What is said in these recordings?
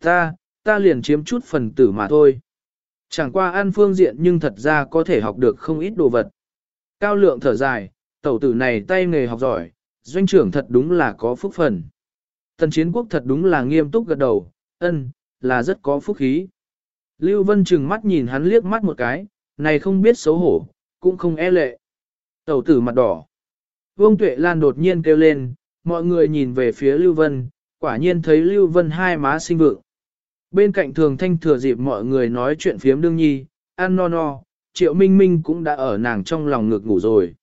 Ta, ta liền chiếm chút phần tử mà thôi. Chẳng qua ăn phương diện nhưng thật ra có thể học được không ít đồ vật. Cao lượng thở dài, tẩu tử này tay nghề học giỏi, doanh trưởng thật đúng là có phúc phần. Tần chiến quốc thật đúng là nghiêm túc gật đầu, ân, là rất có phúc khí. Lưu Vân chừng mắt nhìn hắn liếc mắt một cái, này không biết xấu hổ, cũng không e lệ. Tẩu tử mặt đỏ. Vương Tuệ Lan đột nhiên kêu lên, mọi người nhìn về phía Lưu Vân, quả nhiên thấy Lưu Vân hai má sinh vượng. Bên cạnh thường thanh thừa dịp mọi người nói chuyện phiếm đương nhi, ăn no no, triệu minh minh cũng đã ở nàng trong lòng ngực ngủ rồi.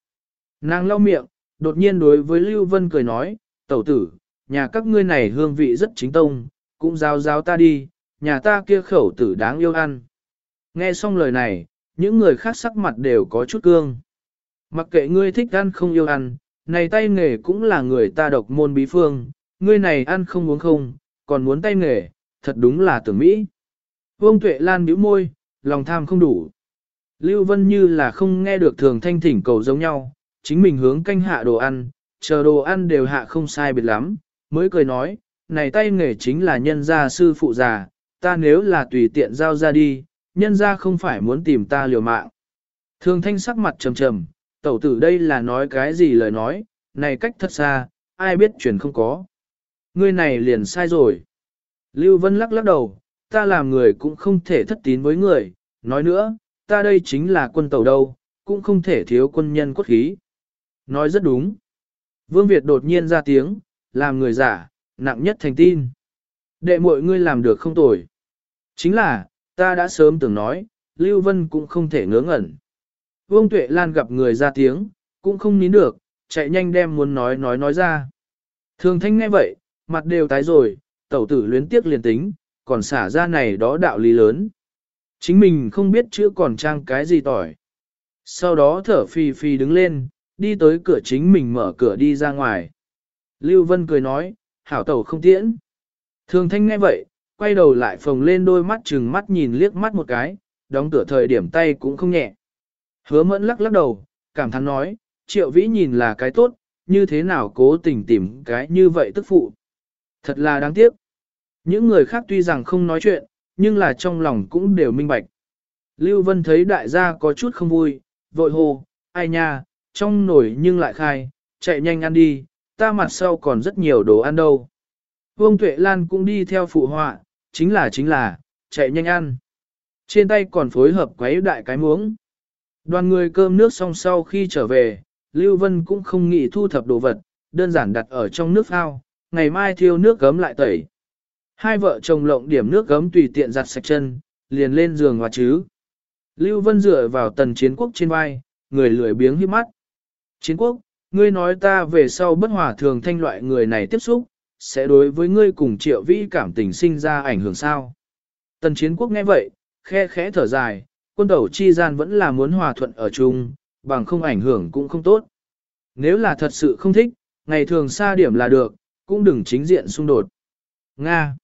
Nàng lau miệng, đột nhiên đối với Lưu Vân cười nói, tẩu tử, nhà các ngươi này hương vị rất chính tông, cũng giao giao ta đi, nhà ta kia khẩu tử đáng yêu ăn. Nghe xong lời này, những người khác sắc mặt đều có chút cương. Mặc kệ ngươi thích ăn không yêu ăn, này tay nghề cũng là người ta độc môn bí phương, ngươi này ăn không uống không, còn muốn tay nghề, thật đúng là tưởng Mỹ. Vương Tuệ Lan bĩu môi, lòng tham không đủ. Lưu Vân như là không nghe được thường thanh thỉnh cầu giống nhau, chính mình hướng canh hạ đồ ăn, chờ đồ ăn đều hạ không sai biệt lắm, mới cười nói, này tay nghề chính là nhân gia sư phụ già, ta nếu là tùy tiện giao ra đi, nhân gia không phải muốn tìm ta liều mạng. Thường thanh sắc mặt trầm trầm, tẩu tử đây là nói cái gì lời nói, này cách thật xa, ai biết chuyển không có. Ngươi này liền sai rồi. Lưu Vân lắc lắc đầu, ta làm người cũng không thể thất tín với người, nói nữa, ta đây chính là quân tàu đâu, cũng không thể thiếu quân nhân cốt khí. Nói rất đúng. Vương Việt đột nhiên ra tiếng, làm người giả, nặng nhất thành tin. Đệ muội ngươi làm được không tồi. Chính là, ta đã sớm từng nói, Lưu Vân cũng không thể ngớ ngẩn. Vương Tuệ Lan gặp người ra tiếng, cũng không nín được, chạy nhanh đem muốn nói nói nói ra. Thường thanh nghe vậy, mặt đều tái rồi, tẩu tử luyến tiếc liền tính, còn xả ra này đó đạo lý lớn. Chính mình không biết chữa còn trang cái gì tỏi. Sau đó thở phì phì đứng lên, đi tới cửa chính mình mở cửa đi ra ngoài. Lưu Vân cười nói, hảo tẩu không tiễn. Thường thanh nghe vậy, quay đầu lại phồng lên đôi mắt chừng mắt nhìn liếc mắt một cái, đóng cửa thời điểm tay cũng không nhẹ. Hứa mẫn lắc lắc đầu, cảm thán nói, triệu vĩ nhìn là cái tốt, như thế nào cố tình tìm cái như vậy tức phụ. Thật là đáng tiếc. Những người khác tuy rằng không nói chuyện, nhưng là trong lòng cũng đều minh bạch. Lưu Vân thấy đại gia có chút không vui, vội hồ, ai nha, trong nổi nhưng lại khai, chạy nhanh ăn đi, ta mặt sau còn rất nhiều đồ ăn đâu. Vương Tuệ Lan cũng đi theo phụ họa, chính là chính là, chạy nhanh ăn. Trên tay còn phối hợp quấy đại cái muống. Đoàn người cơm nước xong sau khi trở về, Lưu Vân cũng không nghĩ thu thập đồ vật, đơn giản đặt ở trong nước phao, ngày mai thiêu nước gấm lại tẩy. Hai vợ chồng lộng điểm nước gấm tùy tiện giặt sạch chân, liền lên giường hòa chứ. Lưu Vân dựa vào tần chiến quốc trên vai, người lười biếng hiếp mắt. Chiến quốc, ngươi nói ta về sau bất hòa thường thanh loại người này tiếp xúc, sẽ đối với ngươi cùng triệu vĩ cảm tình sinh ra ảnh hưởng sao. Tần chiến quốc nghe vậy, khe khẽ thở dài, quân đầu chi gian vẫn là muốn hòa thuận ở chung, bằng không ảnh hưởng cũng không tốt. Nếu là thật sự không thích, ngày thường xa điểm là được, cũng đừng chính diện xung đột. Nga.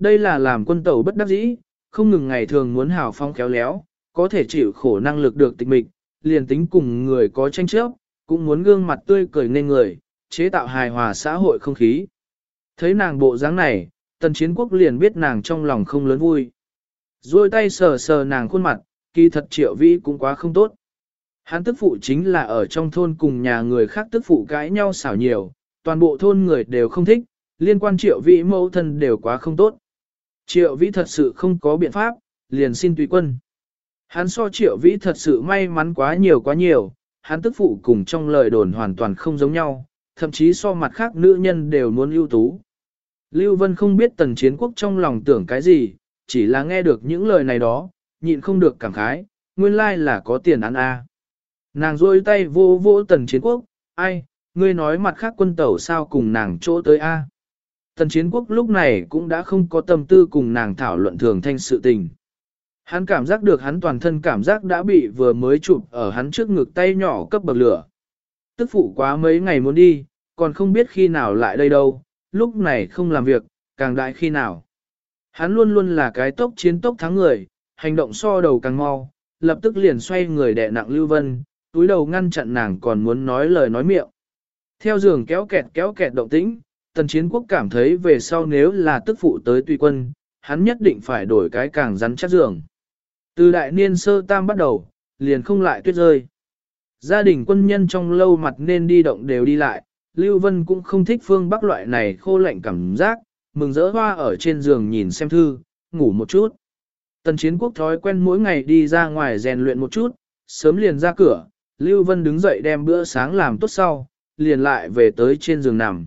Đây là làm quân tàu bất đắc dĩ, không ngừng ngày thường muốn hào phong kéo léo, có thể chịu khổ năng lực được tịch mịch, liền tính cùng người có tranh chấp, cũng muốn gương mặt tươi cười nên người, chế tạo hài hòa xã hội không khí. Thấy nàng bộ dáng này, tần chiến quốc liền biết nàng trong lòng không lớn vui. Rồi tay sờ sờ nàng khuôn mặt, kỳ thật triệu vĩ cũng quá không tốt. Hắn tức phụ chính là ở trong thôn cùng nhà người khác tức phụ cãi nhau xảo nhiều, toàn bộ thôn người đều không thích, liên quan triệu vĩ mẫu thân đều quá không tốt. Triệu vĩ thật sự không có biện pháp, liền xin tùy quân. Hắn so triệu vĩ thật sự may mắn quá nhiều quá nhiều, hắn tức phụ cùng trong lời đồn hoàn toàn không giống nhau, thậm chí so mặt khác nữ nhân đều muốn ưu tú. Lưu Vân không biết tần chiến quốc trong lòng tưởng cái gì, chỉ là nghe được những lời này đó, nhịn không được cảm khái, nguyên lai là có tiền ăn a. Nàng rôi tay vô vô tần chiến quốc, ai, ngươi nói mặt khác quân tẩu sao cùng nàng chỗ tới a. Tần chiến quốc lúc này cũng đã không có tâm tư cùng nàng thảo luận thường thanh sự tình. Hắn cảm giác được hắn toàn thân cảm giác đã bị vừa mới chụp ở hắn trước ngực tay nhỏ cấp bậc lửa. Tức phụ quá mấy ngày muốn đi, còn không biết khi nào lại đây đâu, lúc này không làm việc, càng đại khi nào. Hắn luôn luôn là cái tốc chiến tốc thắng người, hành động so đầu càng mau, lập tức liền xoay người đè nặng Lưu Vân, túi đầu ngăn chặn nàng còn muốn nói lời nói miệng. Theo giường kéo kẹt kéo kẹt động tĩnh, tần chiến quốc cảm thấy về sau nếu là tức phụ tới tùy quân, hắn nhất định phải đổi cái càng rắn chắc giường. Từ đại niên sơ tam bắt đầu, liền không lại tuyết rơi. Gia đình quân nhân trong lâu mặt nên đi động đều đi lại, Lưu Vân cũng không thích phương bắc loại này khô lạnh cảm giác, mừng rỡ hoa ở trên giường nhìn xem thư, ngủ một chút. Tần chiến quốc thói quen mỗi ngày đi ra ngoài rèn luyện một chút, sớm liền ra cửa, Lưu Vân đứng dậy đem bữa sáng làm tốt sau, liền lại về tới trên giường nằm.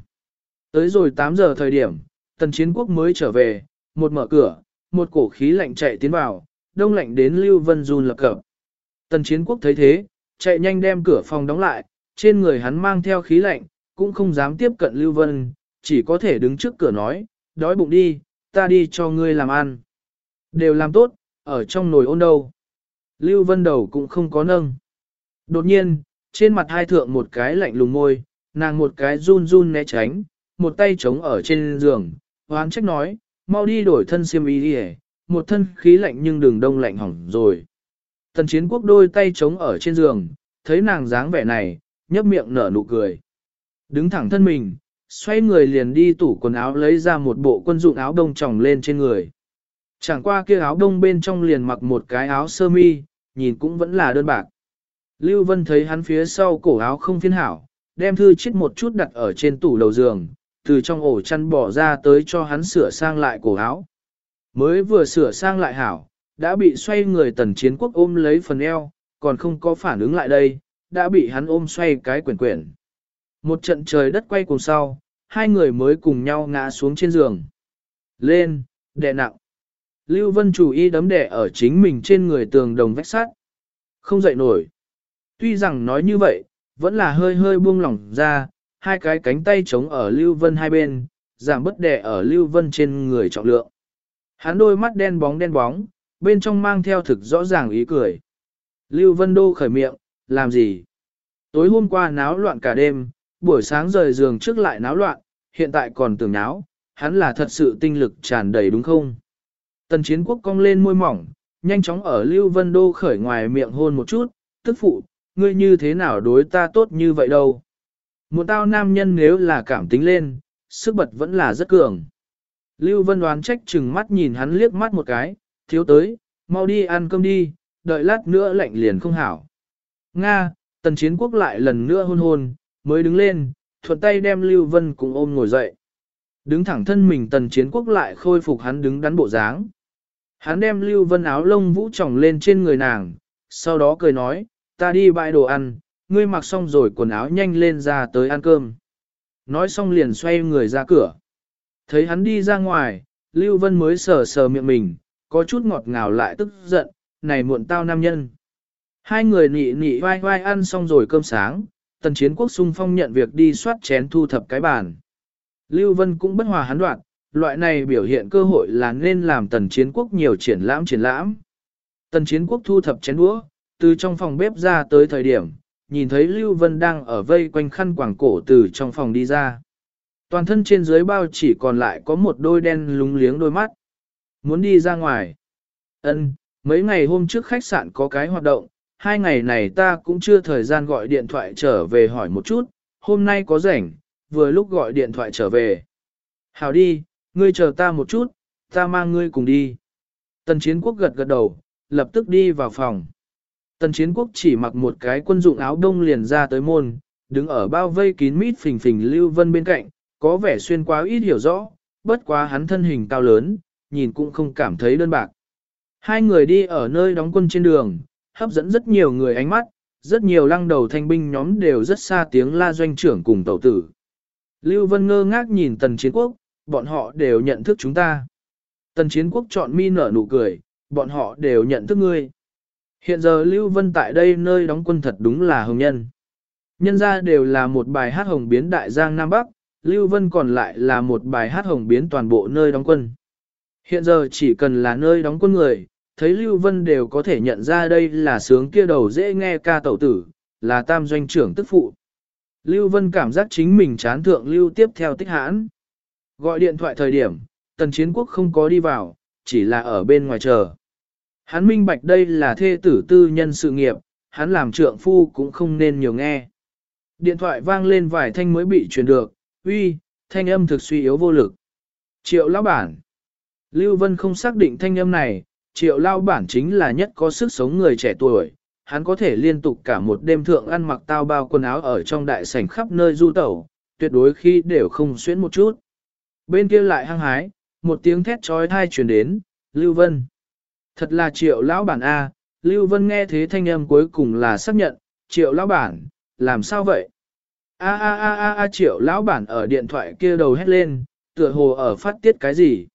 Tới rồi 8 giờ thời điểm, tần chiến quốc mới trở về, một mở cửa, một cổ khí lạnh chạy tiến vào, đông lạnh đến Lưu Vân run lập cập. Tần chiến quốc thấy thế, chạy nhanh đem cửa phòng đóng lại, trên người hắn mang theo khí lạnh, cũng không dám tiếp cận Lưu Vân, chỉ có thể đứng trước cửa nói, đói bụng đi, ta đi cho ngươi làm ăn. Đều làm tốt, ở trong nồi ôn đâu. Lưu Vân đầu cũng không có nâng. Đột nhiên, trên mặt hai thượng một cái lạnh lùng môi, nàng một cái run run né tránh, một tay trống ở trên giường, hoán trách nói, mau đi đổi thân xiêm y đi một thân khí lạnh nhưng đường đông lạnh hỏng rồi. Tần chiến quốc đôi tay trống ở trên giường, thấy nàng dáng vẻ này, nhấp miệng nở nụ cười. Đứng thẳng thân mình, xoay người liền đi tủ quần áo lấy ra một bộ quân dụng áo đông tròng lên trên người. Chẳng qua kia áo đông bên trong liền mặc một cái áo sơ mi, nhìn cũng vẫn là đơn bạc. Lưu Vân thấy hắn phía sau cổ áo không phiên hảo, đem thư chít một chút đặt ở trên tủ đầu giường, từ trong ổ chăn bỏ ra tới cho hắn sửa sang lại cổ áo. Mới vừa sửa sang lại hảo, đã bị xoay người tần chiến quốc ôm lấy phần eo, còn không có phản ứng lại đây, đã bị hắn ôm xoay cái quyển quyển. Một trận trời đất quay cùng sau, hai người mới cùng nhau ngã xuống trên giường. Lên, đè nặng. Lưu Vân chủ y đấm đè ở chính mình trên người tường đồng vách sắt. Không dậy nổi. Tuy rằng nói như vậy, vẫn là hơi hơi buông lỏng ra, hai cái cánh tay chống ở Lưu Vân hai bên, giảm bất đè ở Lưu Vân trên người trọng lượng. Hắn đôi mắt đen bóng đen bóng, bên trong mang theo thực rõ ràng ý cười. Lưu Vân Đô khởi miệng, làm gì? Tối hôm qua náo loạn cả đêm, buổi sáng rời giường trước lại náo loạn, hiện tại còn tưởng náo, hắn là thật sự tinh lực tràn đầy đúng không? Tần chiến quốc cong lên môi mỏng, nhanh chóng ở Lưu Vân Đô khởi ngoài miệng hôn một chút, tức phụ, ngươi như thế nào đối ta tốt như vậy đâu? Một tao nam nhân nếu là cảm tính lên, sức bật vẫn là rất cường. Lưu Vân đoán trách chừng mắt nhìn hắn liếc mắt một cái, thiếu tới, mau đi ăn cơm đi, đợi lát nữa lạnh liền không hảo. Nga, tần chiến quốc lại lần nữa hôn hôn, mới đứng lên, thuận tay đem Lưu Vân cùng ôm ngồi dậy. Đứng thẳng thân mình tần chiến quốc lại khôi phục hắn đứng đắn bộ dáng. Hắn đem Lưu Vân áo lông vũ trỏng lên trên người nàng, sau đó cười nói, ta đi bãi đồ ăn, ngươi mặc xong rồi quần áo nhanh lên ra tới ăn cơm. Nói xong liền xoay người ra cửa. Thấy hắn đi ra ngoài, Lưu Vân mới sờ sờ miệng mình, có chút ngọt ngào lại tức giận, này muộn tao nam nhân. Hai người nị nị vai vai ăn xong rồi cơm sáng, tần chiến quốc sung phong nhận việc đi soát chén thu thập cái bàn. Lưu Vân cũng bất hòa hắn đoạn, loại này biểu hiện cơ hội là nên làm tần chiến quốc nhiều triển lãm triển lãm. Tần chiến quốc thu thập chén đũa, từ trong phòng bếp ra tới thời điểm, nhìn thấy Lưu Vân đang ở vây quanh khăn quảng cổ từ trong phòng đi ra. Toàn thân trên dưới bao chỉ còn lại có một đôi đen lúng liếng đôi mắt. Muốn đi ra ngoài. Ân, mấy ngày hôm trước khách sạn có cái hoạt động, hai ngày này ta cũng chưa thời gian gọi điện thoại trở về hỏi một chút, hôm nay có rảnh, vừa lúc gọi điện thoại trở về. Hảo đi, ngươi chờ ta một chút, ta mang ngươi cùng đi. Tần chiến quốc gật gật đầu, lập tức đi vào phòng. Tần chiến quốc chỉ mặc một cái quân dụng áo đông liền ra tới môn, đứng ở bao vây kín mít phình phình Lưu Vân bên cạnh, có vẻ xuyên quá ít hiểu rõ, bất quá hắn thân hình cao lớn, nhìn cũng không cảm thấy đơn bạc. Hai người đi ở nơi đóng quân trên đường, hấp dẫn rất nhiều người ánh mắt, rất nhiều lăng đầu thanh binh nhóm đều rất xa tiếng la doanh trưởng cùng tẩu tử. Lưu Vân ngơ ngác nhìn tần chiến quốc, bọn họ đều nhận thức chúng ta. Tần chiến quốc chọn mi nở nụ cười, bọn họ đều nhận thức ngươi. Hiện giờ Lưu Vân tại đây nơi đóng quân thật đúng là hồng nhân. Nhân ra đều là một bài hát hồng biến đại giang Nam Bắc, Lưu Vân còn lại là một bài hát hồng biến toàn bộ nơi đóng quân. Hiện giờ chỉ cần là nơi đóng quân người, thấy Lưu Vân đều có thể nhận ra đây là sướng kia đầu dễ nghe ca tẩu tử, là tam doanh trưởng tức phụ. Lưu Vân cảm giác chính mình chán thượng Lưu tiếp theo tích hãn. Gọi điện thoại thời điểm, tần chiến quốc không có đi vào, chỉ là ở bên ngoài chờ. Hắn minh bạch đây là thê tử tư nhân sự nghiệp, hắn làm trượng phu cũng không nên nhiều nghe. Điện thoại vang lên vài thanh mới bị truyền được, uy, thanh âm thực suy yếu vô lực. Triệu lão bản. Lưu Vân không xác định thanh âm này, triệu lao bản chính là nhất có sức sống người trẻ tuổi, hắn có thể liên tục cả một đêm thượng ăn mặc tao bao quần áo ở trong đại sảnh khắp nơi du tẩu, tuyệt đối khi đều không xuyến một chút. Bên kia lại hăng hái, một tiếng thét trói thai truyền đến, Lưu Vân. Thật là triệu lão bản A, Lưu Vân nghe thế thanh âm cuối cùng là xác nhận, triệu lão bản, làm sao vậy? A a a a a triệu lão bản ở điện thoại kia đầu hét lên, tựa hồ ở phát tiết cái gì?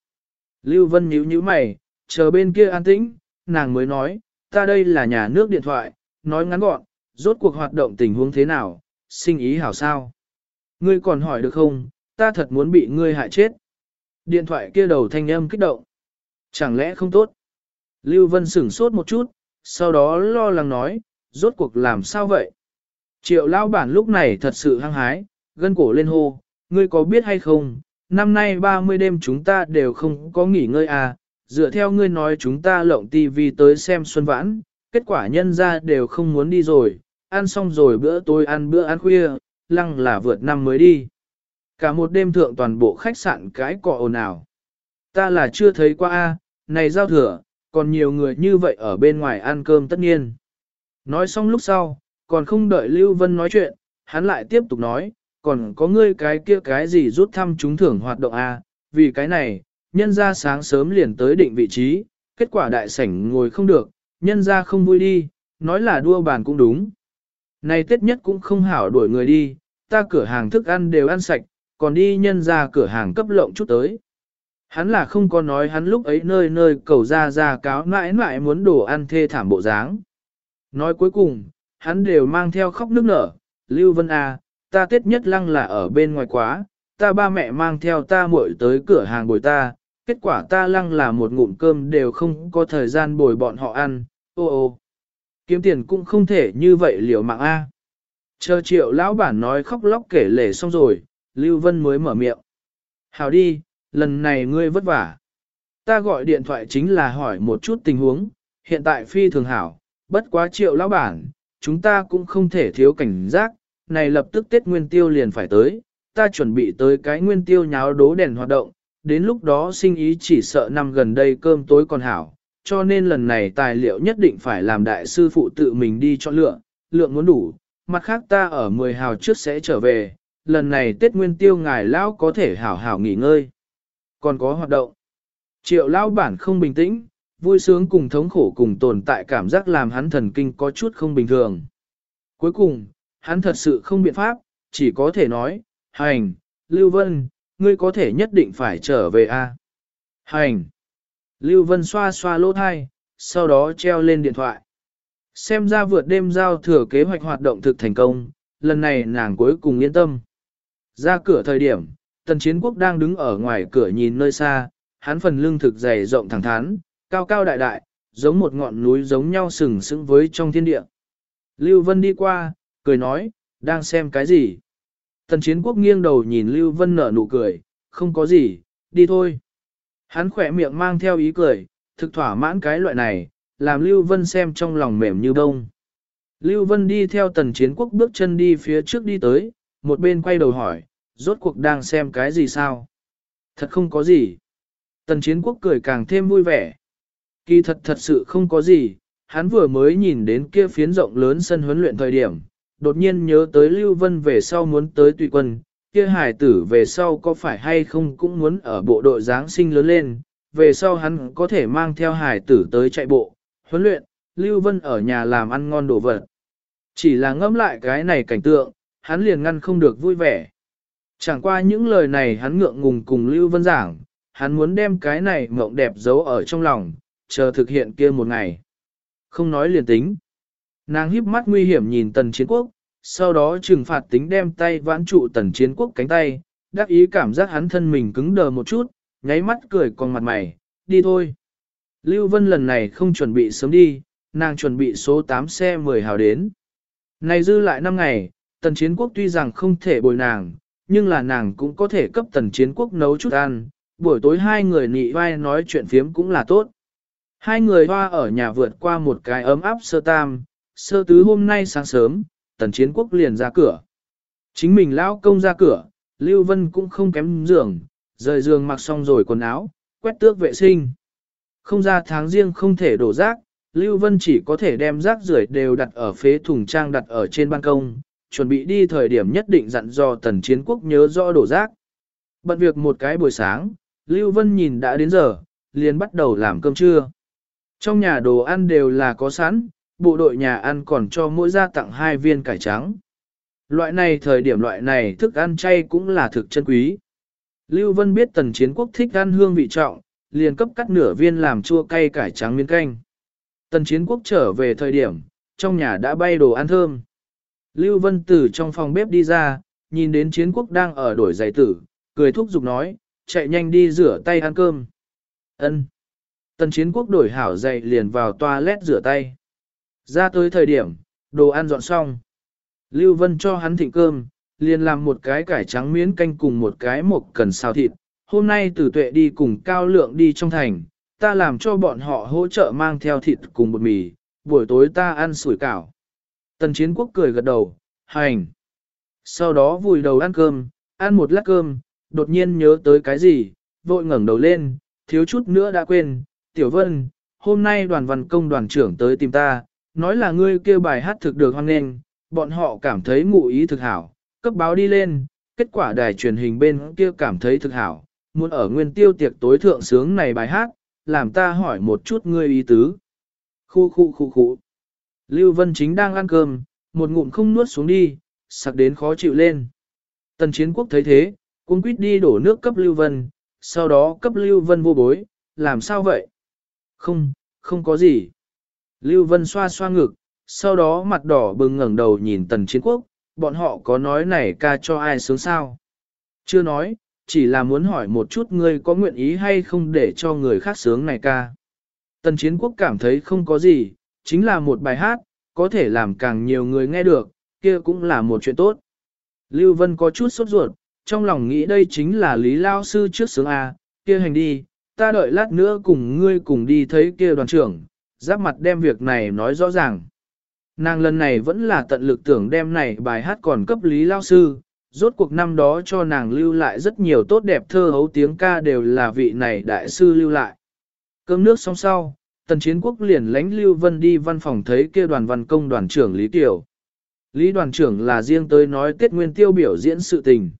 Lưu Vân nhíu nhíu mày, chờ bên kia an tĩnh, nàng mới nói, ta đây là nhà nước điện thoại, nói ngắn gọn, rốt cuộc hoạt động tình huống thế nào, sinh ý hảo sao? Ngươi còn hỏi được không, ta thật muốn bị ngươi hại chết. Điện thoại kia đầu thanh âm kích động. Chẳng lẽ không tốt? Lưu Vân sửng sốt một chút, sau đó lo lắng nói, rốt cuộc làm sao vậy? Triệu lao bản lúc này thật sự hăng hái, gân cổ lên hô, ngươi có biết hay không, năm nay 30 đêm chúng ta đều không có nghỉ ngơi à, dựa theo ngươi nói chúng ta lộng tivi tới xem xuân vãn, kết quả nhân ra đều không muốn đi rồi, ăn xong rồi bữa tối ăn bữa ăn khuya, lăng là vượt năm mới đi. Cả một đêm thượng toàn bộ khách sạn cái cọ ồn ào. Ta là chưa thấy qua a, này giao thừa, còn nhiều người như vậy ở bên ngoài ăn cơm tất nhiên. Nói xong lúc sau, còn không đợi Lưu Vân nói chuyện, hắn lại tiếp tục nói, còn có ngươi cái kia cái gì rút thăm trúng thưởng hoạt động à vì cái này, nhân ra sáng sớm liền tới định vị trí, kết quả đại sảnh ngồi không được, nhân ra không vui đi, nói là đua bàn cũng đúng. Này tết nhất cũng không hảo đuổi người đi, ta cửa hàng thức ăn đều ăn sạch, còn đi nhân ra cửa hàng cấp lộng chút tới. Hắn là không có nói hắn lúc ấy nơi nơi cầu ra ra cáo mãi mãi muốn đồ ăn thê thảm bộ dáng. Nói cuối cùng, hắn đều mang theo khóc nước nở, Lưu Vân A, ta tết nhất lăng là ở bên ngoài quá, ta ba mẹ mang theo ta muội tới cửa hàng bồi ta, kết quả ta lăng là một ngụm cơm đều không có thời gian bồi bọn họ ăn, ô ô. Kiếm tiền cũng không thể như vậy liều mạng A. Chờ triệu lão bản nói khóc lóc kể lể xong rồi, Lưu Vân mới mở miệng. Hào đi, lần này ngươi vất vả. Ta gọi điện thoại chính là hỏi một chút tình huống, hiện tại phi thường hảo, bất quá triệu lão bản, chúng ta cũng không thể thiếu cảnh giác, này lập tức Tết Nguyên Tiêu liền phải tới, ta chuẩn bị tới cái Nguyên Tiêu nháo đố đèn hoạt động, đến lúc đó sinh ý chỉ sợ năm gần đây cơm tối còn hảo, cho nên lần này tài liệu nhất định phải làm đại sư phụ tự mình đi chọn lựa, lượng muốn đủ, mặt khác ta ở 10 hào trước sẽ trở về, lần này Tết Nguyên Tiêu ngài lão có thể hảo hảo nghỉ ngơi. Còn có hoạt động. Triệu lao bản không bình tĩnh, vui sướng cùng thống khổ cùng tồn tại cảm giác làm hắn thần kinh có chút không bình thường. Cuối cùng, hắn thật sự không biện pháp, chỉ có thể nói, hành, Lưu Vân, ngươi có thể nhất định phải trở về a. Hành. Lưu Vân xoa xoa lỗ thai, sau đó treo lên điện thoại. Xem ra vượt đêm giao thừa kế hoạch hoạt động thực thành công, lần này nàng cuối cùng yên tâm. Ra cửa thời điểm, tần chiến quốc đang đứng ở ngoài cửa nhìn nơi xa, hắn phần lưng thực dày rộng thẳng thắn, cao cao đại đại, giống một ngọn núi giống nhau sừng sững với trong thiên địa. Lưu Vân đi qua, cười nói, đang xem cái gì? Tần chiến quốc nghiêng đầu nhìn Lưu Vân nở nụ cười, không có gì, đi thôi. Hắn khỏe miệng mang theo ý cười, thực thỏa mãn cái loại này, làm Lưu Vân xem trong lòng mềm như bông. Lưu Vân đi theo tần chiến quốc bước chân đi phía trước đi tới, một bên quay đầu hỏi, rốt cuộc đang xem cái gì sao? Thật không có gì. Tần chiến quốc cười càng thêm vui vẻ. Kỳ thật thật sự không có gì, hắn vừa mới nhìn đến kia phiến rộng lớn sân huấn luyện thời điểm, đột nhiên nhớ tới Lưu Vân về sau muốn tới tùy quân, kia hải tử về sau có phải hay không cũng muốn ở bộ đội Giáng sinh lớn lên, về sau hắn có thể mang theo hải tử tới chạy bộ, huấn luyện, Lưu Vân ở nhà làm ăn ngon đồ vật. Chỉ là ngẫm lại cái này cảnh tượng, hắn liền ngăn không được vui vẻ. Chẳng qua những lời này hắn ngượng ngùng cùng Lưu Vân giảng, hắn muốn đem cái này mộng đẹp giấu ở trong lòng, chờ thực hiện kia một ngày. Không nói liền tính. Nàng híp mắt nguy hiểm nhìn tần chiến quốc, sau đó trừng phạt tính đem tay vãn trụ tần chiến quốc cánh tay, đắc ý cảm giác hắn thân mình cứng đờ một chút, nháy mắt cười con mặt mày, đi thôi. Lưu Vân lần này không chuẩn bị sớm đi, nàng chuẩn bị số 8 xe 10 hào đến. Này dư lại 5 ngày, tần chiến quốc tuy rằng không thể bồi nàng, nhưng là nàng cũng có thể cấp tần chiến quốc nấu chút ăn, buổi tối hai người nị vai nói chuyện phiếm cũng là tốt. Hai người hoa ở nhà vượt qua một cái ấm áp sơ tam, sơ tứ hôm nay sáng sớm, tần chiến quốc liền ra cửa. Chính mình lão công ra cửa, Lưu Vân cũng không kém giường, rời giường mặc xong rồi quần áo, quét tước vệ sinh. Không ra tháng riêng không thể đổ rác, Lưu Vân chỉ có thể đem rác rưởi đều đặt ở phế thùng trang đặt ở trên ban công, chuẩn bị đi thời điểm nhất định dặn dò tần chiến quốc nhớ rõ đổ rác. Bận việc một cái buổi sáng, Lưu Vân nhìn đã đến giờ, liền bắt đầu làm cơm trưa. Trong nhà đồ ăn đều là có sẵn, bộ đội nhà ăn còn cho mỗi gia tặng hai viên cải trắng. Loại này thời điểm loại này thức ăn chay cũng là thực chân quý. Lưu Vân biết tần chiến quốc thích ăn hương vị trọng, liền cấp cắt nửa viên làm chua cay cải trắng miếng canh. Tần chiến quốc trở về thời điểm, trong nhà đã bay đồ ăn thơm. Lưu Vân từ trong phòng bếp đi ra, nhìn đến chiến quốc đang ở đổi giày tử, cười thúc giục nói, chạy nhanh đi rửa tay ăn cơm. Ân. Tần chiến quốc đổi hảo giày liền vào toilet rửa tay. Ra tới thời điểm, đồ ăn dọn xong. Lưu Vân cho hắn thịnh cơm, liền làm một cái cải trắng miến canh cùng một cái mộc cần xào thịt. Hôm nay tử tuệ đi cùng cao lượng đi trong thành, ta làm cho bọn họ hỗ trợ mang theo thịt cùng bột mì, buổi tối ta ăn sủi cảo. Tần chiến quốc cười gật đầu, hành. Sau đó vùi đầu ăn cơm, ăn một lát cơm, đột nhiên nhớ tới cái gì, vội ngẩng đầu lên, thiếu chút nữa đã quên, tiểu vân, hôm nay đoàn văn công đoàn trưởng tới tìm ta, nói là ngươi kêu bài hát thực được hoan nghênh, bọn họ cảm thấy ngụ ý thực hảo, cấp báo đi lên, kết quả đài truyền hình bên kia cảm thấy thực hảo, muốn ở nguyên tiêu tiệc tối thượng sướng này bài hát, làm ta hỏi một chút ngươi ý tứ. Khu khu khu khu. Lưu Vân Chính đang ăn cơm, một ngụm không nuốt xuống đi, sặc đến khó chịu lên. Tần chiến quốc thấy thế, cũng quýt đi đổ nước cấp Lưu Vân, sau đó cấp Lưu Vân vô bối, làm sao vậy? Không, không có gì. Lưu Vân xoa xoa ngực, sau đó mặt đỏ bừng ngẩng đầu nhìn tần chiến quốc, bọn họ có nói này ca cho ai sướng sao? Chưa nói, chỉ là muốn hỏi một chút ngươi có nguyện ý hay không để cho người khác sướng này ca. Tần chiến quốc cảm thấy không có gì, chính là một bài hát, có thể làm càng nhiều người nghe được, kia cũng là một chuyện tốt. Lưu Vân có chút sốt ruột, trong lòng nghĩ đây chính là Lý Lao Sư trước sướng A, kia hành đi, ta đợi lát nữa cùng ngươi cùng đi thấy kia đoàn trưởng, giáp mặt đem việc này nói rõ ràng. Nàng lần này vẫn là tận lực tưởng đem này bài hát còn cấp Lý Lao Sư, rốt cuộc năm đó cho nàng lưu lại rất nhiều tốt đẹp thơ hấu tiếng ca đều là vị này đại sư lưu lại. Cơm nước xong sau, tần chiến quốc liền lánh Lưu Vân đi văn phòng thấy kia đoàn văn công đoàn trưởng Lý Tiểu. Lý đoàn trưởng là riêng tới nói Tết Nguyên Tiêu biểu diễn sự tình.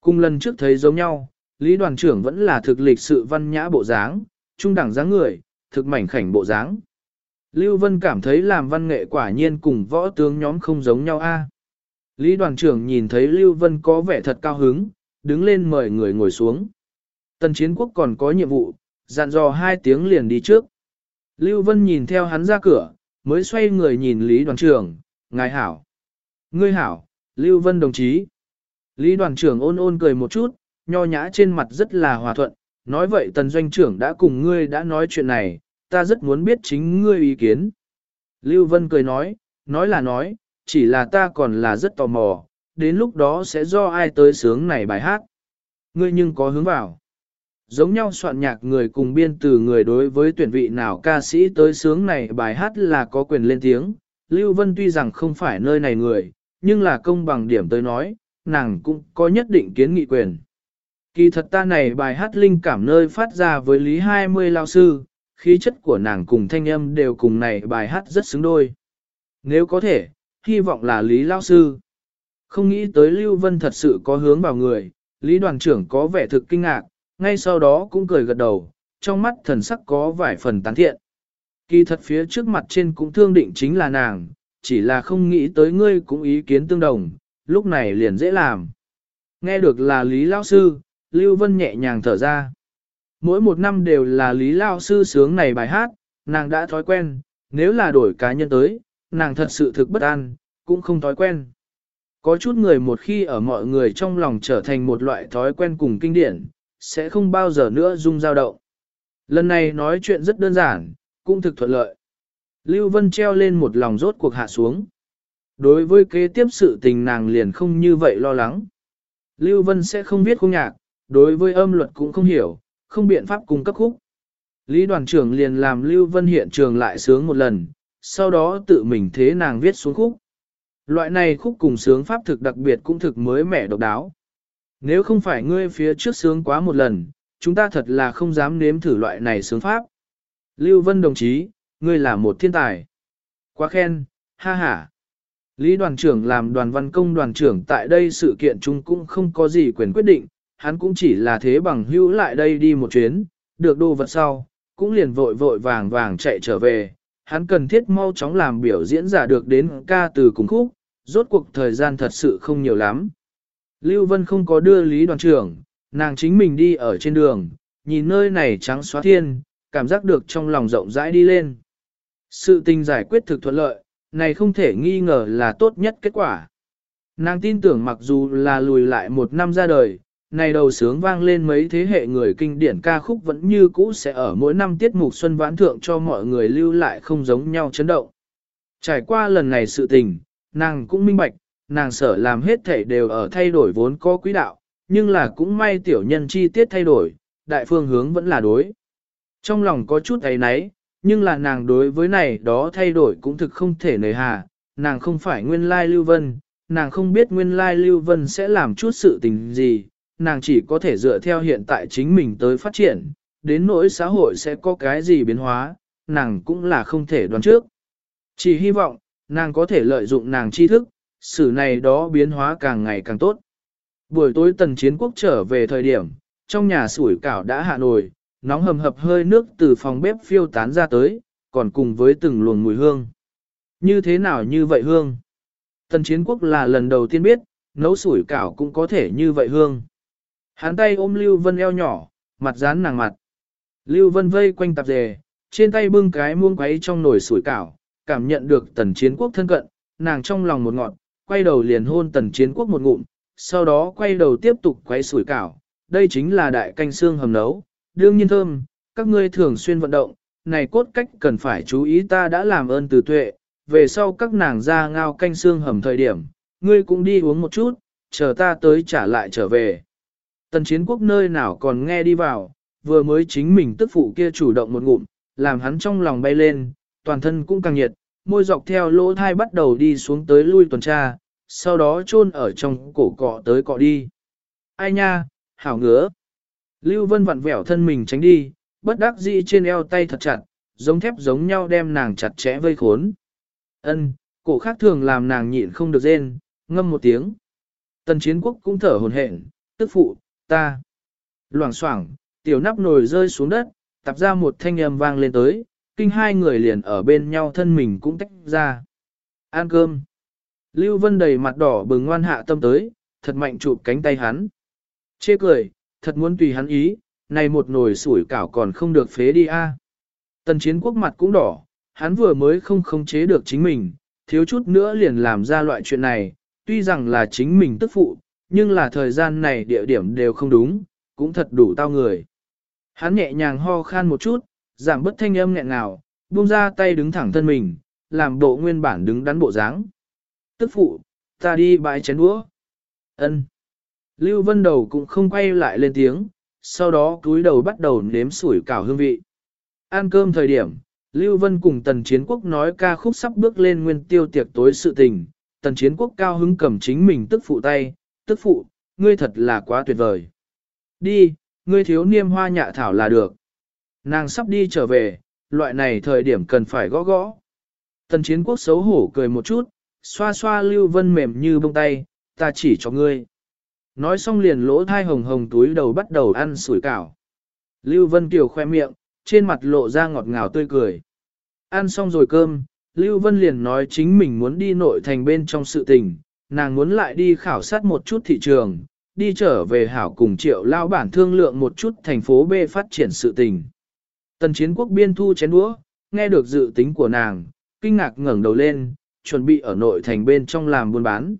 Cùng lần trước thấy giống nhau, Lý đoàn trưởng vẫn là thực lịch sự văn nhã bộ dáng, trung đẳng dáng người, thực mảnh khảnh bộ dáng. Lưu Vân cảm thấy làm văn nghệ quả nhiên cùng võ tướng nhóm không giống nhau a. Lý đoàn trưởng nhìn thấy Lưu Vân có vẻ thật cao hứng, đứng lên mời người ngồi xuống. Tần chiến quốc còn có nhiệm vụ, dặn dò hai tiếng liền đi trước. Lưu Vân nhìn theo hắn ra cửa, mới xoay người nhìn Lý đoàn trưởng, ngài hảo. Ngươi hảo, Lưu Vân đồng chí. Lý đoàn trưởng ôn ôn cười một chút, nho nhã trên mặt rất là hòa thuận, nói vậy tần doanh trưởng đã cùng ngươi đã nói chuyện này, ta rất muốn biết chính ngươi ý kiến. Lưu Vân cười nói, nói là nói, chỉ là ta còn là rất tò mò, đến lúc đó sẽ do ai tới sướng này bài hát. Ngươi nhưng có hướng vào. Giống nhau soạn nhạc người cùng biên từ người đối với tuyển vị nào ca sĩ tới sướng này bài hát là có quyền lên tiếng. Lưu Vân tuy rằng không phải nơi này người, nhưng là công bằng điểm tới nói, nàng cũng có nhất định kiến nghị quyền. Kỳ thật ta này bài hát linh cảm nơi phát ra với Lý 20 lao sư, khí chất của nàng cùng thanh âm đều cùng này bài hát rất xứng đôi. Nếu có thể, hy vọng là Lý lao sư. Không nghĩ tới Lưu Vân thật sự có hướng vào người, Lý đoàn trưởng có vẻ thực kinh ngạc, ngay sau đó cũng cười gật đầu, trong mắt thần sắc có vài phần tán thiện. Kỳ thật phía trước mặt trên cũng thương định chính là nàng, chỉ là không nghĩ tới ngươi cũng ý kiến tương đồng, lúc này liền dễ làm. Nghe được là Lý Lao Sư, Lưu Vân nhẹ nhàng thở ra. Mỗi một năm đều là Lý Lao Sư sướng này bài hát, nàng đã thói quen, nếu là đổi cá nhân tới, nàng thật sự thực bất an, cũng không thói quen. Có chút người một khi ở mọi người trong lòng trở thành một loại thói quen cùng kinh điển, sẽ không bao giờ nữa rung dao động. Lần này nói chuyện rất đơn giản, cũng thực thuận lợi. Lưu Vân treo lên một lòng rốt cuộc hạ xuống. Đối với kế tiếp sự tình nàng liền không như vậy lo lắng. Lưu Vân sẽ không viết khung nhạc, đối với âm luật cũng không hiểu, không biện pháp cung cấp khúc. Lý đoàn trưởng liền làm Lưu Vân hiện trường lại sướng một lần, sau đó tự mình thế nàng viết xuống khúc. Loại này khúc cùng sướng pháp thực đặc biệt cũng thực mới mẻ độc đáo. Nếu không phải ngươi phía trước sướng quá một lần, chúng ta thật là không dám nếm thử loại này sướng pháp. Lưu Vân đồng chí, ngươi là một thiên tài. Quá khen, ha ha. Lý đoàn trưởng làm đoàn văn công đoàn trưởng tại đây sự kiện chung cũng không có gì quyền quyết định, hắn cũng chỉ là thế bằng hữu lại đây đi một chuyến, được đồ vật sau, cũng liền vội vội vàng vàng chạy trở về, hắn cần thiết mau chóng làm biểu diễn giả được đến ca từ cùng khúc, rốt cuộc thời gian thật sự không nhiều lắm. Lưu Vân không có đưa Lý đoàn trưởng, nàng chính mình đi ở trên đường, nhìn nơi này trắng xóa thiên, cảm giác được trong lòng rộng rãi đi lên. Sự tình giải quyết thực thuận lợi, này không thể nghi ngờ là tốt nhất kết quả. Nàng tin tưởng mặc dù là lùi lại một năm ra đời, này đầu sướng vang lên mấy thế hệ người kinh điển ca khúc vẫn như cũ sẽ ở mỗi năm tiết mục xuân vãn thượng cho mọi người lưu lại không giống nhau chấn động. Trải qua lần này sự tình, nàng cũng minh bạch, nàng sở làm hết thể đều ở thay đổi vốn có quỹ đạo, nhưng là cũng may tiểu nhân chi tiết thay đổi, đại phương hướng vẫn là đối. Trong lòng có chút ấy nấy, nhưng là nàng đối với này đó thay đổi cũng thực không thể nề hà, nàng không phải nguyên lai lưu vân, nàng không biết nguyên lai lưu vân sẽ làm chút sự tình gì, nàng chỉ có thể dựa theo hiện tại chính mình tới phát triển, đến nỗi xã hội sẽ có cái gì biến hóa, nàng cũng là không thể đoán trước. Chỉ hy vọng, nàng có thể lợi dụng nàng tri thức, sự này đó biến hóa càng ngày càng tốt. Buổi tối tần chiến quốc trở về thời điểm, trong nhà sủi cảo đã hạ nồi, nóng hầm hập hơi nước từ phòng bếp phiêu tán ra tới, còn cùng với từng luồng mùi hương. Như thế nào như vậy hương? Tần chiến quốc là lần đầu tiên biết, nấu sủi cảo cũng có thể như vậy hương. Hắn tay ôm Lưu Vân eo nhỏ, mặt dán nàng mặt. Lưu Vân vây quanh tạp dề, trên tay bưng cái muông quấy trong nồi sủi cảo, cảm nhận được tần chiến quốc thân cận, nàng trong lòng một ngọn, quay đầu liền hôn tần chiến quốc một ngụm, sau đó quay đầu tiếp tục quấy sủi cảo. Đây chính là đại canh xương hầm nấu, đương nhiên thơm, các ngươi thường xuyên vận động, này cốt cách cần phải chú ý ta đã làm ơn từ tuệ, về sau các nàng ra ngao canh xương hầm thời điểm, ngươi cũng đi uống một chút, chờ ta tới trả lại trở về. Tần chiến quốc nơi nào còn nghe đi vào, vừa mới chính mình tức phụ kia chủ động một ngụm, làm hắn trong lòng bay lên, toàn thân cũng càng nhiệt, môi dọc theo lỗ thai bắt đầu đi xuống tới lui tuần tra, sau đó chôn ở trong cổ cọ tới cọ đi. Ai nha, hảo ngứa. Lưu Vân vặn vẹo thân mình tránh đi, bất đắc dĩ trên eo tay thật chặt, giống thép giống nhau đem nàng chặt chẽ vây khốn. Ân, cổ khác thường làm nàng nhịn không được rên, ngâm một tiếng. Tần chiến quốc cũng thở hồn hển, tức phụ, ta. Loảng xoảng, tiểu nắp nồi rơi xuống đất, tập ra một thanh âm vang lên tới, kinh hai người liền ở bên nhau thân mình cũng tách ra. Ăn cơm. Lưu Vân đầy mặt đỏ bừng ngoan hạ tâm tới, thật mạnh chụp cánh tay hắn. Chê cười, thật muốn tùy hắn ý, này một nồi sủi cảo còn không được phế đi a. Tần chiến quốc mặt cũng đỏ, hắn vừa mới không khống chế được chính mình, thiếu chút nữa liền làm ra loại chuyện này, tuy rằng là chính mình tức phụ, nhưng là thời gian này địa điểm đều không đúng, cũng thật đủ tao người. Hắn nhẹ nhàng ho khan một chút, giảm bớt thanh âm nghẹn ngào, buông ra tay đứng thẳng thân mình, làm bộ nguyên bản đứng đắn bộ dáng. Tức phụ, ta đi bãi chén đũa. Ân. Lưu Vân Đầu cũng không quay lại lên tiếng, sau đó cúi đầu bắt đầu nếm sủi cảo hương vị. Ăn cơm thời điểm, Lưu Vân cùng Tần Chiến Quốc nói ca khúc sắp bước lên nguyên tiêu tiệc tối sự tình. Tần Chiến Quốc cao hứng cầm chính mình tức phụ tay, tức phụ, ngươi thật là quá tuyệt vời. Đi, ngươi thiếu niêm hoa nhạ thảo là được. Nàng sắp đi trở về, loại này thời điểm cần phải gõ gõ. Tần Chiến Quốc xấu hổ cười một chút, xoa xoa Lưu Vân mềm như bông tay, ta chỉ cho ngươi. Nói xong liền lỗ thai hồng hồng túi đầu bắt đầu ăn sủi cảo. Lưu Vân Kiều khoe miệng, trên mặt lộ ra ngọt ngào tươi cười. Ăn xong rồi cơm, Lưu Vân liền nói chính mình muốn đi nội thành bên trong sự tình, nàng muốn lại đi khảo sát một chút thị trường, đi trở về hảo cùng triệu lao bản thương lượng một chút thành phố B phát triển sự tình. Tần chiến quốc biên thu chén đũa, nghe được dự tính của nàng, kinh ngạc ngẩng đầu lên, chuẩn bị ở nội thành bên trong làm buôn bán.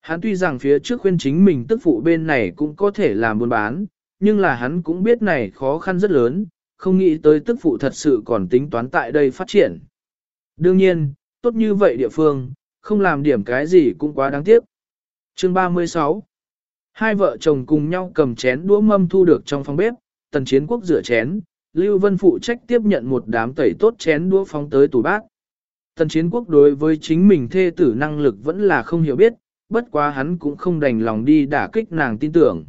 Hắn tuy rằng phía trước khuyên chính mình tức phụ bên này cũng có thể làm buôn bán, nhưng là hắn cũng biết này khó khăn rất lớn, không nghĩ tới tức phụ thật sự còn tính toán tại đây phát triển. Đương nhiên, tốt như vậy địa phương, không làm điểm cái gì cũng quá đáng tiếc. Chương 36 Hai vợ chồng cùng nhau cầm chén đũa mâm thu được trong phòng bếp, tần chiến quốc rửa chén, Lưu Vân phụ trách tiếp nhận một đám tẩy tốt chén đũa phóng tới tủ bát. Tần chiến quốc đối với chính mình thê tử năng lực vẫn là không hiểu biết, bất quá hắn cũng không đành lòng đi đả kích nàng tin tưởng.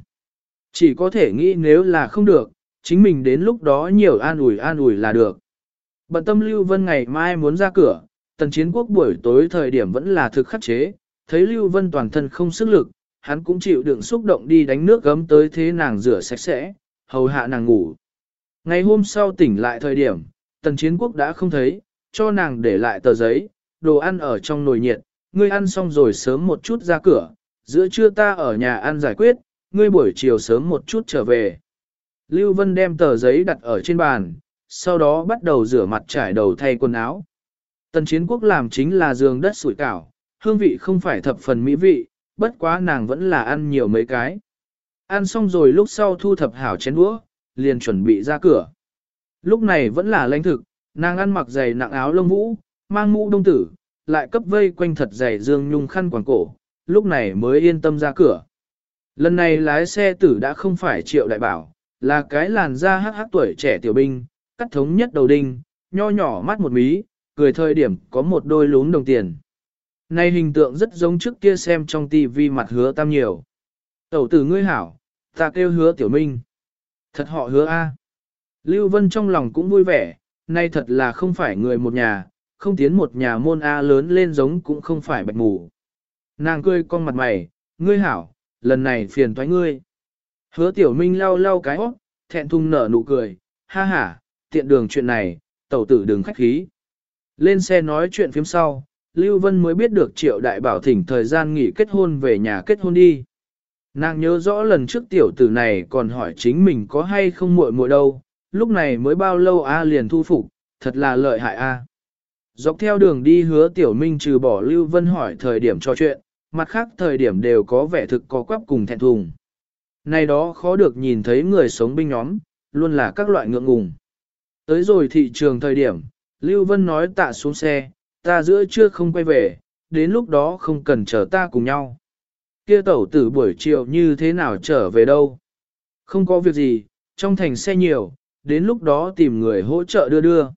Chỉ có thể nghĩ nếu là không được, chính mình đến lúc đó nhiều an ủi an ủi là được. Bận tâm Lưu Vân ngày mai muốn ra cửa, tần chiến quốc buổi tối thời điểm vẫn là thực khắc chế, thấy Lưu Vân toàn thân không sức lực, hắn cũng chịu đựng xúc động đi đánh nước gấm tới thế nàng rửa sạch sẽ, hầu hạ nàng ngủ. Ngày hôm sau tỉnh lại thời điểm, tần chiến quốc đã không thấy, cho nàng để lại tờ giấy, đồ ăn ở trong nồi nhiệt, ngươi ăn xong rồi sớm một chút ra cửa, giữa trưa ta ở nhà ăn giải quyết, ngươi buổi chiều sớm một chút trở về. Lưu Vân đem tờ giấy đặt ở trên bàn, sau đó bắt đầu rửa mặt trải đầu thay quần áo. Tần chiến quốc làm chính là giường đất sủi cảo, hương vị không phải thập phần mỹ vị, bất quá nàng vẫn là ăn nhiều mấy cái. Ăn xong rồi lúc sau thu thập hảo chén đũa, liền chuẩn bị ra cửa. Lúc này vẫn là lãnh thực, nàng ăn mặc giày nặng áo lông vũ, mang mũ đông tử, lại cấp vây quanh thật dày dương nhung khăn quàng cổ, lúc này mới yên tâm ra cửa. Lần này lái xe tử đã không phải triệu đại bảo, là cái làn da hắc hắc tuổi trẻ tiểu binh, cắt thống nhất đầu đinh, nho nhỏ mắt một mí, cười thời điểm có một đôi lún đồng tiền. Này hình tượng rất giống trước kia xem trong tivi mặt hứa tam nhiều. Tẩu tử ngươi hảo, ta kêu hứa tiểu minh. Thật họ hứa A. Lưu Vân trong lòng cũng vui vẻ, nay thật là không phải người một nhà, không tiến một nhà môn A lớn lên giống cũng không phải bạch mù. Nàng cười con mặt mày, ngươi hảo, lần này phiền thoái ngươi. Hứa tiểu minh lau lau cái óc, thẹn thùng nở nụ cười, ha ha, tiện đường chuyện này, tẩu tử đừng khách khí. Lên xe nói chuyện phím sau, Lưu Vân mới biết được triệu đại bảo thỉnh thời gian nghỉ kết hôn về nhà kết hôn đi. Nàng nhớ rõ lần trước tiểu tử này còn hỏi chính mình có hay không muội muội đâu, lúc này mới bao lâu A liền thu phục, thật là lợi hại A. Dọc theo đường đi hứa tiểu minh trừ bỏ Lưu Vân hỏi thời điểm trò chuyện, mặt khác thời điểm đều có vẻ thực có quắp cùng thẹn thùng. Này đó khó được nhìn thấy người sống binh nhóm, luôn là các loại ngượng ngùng. Tới rồi thị trường thời điểm, Lưu Vân nói tạ xuống xe, ta giữa trưa không quay về, đến lúc đó không cần chờ ta cùng nhau. Kia tẩu tử buổi chiều như thế nào trở về đâu? Không có việc gì, trong thành xe nhiều, đến lúc đó tìm người hỗ trợ đưa đưa.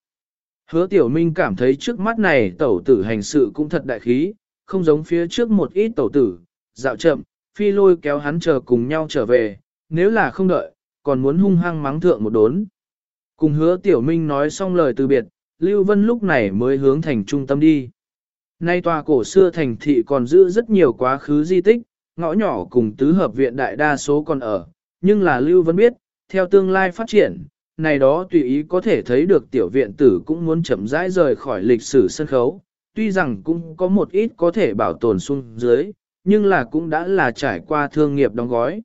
Hứa tiểu minh cảm thấy trước mắt này tẩu tử hành sự cũng thật đại khí, không giống phía trước một ít tẩu tử, dạo chậm, phi lôi kéo hắn chờ cùng nhau trở về, nếu là không đợi, còn muốn hung hăng mắng thượng một đốn. Cùng hứa tiểu minh nói xong lời từ biệt, Lưu Vân lúc này mới hướng thành trung tâm đi. Nay tòa cổ xưa thành thị còn giữ rất nhiều quá khứ di tích, ngõ nhỏ cùng tứ hợp viện đại đa số còn ở, nhưng là Lưu Vân biết, theo tương lai phát triển, này đó tùy ý có thể thấy được tiểu viện tử cũng muốn chậm rãi rời khỏi lịch sử sân khấu, tuy rằng cũng có một ít có thể bảo tồn xuống dưới, nhưng là cũng đã là trải qua thương nghiệp đóng gói.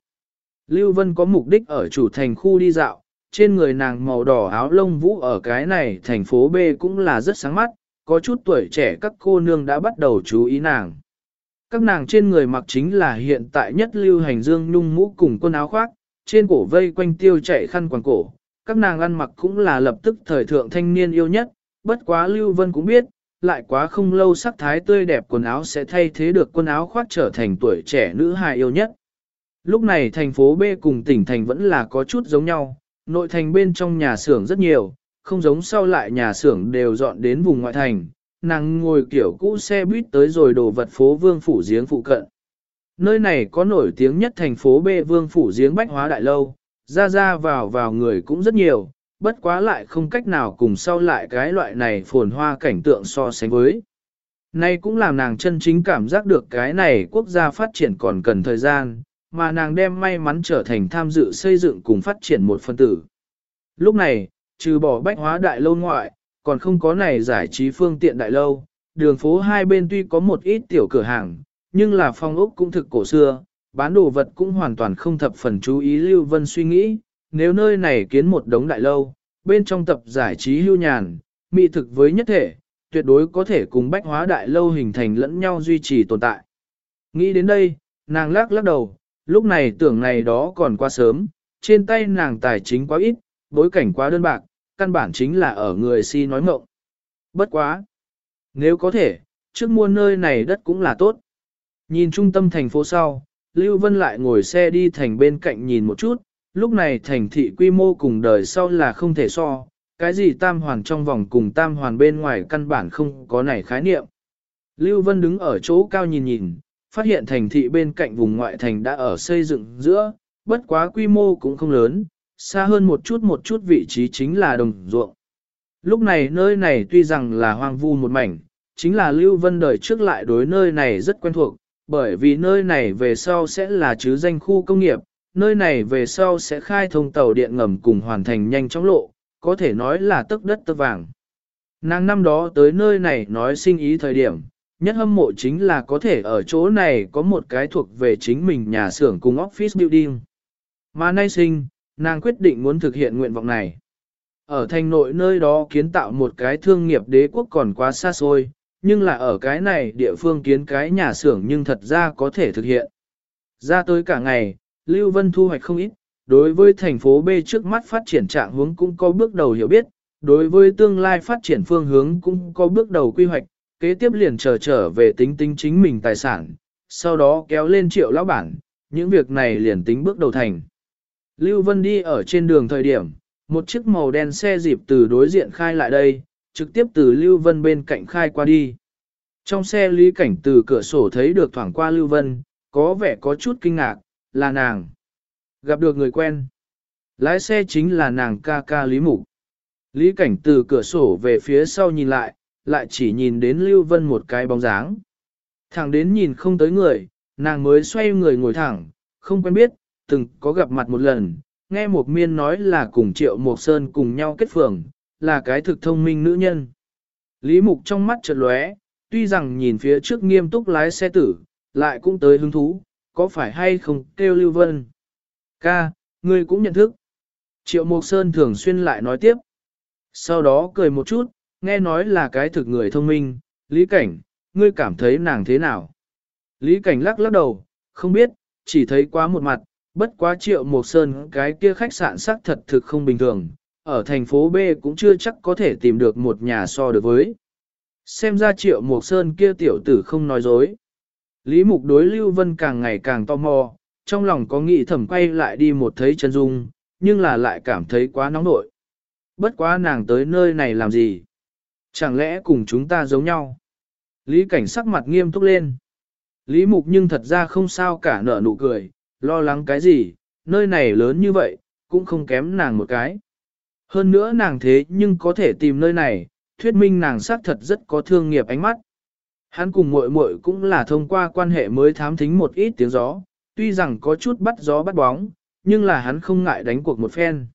Lưu Vân có mục đích ở chủ thành khu đi dạo, trên người nàng màu đỏ áo lông vũ ở cái này thành phố B cũng là rất sáng mắt, có chút tuổi trẻ các cô nương đã bắt đầu chú ý nàng. Các nàng trên người mặc chính là hiện tại nhất lưu hành dương nhung mũ cùng quần áo khoác, trên cổ vây quanh tiêu chạy khăn quàng cổ, các nàng ăn mặc cũng là lập tức thời thượng thanh niên yêu nhất, bất quá Lưu Vân cũng biết, lại quá không lâu sắc thái tươi đẹp quần áo sẽ thay thế được quần áo khoác trở thành tuổi trẻ nữ hài yêu nhất. Lúc này thành phố B cùng tỉnh thành vẫn là có chút giống nhau, nội thành bên trong nhà xưởng rất nhiều, không giống sau lại nhà xưởng đều dọn đến vùng ngoại thành, nàng ngồi kiểu cũ xe buýt tới rồi đồ vật phố Vương Phủ Giếng phụ cận. Nơi này có nổi tiếng nhất thành phố B Vương Phủ Giếng Bách Hóa Đại Lâu, ra ra vào vào người cũng rất nhiều, bất quá lại không cách nào cùng sau lại cái loại này phồn hoa cảnh tượng so sánh với. Nay cũng làm nàng chân chính cảm giác được cái này quốc gia phát triển còn cần thời gian, mà nàng đem may mắn trở thành tham dự xây dựng cùng phát triển một phân tử. Lúc này, trừ bỏ bách hóa đại lâu ngoại, còn không có này giải trí phương tiện đại lâu, đường phố hai bên tuy có một ít tiểu cửa hàng, nhưng là phong ốc cũng thực cổ xưa, bán đồ vật cũng hoàn toàn không thập phần chú ý Lưu Vân suy nghĩ, nếu nơi này kiến một đống đại lâu, bên trong tập giải trí hưu nhàn, mỹ thực với nhất thể, tuyệt đối có thể cùng bách hóa đại lâu hình thành lẫn nhau duy trì tồn tại. Nghĩ đến đây, nàng lắc lắc đầu, lúc này tưởng này đó còn quá sớm, trên tay nàng tài chính quá ít, bối cảnh quá đơn bạc, căn bản chính là ở người si nói mộng. Bất quá! Nếu có thể, trước mua nơi này đất cũng là tốt. Nhìn trung tâm thành phố sau, Lưu Vân lại ngồi xe đi thành bên cạnh nhìn một chút, lúc này thành thị quy mô cùng đời sau là không thể so, cái gì tam hoàn trong vòng cùng tam hoàn bên ngoài căn bản không có này khái niệm. Lưu Vân đứng ở chỗ cao nhìn nhìn, phát hiện thành thị bên cạnh vùng ngoại thành đã ở xây dựng giữa, bất quá quy mô cũng không lớn, xa hơn một chút một chút vị trí chính là đồng ruộng. Lúc này nơi này tuy rằng là hoang vu một mảnh, chính là Lưu Vân đời trước lại đối nơi này rất quen thuộc, bởi vì nơi này về sau sẽ là chứ danh khu công nghiệp, nơi này về sau sẽ khai thông tàu điện ngầm cùng hoàn thành nhanh chóng lộ, có thể nói là tức đất tơ vàng. Nàng năm đó tới nơi này nói sinh ý thời điểm, nhất hâm mộ chính là có thể ở chỗ này có một cái thuộc về chính mình nhà xưởng cùng office building. Mà nay sinh, nàng quyết định muốn thực hiện nguyện vọng này. Ở thành nội nơi đó kiến tạo một cái thương nghiệp đế quốc còn quá xa xôi, nhưng là ở cái này địa phương kiến cái nhà xưởng nhưng thật ra có thể thực hiện. Ra tới cả ngày, Lưu Vân thu hoạch không ít, đối với thành phố B trước mắt phát triển trạng hướng cũng có bước đầu hiểu biết, đối với tương lai phát triển phương hướng cũng có bước đầu quy hoạch, kế tiếp liền trở trở về tính tính chính mình tài sản, sau đó kéo lên triệu lão bản, những việc này liền tính bước đầu thành. Lưu Vân đi ở trên đường thời điểm, một chiếc màu đen xe dịp từ đối diện khai lại đây, trực tiếp từ Lưu Vân bên cạnh khai qua đi. Trong xe Lý Cảnh từ cửa sổ thấy được thoảng qua Lưu Vân, có vẻ có chút kinh ngạc, là nàng. Gặp được người quen. Lái xe chính là nàng ca ca Lý Mục. Lý Cảnh từ cửa sổ về phía sau nhìn lại, lại chỉ nhìn đến Lưu Vân một cái bóng dáng. Thẳng đến nhìn không tới người, nàng mới xoay người ngồi thẳng, không quen biết, từng có gặp mặt một lần, nghe một miên nói là cùng Triệu Mộc Sơn cùng nhau kết phường, là cái thực thông minh nữ nhân. Lý Mục trong mắt chợt lóe, tuy rằng nhìn phía trước nghiêm túc lái xe tử, lại cũng tới hứng thú, có phải hay không kêu Lưu Vân. Ca, ngươi cũng nhận thức. Triệu Mộc Sơn thường xuyên lại nói tiếp. Sau đó cười một chút, nghe nói là cái thực người thông minh, Lý Cảnh, ngươi cảm thấy nàng thế nào? Lý Cảnh lắc lắc đầu, không biết, chỉ thấy quá một mặt, bất quá Triệu một Sơn cái kia khách sạn xác thật thực không bình thường, ở thành phố B cũng chưa chắc có thể tìm được một nhà so được với. Xem ra Triệu một Sơn kia tiểu tử không nói dối. Lý Mục đối Lưu Vân càng ngày càng tò mò, trong lòng có nghĩ thầm quay lại đi một thấy chân dung, nhưng là lại cảm thấy quá nóng nội. Bất quá nàng tới nơi này làm gì? Chẳng lẽ cùng chúng ta giống nhau? Lý cảnh sắc mặt nghiêm túc lên. Lý Mục nhưng thật ra không sao cả nở nụ cười, lo lắng cái gì, nơi này lớn như vậy, cũng không kém nàng một cái. Hơn nữa nàng thế nhưng có thể tìm nơi này, thuyết minh nàng xác thật rất có thương nghiệp ánh mắt. Hắn cùng muội muội cũng là thông qua quan hệ mới thám thính một ít tiếng gió, tuy rằng có chút bắt gió bắt bóng, nhưng là hắn không ngại đánh cuộc một phen.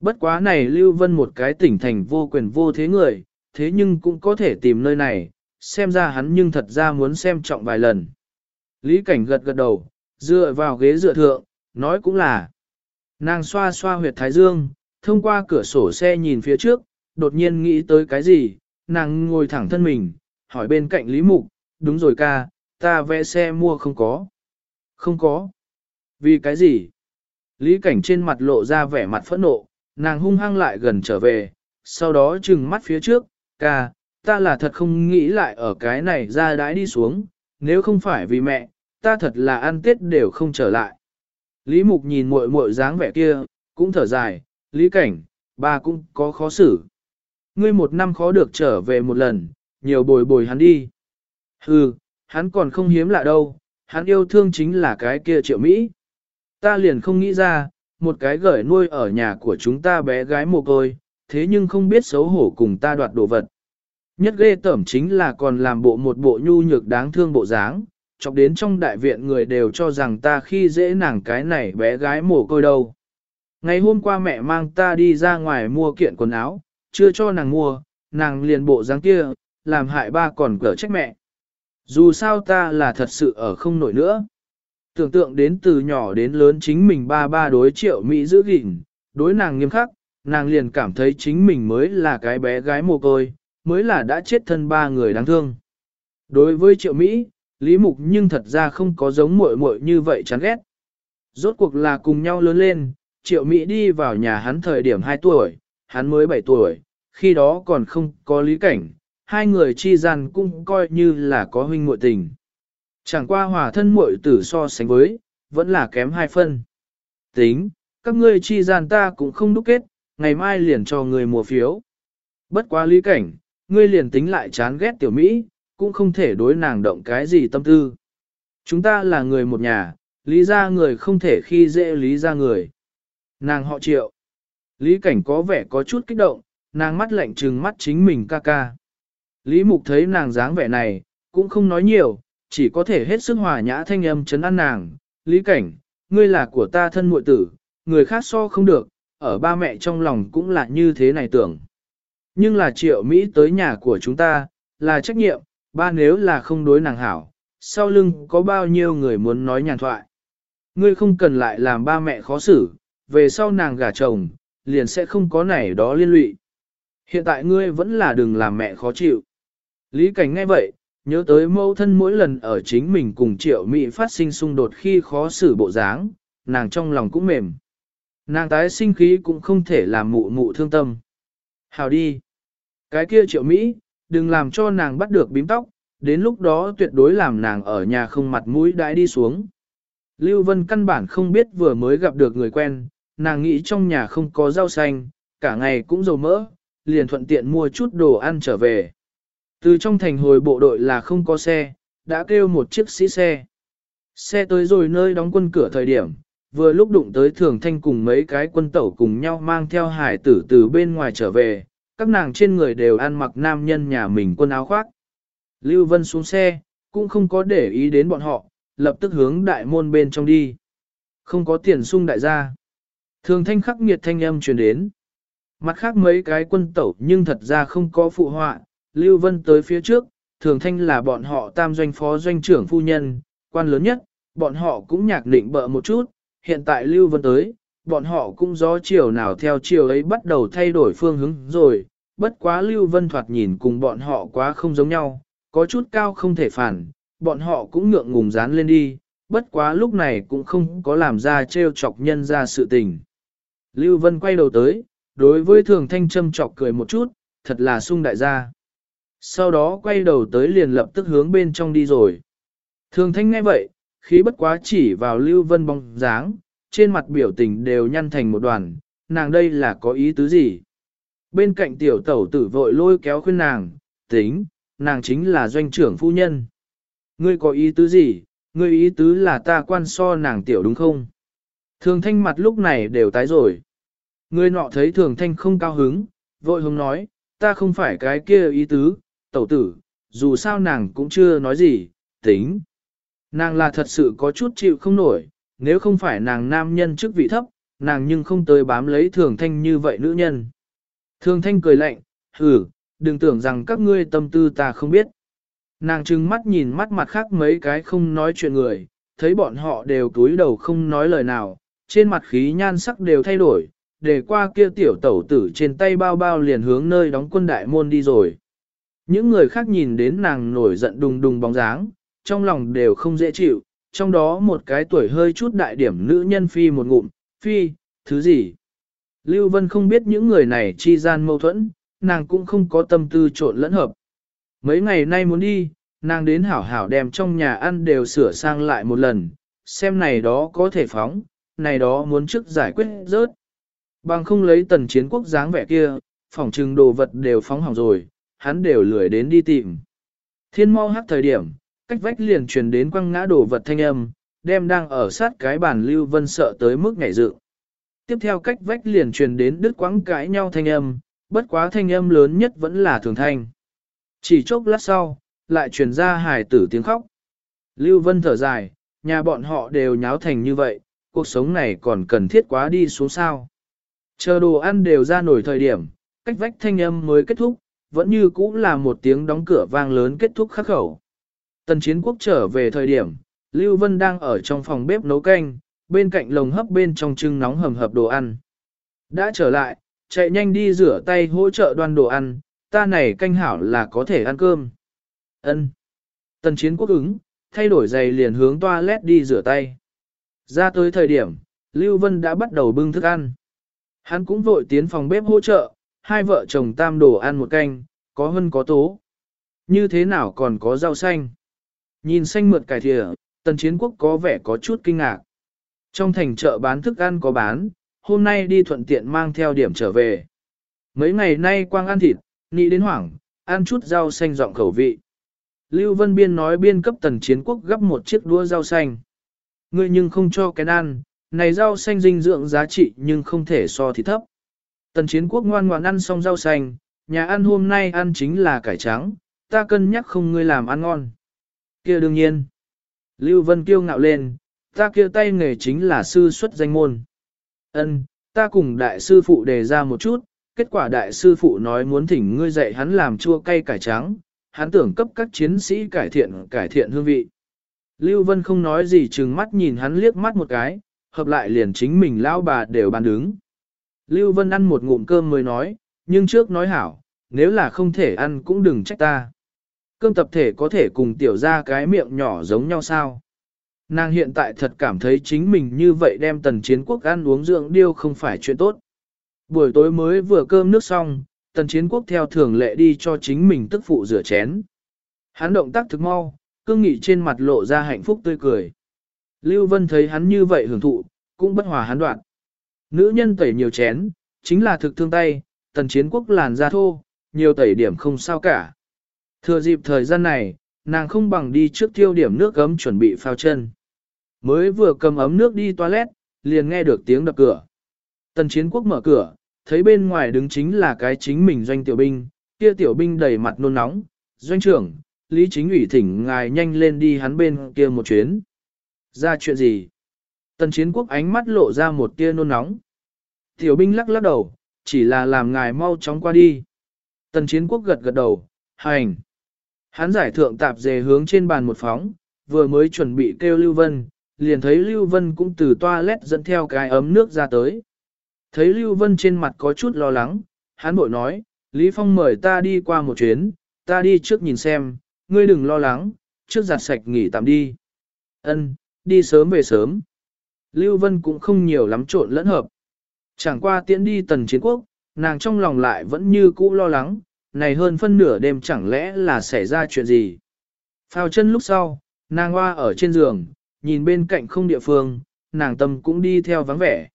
Bất quá này Lưu Vân một cái tỉnh thành vô quyền vô thế người, thế nhưng cũng có thể tìm nơi này, xem ra hắn nhưng thật ra muốn xem trọng vài lần. Lý Cảnh gật gật đầu, dựa vào ghế dựa thượng, nói cũng là. Nàng xoa xoa huyệt thái dương, thông qua cửa sổ xe nhìn phía trước, đột nhiên nghĩ tới cái gì, nàng ngồi thẳng thân mình, hỏi bên cạnh Lý Mục, đúng rồi ca, ta vẽ xe mua không có. Không có. Vì cái gì? Lý cảnh trên mặt lộ ra vẻ mặt phẫn nộ, nàng hung hăng lại gần trở về, sau đó trừng mắt phía trước, ca, ta là thật không nghĩ lại ở cái này ra đãi đi xuống, nếu không phải vì mẹ, ta thật là ăn tết đều không trở lại. Lý Mục nhìn muội muội dáng vẻ kia, cũng thở dài, Lý Cảnh, ba cũng có khó xử. Ngươi một năm khó được trở về một lần, nhiều bồi bồi hắn đi. Hừ, hắn còn không hiếm lạ đâu, hắn yêu thương chính là cái kia triệu Mỹ. Ta liền không nghĩ ra, một cái gởi nuôi ở nhà của chúng ta bé gái mồ côi, thế nhưng không biết xấu hổ cùng ta đoạt đồ vật. Nhất ghê tởm chính là còn làm bộ một bộ nhu nhược đáng thương bộ dáng, chọc đến trong đại viện người đều cho rằng ta khi dễ nàng cái này bé gái mồ côi đâu. Ngày hôm qua mẹ mang ta đi ra ngoài mua kiện quần áo, chưa cho nàng mua, nàng liền bộ dáng kia, làm hại ba còn cỡ trách mẹ. Dù sao ta là thật sự ở không nổi nữa. Tưởng tượng đến từ nhỏ đến lớn chính mình ba ba đối triệu Mỹ giữ gìn, đối nàng nghiêm khắc, nàng liền cảm thấy chính mình mới là cái bé gái mồ côi, mới là đã chết thân ba người đáng thương. Đối với triệu Mỹ, Lý Mục nhưng thật ra không có giống muội muội như vậy chán ghét. Rốt cuộc là cùng nhau lớn lên, triệu Mỹ đi vào nhà hắn thời điểm 2 tuổi, hắn mới 7 tuổi, khi đó còn không có lý cảnh, hai người chi gian cũng coi như là có huynh muội tình. Chẳng qua hòa thân muội tử so sánh với, vẫn là kém hai phân. Tính, các ngươi chi gian ta cũng không đúc kết, ngày mai liền cho người mua phiếu. Bất quá lý cảnh, ngươi liền tính lại chán ghét tiểu Mỹ, cũng không thể đối nàng động cái gì tâm tư. Chúng ta là người một nhà, Lý ra người không thể khi dễ lý ra người. Nàng họ triệu. Lý cảnh có vẻ có chút kích động, nàng mắt lạnh trừng mắt chính mình ca ca. Lý mục thấy nàng dáng vẻ này, cũng không nói nhiều, chỉ có thể hết sức hòa nhã thanh âm chấn an nàng. Lý cảnh, ngươi là của ta thân muội tử, người khác so không được, ở ba mẹ trong lòng cũng là như thế này tưởng. Nhưng là triệu Mỹ tới nhà của chúng ta, là trách nhiệm, ba nếu là không đối nàng hảo, sau lưng có bao nhiêu người muốn nói nhàn thoại. Ngươi không cần lại làm ba mẹ khó xử, về sau nàng gả chồng, liền sẽ không có nảy đó liên lụy. Hiện tại ngươi vẫn là đừng làm mẹ khó chịu. Lý cảnh nghe vậy, nhớ tới mâu thân mỗi lần ở chính mình cùng triệu Mỹ phát sinh xung đột khi khó xử bộ dáng, nàng trong lòng cũng mềm. Nàng tái sinh khí cũng không thể làm mụ mụ thương tâm. Hào đi. Cái kia triệu Mỹ, đừng làm cho nàng bắt được bím tóc, đến lúc đó tuyệt đối làm nàng ở nhà không mặt mũi đãi đi xuống. Lưu Vân căn bản không biết vừa mới gặp được người quen, nàng nghĩ trong nhà không có rau xanh, cả ngày cũng dầu mỡ, liền thuận tiện mua chút đồ ăn trở về. Từ trong thành hồi bộ đội là không có xe, đã kêu một chiếc sĩ xe. Xe tới rồi nơi đóng quân cửa thời điểm, vừa lúc đụng tới thường thanh cùng mấy cái quân tẩu cùng nhau mang theo hải tử từ bên ngoài trở về, các nàng trên người đều ăn mặc nam nhân nhà mình quân áo khoác. Lưu Vân xuống xe, cũng không có để ý đến bọn họ, lập tức hướng đại môn bên trong đi. Không có tiền sung đại gia. Thường thanh khắc nghiệt thanh âm truyền đến. Mặt khác mấy cái quân tẩu nhưng thật ra không có phụ họa, Lưu Vân tới phía trước, thường thanh là bọn họ tam doanh phó doanh trưởng phu nhân, quan lớn nhất, bọn họ cũng nhạc định bợ một chút, hiện tại Lưu Vân tới, bọn họ cũng gió chiều nào theo chiều ấy bắt đầu thay đổi phương hướng rồi, bất quá Lưu Vân thoạt nhìn cùng bọn họ quá không giống nhau, có chút cao không thể phản, bọn họ cũng ngượng ngùng dán lên đi, bất quá lúc này cũng không có làm ra trêu chọc nhân ra sự tình. Lưu Vân quay đầu tới, đối với thường thanh châm chọc cười một chút, thật là sung đại gia. Sau đó quay đầu tới liền lập tức hướng bên trong đi rồi. Thường thanh ngay vậy, khí bất quá chỉ vào Lưu Vân bóng dáng, trên mặt biểu tình đều nhăn thành một đoàn, nàng đây là có ý tứ gì? Bên cạnh tiểu tẩu tử vội lôi kéo khuyên nàng, tính, nàng chính là doanh trưởng phu nhân. Ngươi có ý tứ gì? Ngươi ý tứ là ta quan so nàng tiểu đúng không? Thường thanh mặt lúc này đều tái rồi. Ngươi nọ thấy thường thanh không cao hứng, vội hứng nói, ta không phải cái kia ý tứ, tẩu tử, dù sao nàng cũng chưa nói gì, tính. Nàng là thật sự có chút chịu không nổi, nếu không phải nàng nam nhân chức vị thấp, nàng nhưng không tới bám lấy thường thanh như vậy nữ nhân. Thường thanh cười lạnh, hử, đừng tưởng rằng các ngươi tâm tư ta không biết. Nàng trừng mắt nhìn mắt mặt khác mấy cái không nói chuyện người, thấy bọn họ đều túi đầu không nói lời nào, trên mặt khí nhan sắc đều thay đổi, để qua kia tiểu tẩu tử trên tay bao bao liền hướng nơi đóng quân đại môn đi rồi. Những người khác nhìn đến nàng nổi giận đùng đùng bóng dáng, trong lòng đều không dễ chịu, trong đó một cái tuổi hơi chút đại điểm nữ nhân phi một ngụm, phi, thứ gì? Lưu Vân không biết những người này chi gian mâu thuẫn, nàng cũng không có tâm tư trộn lẫn hợp. Mấy ngày nay muốn đi, nàng đến hảo hảo đem trong nhà ăn đều sửa sang lại một lần, xem này đó có thể phóng, này đó muốn trước giải quyết rớt. Bằng không lấy tần chiến quốc dáng vẻ kia, phòng trừng đồ vật đều phóng hỏng rồi, hắn đều lười đến đi tìm. Thiên mau hắc thời điểm, cách vách liền truyền đến quăng ngã đổ vật thanh âm, đem đang ở sát cái bàn Lưu Vân sợ tới mức ngảy dự. Tiếp theo cách vách liền truyền đến đứt quãng cãi nhau thanh âm, bất quá thanh âm lớn nhất vẫn là thường thanh. Chỉ chốc lát sau, lại truyền ra hài tử tiếng khóc. Lưu Vân thở dài, nhà bọn họ đều nháo thành như vậy, cuộc sống này còn cần thiết quá đi xuống sao. Chờ đồ ăn đều ra nổi thời điểm, cách vách thanh âm mới kết thúc, vẫn như cũ là một tiếng đóng cửa vang lớn kết thúc khắc khẩu. Tần chiến quốc trở về thời điểm, Lưu Vân đang ở trong phòng bếp nấu canh, bên cạnh lồng hấp bên trong trưng nóng hầm hập đồ ăn. Đã trở lại, chạy nhanh đi rửa tay hỗ trợ đoan đồ ăn, ta này canh hảo là có thể ăn cơm. Ân. Tần chiến quốc ứng, thay đổi giày liền hướng toilet đi rửa tay. Ra tới thời điểm, Lưu Vân đã bắt đầu bưng thức ăn. Hắn cũng vội tiến phòng bếp hỗ trợ, hai vợ chồng tam đồ ăn một canh, có hơn có tố. Như thế nào còn có rau xanh? Nhìn xanh mượt cải thìa, tần chiến quốc có vẻ có chút kinh ngạc. Trong thành chợ bán thức ăn có bán, hôm nay đi thuận tiện mang theo điểm trở về. Mấy ngày nay quang ăn thịt, nghĩ đến hoảng, ăn chút rau xanh dọn khẩu vị. Lưu Vân Biên nói biên cấp tần chiến quốc gấp một chiếc đũa rau xanh. Ngươi nhưng không cho cái ăn, này rau xanh dinh dưỡng giá trị nhưng không thể so thì thấp. Tần chiến quốc ngoan ngoãn ăn xong rau xanh, nhà ăn hôm nay ăn chính là cải trắng, ta cân nhắc không ngươi làm ăn ngon kia đương nhiên. Lưu Vân kiêu ngạo lên, ta kia tay nghề chính là sư xuất danh môn. Ân, ta cùng đại sư phụ đề ra một chút, kết quả đại sư phụ nói muốn thỉnh ngươi dạy hắn làm chua cay cải trắng, hắn tưởng cấp các chiến sĩ cải thiện cải thiện hương vị. Lưu Vân không nói gì chừng mắt nhìn hắn liếc mắt một cái, hợp lại liền chính mình lão bà đều bàn đứng. Lưu Vân ăn một ngụm cơm mới nói, nhưng trước nói hảo, nếu là không thể ăn cũng đừng trách ta. Cơm tập thể có thể cùng tiểu ra cái miệng nhỏ giống nhau sao? Nàng hiện tại thật cảm thấy chính mình như vậy đem tần chiến quốc ăn uống dưỡng điêu không phải chuyện tốt. Buổi tối mới vừa cơm nước xong, tần chiến quốc theo thường lệ đi cho chính mình tức phụ rửa chén. Hắn động tác thực mau, cương nghị trên mặt lộ ra hạnh phúc tươi cười. Lưu Vân thấy hắn như vậy hưởng thụ, cũng bất hòa hắn đoạn. Nữ nhân tẩy nhiều chén, chính là thực thương tay, tần chiến quốc làn da thô, nhiều tẩy điểm không sao cả. Thừa dịp thời gian này, nàng không bằng đi trước tiêu điểm nước ấm chuẩn bị phao chân. Mới vừa cầm ấm nước đi toilet, liền nghe được tiếng đập cửa. Tần chiến quốc mở cửa, thấy bên ngoài đứng chính là cái chính mình doanh tiểu binh, kia tiểu binh đầy mặt nôn nóng, doanh trưởng, lý chính ủy thỉnh ngài nhanh lên đi hắn bên kia một chuyến. Ra chuyện gì? Tần chiến quốc ánh mắt lộ ra một tia nôn nóng. Tiểu binh lắc lắc đầu, chỉ là làm ngài mau chóng qua đi. Tần chiến quốc gật gật đầu, hành. Hắn giải thượng tạp dề hướng trên bàn một phóng, vừa mới chuẩn bị kêu Lưu Vân, liền thấy Lưu Vân cũng từ toilet dẫn theo cái ấm nước ra tới. Thấy Lưu Vân trên mặt có chút lo lắng, hắn bội nói, Lý Phong mời ta đi qua một chuyến, ta đi trước nhìn xem, ngươi đừng lo lắng, trước giặt sạch nghỉ tạm đi. Ân, đi sớm về sớm. Lưu Vân cũng không nhiều lắm trộn lẫn hợp. Chẳng qua tiễn đi tần chiến quốc, nàng trong lòng lại vẫn như cũ lo lắng, này hơn phân nửa đêm chẳng lẽ là xảy ra chuyện gì. Phao chân lúc sau, nàng hoa ở trên giường, nhìn bên cạnh không địa phương, nàng tâm cũng đi theo vắng vẻ.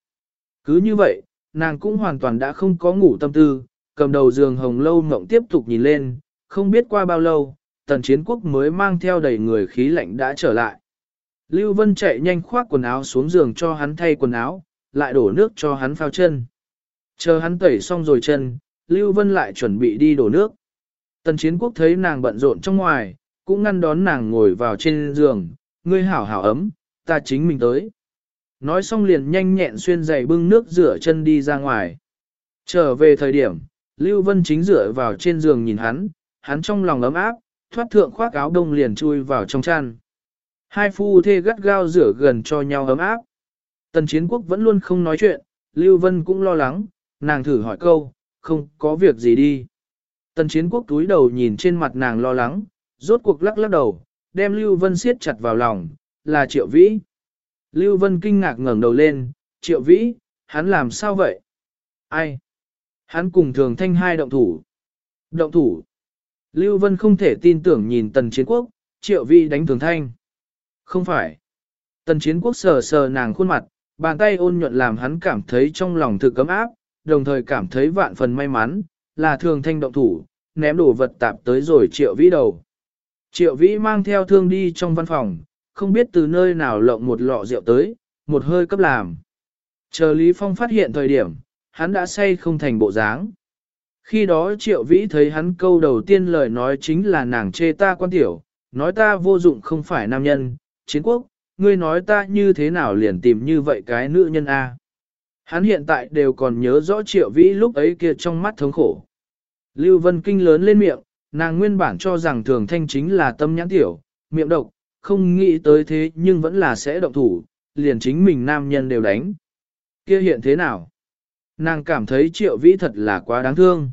Cứ như vậy, nàng cũng hoàn toàn đã không có ngủ tâm tư, cầm đầu giường hồng lâu mộng tiếp tục nhìn lên, không biết qua bao lâu, tần chiến quốc mới mang theo đầy người khí lạnh đã trở lại. Lưu Vân chạy nhanh khoác quần áo xuống giường cho hắn thay quần áo, lại đổ nước cho hắn phao chân. Chờ hắn tẩy xong rồi chân, Lưu Vân lại chuẩn bị đi đổ nước. Tần chiến quốc thấy nàng bận rộn trong ngoài, cũng ngăn đón nàng ngồi vào trên giường, ngươi hảo hảo ấm, ta chính mình tới. Nói xong liền nhanh nhẹn xuyên giày bưng nước rửa chân đi ra ngoài. Trở về thời điểm, Lưu Vân chính rửa vào trên giường nhìn hắn, hắn trong lòng ấm áp, thoát thượng khoác áo đông liền chui vào trong chăn. Hai phu thê gắt gao rửa gần cho nhau ấm áp. Tần chiến quốc vẫn luôn không nói chuyện, Lưu Vân cũng lo lắng, nàng thử hỏi câu, không có việc gì đi. Tần chiến quốc túi đầu nhìn trên mặt nàng lo lắng, rốt cuộc lắc lắc đầu, đem Lưu Vân siết chặt vào lòng, là Triệu Vĩ. Lưu Vân kinh ngạc ngẩng đầu lên, Triệu Vĩ, hắn làm sao vậy? Ai? Hắn cùng thường thanh hai động thủ. Động thủ. Lưu Vân không thể tin tưởng nhìn tần chiến quốc, Triệu Vĩ đánh thường thanh. Không phải. Tần chiến quốc sờ sờ nàng khuôn mặt, bàn tay ôn nhuận làm hắn cảm thấy trong lòng thực cấm áp, đồng thời cảm thấy vạn phần may mắn, là thường thanh động thủ, ném đồ vật tạp tới rồi triệu vĩ đầu. Triệu vĩ mang theo thương đi trong văn phòng, không biết từ nơi nào lộng một lọ rượu tới, một hơi cấp làm. Chờ Lý Phong phát hiện thời điểm, hắn đã say không thành bộ dáng. Khi đó triệu vĩ thấy hắn câu đầu tiên lời nói chính là nàng chê ta quan tiểu, nói ta vô dụng không phải nam nhân, chiến quốc, ngươi nói ta như thế nào liền tìm như vậy cái nữ nhân A. Hắn hiện tại đều còn nhớ rõ triệu vĩ lúc ấy kia trong mắt thống khổ. Lưu Vân Kinh lớn lên miệng, nàng nguyên bản cho rằng thường thanh chính là tâm nhãn tiểu, miệng độc, không nghĩ tới thế nhưng vẫn là sẽ động thủ, liền chính mình nam nhân đều đánh. Kia hiện thế nào? Nàng cảm thấy triệu vĩ thật là quá đáng thương.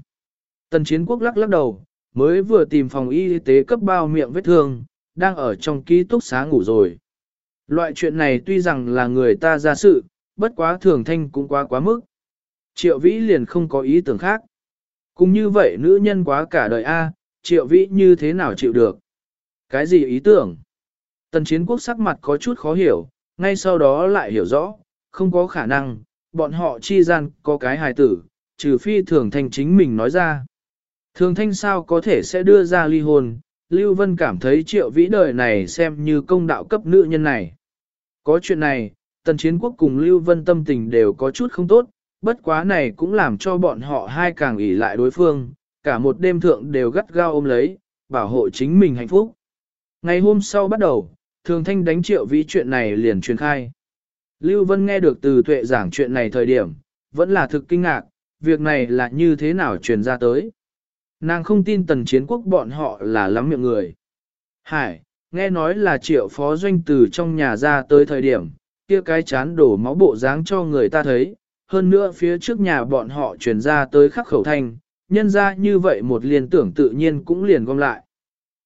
Tần chiến quốc lắc lắc đầu, mới vừa tìm phòng y tế cấp bao miệng vết thương, đang ở trong ký túc xá ngủ rồi. Loại chuyện này tuy rằng là người ta ra sự, bất quá thường thanh cũng quá quá mức. Triệu vĩ liền không có ý tưởng khác. Cũng như vậy nữ nhân quá cả đời A, triệu vĩ như thế nào chịu được? Cái gì ý tưởng? Tần chiến quốc sắc mặt có chút khó hiểu, ngay sau đó lại hiểu rõ, không có khả năng, bọn họ chi gian có cái hài tử, trừ phi thường thanh chính mình nói ra. Thường thanh sao có thể sẽ đưa ra ly hôn, Lưu Vân cảm thấy triệu vĩ đời này xem như công đạo cấp nữ nhân này. Có chuyện này, tần chiến quốc cùng Lưu Vân tâm tình đều có chút không tốt, bất quá này cũng làm cho bọn họ hai càng ỉ lại đối phương, cả một đêm thượng đều gắt gao ôm lấy, bảo hộ chính mình hạnh phúc. Ngày hôm sau bắt đầu, thường thanh đánh triệu vĩ chuyện này liền truyền khai. Lưu Vân nghe được từ tuệ giảng chuyện này thời điểm, vẫn là thực kinh ngạc, việc này là như thế nào truyền ra tới. Nàng không tin tần chiến quốc bọn họ là lắm miệng người. Hải, nghe nói là triệu phó doanh từ trong nhà ra tới thời điểm, kia cái chán đổ máu bộ dáng cho người ta thấy, hơn nữa phía trước nhà bọn họ truyền ra tới khắc khẩu thanh, nhân ra như vậy một liền tưởng tự nhiên cũng liền gom lại.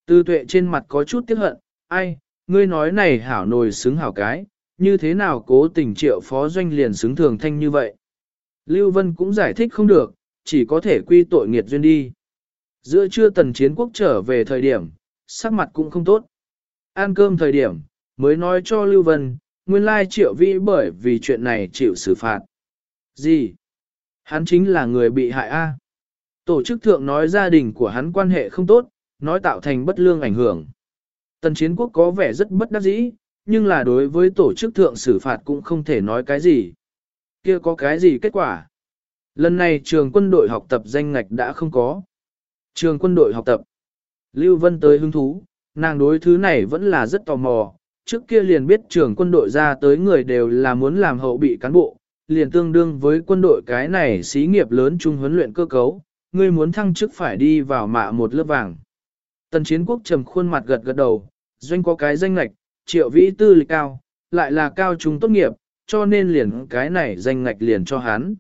Tư tuệ trên mặt có chút tiếc hận, ai, ngươi nói này hảo nồi xứng hảo cái, như thế nào cố tình triệu phó doanh liền xứng thường thanh như vậy. Lưu Vân cũng giải thích không được, chỉ có thể quy tội nghiệt duyên đi. Giữa trưa tần chiến quốc trở về thời điểm, sắc mặt cũng không tốt. Ăn cơm thời điểm, mới nói cho Lưu Vân, nguyên lai triệu vĩ bởi vì chuyện này chịu xử phạt. Gì? Hắn chính là người bị hại A. Tổ chức thượng nói gia đình của hắn quan hệ không tốt, nói tạo thành bất lương ảnh hưởng. Tần chiến quốc có vẻ rất bất đắc dĩ, nhưng là đối với tổ chức thượng xử phạt cũng không thể nói cái gì. Kia có cái gì kết quả? Lần này trường quân đội học tập danh ngạch đã không có. Trường quân đội học tập. Lưu Vân tới hứng thú, nàng đối thứ này vẫn là rất tò mò. Trước kia liền biết trưởng quân đội ra tới người đều là muốn làm hậu bị cán bộ, liền tương đương với quân đội cái này xí nghiệp lớn chung huấn luyện cơ cấu, ngươi muốn thăng chức phải đi vào mạ một lớp vàng. Tần chiến quốc trầm khuôn mặt gật gật đầu, doanh có cái danh ngạch, triệu vĩ tư lịch cao, lại là cao trung tốt nghiệp, cho nên liền cái này danh ngạch liền cho hắn.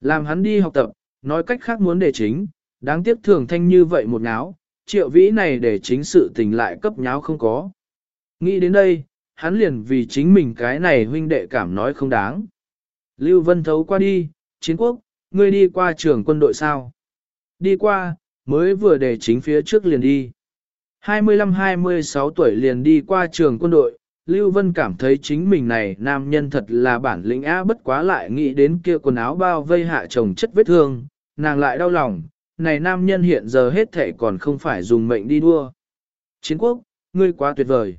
Làm hắn đi học tập, nói cách khác muốn để chính, đáng tiếc thường thanh như vậy một nháo, triệu vĩ này để chính sự tình lại cấp nháo không có. Nghĩ đến đây, hắn liền vì chính mình cái này huynh đệ cảm nói không đáng. Lưu Vân thấu qua đi, chiến quốc, ngươi đi qua trường quân đội sao? Đi qua, mới vừa để chính phía trước liền đi. 25-26 tuổi liền đi qua trường quân đội, Lưu Vân cảm thấy chính mình này nam nhân thật là bản lĩnh á bất quá lại nghĩ đến kia quần áo bao vây hạ chồng chất vết thương, nàng lại đau lòng, này nam nhân hiện giờ hết thể còn không phải dùng mệnh đi đua. Chiến quốc, ngươi quá tuyệt vời.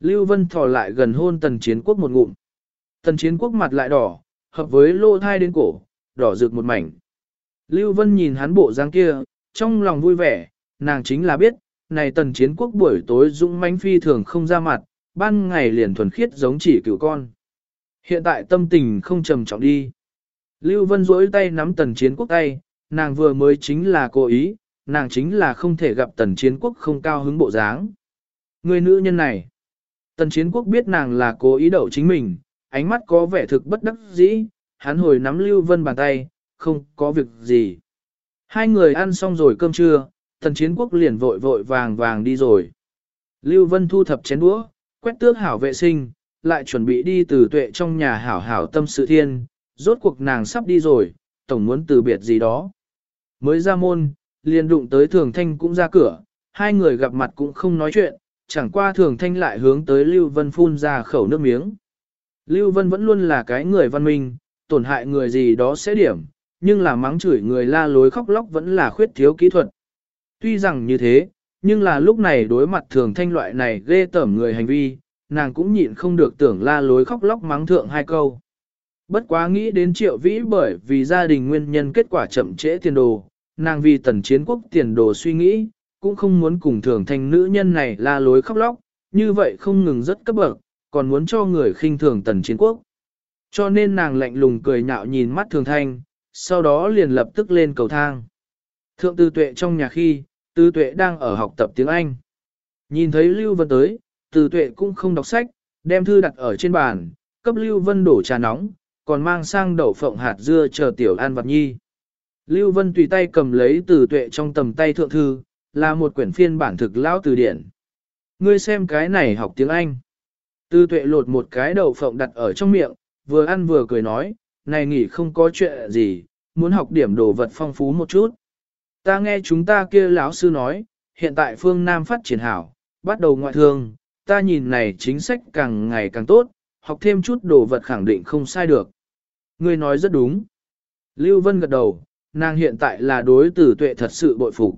Lưu Vân thò lại gần hôn tần chiến quốc một ngụm. Tần chiến quốc mặt lại đỏ, hợp với lô thai đến cổ, đỏ rực một mảnh. Lưu Vân nhìn hắn bộ dáng kia, trong lòng vui vẻ, nàng chính là biết, này tần chiến quốc buổi tối dũng mãnh phi thường không ra mặt, ban ngày liền thuần khiết giống chỉ cựu con. Hiện tại tâm tình không trầm trọng đi. Lưu Vân duỗi tay nắm tần chiến quốc tay, nàng vừa mới chính là cố ý, nàng chính là không thể gặp tần chiến quốc không cao hứng bộ dáng. Người nữ nhân này, tần chiến quốc biết nàng là cố ý đậu chính mình, ánh mắt có vẻ thực bất đắc dĩ, hắn hồi nắm Lưu Vân bàn tay, không có việc gì. Hai người ăn xong rồi cơm trưa, tần chiến quốc liền vội vội vàng vàng đi rồi. Lưu Vân thu thập chén đũa, quét tước hảo vệ sinh, lại chuẩn bị đi từ tuệ trong nhà hảo hảo tâm sự thiên, rốt cuộc nàng sắp đi rồi, tổng muốn từ biệt gì đó. Mới ra môn, liền đụng tới thường thanh cũng ra cửa, hai người gặp mặt cũng không nói chuyện, chẳng qua thường thanh lại hướng tới Lưu Vân phun ra khẩu nước miếng. Lưu Vân vẫn luôn là cái người văn minh, tổn hại người gì đó sẽ điểm, nhưng là mắng chửi người la lối khóc lóc vẫn là khuyết thiếu kỹ thuật. Tuy rằng như thế, nhưng là lúc này đối mặt thường thanh loại này ghê tởm người hành vi, nàng cũng nhịn không được tưởng la lối khóc lóc mắng thượng hai câu. Bất quá nghĩ đến triệu vĩ bởi vì gia đình nguyên nhân kết quả chậm trễ tiền đồ, nàng vì tần chiến quốc tiền đồ suy nghĩ, cũng không muốn cùng thường thanh nữ nhân này la lối khóc lóc, như vậy không ngừng rất cấp bậc, còn muốn cho người khinh thường tần chiến quốc. Cho nên nàng lạnh lùng cười nhạo nhìn mắt thường thanh, sau đó liền lập tức lên cầu thang. Thượng tư tuệ trong nhà khi, tư tuệ đang ở học tập tiếng Anh. Nhìn thấy Lưu Vân tới, tư tuệ cũng không đọc sách, đem thư đặt ở trên bàn, cấp Lưu Vân đổ trà nóng, còn mang sang đậu phộng hạt dưa chờ tiểu an vật nhi. Lưu Vân tùy tay cầm lấy từ tuệ trong tầm tay thượng thư, là một quyển phiên bản thực lão từ điển. Ngươi xem cái này học tiếng Anh. Tư tuệ lột một cái đậu phộng đặt ở trong miệng, vừa ăn vừa cười nói, này nghỉ không có chuyện gì, muốn học điểm đồ vật phong phú một chút. Ta nghe chúng ta kia lão sư nói, hiện tại phương Nam phát triển hảo, bắt đầu ngoại thương, ta nhìn này chính sách càng ngày càng tốt, học thêm chút đồ vật khẳng định không sai được. Ngươi nói rất đúng. Lưu Vân gật đầu, nàng hiện tại là đối tử tuệ thật sự bội phục.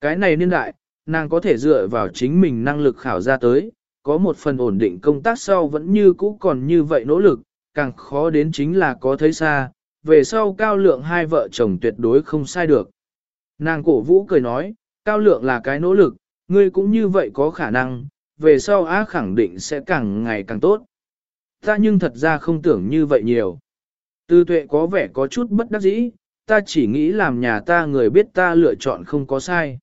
Cái này niên đại, nàng có thể dựa vào chính mình năng lực khảo ra tới, có một phần ổn định công tác sau vẫn như cũ còn như vậy nỗ lực, càng khó đến chính là có thấy xa, về sau cao lượng hai vợ chồng tuyệt đối không sai được. Nàng cổ vũ cười nói, cao lượng là cái nỗ lực, ngươi cũng như vậy có khả năng, về sau á khẳng định sẽ càng ngày càng tốt. Ta nhưng thật ra không tưởng như vậy nhiều. Tư tuệ có vẻ có chút bất đắc dĩ, ta chỉ nghĩ làm nhà ta người biết ta lựa chọn không có sai.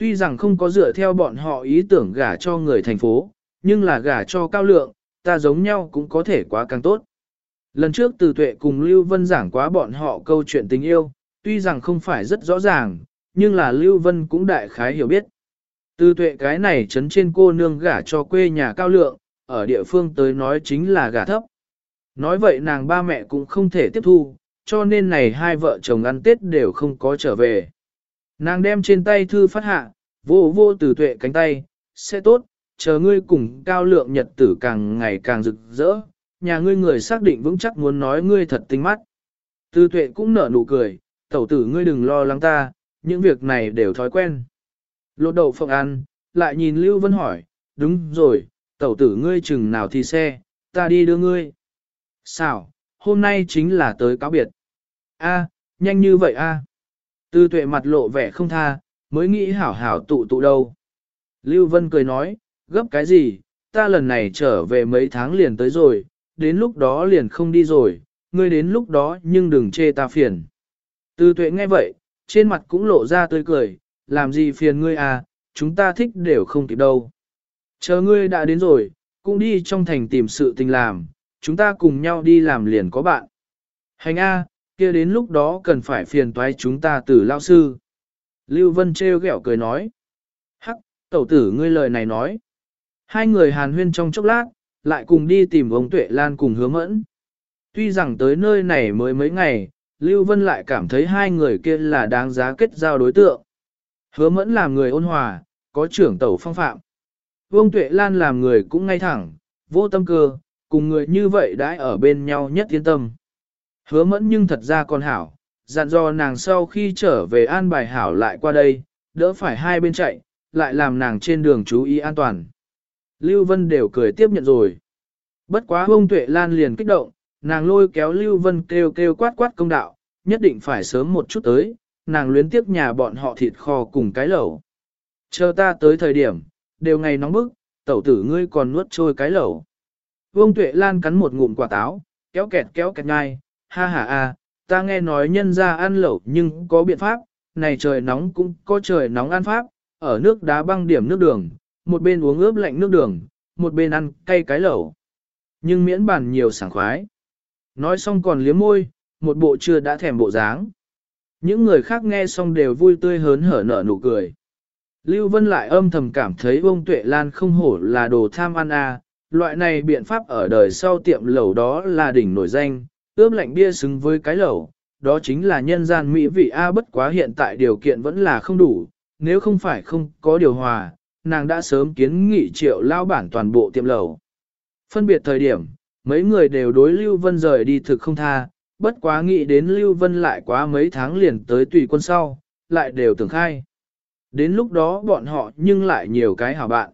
Tuy rằng không có dựa theo bọn họ ý tưởng gả cho người thành phố, nhưng là gả cho cao lượng, ta giống nhau cũng có thể quá càng tốt. Lần trước từ tuệ cùng Lưu Vân giảng quá bọn họ câu chuyện tình yêu, tuy rằng không phải rất rõ ràng, nhưng là Lưu Vân cũng đại khái hiểu biết. Từ tuệ cái này chấn trên cô nương gả cho quê nhà cao lượng, ở địa phương tới nói chính là gả thấp. Nói vậy nàng ba mẹ cũng không thể tiếp thu, cho nên này hai vợ chồng ăn Tết đều không có trở về. Nàng đem trên tay thư phát hạ, vô vô từ tuệ cánh tay, sẽ tốt, chờ ngươi cùng cao lượng nhật tử càng ngày càng rực rỡ, nhà ngươi người xác định vững chắc muốn nói ngươi thật tinh mắt. Từ tuệ cũng nở nụ cười, tẩu tử ngươi đừng lo lắng ta, những việc này đều thói quen. Lột đầu phộng ăn, lại nhìn Lưu Vân hỏi, đúng rồi, tẩu tử ngươi chừng nào thì xe, ta đi đưa ngươi. Sao, hôm nay chính là tới cáo biệt. A, nhanh như vậy a. Tư tuệ mặt lộ vẻ không tha, mới nghĩ hảo hảo tụ tụ đâu. Lưu Vân cười nói, gấp cái gì, ta lần này trở về mấy tháng liền tới rồi, đến lúc đó liền không đi rồi, ngươi đến lúc đó nhưng đừng chê ta phiền. Tư tuệ nghe vậy, trên mặt cũng lộ ra tươi cười, làm gì phiền ngươi à, chúng ta thích đều không kịp đâu. Chờ ngươi đã đến rồi, cũng đi trong thành tìm sự tình làm, chúng ta cùng nhau đi làm liền có bạn. Hành A, kia đến lúc đó cần phải phiền toái chúng ta từ lao sư. Lưu Vân trêu ghẹo cười nói. Hắc, tẩu tử ngươi lời này nói. Hai người hàn huyên trong chốc lát, lại cùng đi tìm ông Tuệ Lan cùng hứa mẫn. Tuy rằng tới nơi này mới mấy ngày, Lưu Vân lại cảm thấy hai người kia là đáng giá kết giao đối tượng. Hứa mẫn làm người ôn hòa, có trưởng tẩu phong phạm. Vương Tuệ Lan làm người cũng ngay thẳng, vô tâm cơ, cùng người như vậy đãi ở bên nhau nhất yên tâm. Hứa mẫn nhưng thật ra còn hảo, dặn dò nàng sau khi trở về an bài hảo lại qua đây, đỡ phải hai bên chạy, lại làm nàng trên đường chú ý an toàn. Lưu Vân đều cười tiếp nhận rồi. Bất quá ông Tuệ Lan liền kích động, nàng lôi kéo Lưu Vân kêu kêu quát quát công đạo, nhất định phải sớm một chút tới, nàng luyến tiếp nhà bọn họ thịt kho cùng cái lẩu. Chờ ta tới thời điểm, đều ngày nóng bức, tẩu tử ngươi còn nuốt trôi cái lẩu. Vương Tuệ Lan cắn một ngụm quả táo, kéo kẹt kéo kẹt ngay, ha ha a, ta nghe nói nhân ra ăn lẩu nhưng có biện pháp, này trời nóng cũng có trời nóng ăn pháp, ở nước đá băng điểm nước đường, một bên uống ướp lạnh nước đường, một bên ăn cay cái lẩu. Nhưng miễn bàn nhiều sảng khoái. Nói xong còn liếm môi, một bộ chưa đã thèm bộ dáng. Những người khác nghe xong đều vui tươi hớn hở nở nụ cười. Lưu Vân lại âm thầm cảm thấy ông tuệ lan không hổ là đồ tham ăn à, loại này biện pháp ở đời sau tiệm lẩu đó là đỉnh nổi danh, ướp lạnh bia xứng với cái lẩu, đó chính là nhân gian mỹ vị A bất quá hiện tại điều kiện vẫn là không đủ, nếu không phải không có điều hòa, nàng đã sớm kiến nghị triệu lao bản toàn bộ tiệm lẩu. Phân biệt thời điểm, mấy người đều đối Lưu Vân rời đi thực không tha, bất quá nghĩ đến Lưu Vân lại quá mấy tháng liền tới tùy quân sau, lại đều tưởng khai. Đến lúc đó bọn họ nhưng lại nhiều cái hảo bạn.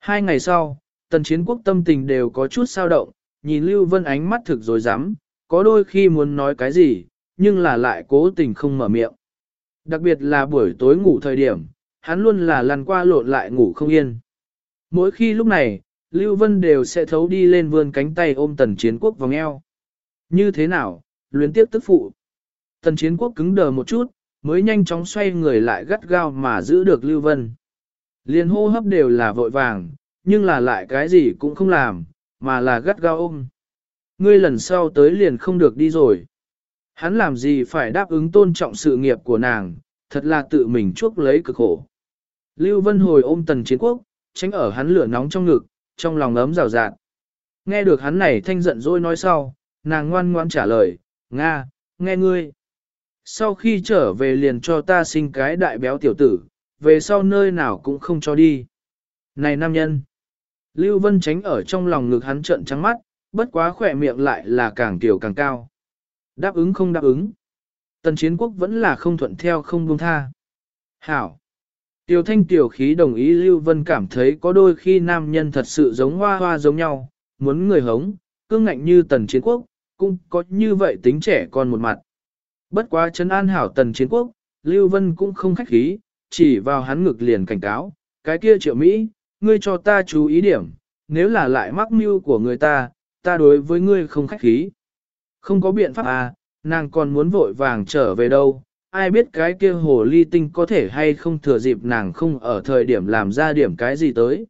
Hai ngày sau, tần chiến quốc tâm tình đều có chút sao động, nhìn Lưu Vân ánh mắt thực rồi dám, có đôi khi muốn nói cái gì, nhưng là lại cố tình không mở miệng. Đặc biệt là buổi tối ngủ thời điểm, hắn luôn là lăn qua lộn lại ngủ không yên. Mỗi khi lúc này, Lưu Vân đều sẽ thấu đi lên vươn cánh tay ôm tần chiến quốc vòng eo. Như thế nào, luyến tiếp tức phụ. Tần chiến quốc cứng đờ một chút, mới nhanh chóng xoay người lại gắt gao mà giữ được Lưu Vân. Liên hô hấp đều là vội vàng, nhưng là lại cái gì cũng không làm, mà là gắt gao ôm. Ngươi lần sau tới liền không được đi rồi. Hắn làm gì phải đáp ứng tôn trọng sự nghiệp của nàng, thật là tự mình chuốc lấy cực khổ. Lưu Vân hồi ôm tần chiến quốc, tránh ở hắn lửa nóng trong ngực, trong lòng ấm rào rạt. Nghe được hắn này thanh giận dỗi nói sau, nàng ngoan ngoan trả lời, Nga, nghe ngươi. Sau khi trở về liền cho ta sinh cái đại béo tiểu tử, về sau nơi nào cũng không cho đi. Này nam nhân! Lưu Vân tránh ở trong lòng ngực hắn trợn trắng mắt, bất quá khỏe miệng lại là càng tiểu càng cao. Đáp ứng không đáp ứng. Tần chiến quốc vẫn là không thuận theo không buông tha. Hảo! Tiểu thanh tiểu khí đồng ý Lưu Vân cảm thấy có đôi khi nam nhân thật sự giống hoa hoa giống nhau, muốn người hống, cương ngạnh như tần chiến quốc, cũng có như vậy tính trẻ con một mặt. Bất quá chân an hảo tần chiến quốc, Lưu Vân cũng không khách khí, chỉ vào hắn ngực liền cảnh cáo, cái kia triệu Mỹ, ngươi cho ta chú ý điểm, nếu là lại mắc mưu của người ta, ta đối với ngươi không khách khí. Không có biện pháp à, nàng còn muốn vội vàng trở về đâu, ai biết cái kia hồ ly tinh có thể hay không thừa dịp nàng không ở thời điểm làm ra điểm cái gì tới.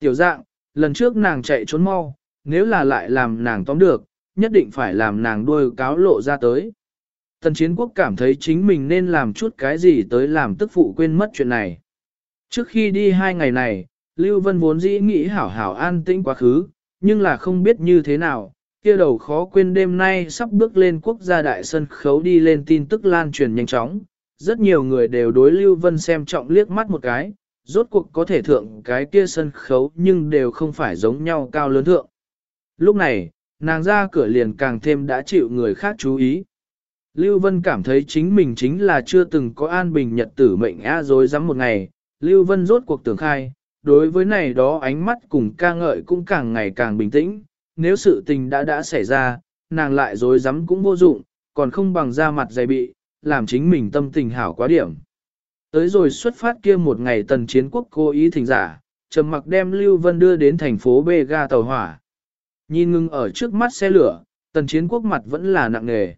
Tiểu dạng, lần trước nàng chạy trốn mau, nếu là lại làm nàng tóm được, nhất định phải làm nàng đuôi cáo lộ ra tới. Tần chiến quốc cảm thấy chính mình nên làm chút cái gì tới làm tức phụ quên mất chuyện này. Trước khi đi hai ngày này, Lưu Vân vốn dĩ nghĩ hảo hảo an tĩnh quá khứ, nhưng là không biết như thế nào, kia đầu khó quên đêm nay sắp bước lên quốc gia đại sân khấu đi lên tin tức lan truyền nhanh chóng. Rất nhiều người đều đối Lưu Vân xem trọng liếc mắt một cái, rốt cuộc có thể thượng cái kia sân khấu nhưng đều không phải giống nhau cao lớn thượng. Lúc này, nàng ra cửa liền càng thêm đã chịu người khác chú ý. Lưu Vân cảm thấy chính mình chính là chưa từng có an bình nhật tử mệnh á dối rắm một ngày, Lưu Vân rốt cuộc tưởng khai, đối với này đó ánh mắt cùng ca ngợi cũng càng ngày càng bình tĩnh, nếu sự tình đã đã xảy ra, nàng lại dối rắm cũng vô dụng, còn không bằng ra mặt dày bị, làm chính mình tâm tình hảo quá điểm. Tới rồi xuất phát kia một ngày tần chiến quốc cố ý thỉnh giả, trầm mặc đem Lưu Vân đưa đến thành phố Bê ga tàu hỏa. Nhìn ngưng ở trước mắt xe lửa, tần chiến quốc mặt vẫn là nặng nề.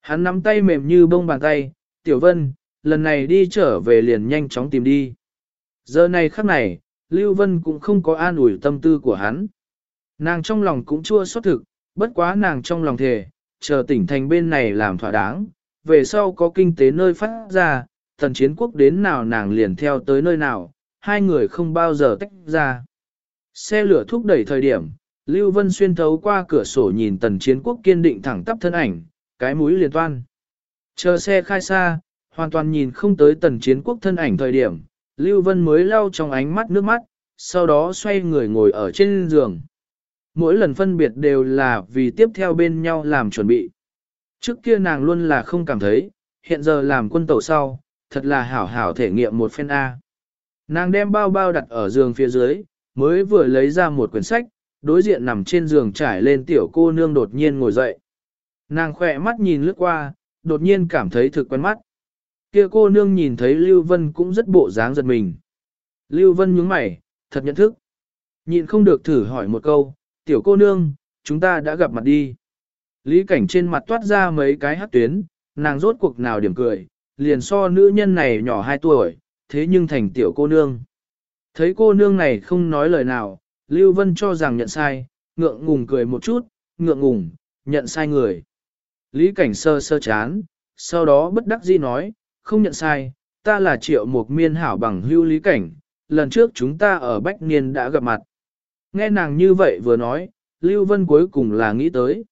Hắn nắm tay mềm như bông bàn tay, Tiểu Vân, lần này đi trở về liền nhanh chóng tìm đi. Giờ này khắc này, Lưu Vân cũng không có an ủi tâm tư của hắn. Nàng trong lòng cũng chua xót thực, bất quá nàng trong lòng thề, chờ tỉnh thành bên này làm thỏa đáng, về sau có kinh tế nơi phát ra, thần chiến quốc đến nào nàng liền theo tới nơi nào, hai người không bao giờ tách ra. Xe lửa thúc đẩy thời điểm, Lưu Vân xuyên thấu qua cửa sổ nhìn tần chiến quốc kiên định thẳng tắp thân ảnh, cái mũi liền toan. Chờ xe khai xa, hoàn toàn nhìn không tới tần chiến quốc thân ảnh thời điểm, Lưu Vân mới lau trong ánh mắt nước mắt, sau đó xoay người ngồi ở trên giường. Mỗi lần phân biệt đều là vì tiếp theo bên nhau làm chuẩn bị. Trước kia nàng luôn là không cảm thấy, hiện giờ làm quân tẩu sau, thật là hảo hảo thể nghiệm một phen A. Nàng đem bao bao đặt ở giường phía dưới, mới vừa lấy ra một quyển sách, đối diện nằm trên giường trải lên tiểu cô nương đột nhiên ngồi dậy. Nàng khỏe mắt nhìn lướt qua, đột nhiên cảm thấy thực quen mắt. Kia cô nương nhìn thấy Lưu Vân cũng rất bộ dáng giật mình. Lưu Vân nhướng mày, thật nhận thức. Nhịn không được thử hỏi một câu, tiểu cô nương, chúng ta đã gặp mặt đi. Lý cảnh trên mặt toát ra mấy cái hát tuyến, nàng rốt cuộc nào điểm cười, liền so nữ nhân này nhỏ 2 tuổi, thế nhưng thành tiểu cô nương. Thấy cô nương này không nói lời nào, Lưu Vân cho rằng nhận sai, ngượng ngùng cười một chút, ngượng ngùng, nhận sai người. Lý cảnh sơ sơ chán, sau đó bất đắc dĩ nói, không nhận sai, ta là triệu một miên hảo bằng hưu lý cảnh, lần trước chúng ta ở Bách Niên đã gặp mặt. Nghe nàng như vậy vừa nói, Lưu Vân cuối cùng là nghĩ tới.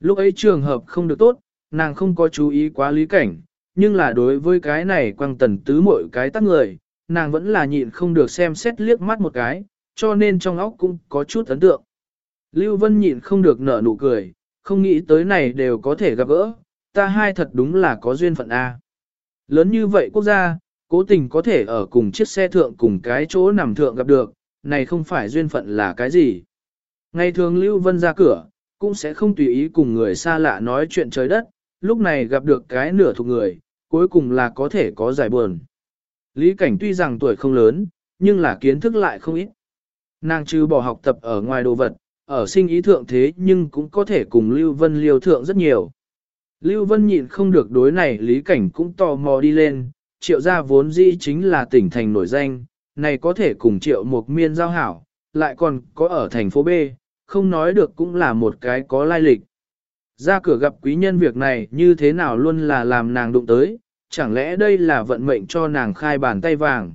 Lúc ấy trường hợp không được tốt, nàng không có chú ý quá lý cảnh, nhưng là đối với cái này quăng tần tứ mỗi cái tắt người, nàng vẫn là nhịn không được xem xét liếc mắt một cái, cho nên trong óc cũng có chút ấn tượng. Lưu Vân nhịn không được nở nụ cười, không nghĩ tới này đều có thể gặp gỡ, ta hai thật đúng là có duyên phận A. Lớn như vậy quốc gia, cố tình có thể ở cùng chiếc xe thượng cùng cái chỗ nằm thượng gặp được, này không phải duyên phận là cái gì. Ngày thường Lưu Vân ra cửa, cũng sẽ không tùy ý cùng người xa lạ nói chuyện trời đất, lúc này gặp được cái nửa thuộc người, cuối cùng là có thể có giải buồn. Lý Cảnh tuy rằng tuổi không lớn, nhưng là kiến thức lại không ít. Nàng trừ bỏ học tập ở ngoài đồ vật, ở sinh ý thượng thế nhưng cũng có thể cùng Lưu Vân liều thượng rất nhiều. Lưu Vân nhịn không được đối này Lý Cảnh cũng tò mò đi lên, triệu gia vốn dĩ chính là tỉnh thành nổi danh, này có thể cùng triệu một miên giao hảo, lại còn có ở thành phố B, không nói được cũng là một cái có lai lịch. Ra cửa gặp quý nhân việc này như thế nào luôn là làm nàng đụng tới, chẳng lẽ đây là vận mệnh cho nàng khai bàn tay vàng.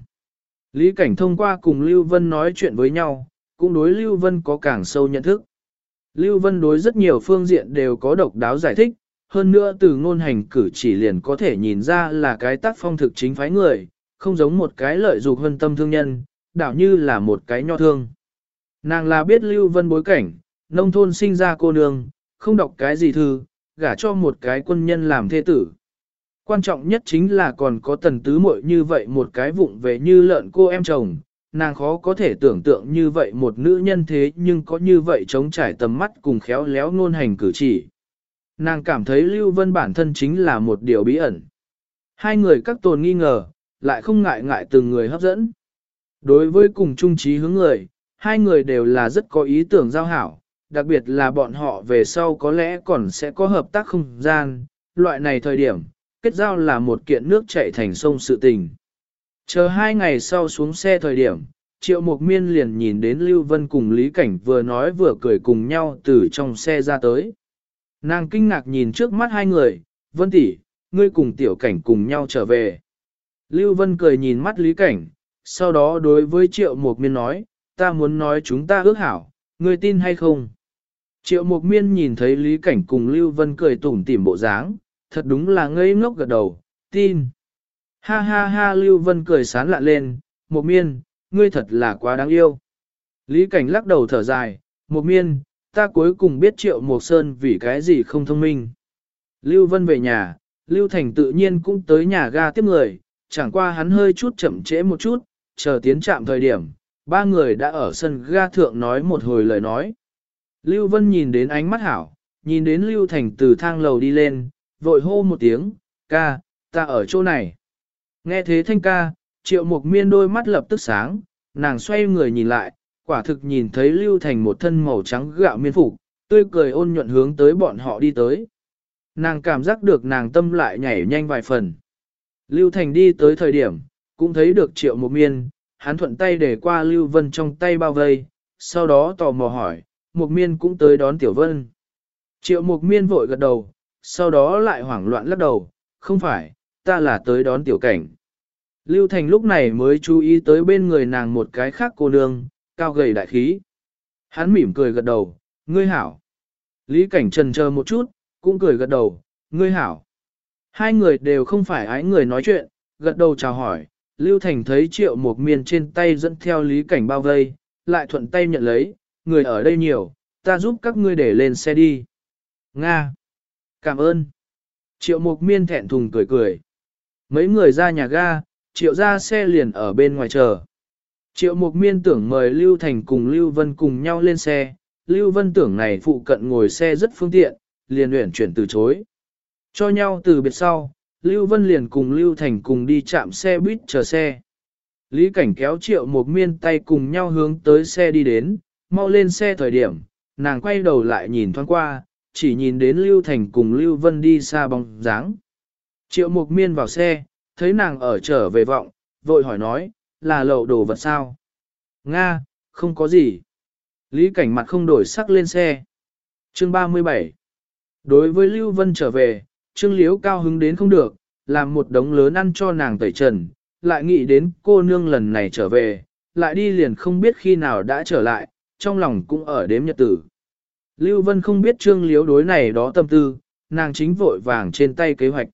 Lý Cảnh thông qua cùng Lưu Vân nói chuyện với nhau, cũng đối Lưu Vân có càng sâu nhận thức. Lưu Vân đối rất nhiều phương diện đều có độc đáo giải thích, hơn nữa từ ngôn hành cử chỉ liền có thể nhìn ra là cái tác phong thực chính phái người, không giống một cái lợi dục hơn tâm thương nhân, đảo như là một cái nho thương. Nàng là biết Lưu Vân bối cảnh, nông thôn sinh ra cô nương, không đọc cái gì thư, gả cho một cái quân nhân làm thê tử. Quan trọng nhất chính là còn có tần tứ muội như vậy một cái vụng về như lợn cô em chồng, nàng khó có thể tưởng tượng như vậy một nữ nhân thế nhưng có như vậy chống trải tầm mắt cùng khéo léo ngôn hành cử chỉ. Nàng cảm thấy Lưu Vân bản thân chính là một điều bí ẩn. Hai người các tồn nghi ngờ, lại không ngại ngại từng người hấp dẫn. Đối với cùng chung trí hướng người, hai người đều là rất có ý tưởng giao hảo, đặc biệt là bọn họ về sau có lẽ còn sẽ có hợp tác không gian, loại này thời điểm, kết giao là một kiện nước chảy thành sông sự tình. Chờ hai ngày sau xuống xe thời điểm, Triệu Mục Miên liền nhìn đến Lưu Vân cùng Lý Cảnh vừa nói vừa cười cùng nhau từ trong xe ra tới. Nàng kinh ngạc nhìn trước mắt hai người, Vân tỷ, ngươi cùng Tiểu Cảnh cùng nhau trở về. Lưu Vân cười nhìn mắt Lý Cảnh, sau đó đối với Triệu Mục Miên nói, ta muốn nói chúng ta ước hảo, ngươi tin hay không? Triệu Mục Miên nhìn thấy Lý Cảnh cùng Lưu Vân cười tủm tỉm bộ dáng, thật đúng là ngây ngốc gật đầu, tin. Ha ha ha Lưu Vân cười sán lạ lên, Mục Miên, ngươi thật là quá đáng yêu. Lý Cảnh lắc đầu thở dài, Mục Miên, ta cuối cùng biết Triệu Mộc Sơn vì cái gì không thông minh. Lưu Vân về nhà, Lưu Thành tự nhiên cũng tới nhà ga tiếp người, chẳng qua hắn hơi chút chậm trễ một chút, chờ tiến trạm thời điểm, ba người đã ở sân ga thượng nói một hồi lời nói. Lưu Vân nhìn đến ánh mắt hảo, nhìn đến Lưu Thành từ thang lầu đi lên, vội hô một tiếng, ca, ta ở chỗ này. Nghe thế thanh ca, triệu mục miên đôi mắt lập tức sáng, nàng xoay người nhìn lại, quả thực nhìn thấy Lưu Thành một thân màu trắng gạo miên phục, tươi cười ôn nhuận hướng tới bọn họ đi tới. Nàng cảm giác được nàng tâm lại nhảy nhanh vài phần. Lưu Thành đi tới thời điểm, cũng thấy được triệu mục miên, hắn thuận tay để qua Lưu Vân trong tay bao vây, sau đó tò mò hỏi, mục miên cũng tới đón Tiểu Vân. Triệu mục miên vội gật đầu, sau đó lại hoảng loạn lắc đầu, không phải, ta là tới đón Tiểu Cảnh. Lưu Thành lúc này mới chú ý tới bên người nàng một cái khác cô nương, cao gầy đại khí. Hắn mỉm cười gật đầu, ngươi hảo. Lý Cảnh trần chờ một chút, cũng cười gật đầu, ngươi hảo. Hai người đều không phải ái người nói chuyện, gật đầu chào hỏi, Lưu Thành thấy triệu một miên trên tay dẫn theo Lý Cảnh bao vây, lại thuận tay nhận lấy, người ở đây nhiều, ta giúp các ngươi để lên xe đi. Nga! Cảm ơn! Triệu Mục Miên thẹn thùng cười cười. Mấy người ra nhà ga, triệu ra xe liền ở bên ngoài chờ. Triệu Mục Miên tưởng mời Lưu Thành cùng Lưu Vân cùng nhau lên xe, Lưu Vân tưởng này phụ cận ngồi xe rất phương tiện, liền luyện chuyển từ chối. Cho nhau từ biệt sau, Lưu Vân liền cùng Lưu Thành cùng đi chạm xe buýt chờ xe. Lý Cảnh kéo Triệu Mục Miên tay cùng nhau hướng tới xe đi đến, mau lên xe thời điểm, nàng quay đầu lại nhìn thoáng qua, chỉ nhìn đến Lưu Thành cùng Lưu Vân đi xa bóng dáng. Triệu Mục Miên vào xe, thấy nàng ở trở về vọng, vội hỏi nói, là lậu đồ vật sao? Nga, không có gì. Lý Cảnh mặt không đổi sắc lên xe. Chương 37 Đối với Lưu Vân trở về, Trương Liếu cao hứng đến không được, làm một đống lớn ăn cho nàng tẩy trần, lại nghĩ đến cô nương lần này trở về, lại đi liền không biết khi nào đã trở lại, trong lòng cũng ở đếm nhật tử. Lưu Vân không biết Trương Liếu đối này đó tâm tư, nàng chính vội vàng trên tay kế hoạch.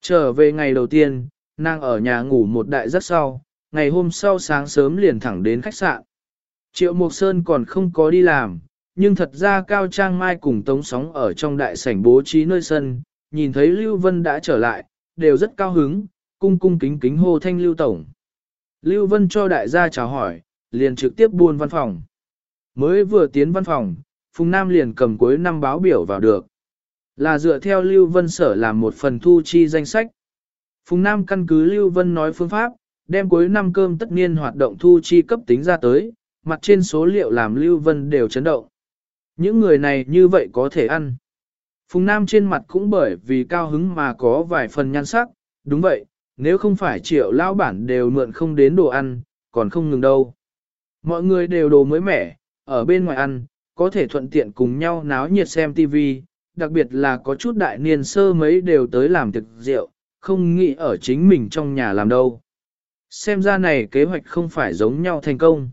Trở về ngày đầu tiên, nàng ở nhà ngủ một đại giấc sau, ngày hôm sau sáng sớm liền thẳng đến khách sạn. Triệu Mộc Sơn còn không có đi làm, nhưng thật ra Cao Trang Mai cùng Tống Sóng ở trong đại sảnh bố trí nơi sân, nhìn thấy Lưu Vân đã trở lại, đều rất cao hứng, cung cung kính kính hô thanh Lưu Tổng. Lưu Vân cho đại gia chào hỏi, liền trực tiếp buôn văn phòng. Mới vừa tiến văn phòng, Phùng Nam liền cầm cuối năm báo biểu vào được. Là dựa theo Lưu Vân sở làm một phần thu chi danh sách. Phùng Nam căn cứ Lưu Vân nói phương pháp, đem cuối năm cơm tất niên hoạt động thu chi cấp tính ra tới, mặt trên số liệu làm Lưu Vân đều chấn động. Những người này như vậy có thể ăn. Phùng Nam trên mặt cũng bởi vì cao hứng mà có vài phần nhan sắc, đúng vậy, nếu không phải triệu lao bản đều mượn không đến đồ ăn, còn không ngừng đâu. Mọi người đều đồ mới mẻ, ở bên ngoài ăn, có thể thuận tiện cùng nhau náo nhiệt xem TV, đặc biệt là có chút đại niên sơ mấy đều tới làm thực rượu, không nghĩ ở chính mình trong nhà làm đâu. Xem ra này kế hoạch không phải giống nhau thành công.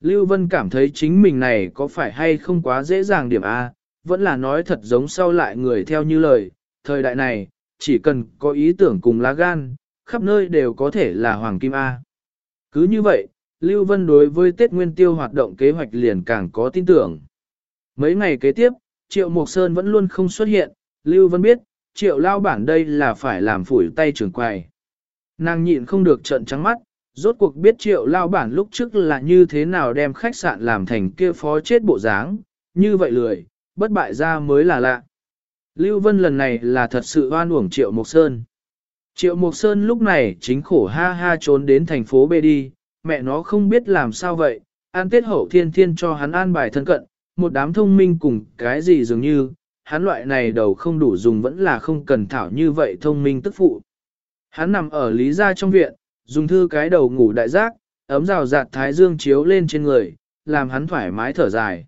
Lưu Vân cảm thấy chính mình này có phải hay không quá dễ dàng điểm A, vẫn là nói thật giống sau lại người theo như lời, thời đại này, chỉ cần có ý tưởng cùng lá gan, khắp nơi đều có thể là Hoàng Kim A. Cứ như vậy, Lưu Vân đối với Tết Nguyên Tiêu hoạt động kế hoạch liền càng có tin tưởng. Mấy ngày kế tiếp, Triệu Mộc Sơn vẫn luôn không xuất hiện, Lưu Vân biết, triệu lao bản đây là phải làm phủi tay trưởng quài. Nàng nhịn không được trợn trắng mắt, rốt cuộc biết triệu lao bản lúc trước là như thế nào đem khách sạn làm thành kia phó chết bộ dáng, như vậy lười, bất bại ra mới là lạ. Lưu Vân lần này là thật sự oan uổng Triệu Mộc Sơn. Triệu Mộc Sơn lúc này chính khổ ha ha trốn đến thành phố B đi, mẹ nó không biết làm sao vậy, an tết hậu thiên thiên cho hắn an bài thân cận, một đám thông minh cùng cái gì dường như, hắn loại này đầu không đủ dùng vẫn là không cần thảo như vậy thông minh tức phụ. Hắn nằm ở lý gia trong viện, dùng thư cái đầu ngủ đại giác, ấm rào rạt thái dương chiếu lên trên người, làm hắn thoải mái thở dài.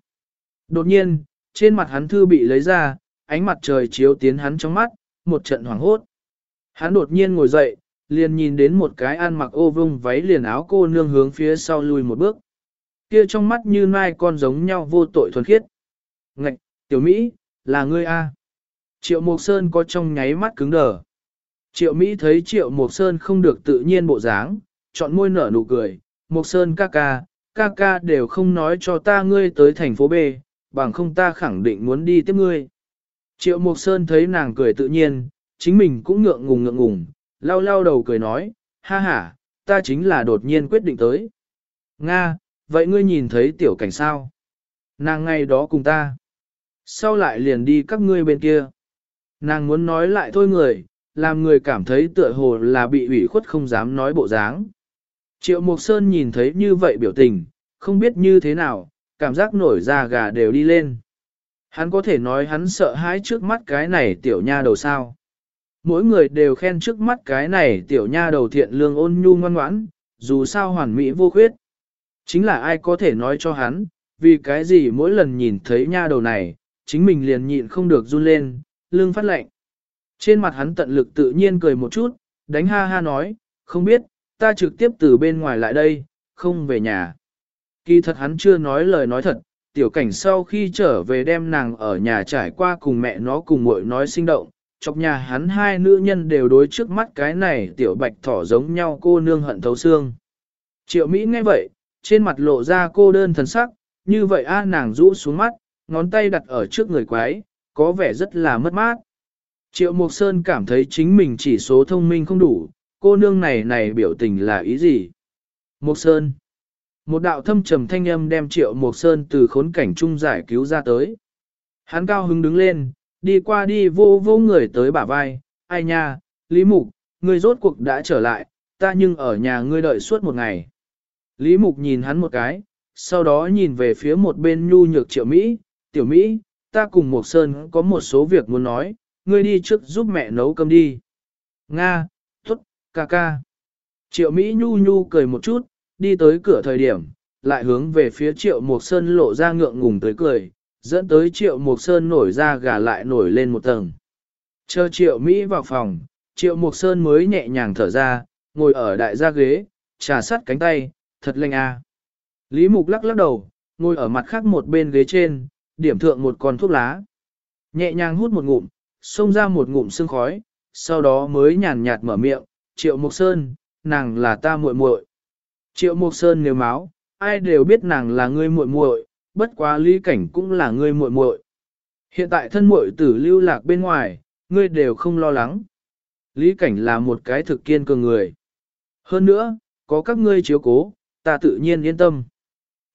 Đột nhiên, trên mặt hắn thư bị lấy ra, ánh mặt trời chiếu tiến hắn trong mắt, một trận hoảng hốt. Hắn đột nhiên ngồi dậy, liền nhìn đến một cái ăn mặc ô vung váy liền áo cô nương hướng phía sau lùi một bước. Kia trong mắt như mai con giống nhau vô tội thuần khiết. Ngạch, tiểu Mỹ, là ngươi A. Triệu Mộc Sơn có trong nháy mắt cứng đờ. Triệu Mỹ thấy Triệu Mộc Sơn không được tự nhiên bộ dáng, chọn môi nở nụ cười. Mộc Sơn ca ca, ca ca đều không nói cho ta ngươi tới thành phố B, bằng không ta khẳng định muốn đi tiếp ngươi. Triệu Mộc Sơn thấy nàng cười tự nhiên, chính mình cũng ngượng ngùng ngượng ngùng, lau lau đầu cười nói, ha ha, ta chính là đột nhiên quyết định tới. Nga, vậy ngươi nhìn thấy tiểu cảnh sao? Nàng ngay đó cùng ta. Sau lại liền đi các ngươi bên kia. Nàng muốn nói lại thôi người, làm người cảm thấy tựa hồ là bị ủy khuất không dám nói bộ dáng. Triệu Mộc Sơn nhìn thấy như vậy biểu tình, không biết như thế nào, cảm giác nổi da gà đều đi lên. Hắn có thể nói hắn sợ hãi trước mắt cái này tiểu nha đầu sao. Mỗi người đều khen trước mắt cái này tiểu nha đầu thiện lương ôn nhu ngoan ngoãn, dù sao hoàn mỹ vô khuyết. Chính là ai có thể nói cho hắn, vì cái gì mỗi lần nhìn thấy nha đầu này, chính mình liền nhịn không được run lên, lương phát lệnh. Trên mặt hắn tận lực tự nhiên cười một chút, đánh ha ha nói, không biết, ta trực tiếp từ bên ngoài lại đây, không về nhà. Kỳ thật hắn chưa nói lời nói thật, tiểu cảnh sau khi trở về đem nàng ở nhà trải qua cùng mẹ nó cùng muội nói sinh động, chọc nhà hắn hai nữ nhân đều đối trước mắt cái này tiểu bạch thỏ giống nhau cô nương hận thấu xương. Triệu Mỹ nghe vậy, trên mặt lộ ra cô đơn thần sắc, như vậy a nàng rũ xuống mắt, ngón tay đặt ở trước người quái, có vẻ rất là mất mát. Triệu Mộc Sơn cảm thấy chính mình chỉ số thông minh không đủ, cô nương này này biểu tình là ý gì? Mộc Sơn một đạo thâm trầm thanh âm đem Triệu Mộc Sơn từ khốn cảnh trung giải cứu ra tới. Hắn cao hứng đứng lên, đi qua đi vô vô người tới bả vai, ai nha, Lý Mục, ngươi rốt cuộc đã trở lại, ta nhưng ở nhà ngươi đợi suốt một ngày. Lý Mục nhìn hắn một cái, sau đó nhìn về phía một bên nhu nhược Triệu Mỹ, Tiểu Mỹ, ta cùng Mộc Sơn có một số việc muốn nói, ngươi đi trước giúp mẹ nấu cơm đi. Nga, tốt, ca ca. Triệu Mỹ nhu nhu cười một chút, đi tới cửa thời điểm, lại hướng về phía triệu mục sơn lộ ra ngượng ngùng tới cười, dẫn tới triệu mục sơn nổi ra gà lại nổi lên một tầng. Chờ triệu Mỹ vào phòng, triệu mục sơn mới nhẹ nhàng thở ra, ngồi ở đại gia ghế, trà sắt cánh tay, thật lành a. À. Lý mục lắc lắc đầu, ngồi ở mặt khác một bên ghế trên, điểm thượng một con thuốc lá. Nhẹ nhàng hút một ngụm, xông ra một ngụm sương khói, sau đó mới nhàn nhạt mở miệng, triệu Mộc sơn, nàng là ta muội muội. Triệu Mộc Sơn nếu máu, ai đều biết nàng là ngươi muội muội, bất quá lý cảnh cũng là ngươi muội muội. Hiện tại thân muội tử lưu lạc bên ngoài, ngươi đều không lo lắng. Lý cảnh là một cái thực kiên cường người. Hơn nữa, có các ngươi chiếu cố, ta tự nhiên yên tâm.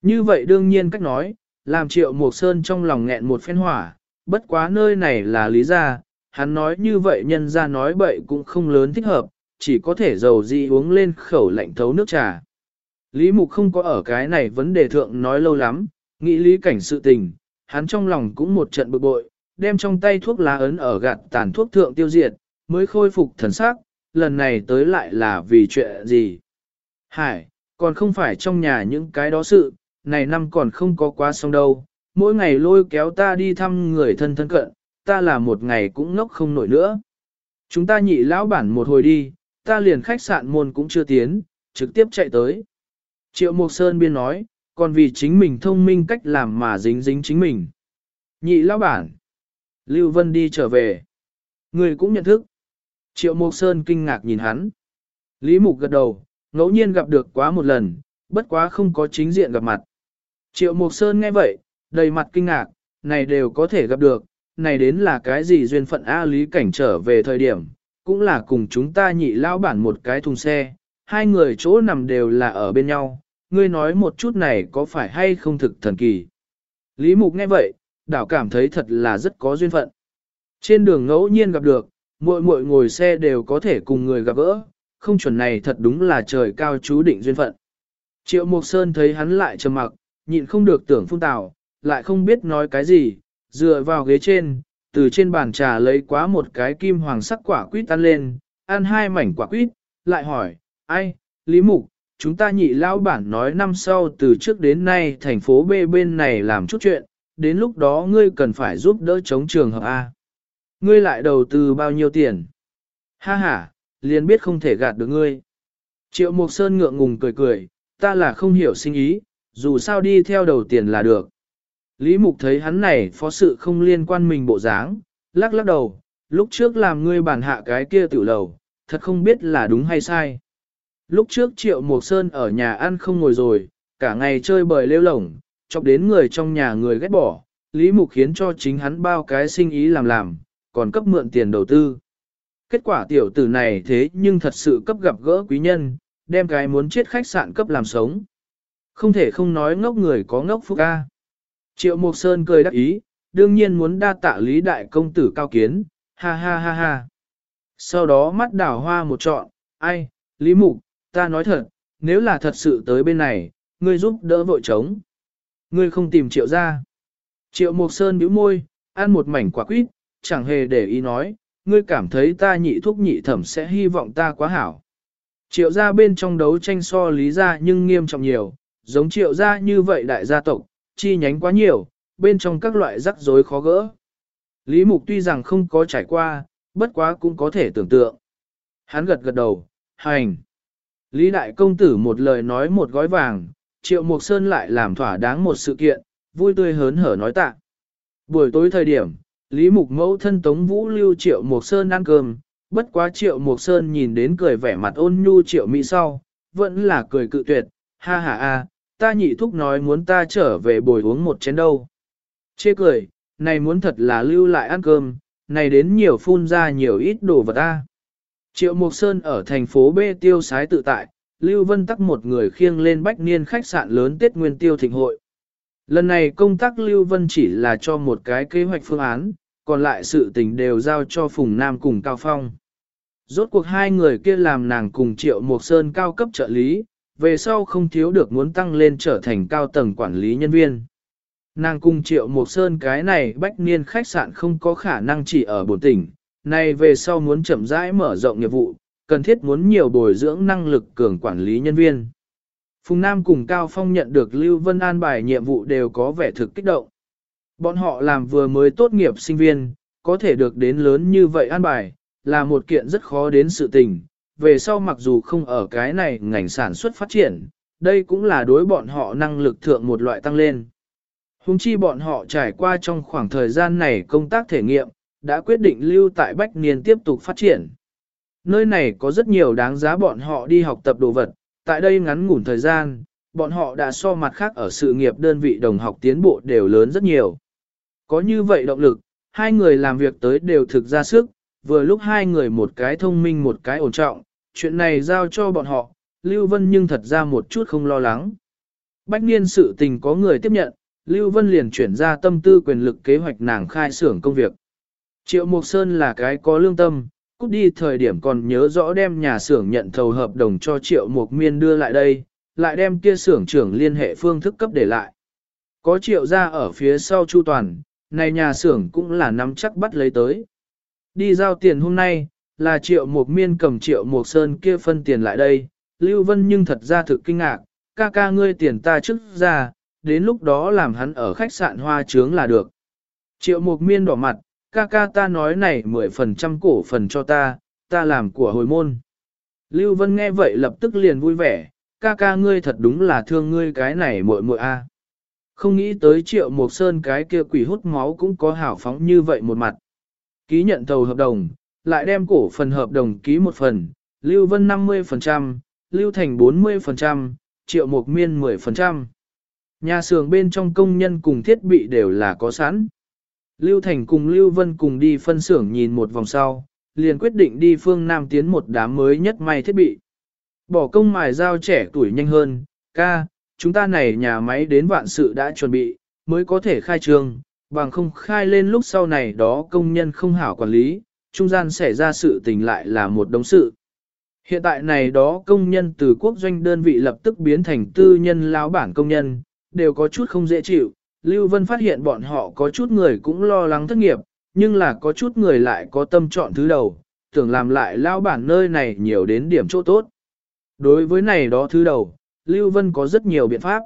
Như vậy đương nhiên cách nói, làm triệu Mộc Sơn trong lòng nghẹn một phen hỏa, bất quá nơi này là lý gia, hắn nói như vậy nhân ra nói bậy cũng không lớn thích hợp, chỉ có thể dầu gì uống lên khẩu lạnh thấu nước trà. Lý Mục không có ở cái này vấn đề thượng nói lâu lắm, nghĩ lý cảnh sự tình, hắn trong lòng cũng một trận bực bội, đem trong tay thuốc lá ấn ở gạt tàn thuốc thượng tiêu diệt, mới khôi phục thần sắc, lần này tới lại là vì chuyện gì. Hải, còn không phải trong nhà những cái đó sự, này năm còn không có quá xong đâu, mỗi ngày lôi kéo ta đi thăm người thân thân cận, ta là một ngày cũng ngốc không nổi nữa. Chúng ta nhị lão bản một hồi đi, ta liền khách sạn môn cũng chưa tiến, trực tiếp chạy tới. Triệu Mộc Sơn biên nói, còn vì chính mình thông minh cách làm mà dính dính chính mình. Nhị lão bản. Lưu Vân đi trở về. Người cũng nhận thức. Triệu Mộc Sơn kinh ngạc nhìn hắn. Lý Mục gật đầu, ngẫu nhiên gặp được quá một lần, bất quá không có chính diện gặp mặt. Triệu Mộc Sơn nghe vậy, đầy mặt kinh ngạc, này đều có thể gặp được, này đến là cái gì duyên phận A Lý Cảnh trở về thời điểm, cũng là cùng chúng ta nhị lao bản một cái thùng xe, hai người chỗ nằm đều là ở bên nhau, ngươi nói một chút này có phải hay không thực thần kỳ. Lý Mục nghe vậy, đảo cảm thấy thật là rất có duyên phận. Trên đường ngẫu nhiên gặp được, mỗi mỗi ngồi xe đều có thể cùng người gặp gỡ, không chuẩn này thật đúng là trời cao chú định duyên phận. Triệu Mộc Sơn thấy hắn lại trầm mặc, nhịn không được tưởng phun tào, lại không biết nói cái gì, dựa vào ghế trên, từ trên bàn trà lấy quá một cái kim hoàng sắc quả quýt ăn lên, ăn hai mảnh quả quýt, lại hỏi, ai, Lý Mục, chúng ta nhị lao bản nói năm sau từ trước đến nay thành phố B bên này làm chút chuyện, đến lúc đó ngươi cần phải giúp đỡ chống trường hợp A. Ngươi lại đầu tư bao nhiêu tiền? Ha ha, liền biết không thể gạt được ngươi. Triệu Mục Sơn ngượng ngùng cười cười, ta là không hiểu sinh ý, dù sao đi theo đầu tiền là được. Lý Mục thấy hắn này phó sự không liên quan mình bộ dáng, lắc lắc đầu, lúc trước làm ngươi bản hạ cái kia tiểu lầu, thật không biết là đúng hay sai. Lúc trước Triệu Mộc Sơn ở nhà ăn không ngồi rồi, cả ngày chơi bời lêu lổng, chọc đến người trong nhà người ghét bỏ, Lý Mục khiến cho chính hắn bao cái sinh ý làm làm, còn cấp mượn tiền đầu tư. Kết quả tiểu tử này thế nhưng thật sự cấp gặp gỡ quý nhân, đem cái muốn chết khách sạn cấp làm sống. Không thể không nói ngốc người có ngốc phúc ca. Triệu Mộc Sơn cười đắc ý, đương nhiên muốn đa tạ lý đại công tử cao kiến, ha ha ha ha. Sau đó mắt đảo hoa một trọn, ai, Lý Mục, ta nói thật, nếu là thật sự tới bên này, ngươi giúp đỡ vội trống. Ngươi không tìm triệu ra. Triệu Mộc Sơn bĩu môi, ăn một mảnh quả quýt, chẳng hề để ý nói, ngươi cảm thấy ta nhị thúc nhị thẩm sẽ hy vọng ta quá hảo. Triệu gia bên trong đấu tranh so lý gia nhưng nghiêm trọng nhiều, giống triệu gia như vậy đại gia tộc, chi nhánh quá nhiều, bên trong các loại rắc rối khó gỡ. Lý Mục tuy rằng không có trải qua, bất quá cũng có thể tưởng tượng. Hắn gật gật đầu, hành. Lý Đại Công Tử một lời nói một gói vàng, Triệu Mục Sơn lại làm thỏa đáng một sự kiện, vui tươi hớn hở nói tạ. Buổi tối thời điểm, Lý Mục mẫu thân Tống Vũ lưu Triệu Mục Sơn ăn cơm, bất quá Triệu Mục Sơn nhìn đến cười vẻ mặt ôn nhu Triệu Mỹ sau, vẫn là cười cự tuyệt, ha ha a, ta nhị thúc nói muốn ta trở về bồi uống một chén đâu. Chê cười, này muốn thật là lưu lại ăn cơm, này đến nhiều phun ra nhiều ít đồ vật ta. Triệu Mộc Sơn ở thành phố B tiêu sái tự tại, Lưu Vân tắc một người khiêng lên bách niên khách sạn lớn Tết Nguyên Tiêu Thịnh Hội. Lần này công tác Lưu Vân chỉ là cho một cái kế hoạch phương án, còn lại sự tình đều giao cho Phùng Nam cùng Cao Phong. Rốt cuộc hai người kia làm nàng cùng Triệu Mộc Sơn cao cấp trợ lý, về sau không thiếu được muốn tăng lên trở thành cao tầng quản lý nhân viên. Nàng cung Triệu một Sơn cái này bách niên khách sạn không có khả năng chỉ ở bổn tỉnh, này về sau muốn chậm rãi mở rộng nghiệp vụ, cần thiết muốn nhiều bồi dưỡng năng lực cường quản lý nhân viên. Phùng Nam cùng Cao Phong nhận được Lưu Vân an bài nhiệm vụ đều có vẻ thực kích động. Bọn họ làm vừa mới tốt nghiệp sinh viên, có thể được đến lớn như vậy an bài, là một kiện rất khó đến sự tình. Về sau mặc dù không ở cái này ngành sản xuất phát triển, đây cũng là đối bọn họ năng lực thượng một loại tăng lên. Hùng chi bọn họ trải qua trong khoảng thời gian này công tác thể nghiệm, đã quyết định lưu tại Bách Niên tiếp tục phát triển. Nơi này có rất nhiều đáng giá bọn họ đi học tập đồ vật, tại đây ngắn ngủn thời gian, bọn họ đã so mặt khác ở sự nghiệp đơn vị đồng học tiến bộ đều lớn rất nhiều. Có như vậy động lực, hai người làm việc tới đều thực ra sức, vừa lúc hai người một cái thông minh một cái ổn trọng, chuyện này giao cho bọn họ, Lưu Vân nhưng thật ra một chút không lo lắng. Bách niên sự tình có người tiếp nhận, Lưu Vân liền chuyển ra tâm tư quyền lực kế hoạch nàng khai xưởng công việc. Triệu Mộc Sơn là cái có lương tâm, cút đi thời điểm còn nhớ rõ đem nhà xưởng nhận thầu hợp đồng cho Triệu Mộc Miên đưa lại đây, lại đem kia xưởng trưởng liên hệ phương thức cấp để lại. Có Triệu ra ở phía sau Chu Toàn, này nhà xưởng cũng là nắm chắc bắt lấy tới. Đi giao tiền hôm nay, là Triệu một Miên cầm Triệu một Sơn kia phân tiền lại đây, Lưu Vân nhưng thật ra thực kinh ngạc, ca ca ngươi tiền ta trước ra, đến lúc đó làm hắn ở khách sạn hoa trướng là được. Triệu một Miên đỏ mặt, ca ca ta nói này 10% cổ phần cho ta, ta làm của hồi môn. Lưu Vân nghe vậy lập tức liền vui vẻ, ca ca ngươi thật đúng là thương ngươi cái này muội muội a. Không nghĩ tới triệu một sơn cái kia quỷ hút máu cũng có hảo phóng như vậy một mặt. Ký nhận thầu hợp đồng, lại đem cổ phần hợp đồng ký một phần, Lưu Vân 50%, Lưu Thành 40%, triệu Mục miên 10%. Nhà xưởng bên trong công nhân cùng thiết bị đều là có sẵn. Lưu Thành cùng Lưu Vân cùng đi phân xưởng nhìn một vòng sau, liền quyết định đi phương Nam tiến một đám mới nhất may thiết bị. Bỏ công mài dao trẻ tuổi nhanh hơn, ca, chúng ta này nhà máy đến vạn sự đã chuẩn bị, mới có thể khai trương, bằng không khai lên lúc sau này đó công nhân không hảo quản lý, trung gian xảy ra sự tình lại là một đống sự. Hiện tại này đó công nhân từ quốc doanh đơn vị lập tức biến thành tư nhân lão bản công nhân, đều có chút không dễ chịu. Lưu Vân phát hiện bọn họ có chút người cũng lo lắng thất nghiệp, nhưng là có chút người lại có tâm chọn thứ đầu, tưởng làm lại lão bản nơi này nhiều đến điểm chỗ tốt. Đối với này đó thứ đầu, Lưu Vân có rất nhiều biện pháp.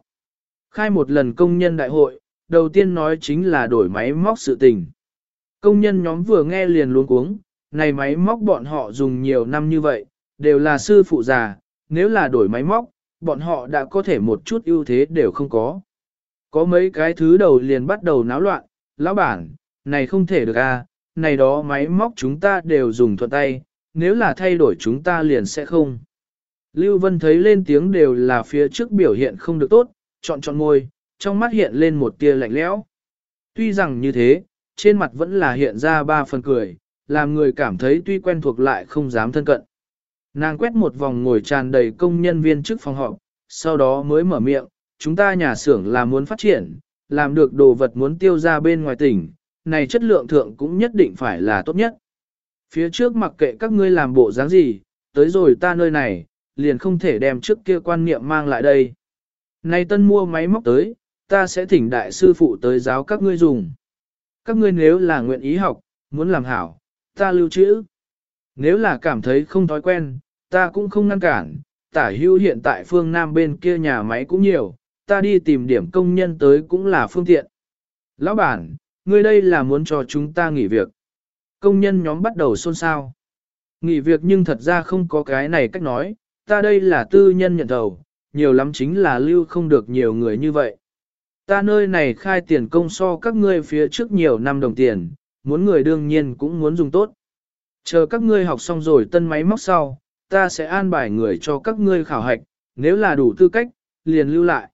Khai một lần công nhân đại hội, đầu tiên nói chính là đổi máy móc sự tình. Công nhân nhóm vừa nghe liền luống cuống, này máy móc bọn họ dùng nhiều năm như vậy, đều là sư phụ già, nếu là đổi máy móc, bọn họ đã có thể một chút ưu thế đều không có. Có mấy cái thứ đầu liền bắt đầu náo loạn, lão bản, này không thể được à, này đó máy móc chúng ta đều dùng thuận tay, nếu là thay đổi chúng ta liền sẽ không. Lưu Vân thấy lên tiếng đều là phía trước biểu hiện không được tốt, chọn chọn ngôi, trong mắt hiện lên một tia lạnh lẽo. Tuy rằng như thế, trên mặt vẫn là hiện ra ba phần cười, làm người cảm thấy tuy quen thuộc lại không dám thân cận. Nàng quét một vòng ngồi tràn đầy công nhân viên trước phòng họp, sau đó mới mở miệng, chúng ta nhà xưởng là muốn phát triển, làm được đồ vật muốn tiêu ra bên ngoài tỉnh, này chất lượng thượng cũng nhất định phải là tốt nhất. Phía trước mặc kệ các ngươi làm bộ dáng gì, tới rồi ta nơi này, liền không thể đem trước kia quan niệm mang lại đây. Nay tân mua máy móc tới, ta sẽ thỉnh đại sư phụ tới giáo các ngươi dùng. Các ngươi nếu là nguyện ý học, muốn làm hảo, ta lưu trữ. Nếu là cảm thấy không thói quen, ta cũng không ngăn cản, tả hưu hiện tại phương Nam bên kia nhà máy cũng nhiều, ta đi tìm điểm công nhân tới cũng là phương tiện. Lão bản, ngươi đây là muốn cho chúng ta nghỉ việc. Công nhân nhóm bắt đầu xôn xao. Nghỉ việc nhưng thật ra không có cái này cách nói, ta đây là tư nhân nhận đầu, nhiều lắm chính là lưu không được nhiều người như vậy. Ta nơi này khai tiền công so các ngươi phía trước nhiều năm đồng tiền, muốn người đương nhiên cũng muốn dùng tốt. Chờ các ngươi học xong rồi tân máy móc sau, ta sẽ an bài người cho các ngươi khảo hạch, nếu là đủ tư cách, liền lưu lại.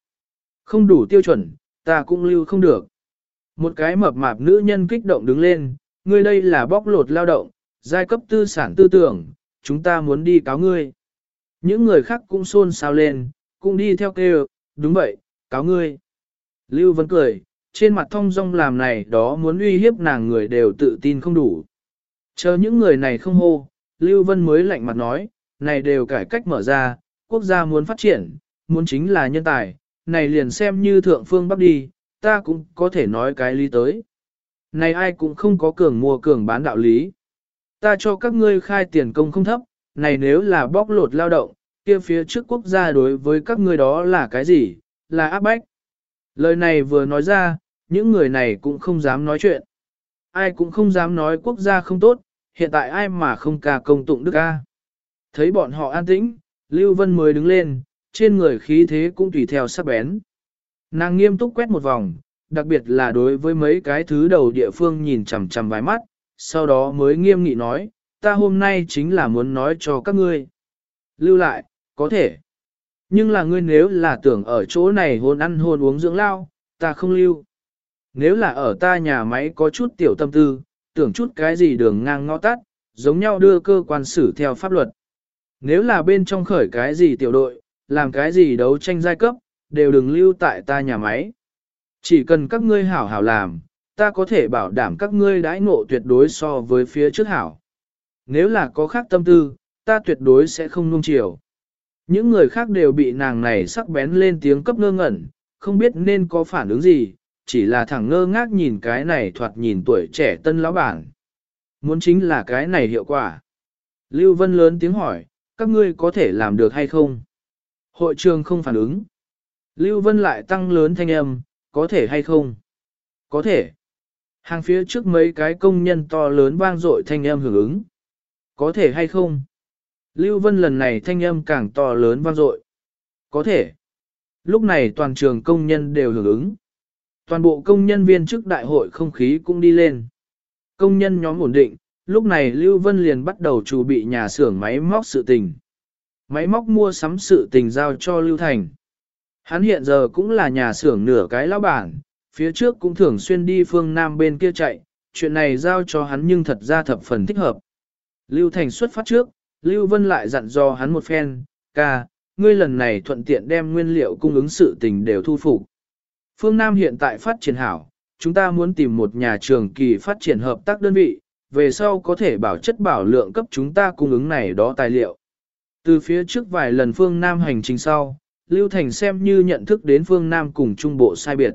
Không đủ tiêu chuẩn, ta cũng lưu không được. Một cái mập mạp nữ nhân kích động đứng lên, ngươi đây là bóc lột lao động, giai cấp tư sản tư tưởng, chúng ta muốn đi cáo ngươi. Những người khác cũng xôn xao lên, cũng đi theo kêu, đúng vậy, cáo ngươi. Lưu Vân cười, trên mặt thông dong làm này đó muốn uy hiếp nàng người đều tự tin không đủ. Chờ những người này không hô, Lưu Vân mới lạnh mặt nói, này đều cải cách mở ra, quốc gia muốn phát triển, muốn chính là nhân tài, này liền xem như thượng phương bắc đi, ta cũng có thể nói cái lý tới. Này ai cũng không có cường mua cường bán đạo lý. Ta cho các ngươi khai tiền công không thấp, này nếu là bóc lột lao động, kia phía trước quốc gia đối với các ngươi đó là cái gì, là áp bách. Lời này vừa nói ra, những người này cũng không dám nói chuyện. Ai cũng không dám nói quốc gia không tốt, hiện tại ai mà không ca công tụng đức ca. Thấy bọn họ an tĩnh, Lưu Vân mới đứng lên, trên người khí thế cũng tùy theo sắc bén. Nàng nghiêm túc quét một vòng, đặc biệt là đối với mấy cái thứ đầu địa phương nhìn chằm chằm vài mắt, sau đó mới nghiêm nghị nói, ta hôm nay chính là muốn nói cho các ngươi. Lưu lại, có thể. Nhưng là ngươi nếu là tưởng ở chỗ này hôn ăn hôn uống dưỡng lao, ta không lưu. Nếu là ở ta nhà máy có chút tiểu tâm tư, tưởng chút cái gì đường ngang ngõ tắt, giống nhau đưa cơ quan xử theo pháp luật. Nếu là bên trong khởi cái gì tiểu đội, làm cái gì đấu tranh giai cấp, đều đừng lưu tại ta nhà máy. Chỉ cần các ngươi hảo hảo làm, ta có thể bảo đảm các ngươi đãi ngộ tuyệt đối so với phía trước hảo. Nếu là có khác tâm tư, ta tuyệt đối sẽ không nung chiều. Những người khác đều bị nàng này sắc bén lên tiếng cấp ngơ ngẩn, không biết nên có phản ứng gì, chỉ là thẳng ngơ ngác nhìn cái này thoạt nhìn tuổi trẻ tân lão bản. Muốn chính là cái này hiệu quả. Lưu Vân lớn tiếng hỏi, các ngươi có thể làm được hay không? Hội trường không phản ứng. Lưu Vân lại tăng lớn thanh âm, có thể hay không? Có thể. Hàng phía trước mấy cái công nhân to lớn vang dội thanh âm hưởng ứng. Có thể hay không? Lưu Vân lần này thanh âm càng to lớn vang dội. Có thể. Lúc này toàn trường công nhân đều hưởng ứng. Toàn bộ công nhân viên trước đại hội không khí cũng đi lên. Công nhân nhóm ổn định, lúc này Lưu Vân liền bắt đầu chuẩn bị nhà xưởng máy móc sự tình. Máy móc mua sắm sự tình giao cho Lưu Thành. Hắn hiện giờ cũng là nhà xưởng nửa cái lão bản, Phía trước cũng thường xuyên đi phương Nam bên kia chạy, chuyện này giao cho hắn nhưng thật ra thập phần thích hợp. Lưu Thành xuất phát trước, Lưu Vân lại dặn dò hắn một phen, ca, ngươi lần này thuận tiện đem nguyên liệu cung ứng sự tình đều thu phục. Phương Nam hiện tại phát triển hảo, chúng ta muốn tìm một nhà trường kỳ phát triển hợp tác đơn vị, về sau có thể bảo chất bảo lượng cấp chúng ta cung ứng này đó tài liệu. Từ phía trước vài lần phương Nam hành trình sau, Lưu Thành xem như nhận thức đến phương Nam cùng Trung Bộ sai biệt.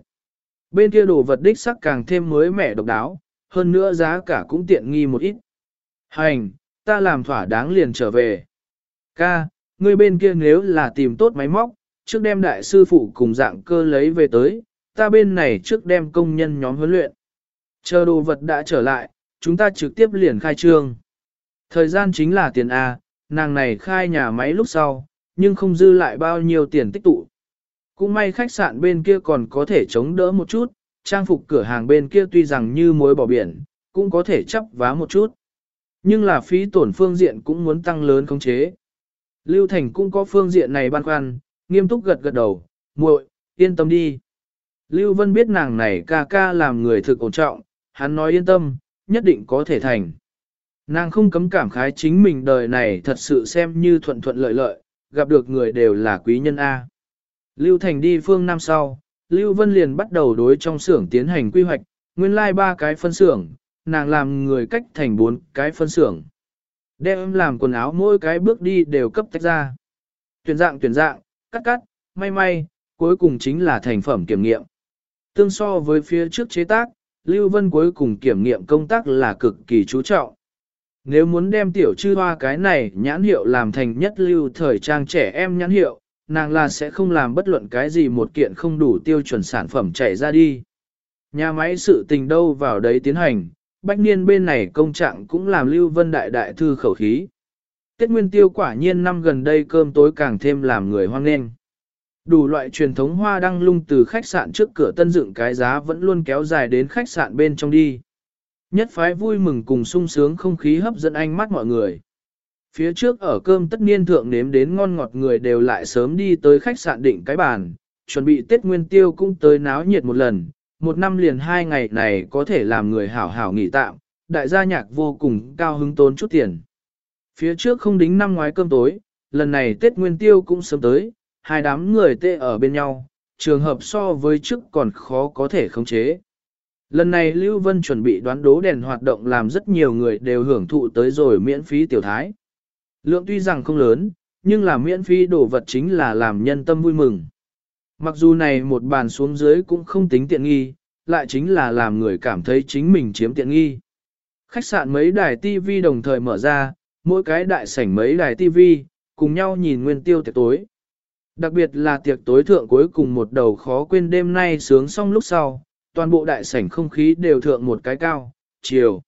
Bên kia đồ vật đích sắc càng thêm mới mẻ độc đáo, hơn nữa giá cả cũng tiện nghi một ít. Hành, ta làm thỏa đáng liền trở về. Ca, ngươi bên kia nếu là tìm tốt máy móc, trước đem đại sư phụ cùng dạng cơ lấy về tới, ta bên này trước đem công nhân nhóm huấn luyện. Chờ đồ vật đã trở lại, chúng ta trực tiếp liền khai trương. Thời gian chính là tiền A, nàng này khai nhà máy lúc sau, nhưng không dư lại bao nhiêu tiền tích tụ. Cũng may khách sạn bên kia còn có thể chống đỡ một chút, trang phục cửa hàng bên kia tuy rằng như muối bỏ biển, cũng có thể chấp vá một chút. Nhưng là phí tổn phương diện cũng muốn tăng lớn khống chế. Lưu Thành cũng có phương diện này băn khoăn, nghiêm túc gật gật đầu, muội, yên tâm đi. Lưu Vân biết nàng này ca ca làm người thực ổn trọng, hắn nói yên tâm, nhất định có thể thành. Nàng không cấm cảm khái chính mình đời này thật sự xem như thuận thuận lợi lợi, gặp được người đều là quý nhân A. Lưu Thành đi phương Nam sau, Lưu Vân liền bắt đầu đối trong xưởng tiến hành quy hoạch, nguyên lai like ba cái phân xưởng, nàng làm người cách thành bốn cái phân xưởng. Đem làm quần áo mỗi cái bước đi đều cấp tách ra. Tuyển dạng tuyển dạng, cắt cắt, may may, cuối cùng chính là thành phẩm kiểm nghiệm. Tương so với phía trước chế tác, Lưu Vân cuối cùng kiểm nghiệm công tác là cực kỳ chú trọng. Nếu muốn đem tiểu chư hoa cái này nhãn hiệu làm thành nhất lưu thời trang trẻ em nhãn hiệu, nàng là sẽ không làm bất luận cái gì một kiện không đủ tiêu chuẩn sản phẩm chạy ra đi. Nhà máy sự tình đâu vào đấy tiến hành, bách niên bên này công trạng cũng làm Lưu Vân đại đại thư khẩu khí. Tết Nguyên Tiêu quả nhiên năm gần đây cơm tối càng thêm làm người hoang nghênh. Đủ loại truyền thống hoa đăng lung từ khách sạn trước cửa tân dựng cái giá vẫn luôn kéo dài đến khách sạn bên trong đi. Nhất phái vui mừng cùng sung sướng không khí hấp dẫn ánh mắt mọi người. Phía trước ở cơm tất niên thượng nếm đến ngon ngọt người đều lại sớm đi tới khách sạn định cái bàn, chuẩn bị Tết Nguyên Tiêu cũng tới náo nhiệt một lần, một năm liền hai ngày này có thể làm người hảo hảo nghỉ tạm, đại gia nhạc vô cùng cao hứng tốn chút tiền. Phía trước không đính năm ngoái cơm tối, lần này Tết Nguyên Tiêu cũng sớm tới, hai đám người tê ở bên nhau, trường hợp so với trước còn khó có thể khống chế. Lần này Lưu Vân chuẩn bị đoán đố đèn hoạt động làm rất nhiều người đều hưởng thụ tới rồi miễn phí tiểu thái. Lượng tuy rằng không lớn, nhưng là miễn phí đồ vật chính là làm nhân tâm vui mừng. Mặc dù này một bàn xuống dưới cũng không tính tiện nghi, lại chính là làm người cảm thấy chính mình chiếm tiện nghi. Khách sạn mấy đài TV đồng thời mở ra, mỗi cái đại sảnh mấy đài TV, cùng nhau nhìn nguyên tiêu tiệc tối. Đặc biệt là tiệc tối thượng cuối cùng một đầu khó quên đêm nay sướng xong lúc sau, toàn bộ đại sảnh không khí đều thượng một cái cao, chiều.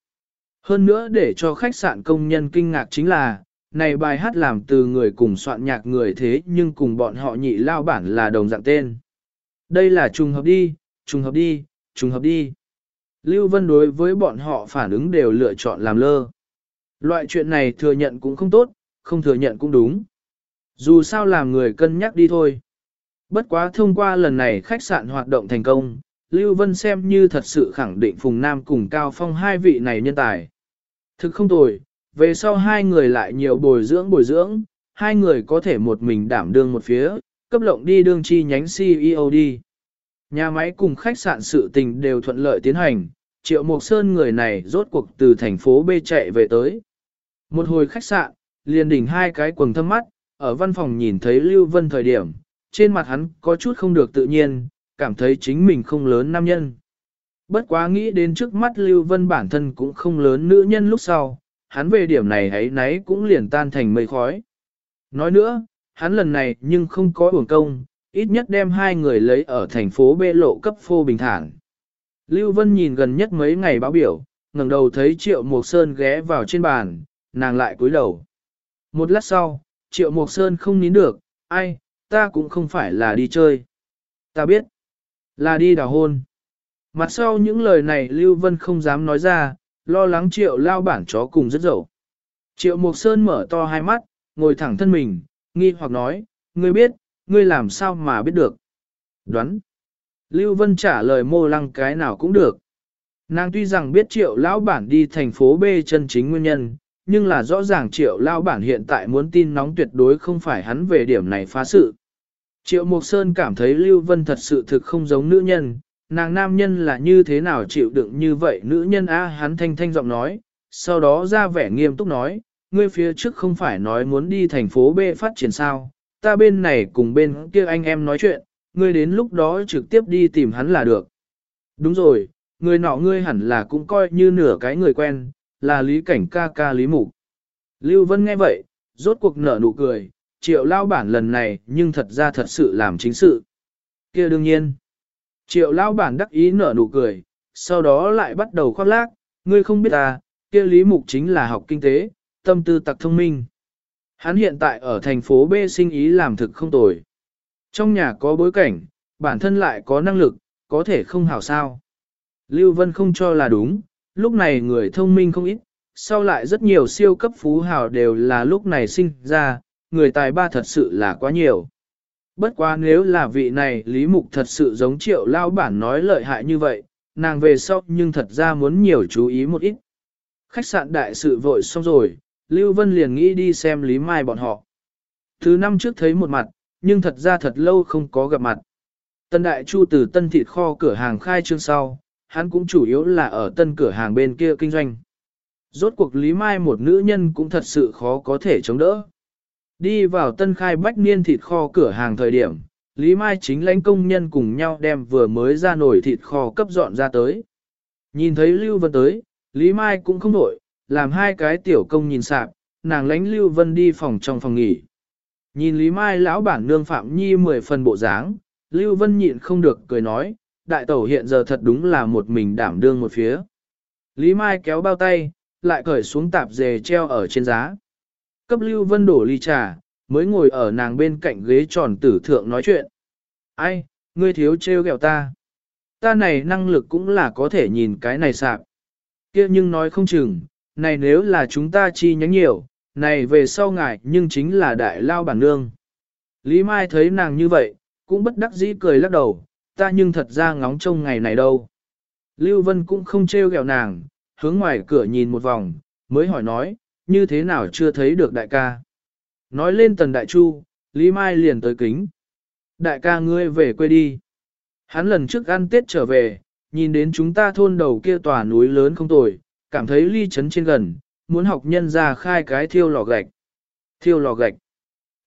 Hơn nữa để cho khách sạn công nhân kinh ngạc chính là, này bài hát làm từ người cùng soạn nhạc người thế nhưng cùng bọn họ nhị lao bản là đồng dạng tên. Đây là trùng hợp đi, trùng hợp đi, trùng hợp đi. Lưu Vân đối với bọn họ phản ứng đều lựa chọn làm lơ. Loại chuyện này thừa nhận cũng không tốt, không thừa nhận cũng đúng. Dù sao làm người cân nhắc đi thôi. Bất quá thông qua lần này khách sạn hoạt động thành công, Lưu Vân xem như thật sự khẳng định Phùng Nam cùng Cao Phong hai vị này nhân tài. Thực không tồi, về sau hai người lại nhiều bồi dưỡng bồi dưỡng, hai người có thể một mình đảm đương một phía, cấp lộng đi đương chi nhánh CEO đi. Nhà máy cùng khách sạn sự tình đều thuận lợi tiến hành, Triệu Mộc Sơn người này rốt cuộc từ thành phố B chạy về tới. Một hồi khách sạn, liền đỉnh hai cái quần thâm mắt, ở văn phòng nhìn thấy Lưu Vân thời điểm, trên mặt hắn có chút không được tự nhiên, cảm thấy chính mình không lớn nam nhân. Bất quá nghĩ đến trước mắt Lưu Vân bản thân cũng không lớn nữ nhân lúc sau, hắn về điểm này ấy nấy cũng liền tan thành mây khói. Nói nữa, hắn lần này nhưng không có uổng công, ít nhất đem hai người lấy ở thành phố bê lộ cấp phô bình thản. Lưu Vân nhìn gần nhất mấy ngày báo biểu, ngẩng đầu thấy Triệu Mộc Sơn ghé vào trên bàn, nàng lại cúi đầu. Một lát sau, Triệu Mộc Sơn không nín được, ai, ta cũng không phải là đi chơi. Ta biết, là đi đào hôn. Mặt sau những lời này Lưu Vân không dám nói ra, lo lắng Triệu lao bản chó cùng rất dậu. Triệu Mộc Sơn mở to hai mắt, ngồi thẳng thân mình, nghi hoặc nói, ngươi biết, ngươi làm sao mà biết được. Đoán. Lưu Vân trả lời mô lăng cái nào cũng được. Nàng tuy rằng biết triệu lão bản đi thành phố B chân chính nguyên nhân, nhưng là rõ ràng triệu lão bản hiện tại muốn tin nóng tuyệt đối không phải hắn về điểm này phá sự. Triệu Mộc Sơn cảm thấy Lưu Vân thật sự thực không giống nữ nhân, nàng nam nhân là như thế nào chịu đựng như vậy nữ nhân a hắn thanh thanh giọng nói, sau đó ra vẻ nghiêm túc nói, ngươi phía trước không phải nói muốn đi thành phố B phát triển sao, ta bên này cùng bên kia anh em nói chuyện, ngươi đến lúc đó trực tiếp đi tìm hắn là được. Đúng rồi, người nọ ngươi hẳn là cũng coi như nửa cái người quen, là Lý Cảnh ca ca Lý Mục. Lưu Vân nghe vậy, rốt cuộc nở nụ cười, triệu lao bản lần này nhưng thật ra thật sự làm chính sự. kia đương nhiên, triệu lao bản đắc ý nở nụ cười, sau đó lại bắt đầu khoác lác, ngươi không biết à, kia Lý Mục chính là học kinh tế, tâm tư tặc thông minh. Hắn hiện tại ở thành phố B sinh ý làm thực không tồi. Trong nhà có bối cảnh, bản thân lại có năng lực, có thể không hảo sao. Lưu Vân không cho là đúng, lúc này người thông minh không ít, sau lại rất nhiều siêu cấp phú hào đều là lúc này sinh ra, người tài ba thật sự là quá nhiều. Bất quá nếu là vị này Lý Mục thật sự giống triệu lao bản nói lợi hại như vậy, nàng về sau nhưng thật ra muốn nhiều chú ý một ít. Khách sạn đại sự vội xong rồi, Lưu Vân liền nghĩ đi xem Lý Mai bọn họ. Thứ năm trước thấy một mặt, nhưng thật ra thật lâu không có gặp mặt. Tân Đại Chu từ tân thịt kho cửa hàng khai trương sau, hắn cũng chủ yếu là ở tân cửa hàng bên kia kinh doanh. Rốt cuộc Lý Mai một nữ nhân cũng thật sự khó có thể chống đỡ. Đi vào tân khai bách niên thịt kho cửa hàng thời điểm, Lý Mai chính lãnh công nhân cùng nhau đem vừa mới ra nổi thịt kho cấp dọn ra tới. Nhìn thấy Lưu Vân tới, Lý Mai cũng không nổi, làm hai cái tiểu công nhìn sạp, nàng lãnh Lưu Vân đi phòng trong phòng nghỉ. Nhìn Lý Mai lão bản nương Phạm Nhi mười phần bộ dáng, Lưu Vân nhịn không được cười nói, đại tẩu hiện giờ thật đúng là một mình đảm đương một phía. Lý Mai kéo bao tay, lại cởi xuống tạp dề treo ở trên giá. Cấp Lưu Vân đổ ly trà, mới ngồi ở nàng bên cạnh ghế tròn tử thượng nói chuyện. Ai, ngươi thiếu trêu ghẹo ta. Ta này năng lực cũng là có thể nhìn cái này sạc. kia nhưng nói không chừng, này nếu là chúng ta chi nhánh nhiều, này về sau ngài nhưng chính là đại lao bản nương. Lý Mai thấy nàng như vậy, cũng bất đắc dĩ cười lắc đầu, ta nhưng thật ra ngóng trông ngày này đâu. Lưu Vân cũng không trêu ghẹo nàng, hướng ngoài cửa nhìn một vòng, mới hỏi nói, như thế nào chưa thấy được đại ca. Nói lên tần đại chu, Lý Mai liền tới kính. Đại ca ngươi về quê đi. Hắn lần trước ăn Tết trở về, nhìn đến chúng ta thôn đầu kia tòa núi lớn không tồi, cảm thấy ly chấn trên gần, muốn học nhân ra khai cái thiêu lò gạch. Thiêu lò gạch.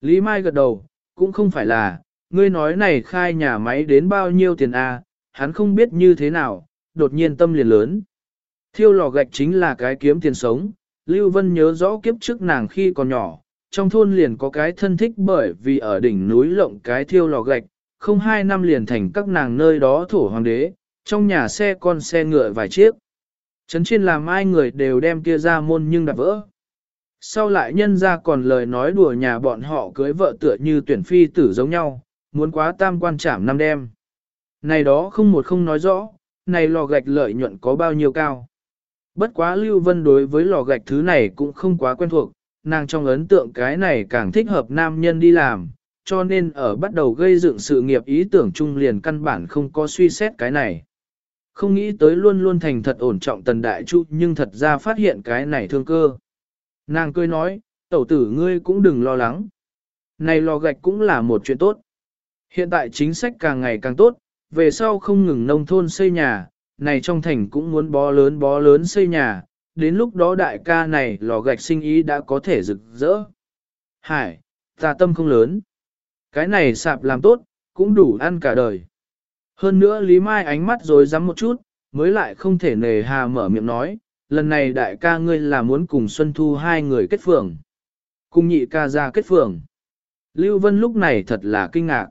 Lý Mai gật đầu, cũng không phải là, ngươi nói này khai nhà máy đến bao nhiêu tiền a? À, hắn không biết như thế nào, đột nhiên tâm liền lớn. Thiêu lò gạch chính là cái kiếm tiền sống, Lưu Vân nhớ rõ kiếp trước nàng khi còn nhỏ, trong thôn liền có cái thân thích bởi vì ở đỉnh núi lộng cái thiêu lò gạch, không hai năm liền thành các nàng nơi đó thổ hoàng đế, trong nhà xe con xe ngựa vài chiếc. Trấn trên làm ai người đều đem kia ra môn nhưng đạp vỡ. Sau lại nhân ra còn lời nói đùa nhà bọn họ cưới vợ tựa như tuyển phi tử giống nhau, muốn quá tam quan trảm năm đêm. Này đó không một không nói rõ, này lò gạch lợi nhuận có bao nhiêu cao. Bất quá Lưu Vân đối với lò gạch thứ này cũng không quá quen thuộc, nàng trong ấn tượng cái này càng thích hợp nam nhân đi làm, cho nên ở bắt đầu gây dựng sự nghiệp ý tưởng chung liền căn bản không có suy xét cái này. Không nghĩ tới luôn luôn thành thật ổn trọng tần đại chu nhưng thật ra phát hiện cái này thương cơ. Nàng cười nói, tẩu tử ngươi cũng đừng lo lắng. Này lò gạch cũng là một chuyện tốt. Hiện tại chính sách càng ngày càng tốt, về sau không ngừng nông thôn xây nhà, này trong thành cũng muốn bó lớn bó lớn xây nhà, đến lúc đó đại ca này lò gạch sinh ý đã có thể rực rỡ. Hải, ta tâm không lớn. Cái này sạp làm tốt, cũng đủ ăn cả đời. Hơn nữa Lý Mai ánh mắt rồi dám một chút, mới lại không thể nề hà mở miệng nói, lần này đại ca ngươi là muốn cùng Xuân Thu hai người kết phường. Cùng nhị ca ra kết phường. Lưu Vân lúc này thật là kinh ngạc.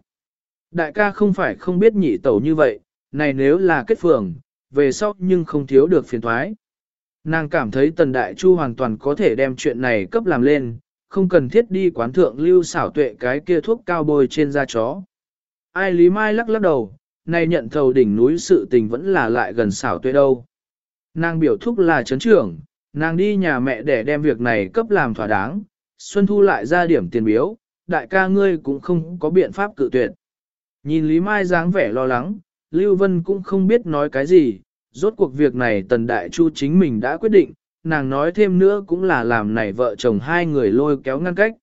Đại ca không phải không biết nhị tẩu như vậy, này nếu là kết phường, về sau nhưng không thiếu được phiền thoái. Nàng cảm thấy tần đại chu hoàn toàn có thể đem chuyện này cấp làm lên, không cần thiết đi quán thượng lưu xảo tuệ cái kia thuốc cao bôi trên da chó. Ai Lý Mai lắc lắc đầu, nay nhận thầu đỉnh núi sự tình vẫn là lại gần xảo tuệ đâu. Nàng biểu thúc là chấn trưởng, nàng đi nhà mẹ để đem việc này cấp làm thỏa đáng, Xuân Thu lại ra điểm tiền biếu, đại ca ngươi cũng không có biện pháp cự tuyệt. Nhìn Lý Mai dáng vẻ lo lắng, Lưu Vân cũng không biết nói cái gì, rốt cuộc việc này Tần Đại Chu chính mình đã quyết định, nàng nói thêm nữa cũng là làm này vợ chồng hai người lôi kéo ngăn cách.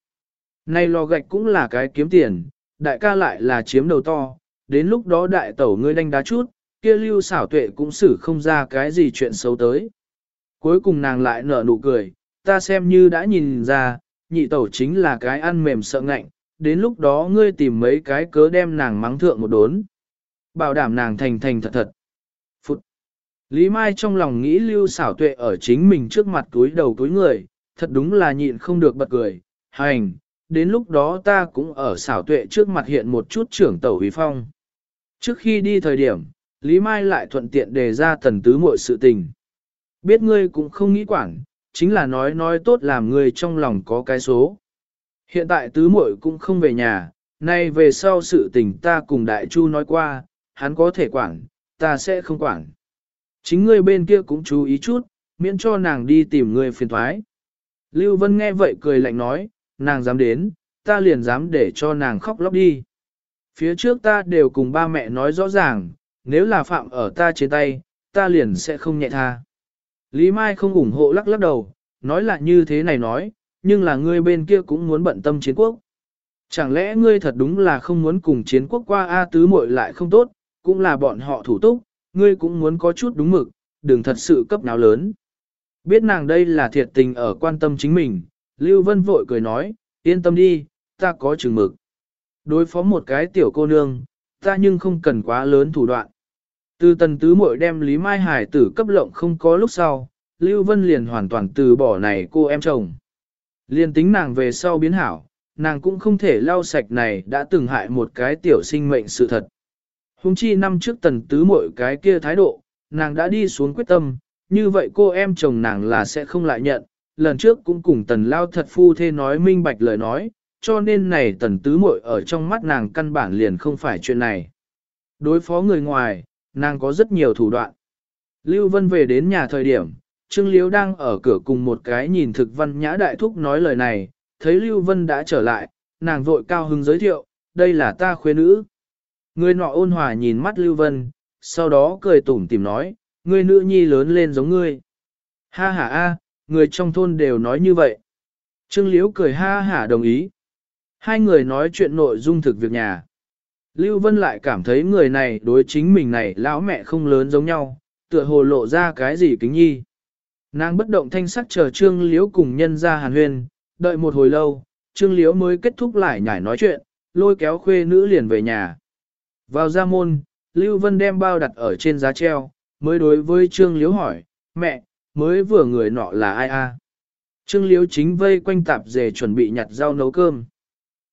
nay lò gạch cũng là cái kiếm tiền, đại ca lại là chiếm đầu to, đến lúc đó đại tẩu ngươi đánh đá chút, kia lưu xảo tuệ cũng xử không ra cái gì chuyện xấu tới. Cuối cùng nàng lại nở nụ cười, ta xem như đã nhìn ra, nhị tẩu chính là cái ăn mềm sợ ngạnh, đến lúc đó ngươi tìm mấy cái cớ đem nàng mắng thượng một đốn. Bảo đảm nàng thành thành thật thật. Lý Mai trong lòng nghĩ lưu xảo tuệ ở chính mình trước mặt túi đầu túi người, thật đúng là nhịn không được bật cười, hành, đến lúc đó ta cũng ở xảo tuệ trước mặt hiện một chút trưởng tẩu huy phong. Trước khi đi thời điểm, Lý Mai lại thuận tiện đề ra tần tứ mọi sự tình. Biết ngươi cũng không nghĩ quản, chính là nói nói tốt làm ngươi trong lòng có cái số. Hiện tại tứ muội cũng không về nhà, nay về sau sự tình ta cùng đại chu nói qua, hắn có thể quản, ta sẽ không quản. Chính ngươi bên kia cũng chú ý chút, miễn cho nàng đi tìm ngươi phiền thoái. Lưu Vân nghe vậy cười lạnh nói, nàng dám đến, ta liền dám để cho nàng khóc lóc đi. Phía trước ta đều cùng ba mẹ nói rõ ràng, nếu là phạm ở ta trên tay, ta liền sẽ không nhẹ tha. Lý Mai không ủng hộ lắc lắc đầu, nói là như thế này nói, nhưng là ngươi bên kia cũng muốn bận tâm chiến quốc. Chẳng lẽ ngươi thật đúng là không muốn cùng chiến quốc qua A tứ muội lại không tốt, cũng là bọn họ thủ túc, ngươi cũng muốn có chút đúng mực, đừng thật sự cấp nào lớn. Biết nàng đây là thiệt tình ở quan tâm chính mình, Lưu Vân vội cười nói, yên tâm đi, ta có chừng mực. Đối phó một cái tiểu cô nương, ta nhưng không cần quá lớn thủ đoạn. Từ tần tứ muội đem Lý Mai Hải tử cấp lộng không có lúc sau, Lưu Vân liền hoàn toàn từ bỏ này cô em chồng. liền tính nàng về sau biến hảo, nàng cũng không thể lau sạch này đã từng hại một cái tiểu sinh mệnh sự thật. Hùng chi năm trước tần tứ muội cái kia thái độ, nàng đã đi xuống quyết tâm, như vậy cô em chồng nàng là sẽ không lại nhận, lần trước cũng cùng tần lao thật phu thê nói minh bạch lời nói, cho nên này tần tứ muội ở trong mắt nàng căn bản liền không phải chuyện này. Đối phó người ngoài, nàng có rất nhiều thủ đoạn. Lưu Vân về đến nhà thời điểm, Trương Liễu đang ở cửa cùng một cái nhìn thực văn nhã đại thúc nói lời này, thấy Lưu Vân đã trở lại, nàng vội cao hứng giới thiệu, đây là ta khuê nữ. Người nọ ôn hòa nhìn mắt Lưu Vân, sau đó cười tủm tìm nói, người nữ nhi lớn lên giống ngươi. Ha ha a, người trong thôn đều nói như vậy. Trương Liễu cười ha hả đồng ý. Hai người nói chuyện nội dung thực việc nhà. Lưu Vân lại cảm thấy người này đối chính mình này lão mẹ không lớn giống nhau, tựa hồ lộ ra cái gì kính nhi. Nàng bất động thanh sắc chờ Trương Liễu cùng nhân ra hàn huyên, đợi một hồi lâu, Trương Liễu mới kết thúc lại nhảy nói chuyện, lôi kéo khuê nữ liền về nhà. Vào ra môn, Lưu Vân đem bao đặt ở trên giá treo, mới đối với Trương Liễu hỏi, mẹ, mới vừa người nọ là ai a? Trương Liễu chính vây quanh tạp dề chuẩn bị nhặt rau nấu cơm.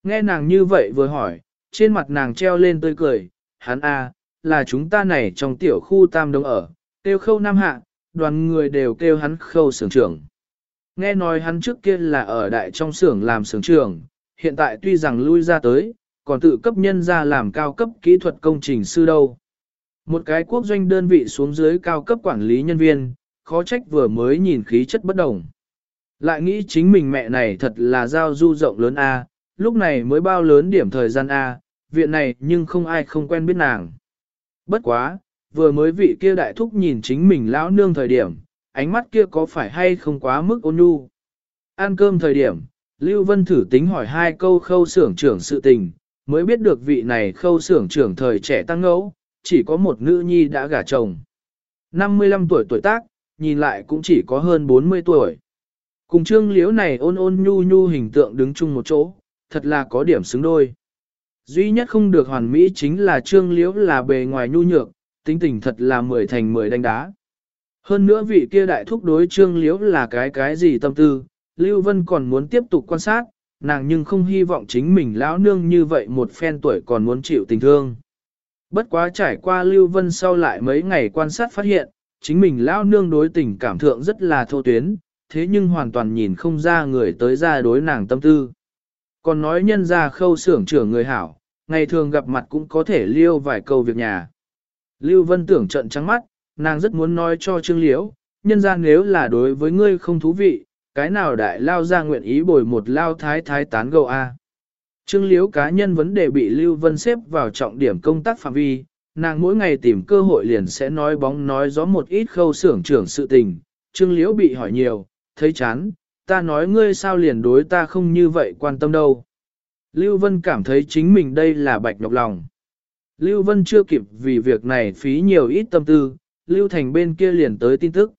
Nghe nàng như vậy vừa hỏi, trên mặt nàng treo lên tươi cười, hắn a, là chúng ta này trong tiểu khu tam đông ở, tiêu khâu nam hạ, đoàn người đều kêu hắn khâu sưởng trưởng. Nghe nói hắn trước kia là ở đại trong xưởng làm sưởng trưởng, hiện tại tuy rằng lui ra tới, còn tự cấp nhân ra làm cao cấp kỹ thuật công trình sư đâu. Một cái quốc doanh đơn vị xuống dưới cao cấp quản lý nhân viên, khó trách vừa mới nhìn khí chất bất đồng. Lại nghĩ chính mình mẹ này thật là giao du rộng lớn A, lúc này mới bao lớn điểm thời gian A, viện này nhưng không ai không quen biết nàng. Bất quá, vừa mới vị kia đại thúc nhìn chính mình lão nương thời điểm, ánh mắt kia có phải hay không quá mức ôn nhu. Ăn cơm thời điểm, Lưu Vân thử tính hỏi hai câu khâu xưởng trưởng sự tình, mới biết được vị này khâu xưởng trưởng thời trẻ tăng ngẫu, chỉ có một nữ nhi đã gả chồng. 55 tuổi tuổi tác, nhìn lại cũng chỉ có hơn 40 tuổi. Cùng trương liễu này ôn ôn nhu nhu hình tượng đứng chung một chỗ, thật là có điểm xứng đôi. Duy nhất không được hoàn mỹ chính là trương liễu là bề ngoài nhu nhược, tính tình thật là mười thành mười đánh đá. Hơn nữa vị kia đại thúc đối trương liễu là cái cái gì tâm tư, Lưu Vân còn muốn tiếp tục quan sát, nàng nhưng không hy vọng chính mình lão nương như vậy một phen tuổi còn muốn chịu tình thương. Bất quá trải qua Lưu Vân sau lại mấy ngày quan sát phát hiện, chính mình lão nương đối tình cảm thượng rất là thô tuyến, thế nhưng hoàn toàn nhìn không ra người tới ra đối nàng tâm tư. Còn nói nhân ra khâu xưởng trưởng người hảo, ngày thường gặp mặt cũng có thể liêu vài câu việc nhà. Lưu Vân tưởng trận trắng mắt, nàng rất muốn nói cho Trương Liễu, nhân ra nếu là đối với ngươi không thú vị, cái nào đại lao ra nguyện ý bồi một lao thái thái tán gẫu a. Trương Liễu cá nhân vấn đề bị Lưu Vân xếp vào trọng điểm công tác phạm vi, nàng mỗi ngày tìm cơ hội liền sẽ nói bóng nói gió một ít khâu xưởng trưởng sự tình. Trương Liễu bị hỏi nhiều, thấy chán, ta nói ngươi sao liền đối ta không như vậy quan tâm đâu. Lưu Vân cảm thấy chính mình đây là bạch nhọc lòng. Lưu Vân chưa kịp vì việc này phí nhiều ít tâm tư, Lưu Thành bên kia liền tới tin tức.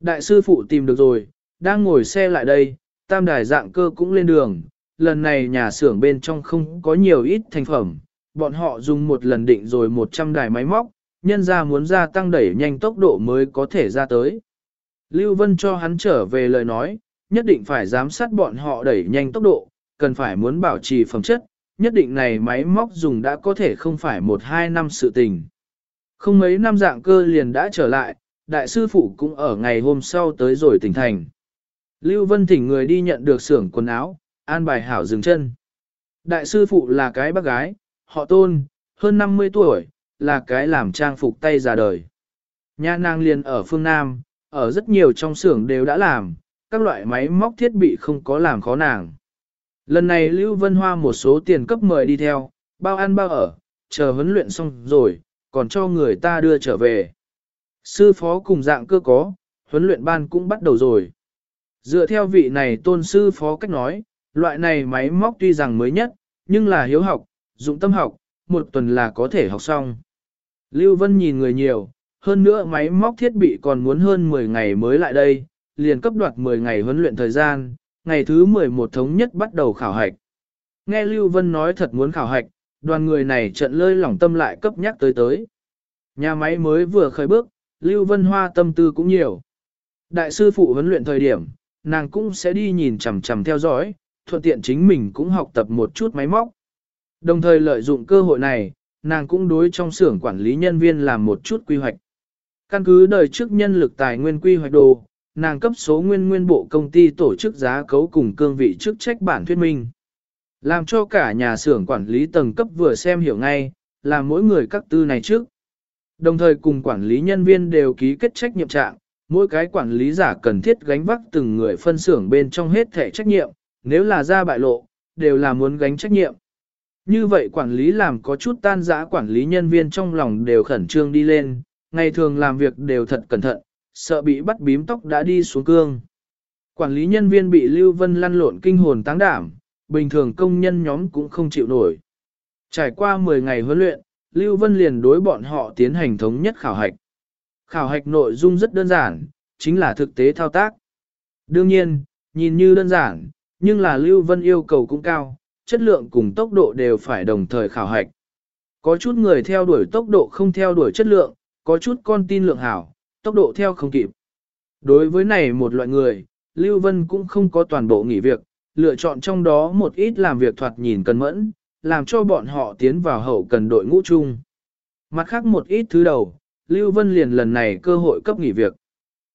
Đại sư phụ tìm được rồi, đang ngồi xe lại đây, tam đài dạng cơ cũng lên đường, lần này nhà xưởng bên trong không có nhiều ít thành phẩm, bọn họ dùng một lần định rồi 100 đài máy móc, nhân ra muốn gia tăng đẩy nhanh tốc độ mới có thể ra tới. Lưu Vân cho hắn trở về lời nói, nhất định phải giám sát bọn họ đẩy nhanh tốc độ, cần phải muốn bảo trì phẩm chất, nhất định này máy móc dùng đã có thể không phải một hai năm sự tình. Không mấy năm dạng cơ liền đã trở lại, đại sư phụ cũng ở ngày hôm sau tới rồi tỉnh thành. Lưu Vân thỉnh người đi nhận được xưởng quần áo, an bài hảo dừng chân. Đại sư phụ là cái bác gái, họ tôn, hơn 50 tuổi, là cái làm trang phục tay già đời. Nhà nàng liền ở phương Nam, ở rất nhiều trong xưởng đều đã làm, các loại máy móc thiết bị không có làm khó nàng. Lần này Lưu Vân Hoa một số tiền cấp mời đi theo, bao ăn bao ở, chờ huấn luyện xong rồi, còn cho người ta đưa trở về. Sư phó cùng dạng cơ có, huấn luyện ban cũng bắt đầu rồi. Dựa theo vị này tôn sư phó cách nói, loại này máy móc tuy rằng mới nhất, nhưng là hiếu học, dụng tâm học, một tuần là có thể học xong. Lưu Vân nhìn người nhiều, hơn nữa máy móc thiết bị còn muốn hơn 10 ngày mới lại đây, liền cấp đoạt 10 ngày huấn luyện thời gian, ngày thứ 11 thống nhất bắt đầu khảo hạch. Nghe Lưu Vân nói thật muốn khảo hạch, đoàn người này trận lơi lỏng tâm lại cấp nhắc tới tới. Nhà máy mới vừa khởi bước, Lưu Vân Hoa tâm tư cũng nhiều. Đại sư phụ huấn luyện thời điểm, nàng cũng sẽ đi nhìn chằm chằm theo dõi, thuận tiện chính mình cũng học tập một chút máy móc. Đồng thời lợi dụng cơ hội này, nàng cũng đối trong xưởng quản lý nhân viên làm một chút quy hoạch. Căn cứ đời trước nhân lực tài nguyên quy hoạch đồ, nàng cấp số nguyên nguyên bộ công ty tổ chức giá cấu cùng cương vị chức trách bản thuyết minh. Làm cho cả nhà xưởng quản lý tầng cấp vừa xem hiểu ngay, là mỗi người các tư này trước. Đồng thời cùng quản lý nhân viên đều ký kết trách nhiệm trạng, mỗi cái quản lý giả cần thiết gánh vác từng người phân xưởng bên trong hết thể trách nhiệm, nếu là ra bại lộ, đều là muốn gánh trách nhiệm. Như vậy quản lý làm có chút tan giã quản lý nhân viên trong lòng đều khẩn trương đi lên, ngày thường làm việc đều thật cẩn thận, sợ bị bắt bím tóc đã đi xuống cương. Quản lý nhân viên bị Lưu Vân lăn lộn kinh hồn táng đảm, bình thường công nhân nhóm cũng không chịu nổi. Trải qua 10 ngày huấn luyện, Lưu Vân liền đối bọn họ tiến hành thống nhất khảo hạch. Khảo hạch nội dung rất đơn giản, chính là thực tế thao tác. Đương nhiên, nhìn như đơn giản, nhưng là Lưu Vân yêu cầu cũng cao, chất lượng cùng tốc độ đều phải đồng thời khảo hạch. Có chút người theo đuổi tốc độ không theo đuổi chất lượng, có chút con tin lượng hảo, tốc độ theo không kịp. Đối với này một loại người, Lưu Vân cũng không có toàn bộ nghỉ việc, lựa chọn trong đó một ít làm việc thoạt nhìn cẩn mẫn, làm cho bọn họ tiến vào hậu cần đội ngũ chung. Mặt khác một ít thứ đầu, Lưu Vân liền lần này cơ hội cấp nghỉ việc.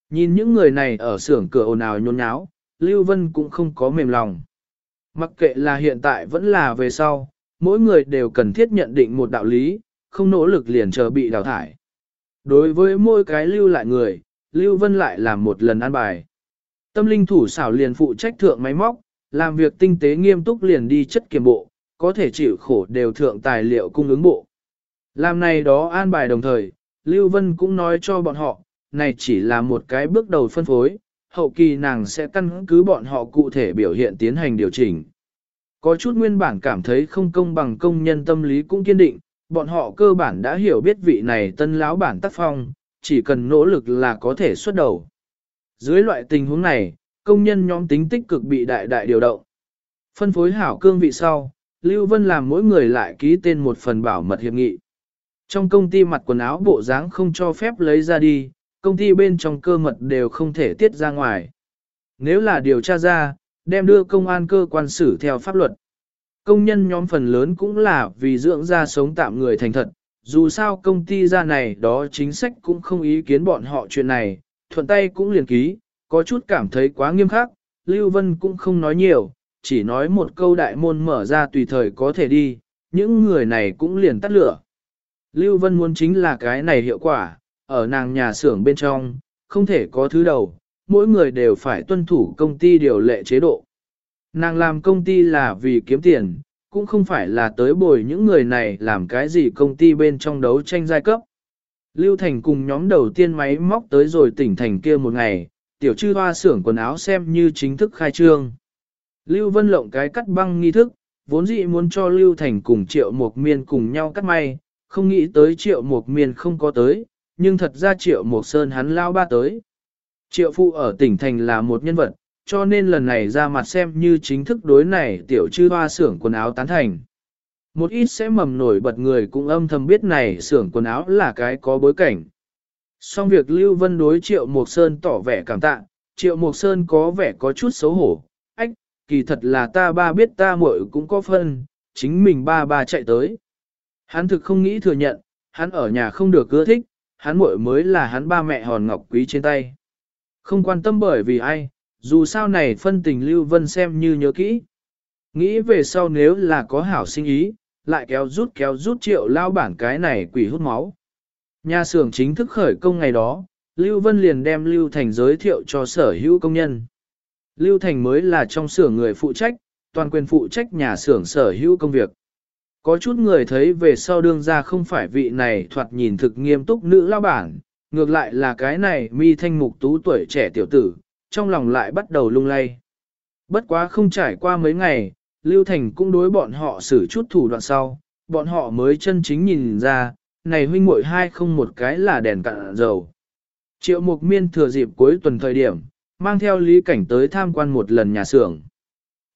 Nhìn những người này ở xưởng cửa ồn ào nhôn nháo, Lưu Vân cũng không có mềm lòng. Mặc kệ là hiện tại vẫn là về sau, mỗi người đều cần thiết nhận định một đạo lý, không nỗ lực liền chờ bị đào thải. Đối với mỗi cái lưu lại người, Lưu Vân lại làm một lần an bài. Tâm linh thủ xảo liền phụ trách thượng máy móc, làm việc tinh tế nghiêm túc liền đi chất kiểm bộ, có thể chịu khổ đều thượng tài liệu cung ứng bộ. Làm này đó an bài đồng thời, Lưu Vân cũng nói cho bọn họ, này chỉ là một cái bước đầu phân phối, hậu kỳ nàng sẽ căn cứ bọn họ cụ thể biểu hiện tiến hành điều chỉnh. Có chút nguyên bản cảm thấy không công bằng công nhân tâm lý cũng kiên định, bọn họ cơ bản đã hiểu biết vị này tân lão bản tác phong, chỉ cần nỗ lực là có thể xuất đầu. Dưới loại tình huống này, công nhân nhóm tính tích cực bị đại đại điều động. Phân phối hảo cương vị sau, Lưu Vân làm mỗi người lại ký tên một phần bảo mật hiệp nghị. Trong công ty mặt quần áo bộ dáng không cho phép lấy ra đi, công ty bên trong cơ mật đều không thể tiết ra ngoài. Nếu là điều tra ra, đem đưa công an cơ quan xử theo pháp luật. Công nhân nhóm phần lớn cũng là vì dưỡng ra sống tạm người thành thật, dù sao công ty ra này đó chính sách cũng không ý kiến bọn họ chuyện này, thuận tay cũng liền ký, có chút cảm thấy quá nghiêm khắc, Lưu Vân cũng không nói nhiều, chỉ nói một câu đại môn mở ra tùy thời có thể đi, những người này cũng liền tắt lửa. Lưu Vân muốn chính là cái này hiệu quả, ở nàng nhà xưởng bên trong, không thể có thứ đầu, mỗi người đều phải tuân thủ công ty điều lệ chế độ. Nàng làm công ty là vì kiếm tiền, cũng không phải là tới bồi những người này làm cái gì công ty bên trong đấu tranh giai cấp. Lưu Thành cùng nhóm đầu tiên máy móc tới rồi tỉnh thành kia một ngày, tiểu chư hoa xưởng quần áo xem như chính thức khai trương. Lưu Vân lộng cái cắt băng nghi thức, vốn dĩ muốn cho Lưu Thành cùng Triệu một Miên cùng nhau cắt may, không nghĩ tới Triệu mục miền không có tới, nhưng thật ra Triệu mục Sơn hắn lao ba tới. Triệu Phụ ở tỉnh thành là một nhân vật, cho nên lần này ra mặt xem như chính thức đối này tiểu chư hoa xưởng quần áo tán thành. Một ít sẽ mầm nổi bật người cũng âm thầm biết này xưởng quần áo là cái có bối cảnh. Xong việc Lưu Vân đối Triệu Mộc Sơn tỏ vẻ cảm tạ, Triệu Mộc Sơn có vẻ có chút xấu hổ, ách, kỳ thật là ta ba biết ta muội cũng có phân, chính mình ba ba chạy tới. Hắn thực không nghĩ thừa nhận, hắn ở nhà không được cưa thích, hắn muội mới là hắn ba mẹ hòn ngọc quý trên tay. Không quan tâm bởi vì ai, dù sao này phân tình Lưu Vân xem như nhớ kỹ. Nghĩ về sau nếu là có hảo sinh ý, lại kéo rút kéo rút triệu lao bản cái này quỷ hút máu. Nhà xưởng chính thức khởi công ngày đó, Lưu Vân liền đem Lưu Thành giới thiệu cho sở hữu công nhân. Lưu Thành mới là trong xưởng người phụ trách, toàn quyền phụ trách nhà xưởng sở hữu công việc. Có chút người thấy về sau đương ra không phải vị này thoạt nhìn thực nghiêm túc nữ lao bản, ngược lại là cái này mi thanh mục tú tuổi trẻ tiểu tử, trong lòng lại bắt đầu lung lay. Bất quá không trải qua mấy ngày, Lưu Thành cũng đối bọn họ xử chút thủ đoạn sau, bọn họ mới chân chính nhìn ra, này huynh muội hai không một cái là đèn cạn dầu. Triệu Mục Miên thừa dịp cuối tuần thời điểm, mang theo Lý Cảnh tới tham quan một lần nhà xưởng.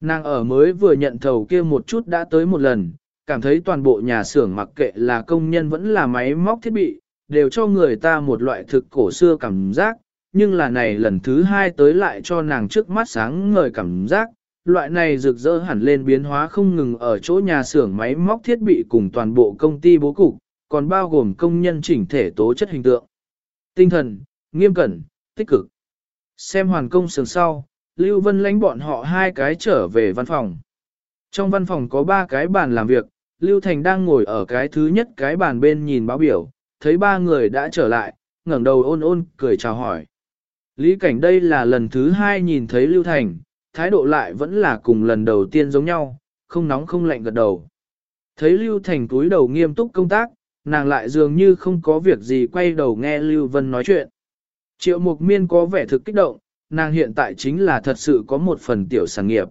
Nàng ở mới vừa nhận thầu kia một chút đã tới một lần, cảm thấy toàn bộ nhà xưởng mặc kệ là công nhân vẫn là máy móc thiết bị, đều cho người ta một loại thực cổ xưa cảm giác, nhưng là này lần thứ hai tới lại cho nàng trước mắt sáng ngời cảm giác, loại này rực rỡ hẳn lên biến hóa không ngừng ở chỗ nhà xưởng máy móc thiết bị cùng toàn bộ công ty bố cục, còn bao gồm công nhân chỉnh thể tố chất hình tượng. Tinh thần, nghiêm cẩn, tích cực. Xem hoàn công xưởng sau, Lưu Vân lãnh bọn họ hai cái trở về văn phòng. Trong văn phòng có ba cái bàn làm việc, Lưu Thành đang ngồi ở cái thứ nhất cái bàn bên nhìn báo biểu, thấy ba người đã trở lại, ngẩng đầu ôn ôn, cười chào hỏi. Lý cảnh đây là lần thứ hai nhìn thấy Lưu Thành, thái độ lại vẫn là cùng lần đầu tiên giống nhau, không nóng không lạnh gật đầu. Thấy Lưu Thành túi đầu nghiêm túc công tác, nàng lại dường như không có việc gì quay đầu nghe Lưu Vân nói chuyện. Triệu Mục Miên có vẻ thực kích động, nàng hiện tại chính là thật sự có một phần tiểu sản nghiệp.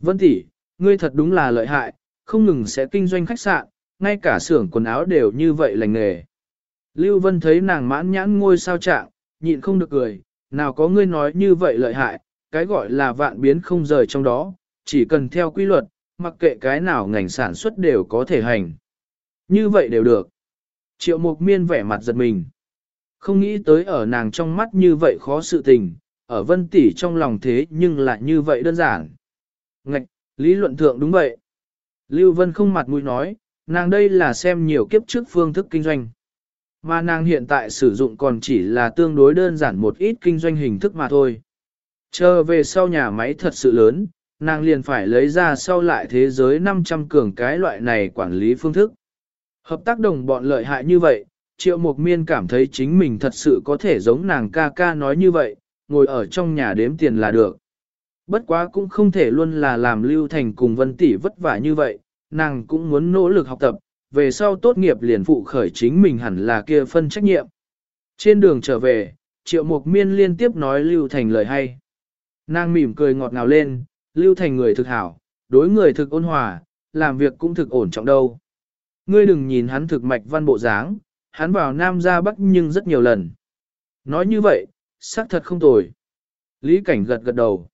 Vân tỷ, ngươi thật đúng là lợi hại, không ngừng sẽ kinh doanh khách sạn, ngay cả xưởng quần áo đều như vậy lành nghề. Lưu Vân thấy nàng mãn nhãn ngôi sao trạng, nhịn không được cười, nào có ngươi nói như vậy lợi hại, cái gọi là vạn biến không rời trong đó, chỉ cần theo quy luật, mặc kệ cái nào ngành sản xuất đều có thể hành. Như vậy đều được. Triệu Mục Miên vẻ mặt giật mình. Không nghĩ tới ở nàng trong mắt như vậy khó sự tình, ở vân tỷ trong lòng thế nhưng lại như vậy đơn giản. Ngạch, lý luận thượng đúng vậy. Lưu Vân không mặt mũi nói, nàng đây là xem nhiều kiếp trước phương thức kinh doanh. Mà nàng hiện tại sử dụng còn chỉ là tương đối đơn giản một ít kinh doanh hình thức mà thôi. Chờ về sau nhà máy thật sự lớn, nàng liền phải lấy ra sau lại thế giới 500 cường cái loại này quản lý phương thức. Hợp tác đồng bọn lợi hại như vậy, Triệu Mục Miên cảm thấy chính mình thật sự có thể giống nàng ca ca nói như vậy, ngồi ở trong nhà đếm tiền là được. Bất quá cũng không thể luôn là làm Lưu Thành cùng Vân Tỷ vất vả như vậy, nàng cũng muốn nỗ lực học tập, về sau tốt nghiệp liền phụ khởi chính mình hẳn là kia phân trách nhiệm. Trên đường trở về, Triệu Mục Miên liên tiếp nói Lưu Thành lời hay. Nàng mỉm cười ngọt ngào lên, Lưu Thành người thực hảo, đối người thực ôn hòa, làm việc cũng thực ổn trọng đâu. Ngươi đừng nhìn hắn thực mạch văn bộ dáng, hắn vào Nam ra Bắc nhưng rất nhiều lần. Nói như vậy, xác thật không tồi. Lý Cảnh gật gật đầu.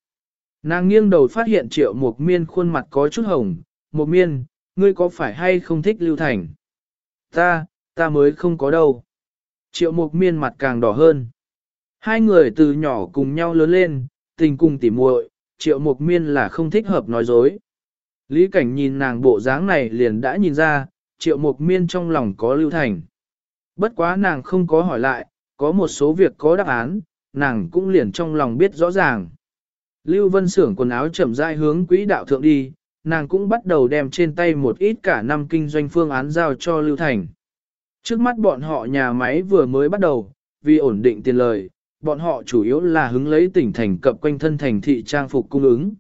Nàng nghiêng đầu phát hiện triệu mục miên khuôn mặt có chút hồng. Mục miên, ngươi có phải hay không thích Lưu Thành? Ta, ta mới không có đâu. Triệu mục miên mặt càng đỏ hơn. Hai người từ nhỏ cùng nhau lớn lên, tình cùng tỉ muội, triệu mục miên là không thích hợp nói dối. Lý cảnh nhìn nàng bộ dáng này liền đã nhìn ra, triệu mục miên trong lòng có lưu thành. Bất quá nàng không có hỏi lại, có một số việc có đáp án, nàng cũng liền trong lòng biết rõ ràng. Lưu Vân xưởng quần áo chậm rãi hướng quỹ đạo thượng đi, nàng cũng bắt đầu đem trên tay một ít cả năm kinh doanh phương án giao cho Lưu Thành. Trước mắt bọn họ nhà máy vừa mới bắt đầu, vì ổn định tiền lời, bọn họ chủ yếu là hứng lấy tỉnh thành cập quanh thân thành thị trang phục cung ứng.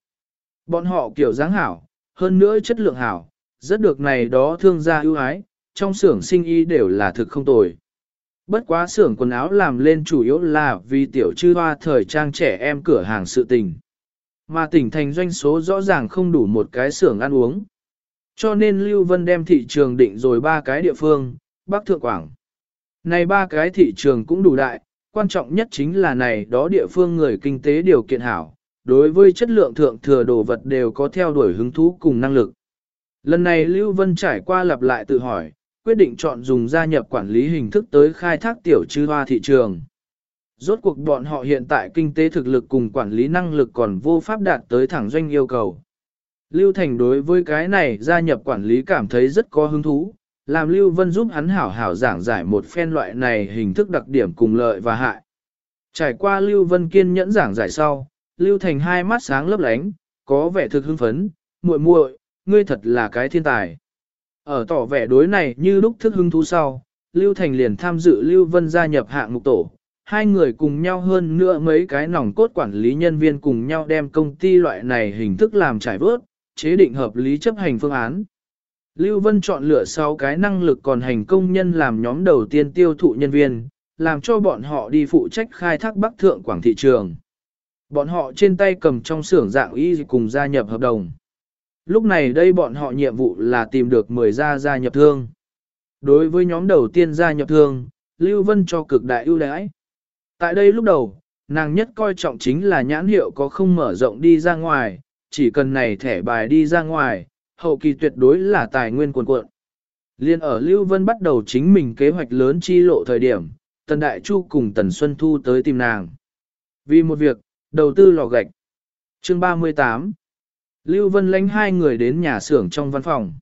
Bọn họ kiểu dáng hảo, hơn nữa chất lượng hảo, rất được này đó thương gia ưu ái, trong xưởng sinh y đều là thực không tồi. Bất quá xưởng quần áo làm lên chủ yếu là vì tiểu chư hoa thời trang trẻ em cửa hàng sự tình. Mà tỉnh thành doanh số rõ ràng không đủ một cái xưởng ăn uống. Cho nên Lưu Vân đem thị trường định rồi ba cái địa phương, Bắc Thượng Quảng. Này ba cái thị trường cũng đủ đại, quan trọng nhất chính là này đó địa phương người kinh tế điều kiện hảo, đối với chất lượng thượng thừa đồ vật đều có theo đuổi hứng thú cùng năng lực. Lần này Lưu Vân trải qua lặp lại tự hỏi, quyết định chọn dùng gia nhập quản lý hình thức tới khai thác tiểu trư hoa thị trường. Rốt cuộc bọn họ hiện tại kinh tế thực lực cùng quản lý năng lực còn vô pháp đạt tới thẳng doanh yêu cầu. Lưu Thành đối với cái này gia nhập quản lý cảm thấy rất có hứng thú, làm Lưu Vân giúp hắn hảo hảo giảng giải một phen loại này hình thức đặc điểm cùng lợi và hại. Trải qua Lưu Vân kiên nhẫn giảng giải sau, Lưu Thành hai mắt sáng lấp lánh, có vẻ thực hưng phấn, muội muội, ngươi thật là cái thiên tài. Ở tỏ vẻ đối này như lúc thức hưng thú sau, Lưu Thành liền tham dự Lưu Vân gia nhập hạng mục tổ. Hai người cùng nhau hơn nữa mấy cái nòng cốt quản lý nhân viên cùng nhau đem công ty loại này hình thức làm trải vớt, chế định hợp lý chấp hành phương án. Lưu Vân chọn lựa 6 cái năng lực còn hành công nhân làm nhóm đầu tiên tiêu thụ nhân viên, làm cho bọn họ đi phụ trách khai thác Bắc Thượng Quảng thị trường. Bọn họ trên tay cầm trong xưởng dạng y cùng gia nhập hợp đồng. Lúc này đây bọn họ nhiệm vụ là tìm được 10 gia gia nhập thương. Đối với nhóm đầu tiên gia nhập thương, Lưu Vân cho cực đại ưu đãi. Tại đây lúc đầu, nàng nhất coi trọng chính là nhãn hiệu có không mở rộng đi ra ngoài, chỉ cần này thẻ bài đi ra ngoài, hậu kỳ tuyệt đối là tài nguyên cuồn cuộn. Liên ở Lưu Vân bắt đầu chính mình kế hoạch lớn chi lộ thời điểm, Tần Đại Chu cùng Tần Xuân Thu tới tìm nàng. Vì một việc, đầu tư lò gạch. Chương 38 Lưu Vân lánh hai người đến nhà xưởng trong văn phòng.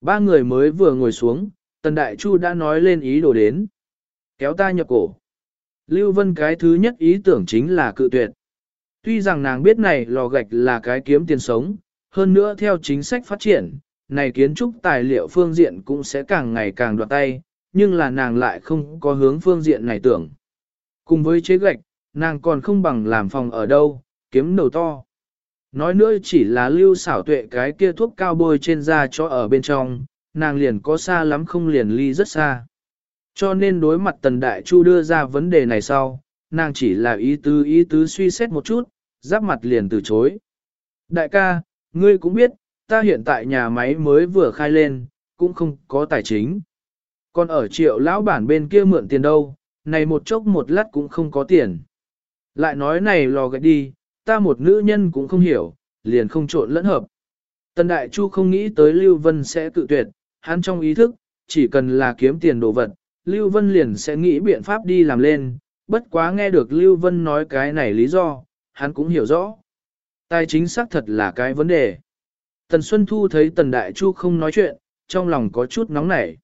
Ba người mới vừa ngồi xuống, Tần Đại Chu đã nói lên ý đồ đến. Kéo ta nhập cổ. Lưu Vân cái thứ nhất ý tưởng chính là cự tuyệt. Tuy rằng nàng biết này lò gạch là cái kiếm tiền sống, hơn nữa theo chính sách phát triển, này kiến trúc tài liệu phương diện cũng sẽ càng ngày càng đoạt tay, nhưng là nàng lại không có hướng phương diện này tưởng. Cùng với chế gạch, nàng còn không bằng làm phòng ở đâu, kiếm đầu to. Nói nữa chỉ là lưu xảo tuệ cái kia thuốc cao bôi trên da cho ở bên trong, nàng liền có xa lắm không liền ly rất xa. Cho nên đối mặt tần đại chu đưa ra vấn đề này sau, nàng chỉ là ý tứ ý tứ suy xét một chút, giáp mặt liền từ chối. Đại ca, ngươi cũng biết, ta hiện tại nhà máy mới vừa khai lên, cũng không có tài chính. Còn ở triệu lão bản bên kia mượn tiền đâu, này một chốc một lát cũng không có tiền. Lại nói này lò gạch đi, ta một nữ nhân cũng không hiểu, liền không trộn lẫn hợp. Tần Đại Chu không nghĩ tới Lưu Vân sẽ tự tuyệt, hắn trong ý thức, chỉ cần là kiếm tiền đồ vật, Lưu Vân liền sẽ nghĩ biện pháp đi làm lên, bất quá nghe được Lưu Vân nói cái này lý do, hắn cũng hiểu rõ. Tài chính xác thật là cái vấn đề. Tần Xuân Thu thấy Tần Đại Chu không nói chuyện, trong lòng có chút nóng nảy.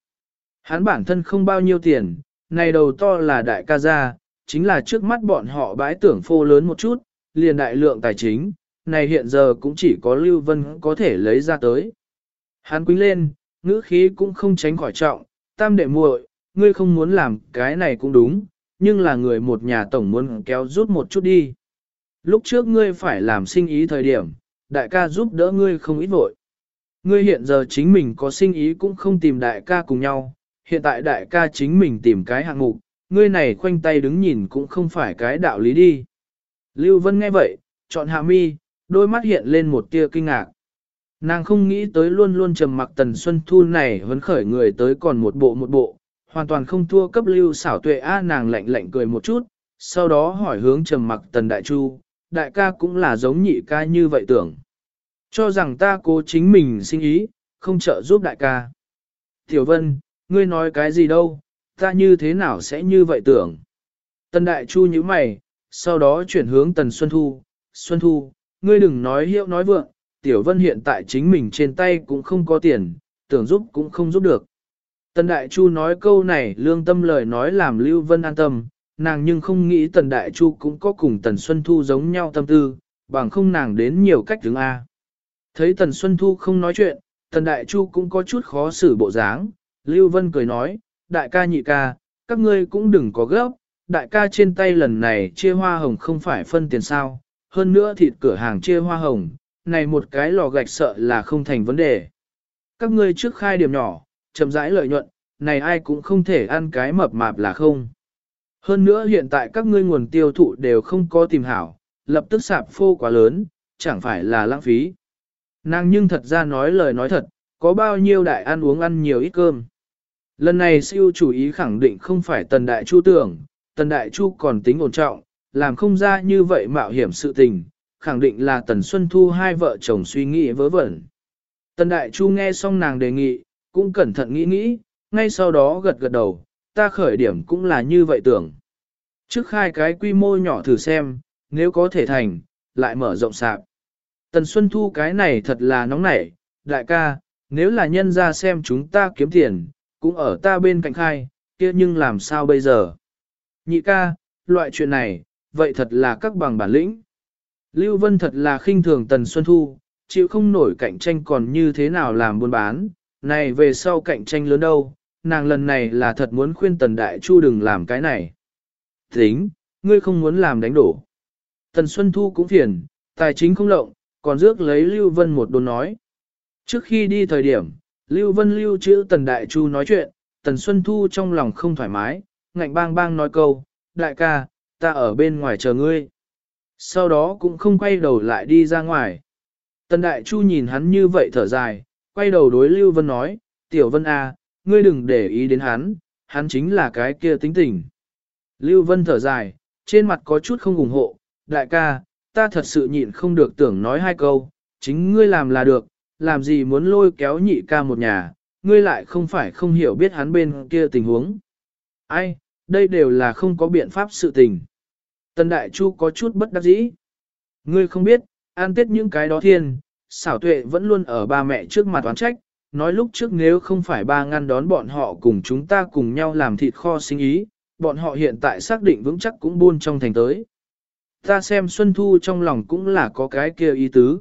Hắn bản thân không bao nhiêu tiền, này đầu to là đại ca gia, chính là trước mắt bọn họ bãi tưởng phô lớn một chút, liền đại lượng tài chính, này hiện giờ cũng chỉ có Lưu Vân có thể lấy ra tới. Hắn quýnh lên, ngữ khí cũng không tránh khỏi trọng, tam đệ muội, ngươi không muốn làm cái này cũng đúng, nhưng là người một nhà tổng muốn kéo rút một chút đi. Lúc trước ngươi phải làm sinh ý thời điểm, đại ca giúp đỡ ngươi không ít vội. Ngươi hiện giờ chính mình có sinh ý cũng không tìm đại ca cùng nhau, hiện tại đại ca chính mình tìm cái hạng mục, ngươi này khoanh tay đứng nhìn cũng không phải cái đạo lý đi. Lưu Vân nghe vậy, chọn hạ mi, đôi mắt hiện lên một tia kinh ngạc. Nàng không nghĩ tới luôn luôn trầm mặc tần xuân thu này vẫn khởi người tới còn một bộ một bộ, hoàn toàn không thua cấp lưu xảo tuệ a nàng lạnh lạnh cười một chút, sau đó hỏi hướng trầm mặc tần đại chu, đại ca cũng là giống nhị ca như vậy tưởng. Cho rằng ta cố chính mình sinh ý, không trợ giúp đại ca. Tiểu Vân, ngươi nói cái gì đâu, ta như thế nào sẽ như vậy tưởng. Tần đại chu như mày, sau đó chuyển hướng tần Xuân Thu. Xuân Thu, ngươi đừng nói hiệu nói vượng, Tiểu Vân hiện tại chính mình trên tay cũng không có tiền, tưởng giúp cũng không giúp được. Tần Đại Chu nói câu này lương tâm lời nói làm Lưu Vân an tâm, nàng nhưng không nghĩ Tần Đại Chu cũng có cùng Tần Xuân Thu giống nhau tâm tư, bằng không nàng đến nhiều cách đứng A. Thấy Tần Xuân Thu không nói chuyện, Tần Đại Chu cũng có chút khó xử bộ dáng, Lưu Vân cười nói, đại ca nhị ca, các ngươi cũng đừng có gấp, đại ca trên tay lần này chia hoa hồng không phải phân tiền sao, hơn nữa thịt cửa hàng chia hoa hồng, này một cái lò gạch sợ là không thành vấn đề. các ngươi trước khai điểm nhỏ, chậm rãi lợi nhuận, này ai cũng không thể ăn cái mập mạp là không. Hơn nữa hiện tại các ngươi nguồn tiêu thụ đều không có tìm hảo, lập tức sạp phô quá lớn, chẳng phải là lãng phí. Nàng nhưng thật ra nói lời nói thật, có bao nhiêu đại ăn uống ăn nhiều ít cơm. Lần này siêu chủ ý khẳng định không phải tần đại chu tưởng, tần đại chu còn tính ổn trọng, làm không ra như vậy mạo hiểm sự tình, khẳng định là tần xuân thu hai vợ chồng suy nghĩ vớ vẩn. Tần đại chu nghe xong nàng đề nghị, cũng cẩn thận nghĩ nghĩ, ngay sau đó gật gật đầu, ta khởi điểm cũng là như vậy tưởng. Trước khai cái quy mô nhỏ thử xem, nếu có thể thành, lại mở rộng sạp. Tần Xuân Thu cái này thật là nóng nảy, đại ca, nếu là nhân ra xem chúng ta kiếm tiền, cũng ở ta bên cạnh khai, kia nhưng làm sao bây giờ? Nhị ca, loại chuyện này, vậy thật là các bằng bản lĩnh. Lưu Vân thật là khinh thường Tần Xuân Thu, chịu không nổi cạnh tranh còn như thế nào làm buôn bán, này về sau cạnh tranh lớn đâu, nàng lần này là thật muốn khuyên Tần Đại Chu đừng làm cái này. Tính, ngươi không muốn làm đánh đổ. Tần Xuân Thu cũng phiền, tài chính không lộng, còn rước lấy Lưu Vân một đồn nói. Trước khi đi thời điểm, Lưu Vân lưu chữ Tần Đại Chu nói chuyện, Tần Xuân Thu trong lòng không thoải mái, ngạnh bang bang nói câu, đại ca, ta ở bên ngoài chờ ngươi. Sau đó cũng không quay đầu lại đi ra ngoài. Tần Đại Chu nhìn hắn như vậy thở dài, quay đầu đối Lưu Vân nói, Tiểu Vân A, à, ngươi đừng để ý đến hắn, hắn chính là cái kia tính tình. Lưu Vân thở dài, trên mặt có chút không ủng hộ, đại ca, ta thật sự nhịn không được tưởng nói hai câu, chính ngươi làm là được, làm gì muốn lôi kéo nhị ca một nhà, ngươi lại không phải không hiểu biết hắn bên kia tình huống. Ai, đây đều là không có biện pháp sự tình. Tần Đại Chu có chút bất đắc dĩ. Ngươi không biết, an tết những cái đó thiên, xảo tuệ vẫn luôn ở ba mẹ trước mặt oán trách, nói lúc trước nếu không phải ba ngăn đón bọn họ cùng chúng ta cùng nhau làm thịt kho sinh ý, bọn họ hiện tại xác định vững chắc cũng buôn trong thành tới. Ta xem Xuân Thu trong lòng cũng là có cái kia ý tứ.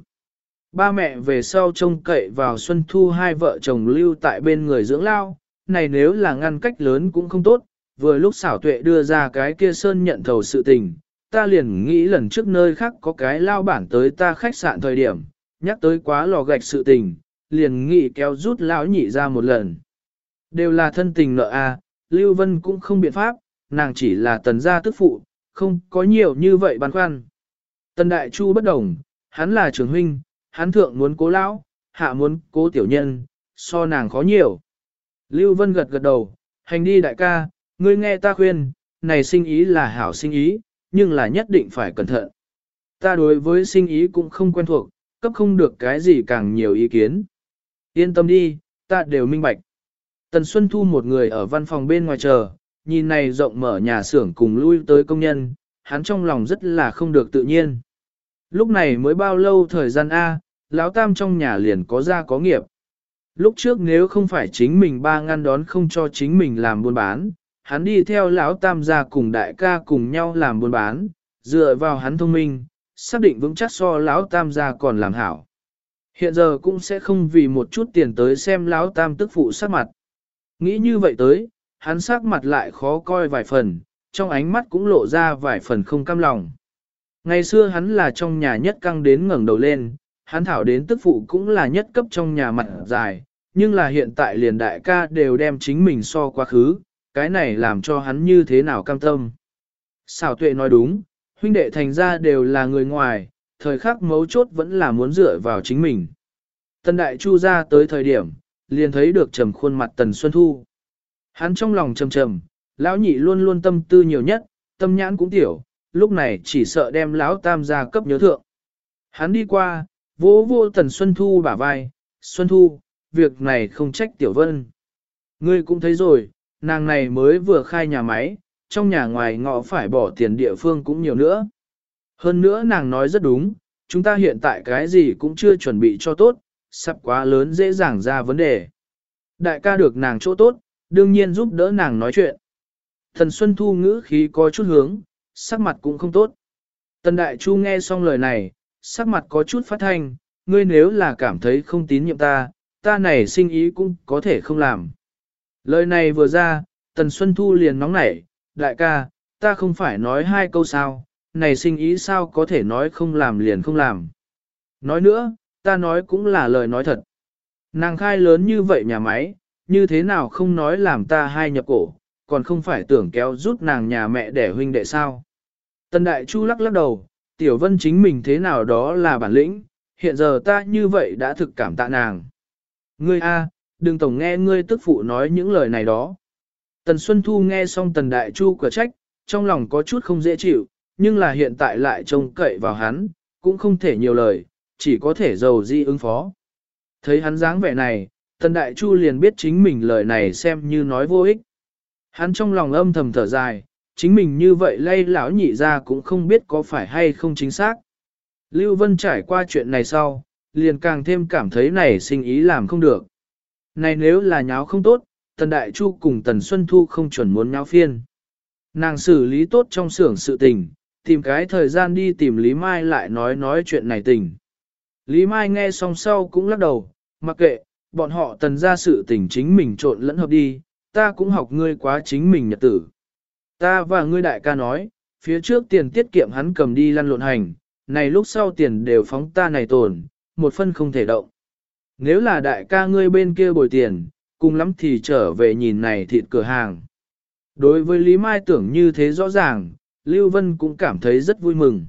Ba mẹ về sau trông cậy vào Xuân Thu hai vợ chồng lưu tại bên người dưỡng lao, này nếu là ngăn cách lớn cũng không tốt, vừa lúc xảo tuệ đưa ra cái kia sơn nhận thầu sự tình, ta liền nghĩ lần trước nơi khác có cái lao bản tới ta khách sạn thời điểm, nhắc tới quá lò gạch sự tình, liền nghị kéo rút lão nhị ra một lần. Đều là thân tình nợ a, Lưu Vân cũng không biện pháp, nàng chỉ là tần gia tức phụ, không có nhiều như vậy băn khoăn. Tần Đại Chu bất đồng, hắn là trưởng huynh, hắn thượng muốn cố lão, hạ muốn cố tiểu nhân, so nàng khó nhiều. Lưu Vân gật gật đầu, hành đi đại ca, ngươi nghe ta khuyên, này sinh ý là hảo sinh ý, nhưng là nhất định phải cẩn thận. Ta đối với sinh ý cũng không quen thuộc, cấp không được cái gì càng nhiều ý kiến. Yên tâm đi, ta đều minh bạch. Tần Xuân Thu một người ở văn phòng bên ngoài chờ, nhìn này rộng mở nhà xưởng cùng lui tới công nhân, hắn trong lòng rất là không được tự nhiên. Lúc này mới bao lâu thời gian A, lão tam trong nhà liền có ra có nghiệp. Lúc trước nếu không phải chính mình ba ngăn đón không cho chính mình làm buôn bán, hắn đi theo lão tam gia cùng đại ca cùng nhau làm buôn bán, dựa vào hắn thông minh, xác định vững chắc so lão tam gia còn làm hảo. Hiện giờ cũng sẽ không vì một chút tiền tới xem lão tam tức phụ sắc mặt. Nghĩ như vậy tới, hắn sắc mặt lại khó coi vài phần, trong ánh mắt cũng lộ ra vài phần không cam lòng. Ngày xưa hắn là trong nhà nhất căng đến ngẩng đầu lên, hắn thảo đến tức phụ cũng là nhất cấp trong nhà mặt dài, nhưng là hiện tại liền đại ca đều đem chính mình so quá khứ, cái này làm cho hắn như thế nào cam tâm. Xảo tuệ nói đúng, huynh đệ thành ra đều là người ngoài, thời khắc mấu chốt vẫn là muốn dựa vào chính mình. Tần đại chu ra tới thời điểm, liền thấy được trầm khuôn mặt tần xuân thu. Hắn trong lòng trầm trầm, lão nhị luôn luôn tâm tư nhiều nhất, tâm nhãn cũng tiểu, lúc này chỉ sợ đem lão tam gia cấp nhớ thượng. Hắn đi qua, vỗ vô tần Xuân Thu bả vai, Xuân Thu, việc này không trách tiểu vân. Ngươi cũng thấy rồi, nàng này mới vừa khai nhà máy, trong nhà ngoài ngọ phải bỏ tiền địa phương cũng nhiều nữa. Hơn nữa nàng nói rất đúng, chúng ta hiện tại cái gì cũng chưa chuẩn bị cho tốt, sắp quá lớn dễ dàng ra vấn đề. Đại ca được nàng chỗ tốt, đương nhiên giúp đỡ nàng nói chuyện. Thần Xuân Thu ngữ khí có chút hướng, sắc mặt cũng không tốt. Tần Đại Chu nghe xong lời này, sắc mặt có chút phát thanh, ngươi nếu là cảm thấy không tín nhiệm ta, ta này sinh ý cũng có thể không làm. Lời này vừa ra, Tần Xuân Thu liền nóng nảy, đại ca, ta không phải nói hai câu sao, này sinh ý sao có thể nói không làm liền không làm. Nói nữa, ta nói cũng là lời nói thật. Nàng khai lớn như vậy nhà máy, như thế nào không nói làm ta hai nhập cổ, còn không phải tưởng kéo rút nàng nhà mẹ để huynh đệ sao. Tần Đại Chu lắc lắc đầu, Tiểu Vân chính mình thế nào đó là bản lĩnh, hiện giờ ta như vậy đã thực cảm tạ nàng. Ngươi a, đừng tổng nghe ngươi tức phụ nói những lời này đó. Tần Xuân Thu nghe xong Tần Đại Chu cửa trách, trong lòng có chút không dễ chịu, nhưng là hiện tại lại trông cậy vào hắn, cũng không thể nhiều lời, chỉ có thể dầu di ứng phó. Thấy hắn dáng vẻ này, Tần Đại Chu liền biết chính mình lời này xem như nói vô ích. Hắn trong lòng âm thầm thở dài, chính mình như vậy lay lão nhị ra cũng không biết có phải hay không chính xác. Lưu Vân trải qua chuyện này sau, liền càng thêm cảm thấy này sinh ý làm không được. Này nếu là nháo không tốt, Tần Đại Chu cùng Tần Xuân Thu không chuẩn muốn nháo phiên. Nàng xử lý tốt trong xưởng sự tình, tìm cái thời gian đi tìm Lý Mai lại nói nói chuyện này tình. Lý Mai nghe xong sau cũng lắc đầu, mặc kệ, bọn họ tần ra sự tình chính mình trộn lẫn hợp đi, ta cũng học ngươi quá chính mình nhật tử. Ta và ngươi đại ca nói, phía trước tiền tiết kiệm hắn cầm đi lăn lộn hành, này lúc sau tiền đều phóng ta này tồn, một phân không thể động. Nếu là đại ca ngươi bên kia bồi tiền, cùng lắm thì trở về nhìn này thịt cửa hàng. Đối với Lý Mai tưởng như thế rõ ràng, Lưu Vân cũng cảm thấy rất vui mừng.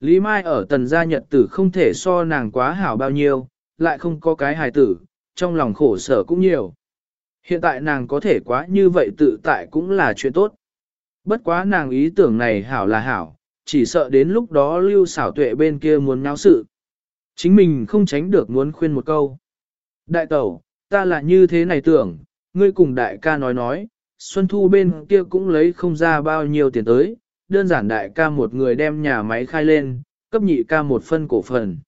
Lý Mai ở tần gia nhật tử không thể so nàng quá hảo bao nhiêu, lại không có cái hài tử, trong lòng khổ sở cũng nhiều. Hiện tại nàng có thể quá như vậy tự tại cũng là chuyện tốt. Bất quá nàng ý tưởng này hảo là hảo, chỉ sợ đến lúc đó lưu xảo tuệ bên kia muốn nháo sự. Chính mình không tránh được muốn khuyên một câu. Đại tẩu, ta là như thế này tưởng, ngươi cùng đại ca nói nói, Xuân Thu bên kia cũng lấy không ra bao nhiêu tiền tới, đơn giản đại ca một người đem nhà máy khai lên, cấp nhị ca một phân cổ phần.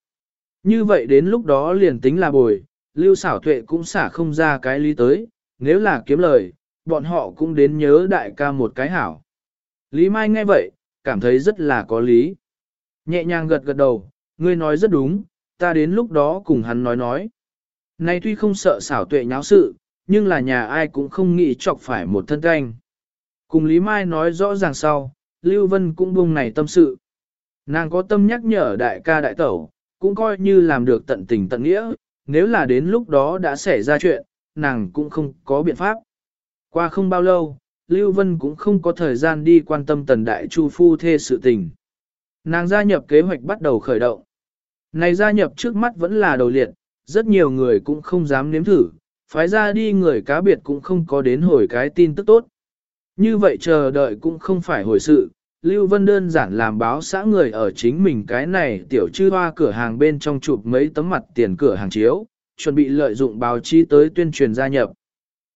Như vậy đến lúc đó liền tính là bồi, lưu xảo tuệ cũng xả không ra cái lý tới, nếu là kiếm lời, bọn họ cũng đến nhớ đại ca một cái hảo. Lý Mai nghe vậy, cảm thấy rất là có lý. Nhẹ nhàng gật gật đầu, ngươi nói rất đúng, ta đến lúc đó cùng hắn nói nói. Nay tuy không sợ xảo tuệ nháo sự, nhưng là nhà ai cũng không nghĩ chọc phải một thân canh. Cùng Lý Mai nói rõ ràng sau, Lưu Vân cũng buông này tâm sự. Nàng có tâm nhắc nhở đại ca đại tẩu, cũng coi như làm được tận tình tận nghĩa, nếu là đến lúc đó đã xảy ra chuyện, nàng cũng không có biện pháp. Qua không bao lâu, Lưu Vân cũng không có thời gian đi quan tâm tần đại chu phu thê sự tình. Nàng gia nhập kế hoạch bắt đầu khởi động. Này gia nhập trước mắt vẫn là đầu liệt, rất nhiều người cũng không dám nếm thử, phái ra đi người cá biệt cũng không có đến hồi cái tin tức tốt. Như vậy chờ đợi cũng không phải hồi sự, Lưu Vân đơn giản làm báo xã người ở chính mình cái này tiểu chư hoa cửa hàng bên trong chụp mấy tấm mặt tiền cửa hàng chiếu, chuẩn bị lợi dụng báo chí tới tuyên truyền gia nhập.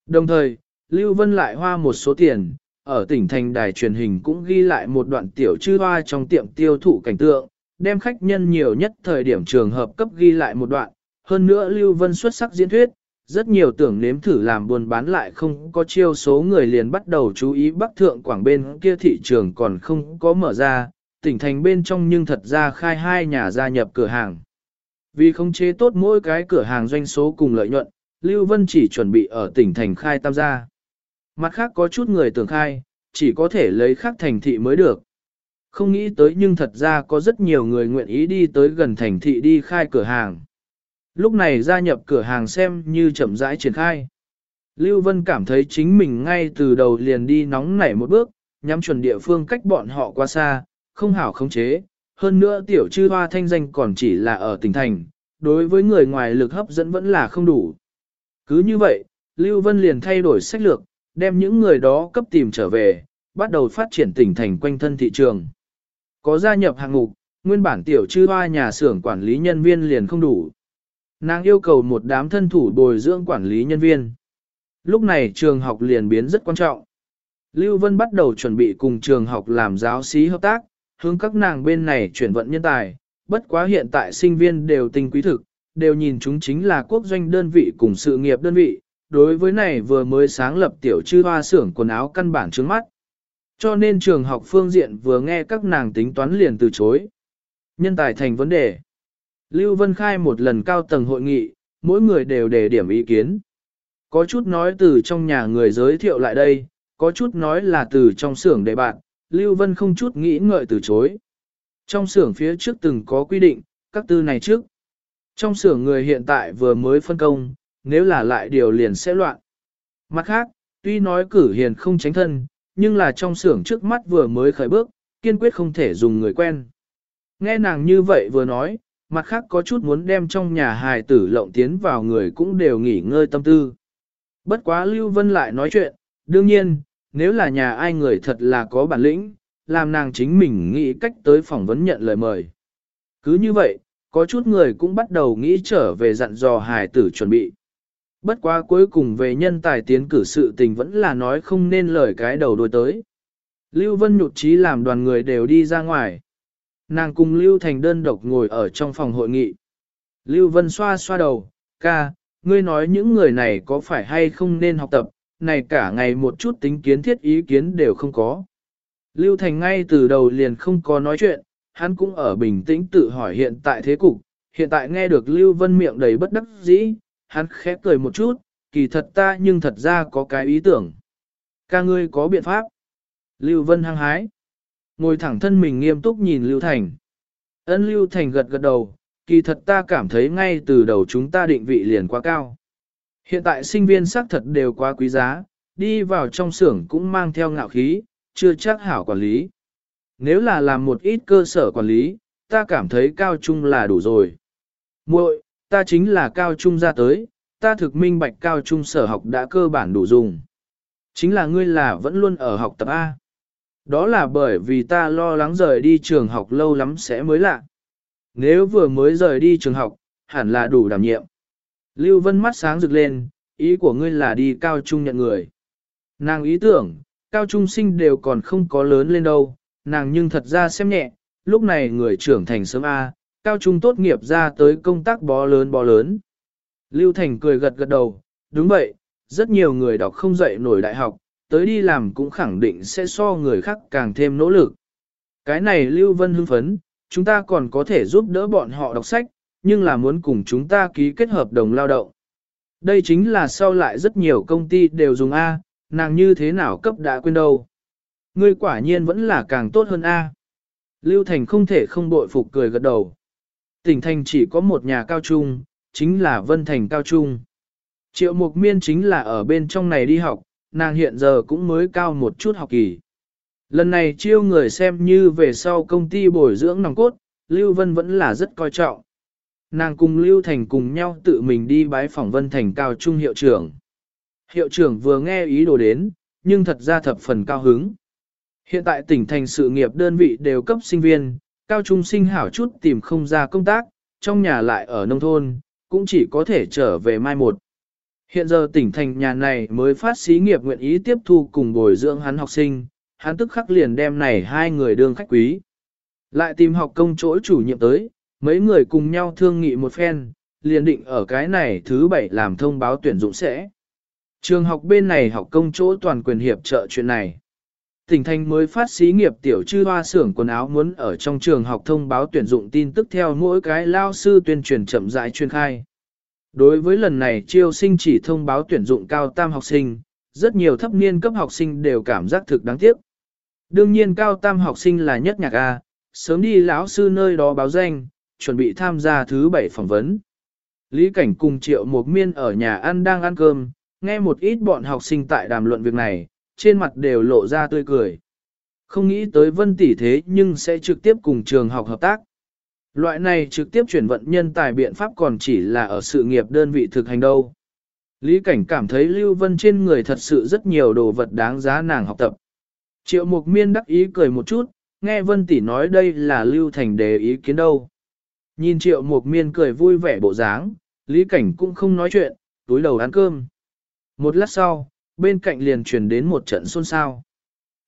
Đồng thời, Lưu Vân lại hoa một số tiền, ở tỉnh thành đài truyền hình cũng ghi lại một đoạn tiểu chư hoa trong tiệm tiêu thụ cảnh tượng, đem khách nhân nhiều nhất thời điểm trường hợp cấp ghi lại một đoạn. Hơn nữa Lưu Vân xuất sắc diễn thuyết, rất nhiều tưởng nếm thử làm buôn bán lại không có chiêu số người liền bắt đầu chú ý Bắc Thượng Quảng bên kia thị trường còn không có mở ra, tỉnh thành bên trong nhưng thật ra khai hai nhà gia nhập cửa hàng. Vì không chế tốt mỗi cái cửa hàng doanh số cùng lợi nhuận, Lưu Vân chỉ chuẩn bị ở tỉnh thành khai tam gia. Mặt khác có chút người tưởng khai, chỉ có thể lấy khác thành thị mới được. Không nghĩ tới nhưng thật ra có rất nhiều người nguyện ý đi tới gần thành thị đi khai cửa hàng. Lúc này gia nhập cửa hàng xem như chậm rãi triển khai. Lưu Vân cảm thấy chính mình ngay từ đầu liền đi nóng nảy một bước, nhắm chuẩn địa phương cách bọn họ qua xa, không hảo khống chế. Hơn nữa tiểu chư hoa thanh danh còn chỉ là ở tỉnh thành, đối với người ngoài lực hấp dẫn vẫn là không đủ. Cứ như vậy, Lưu Vân liền thay đổi sách lược, đem những người đó cấp tìm trở về, bắt đầu phát triển tỉnh thành quanh thân thị trường. Có gia nhập hạng mục, nguyên bản tiểu chư hoa nhà xưởng quản lý nhân viên liền không đủ. Nàng yêu cầu một đám thân thủ bồi dưỡng quản lý nhân viên. Lúc này trường học liền biến rất quan trọng. Lưu Vân bắt đầu chuẩn bị cùng trường học làm giáo sĩ hợp tác, hướng các nàng bên này chuyển vận nhân tài. Bất quá hiện tại sinh viên đều tinh quý thực, đều nhìn chúng chính là quốc doanh đơn vị cùng sự nghiệp đơn vị. Đối với này vừa mới sáng lập tiểu chư hoa xưởng quần áo căn bản trước mắt. Cho nên trường học phương diện vừa nghe các nàng tính toán liền từ chối. Nhân tài thành vấn đề. Lưu Vân khai một lần cao tầng hội nghị, mỗi người đều đề điểm ý kiến. Có chút nói từ trong nhà người giới thiệu lại đây, có chút nói là từ trong xưởng để bạn, Lưu Vân không chút nghĩ ngợi từ chối. Trong xưởng phía trước từng có quy định, các tư này trước. Trong xưởng người hiện tại vừa mới phân công, nếu là lại điều liền sẽ loạn. Mặt khác, tuy nói cử hiền không tránh thân, nhưng là trong xưởng trước mắt vừa mới khởi bước, kiên quyết không thể dùng người quen. Nghe nàng như vậy vừa nói, mặt khác có chút muốn đem trong nhà hài tử lộng tiến vào người cũng đều nghỉ ngơi tâm tư. Bất quá Lưu Vân lại nói chuyện, đương nhiên, nếu là nhà ai người thật là có bản lĩnh, làm nàng chính mình nghĩ cách tới phỏng vấn nhận lời mời. Cứ như vậy, có chút người cũng bắt đầu nghĩ trở về dặn dò hài tử chuẩn bị. Bất quá cuối cùng về nhân tài tiến cử sự tình vẫn là nói không nên lời cái đầu đuôi tới. Lưu Vân nhụt chí làm đoàn người đều đi ra ngoài. Nàng cùng Lưu Thành đơn độc ngồi ở trong phòng hội nghị. Lưu Vân xoa xoa đầu, ca, ngươi nói những người này có phải hay không nên học tập, này cả ngày một chút tính kiến thiết ý kiến đều không có. Lưu Thành ngay từ đầu liền không có nói chuyện, hắn cũng ở bình tĩnh tự hỏi hiện tại thế cục, hiện tại nghe được Lưu Vân miệng đầy bất đắc dĩ, hắn khẽ cười một chút, kỳ thật ta nhưng thật ra có cái ý tưởng. Ca ngươi có biện pháp. Lưu Vân hăng hái. Ngồi thẳng thân mình nghiêm túc nhìn Lưu Thành. Ân Lưu Thành gật gật đầu, kỳ thật ta cảm thấy ngay từ đầu chúng ta định vị liền quá cao. Hiện tại sinh viên xác thật đều quá quý giá, đi vào trong xưởng cũng mang theo ngạo khí, chưa chắc hảo quản lý. Nếu là làm một ít cơ sở quản lý, ta cảm thấy cao trung là đủ rồi. muội ta chính là cao trung ra tới, ta thực minh bạch cao trung sở học đã cơ bản đủ dùng. Chính là ngươi là vẫn luôn ở học tập A. Đó là bởi vì ta lo lắng rời đi trường học lâu lắm sẽ mới lạ. Nếu vừa mới rời đi trường học, hẳn là đủ đảm nhiệm. Lưu Vân mắt sáng rực lên, ý của ngươi là đi cao trung nhận người. Nàng ý tưởng, cao trung sinh đều còn không có lớn lên đâu, nàng nhưng thật ra xem nhẹ, lúc này người trưởng thành sớm A, cao trung tốt nghiệp ra tới công tác bó lớn bó lớn. Lưu Thành cười gật gật đầu, đúng vậy, rất nhiều người đọc không dậy nổi đại học, tới đi làm cũng khẳng định sẽ so người khác càng thêm nỗ lực. Cái này Lưu Vân hưng phấn, chúng ta còn có thể giúp đỡ bọn họ đọc sách, nhưng là muốn cùng chúng ta ký kết hợp đồng lao động. Đây chính là sau lại rất nhiều công ty đều dùng A, nàng như thế nào cấp đã quên đâu. Ngươi quả nhiên vẫn là càng tốt hơn A. Lưu Thành không thể không bội phục cười gật đầu. Tỉnh thành chỉ có một nhà cao trung, chính là Vân Thành cao trung. Triệu Mục Miên chính là ở bên trong này đi học, nàng hiện giờ cũng mới cao một chút học kỳ. Lần này chiêu người xem như về sau công ty bồi dưỡng nòng cốt, Lưu Vân vẫn là rất coi trọng. Nàng cùng Lưu Thành cùng nhau tự mình đi bái phỏng Vân Thành cao trung hiệu trưởng. Hiệu trưởng vừa nghe ý đồ đến, nhưng thật ra thập phần cao hứng. Hiện tại tỉnh thành sự nghiệp đơn vị đều cấp sinh viên, cao trung sinh hảo chút tìm không ra công tác, trong nhà lại ở nông thôn, cũng chỉ có thể trở về mai một. Hiện giờ tỉnh thành nhà này mới phát xí nghiệp nguyện ý tiếp thu cùng bồi dưỡng hắn học sinh, hắn tức khắc liền đem này hai người đương khách quý. Lại tìm học công chỗ chủ nhiệm tới, mấy người cùng nhau thương nghị một phen, liền định ở cái này thứ bảy làm thông báo tuyển dụng sẽ. Trường học bên này học công chỗ toàn quyền hiệp trợ chuyện này. Tỉnh thành mới phát xí nghiệp tiểu chư hoa xưởng quần áo muốn ở trong trường học thông báo tuyển dụng tin tức theo mỗi cái lao sư tuyên truyền chậm rãi chuyên khai. Đối với lần này chiêu sinh chỉ thông báo tuyển dụng cao tam học sinh, rất nhiều thấp niên cấp học sinh đều cảm giác thực đáng tiếc. Đương nhiên cao tam học sinh là nhất nhạc A, sớm đi lão sư nơi đó báo danh, chuẩn bị tham gia thứ bảy phỏng vấn. Lý Cảnh cùng Triệu Mộc Miên ở nhà ăn đang ăn cơm, nghe một ít bọn học sinh tại đàm luận việc này, trên mặt đều lộ ra tươi cười. Không nghĩ tới vân tỷ thế nhưng sẽ trực tiếp cùng trường học hợp tác. Loại này trực tiếp chuyển vận nhân tài biện pháp còn chỉ là ở sự nghiệp đơn vị thực hành đâu. Lý Cảnh cảm thấy Lưu Vân trên người thật sự rất nhiều đồ vật đáng giá nàng học tập. Triệu Mục Miên đắc ý cười một chút, nghe Vân Tỷ nói đây là Lưu Thành đề ý kiến đâu. Nhìn Triệu Mục Miên cười vui vẻ bộ dáng, Lý Cảnh cũng không nói chuyện, túi đầu ăn cơm. Một lát sau, bên cạnh liền truyền đến một trận xôn xao.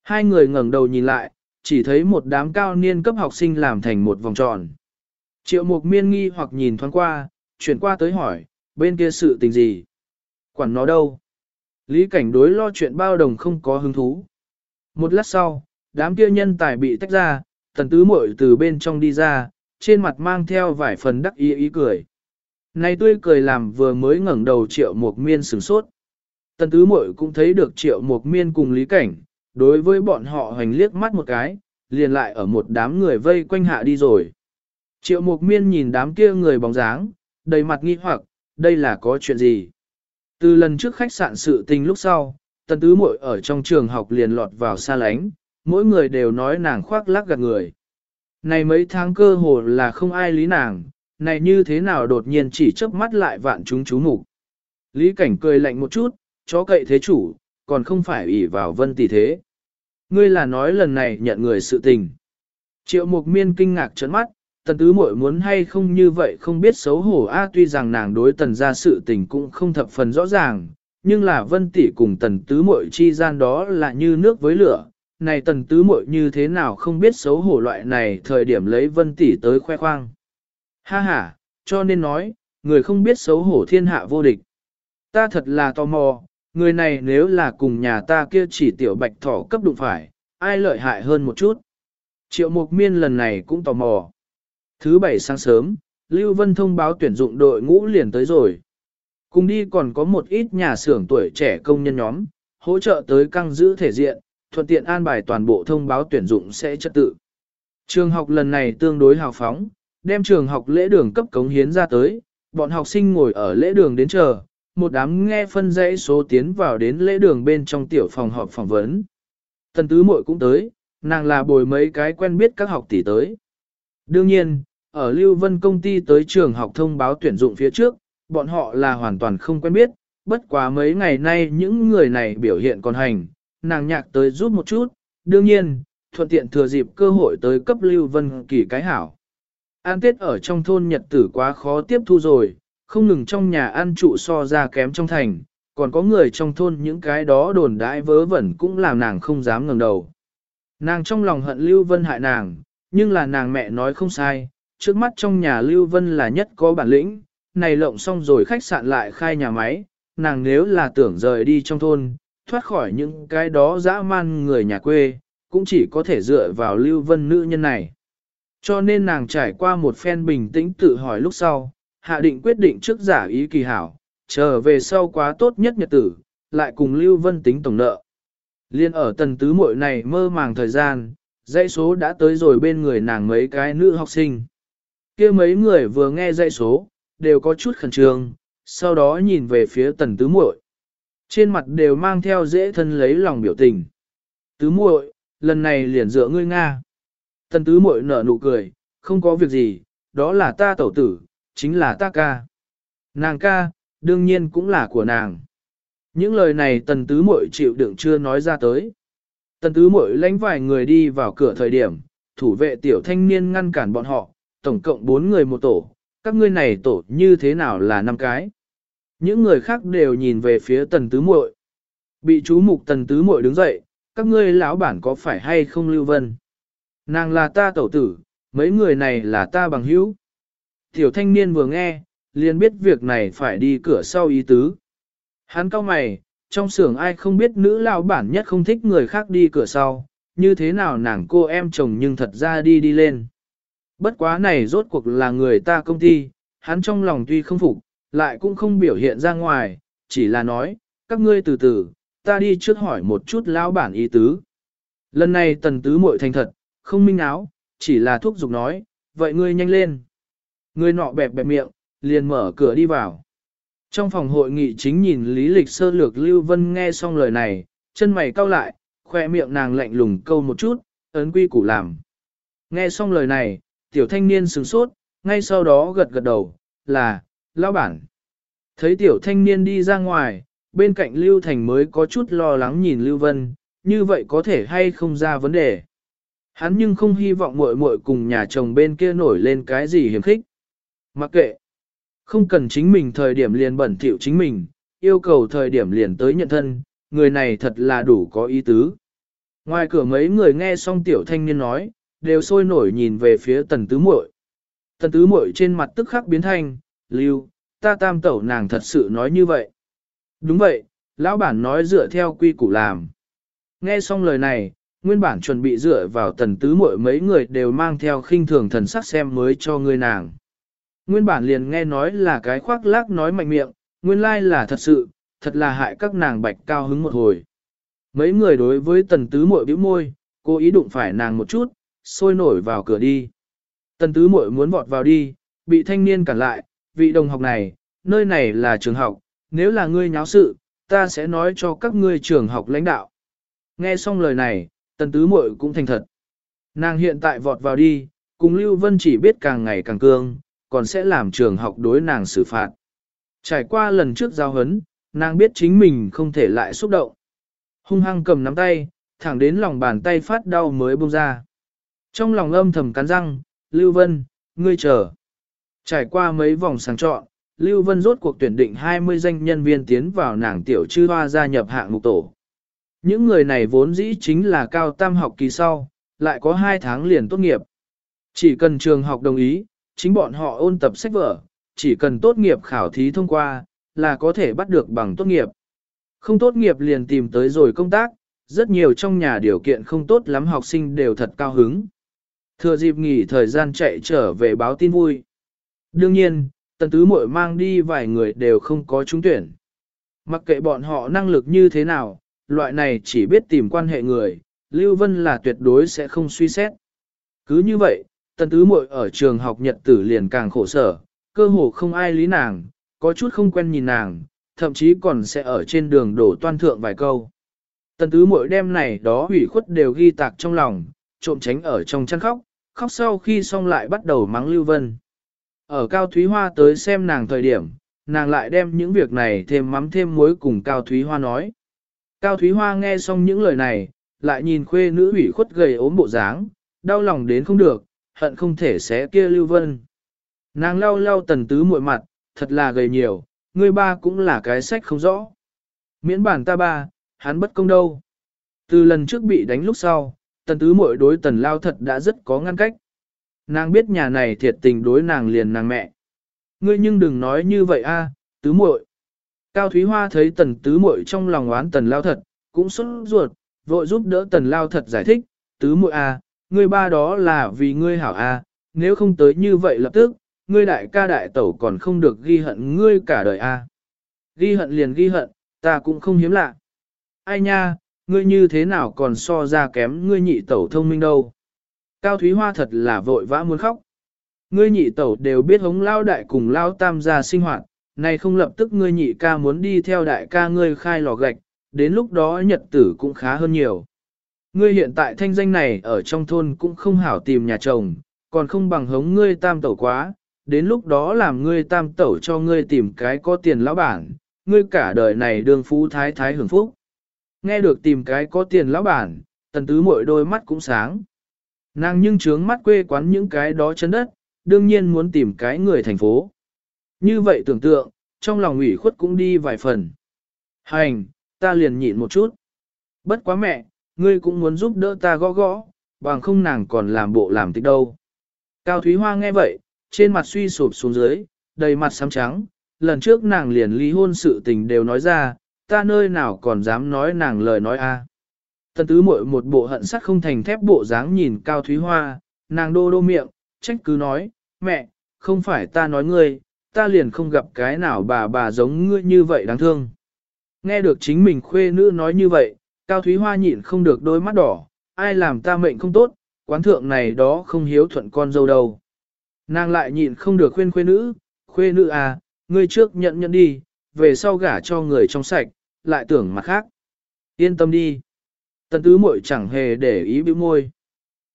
Hai người ngẩng đầu nhìn lại, chỉ thấy một đám cao niên cấp học sinh làm thành một vòng tròn. Triệu mục miên nghi hoặc nhìn thoáng qua, chuyển qua tới hỏi, bên kia sự tình gì? Quản nó đâu? Lý cảnh đối lo chuyện bao đồng không có hứng thú. Một lát sau, đám kia nhân tài bị tách ra, tần tứ muội từ bên trong đi ra, trên mặt mang theo vài phần đắc ý ý cười. Này tươi cười làm vừa mới ngẩng đầu triệu mục miên sửng sốt. Tần tứ muội cũng thấy được triệu mục miên cùng lý cảnh, đối với bọn họ hoành liếc mắt một cái, liền lại ở một đám người vây quanh hạ đi rồi. Triệu mục miên nhìn đám kia người bóng dáng, đầy mặt nghi hoặc, đây là có chuyện gì? Từ lần trước khách sạn sự tình lúc sau, tần tứ muội ở trong trường học liền lọt vào xa lánh, mỗi người đều nói nàng khoác lác gạt người. Này mấy tháng cơ hồ là không ai lý nàng, này như thế nào đột nhiên chỉ chớp mắt lại vạn chúng chú mục. Lý cảnh cười lạnh một chút, chó cậy thế chủ, còn không phải ủy vào vân tỷ thế. Ngươi là nói lần này nhận người sự tình. Triệu mục miên kinh ngạc trấn mắt, tần tứ muội muốn hay không như vậy không biết xấu hổ a tuy rằng nàng đối tần ra sự tình cũng không thập phần rõ ràng, nhưng là vân tỷ cùng tần tứ muội chi gian đó là như nước với lửa. Này tần tứ muội như thế nào không biết xấu hổ loại này thời điểm lấy vân tỷ tới khoe khoang. Ha ha, cho nên nói, người không biết xấu hổ thiên hạ vô địch. Ta thật là tò mò, người này nếu là cùng nhà ta kia chỉ tiểu bạch thỏ cấp đụng phải, ai lợi hại hơn một chút. Triệu Mục Miên lần này cũng tò mò. Thứ bảy sáng sớm, Lưu Vân thông báo tuyển dụng đội ngũ liền tới rồi. Cùng đi còn có một ít nhà xưởng tuổi trẻ công nhân nhóm, hỗ trợ tới căng giữ thể diện, thuận tiện an bài toàn bộ thông báo tuyển dụng sẽ trật tự. Trường học lần này tương đối hào phóng, đem trường học lễ đường cấp cống hiến ra tới, bọn học sinh ngồi ở lễ đường đến chờ, một đám nghe phân dãy số tiến vào đến lễ đường bên trong tiểu phòng họp phỏng vấn. Tần tứ muội cũng tới, nàng là bồi mấy cái quen biết các học tỷ tới. Đương nhiên, ở Lưu Vân công ty tới trường học thông báo tuyển dụng phía trước, bọn họ là hoàn toàn không quen biết, bất quá mấy ngày nay những người này biểu hiện còn hành, nàng nhạc tới giúp một chút, đương nhiên, thuận tiện thừa dịp cơ hội tới cấp Lưu Vân kỳ cái hảo. An Tết ở trong thôn Nhật tử quá khó tiếp thu rồi, không ngừng trong nhà ăn trụ so ra kém trong thành, còn có người trong thôn những cái đó đồn đãi vớ vẩn cũng làm nàng không dám ngẩng đầu. Nàng trong lòng hận Lưu Vân hại nàng, nhưng là nàng mẹ nói không sai, trước mắt trong nhà Lưu Vân là nhất có bản lĩnh, này lộng xong rồi khách sạn lại khai nhà máy, nàng nếu là tưởng rời đi trong thôn, thoát khỏi những cái đó dã man người nhà quê, cũng chỉ có thể dựa vào Lưu Vân nữ nhân này. Cho nên nàng trải qua một phen bình tĩnh tự hỏi lúc sau, hạ định quyết định trước giả ý kỳ hảo, trở về sau quá tốt nhất nhật tử, lại cùng Lưu Vân tính tổng nợ. Liên ở tần tứ muội này mơ màng thời gian, dãy số đã tới rồi bên người nàng mấy cái nữ học sinh kia mấy người vừa nghe dãy số, đều có chút khẩn trương, sau đó nhìn về phía tần tứ muội. Trên mặt đều mang theo dễ thân lấy lòng biểu tình. Tứ muội, lần này liền dựa ngươi Nga. Tần tứ muội nở nụ cười, không có việc gì, đó là ta tẩu tử, chính là ta ca. Nàng ca, đương nhiên cũng là của nàng. Những lời này tần tứ muội chịu đựng chưa nói ra tới. Tần tứ muội lánh vài người đi vào cửa thời điểm, thủ vệ tiểu thanh niên ngăn cản bọn họ, tổng cộng bốn người một tổ, các ngươi này tổ như thế nào là năm cái. Những người khác đều nhìn về phía tần tứ muội. Bị chú mục tần tứ muội đứng dậy, các ngươi lão bản có phải hay không lưu vân. Nàng là ta tẩu tử, mấy người này là ta bằng hữu. Tiểu thanh niên vừa nghe, liền biết việc này phải đi cửa sau ý tứ. Hắn cao mày, trong xưởng ai không biết nữ lão bản nhất không thích người khác đi cửa sau, như thế nào nàng cô em chồng nhưng thật ra đi đi lên. Bất quá này rốt cuộc là người ta công ty, hắn trong lòng tuy không phục, lại cũng không biểu hiện ra ngoài, chỉ là nói, các ngươi từ từ, ta đi trước hỏi một chút lão bản ý tứ. Lần này tần tứ muội thành thật, không minh áo, chỉ là thuốc dục nói, vậy ngươi nhanh lên. Người nọ bẹp bẹp miệng, liền mở cửa đi vào. Trong phòng hội nghị chính nhìn lý lịch sơ lược Lưu Vân nghe xong lời này, chân mày cau lại, khoe miệng nàng lạnh lùng câu một chút, ấn quy củ làm. Nghe xong lời này, tiểu thanh niên sửng sốt, ngay sau đó gật gật đầu, là, lão bản. Thấy tiểu thanh niên đi ra ngoài, bên cạnh Lưu Thành mới có chút lo lắng nhìn Lưu Vân, như vậy có thể hay không ra vấn đề. Hắn nhưng không hy vọng muội muội cùng nhà chồng bên kia nổi lên cái gì hiểm khích. Mặc kệ. Không cần chính mình thời điểm liền bẩn thỉu chính mình, yêu cầu thời điểm liền tới nhận thân, người này thật là đủ có ý tứ. Ngoài cửa mấy người nghe xong tiểu thanh niên nói, đều sôi nổi nhìn về phía tần tứ muội. Tần tứ muội trên mặt tức khắc biến thanh, lưu, ta tam tẩu nàng thật sự nói như vậy. Đúng vậy, lão bản nói dựa theo quy củ làm. Nghe xong lời này, nguyên bản chuẩn bị dựa vào tần tứ muội mấy người đều mang theo khinh thường thần sắc xem mới cho người nàng. Nguyên bản liền nghe nói là cái khoác lác nói mạnh miệng, nguyên lai là thật sự, thật là hại các nàng bạch cao hứng một hồi. Mấy người đối với tần tứ muội bĩu môi, cố ý đụng phải nàng một chút, sôi nổi vào cửa đi. Tần tứ muội muốn vọt vào đi, bị thanh niên cản lại, vị đồng học này, nơi này là trường học, nếu là ngươi nháo sự, ta sẽ nói cho các ngươi trường học lãnh đạo. Nghe xong lời này, tần tứ muội cũng thành thật. Nàng hiện tại vọt vào đi, cùng Lưu Vân chỉ biết càng ngày càng cương, còn sẽ làm trường học đối nàng xử phạt. Trải qua lần trước giao hấn, nàng biết chính mình không thể lại xúc động. Hung hăng cầm nắm tay, thẳng đến lòng bàn tay phát đau mới buông ra. Trong lòng âm thầm cắn răng, Lưu Vân, ngươi chờ. Trải qua mấy vòng sàng chọn, Lưu Vân rốt cuộc tuyển định 20 danh nhân viên tiến vào nàng tiểu chư hoa gia nhập hạng mục tổ. Những người này vốn dĩ chính là cao tam học kỳ sau, lại có 2 tháng liền tốt nghiệp. Chỉ cần trường học đồng ý, chính bọn họ ôn tập sách vở, chỉ cần tốt nghiệp khảo thí thông qua, là có thể bắt được bằng tốt nghiệp. Không tốt nghiệp liền tìm tới rồi công tác, rất nhiều trong nhà điều kiện không tốt lắm học sinh đều thật cao hứng. Thừa dịp nghỉ thời gian chạy trở về báo tin vui. Đương nhiên, tần tứ muội mang đi vài người đều không có trúng tuyển. Mặc kệ bọn họ năng lực như thế nào, loại này chỉ biết tìm quan hệ người, Lưu Vân là tuyệt đối sẽ không suy xét. Cứ như vậy, tần tứ muội ở trường học nhật tử liền càng khổ sở, cơ hồ không ai lý nàng, có chút không quen nhìn nàng, thậm chí còn sẽ ở trên đường đổ toan thượng vài câu. Tần tứ muội đêm này đó hủy khuất đều ghi tạc trong lòng, trộm tránh ở trong chăn khóc, khóc sau khi xong lại bắt đầu mắng Lưu Vân. Ở Cao Thúy Hoa tới xem nàng thời điểm, nàng lại đem những việc này thêm mắm thêm muối cùng Cao Thúy Hoa nói. Cao Thúy Hoa nghe xong những lời này, lại nhìn khuê nữ ủy khuất gầy ốm bộ dáng, đau lòng đến không được, hận không thể xé kia Lưu Vân. Nàng lau lau tần tứ muội mặt, thật là gầy nhiều, người ba cũng là cái sách không rõ. Miễn bản ta ba, hắn bất công đâu. Từ lần trước bị đánh lúc sau, tần tứ muội đối tần lao thật đã rất có ngăn cách. Nàng biết nhà này thiệt tình đối nàng liền nàng mẹ. Ngươi nhưng đừng nói như vậy a, tứ muội. Cao Thúy Hoa thấy tần tứ muội trong lòng oán tần lao thật, cũng xuất ruột, vội giúp đỡ tần lao thật giải thích, tứ muội a, ngươi ba đó là vì ngươi hảo a, nếu không tới như vậy lập tức, ngươi đại ca đại tẩu còn không được ghi hận ngươi cả đời a. Ghi hận liền ghi hận, ta cũng không hiếm lạ. Ai nha, ngươi như thế nào còn so ra kém ngươi nhị tẩu thông minh đâu. Cao Thúy Hoa thật là vội vã muốn khóc. Ngươi nhị tẩu đều biết hống lao đại cùng lao tam gia sinh hoạt, này không lập tức ngươi nhị ca muốn đi theo đại ca ngươi khai lò gạch, đến lúc đó nhật tử cũng khá hơn nhiều. Ngươi hiện tại thanh danh này ở trong thôn cũng không hảo tìm nhà chồng, còn không bằng hống ngươi tam tẩu quá, đến lúc đó làm ngươi tam tẩu cho ngươi tìm cái có tiền lão bản, ngươi cả đời này đương phú thái thái hưởng phúc. Nghe được tìm cái có tiền lão bản, tần tứ mỗi đôi mắt cũng sáng. Nàng nhưng trướng mắt quê quán những cái đó chân đất, đương nhiên muốn tìm cái người thành phố. Như vậy tưởng tượng, trong lòng ủy khuất cũng đi vài phần. Hành, ta liền nhịn một chút. Bất quá mẹ, ngươi cũng muốn giúp đỡ ta gõ gõ, bằng không nàng còn làm bộ làm tích đâu. Cao Thúy Hoa nghe vậy, trên mặt suy sụp xuống dưới, đầy mặt xám trắng, lần trước nàng liền ly hôn sự tình đều nói ra, ta nơi nào còn dám nói nàng lời nói a. À? Tần tứ muội một bộ hận sắt không thành thép bộ dáng nhìn Cao Thúy Hoa, nàng đô đô miệng, trách cứ nói, mẹ, không phải ta nói ngươi, ta liền không gặp cái nào bà bà giống ngươi như vậy đáng thương. Nghe được chính mình khuê nữ nói như vậy, Cao Thúy Hoa nhịn không được đôi mắt đỏ, ai làm ta mệnh không tốt, quán thượng này đó không hiếu thuận con dâu đâu. Nàng lại nhịn không được khuyên khuê nữ, khuê nữ à, ngươi trước nhận nhận đi, về sau gả cho người trong sạch, lại tưởng mặt khác. Yên tâm đi. Tần tứ muội chẳng hề để ý bĩu môi.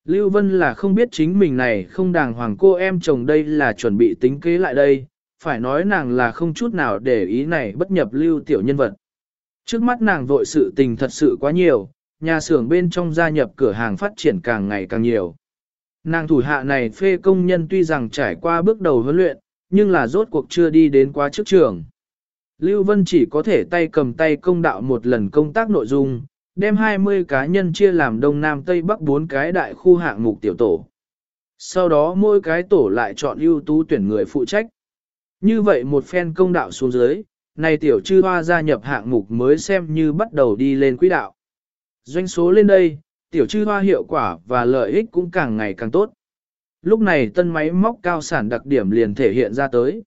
Lưu Vân là không biết chính mình này không đàng hoàng cô em chồng đây là chuẩn bị tính kế lại đây, phải nói nàng là không chút nào để ý này bất nhập lưu tiểu nhân vật. Trước mắt nàng vội sự tình thật sự quá nhiều, nhà xưởng bên trong gia nhập cửa hàng phát triển càng ngày càng nhiều. Nàng thủ hạ này phê công nhân tuy rằng trải qua bước đầu huấn luyện, nhưng là rốt cuộc chưa đi đến quá trước trường. Lưu Vân chỉ có thể tay cầm tay công đạo một lần công tác nội dung, đem 20 cá nhân chia làm Đông Nam Tây Bắc bốn cái đại khu hạng mục tiểu tổ. Sau đó mỗi cái tổ lại chọn ưu tú tuyển người phụ trách. Như vậy một phen công đạo xuống dưới, này tiểu chư hoa gia nhập hạng mục mới xem như bắt đầu đi lên quỹ đạo. Doanh số lên đây, tiểu chư hoa hiệu quả và lợi ích cũng càng ngày càng tốt. Lúc này tân máy móc cao sản đặc điểm liền thể hiện ra tới.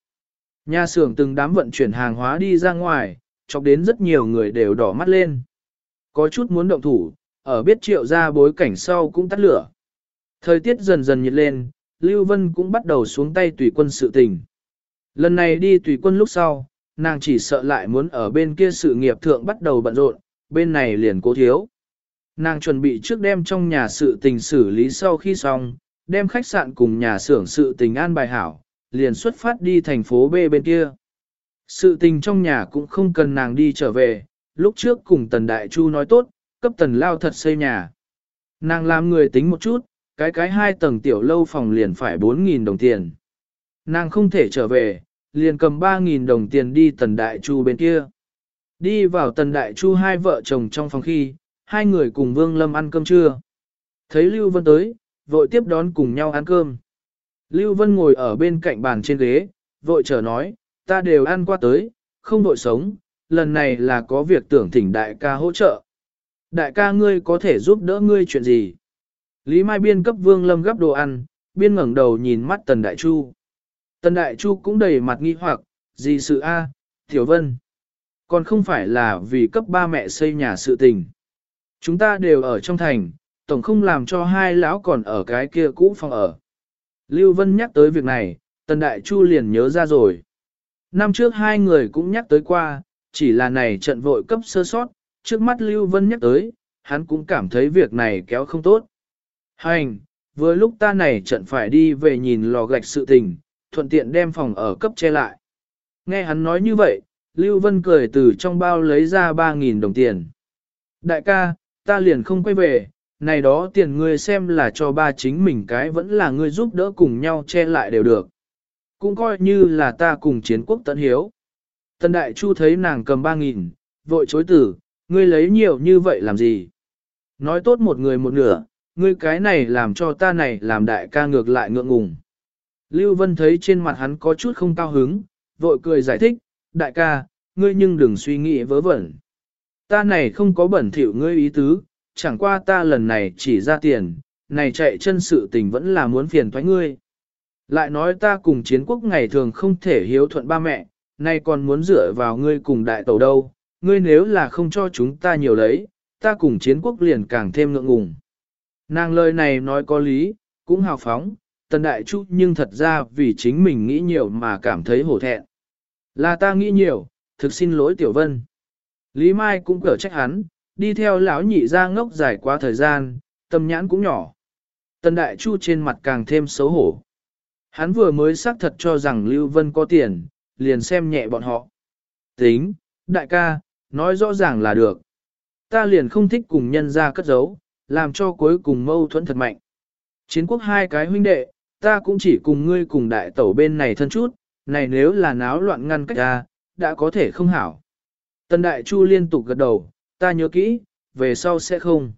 Nhà xưởng từng đám vận chuyển hàng hóa đi ra ngoài, chọc đến rất nhiều người đều đỏ mắt lên. Có chút muốn động thủ, ở biết triệu ra bối cảnh sau cũng tắt lửa. Thời tiết dần dần nhiệt lên, Lưu Vân cũng bắt đầu xuống tay tùy quân sự tình. Lần này đi tùy quân lúc sau, nàng chỉ sợ lại muốn ở bên kia sự nghiệp thượng bắt đầu bận rộn, bên này liền cố thiếu. Nàng chuẩn bị trước đem trong nhà sự tình xử lý sau khi xong, đem khách sạn cùng nhà xưởng sự tình an bài hảo, liền xuất phát đi thành phố B bên kia. Sự tình trong nhà cũng không cần nàng đi trở về, lúc trước cùng Tần Đại Chu nói tốt, cấp Tần Lao thật xây nhà. Nàng làm người tính một chút, cái cái hai tầng tiểu lâu phòng liền phải 4.000 đồng tiền. Nàng không thể trở về, liền cầm 3.000 đồng tiền đi Tần Đại Chu bên kia. Đi vào Tần Đại Chu hai vợ chồng trong phòng khi, hai người cùng Vương Lâm ăn cơm trưa. Thấy Lưu Vân tới, vội tiếp đón cùng nhau ăn cơm. Lưu Vân ngồi ở bên cạnh bàn trên ghế, vội trở nói, ta đều ăn qua tới, không vội sống, lần này là có việc tưởng thỉnh đại ca hỗ trợ. Đại ca ngươi có thể giúp đỡ ngươi chuyện gì? Lý Mai Biên cấp Vương Lâm gấp đồ ăn, Biên ngẩng đầu nhìn mắt Tần Đại Chu. Tần Đại Chu cũng đầy mặt nghi hoặc, gì sự a, Tiểu Vân. Còn không phải là vì cấp ba mẹ xây nhà sự tình. Chúng ta đều ở trong thành, tổng không làm cho hai lão còn ở cái kia cũ phòng ở. Lưu Vân nhắc tới việc này, Tần Đại Chu liền nhớ ra rồi. Năm trước hai người cũng nhắc tới qua, chỉ là này trận vội cấp sơ sót, trước mắt Lưu Vân nhắc tới, hắn cũng cảm thấy việc này kéo không tốt. Hành, vừa lúc ta này trận phải đi về nhìn lò gạch sự tình, thuận tiện đem phòng ở cấp che lại. Nghe hắn nói như vậy, Lưu Vân cười từ trong bao lấy ra 3.000 đồng tiền. Đại ca, ta liền không quay về, này đó tiền ngươi xem là cho ba chính mình cái vẫn là ngươi giúp đỡ cùng nhau che lại đều được. Cũng coi như là ta cùng chiến quốc tận hiếu. tân Đại Chu thấy nàng cầm ba nghìn vội chối tử, ngươi lấy nhiều như vậy làm gì? Nói tốt một người một nửa, ngươi cái này làm cho ta này làm đại ca ngược lại ngượng ngùng. Lưu Vân thấy trên mặt hắn có chút không cao hứng, vội cười giải thích, đại ca, ngươi nhưng đừng suy nghĩ vớ vẩn. Ta này không có bẩn thỉu ngươi ý tứ, chẳng qua ta lần này chỉ ra tiền, này chạy chân sự tình vẫn là muốn phiền thoái ngươi. Lại nói ta cùng chiến quốc ngày thường không thể hiếu thuận ba mẹ, nay còn muốn dựa vào ngươi cùng đại tàu đâu, ngươi nếu là không cho chúng ta nhiều lấy, ta cùng chiến quốc liền càng thêm ngượng ngùng. Nàng lời này nói có lý, cũng hào phóng, tần đại chút nhưng thật ra vì chính mình nghĩ nhiều mà cảm thấy hổ thẹn. Là ta nghĩ nhiều, thực xin lỗi tiểu vân. Lý Mai cũng cở trách hắn, đi theo lão nhị ra ngốc dài quá thời gian, tâm nhãn cũng nhỏ. Tần đại chu trên mặt càng thêm xấu hổ. Hắn vừa mới xác thật cho rằng Lưu Vân có tiền, liền xem nhẹ bọn họ. Tính, đại ca, nói rõ ràng là được. Ta liền không thích cùng nhân ra cất giấu, làm cho cuối cùng mâu thuẫn thật mạnh. Chiến quốc hai cái huynh đệ, ta cũng chỉ cùng ngươi cùng đại tẩu bên này thân chút, này nếu là náo loạn ngăn cách ra, đã có thể không hảo. Tần đại chu liên tục gật đầu, ta nhớ kỹ, về sau sẽ không.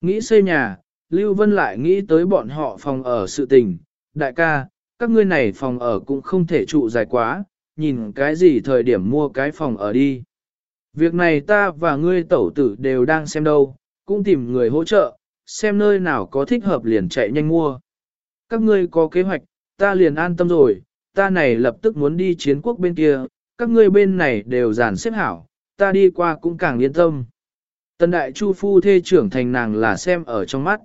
Nghĩ xây nhà, Lưu Vân lại nghĩ tới bọn họ phòng ở sự tình, đại ca, các ngươi này phòng ở cũng không thể trụ dài quá, nhìn cái gì thời điểm mua cái phòng ở đi. Việc này ta và ngươi tẩu tử đều đang xem đâu, cũng tìm người hỗ trợ, xem nơi nào có thích hợp liền chạy nhanh mua. Các ngươi có kế hoạch, ta liền an tâm rồi, ta này lập tức muốn đi chiến quốc bên kia, các ngươi bên này đều dàn xếp hảo, ta đi qua cũng càng yên tâm. Tần đại chu phu thê trưởng thành nàng là xem ở trong mắt.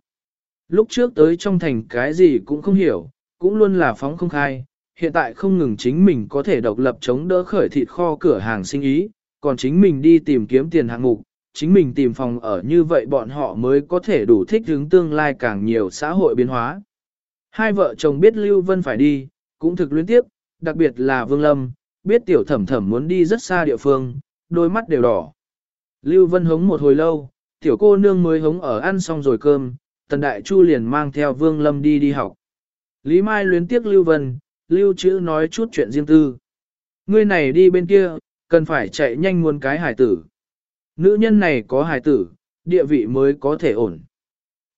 Lúc trước tới trong thành cái gì cũng không hiểu, cũng luôn là phóng không khai, hiện tại không ngừng chính mình có thể độc lập chống đỡ khởi thịt kho cửa hàng sinh ý, còn chính mình đi tìm kiếm tiền hạng mục, chính mình tìm phòng ở như vậy bọn họ mới có thể đủ thích hướng tương lai càng nhiều xã hội biến hóa. Hai vợ chồng biết Lưu Vân phải đi, cũng thực luyến tiếp, đặc biệt là Vương Lâm, biết tiểu thẩm thẩm muốn đi rất xa địa phương, đôi mắt đều đỏ. Lưu Vân hống một hồi lâu, tiểu cô nương mới hống ở ăn xong rồi cơm, tần đại chu liền mang theo Vương Lâm đi đi học. Lý Mai luyến tiếc Lưu Vân, Lưu chữ nói chút chuyện riêng tư. Ngươi này đi bên kia, cần phải chạy nhanh muôn cái hải tử. Nữ nhân này có hải tử, địa vị mới có thể ổn.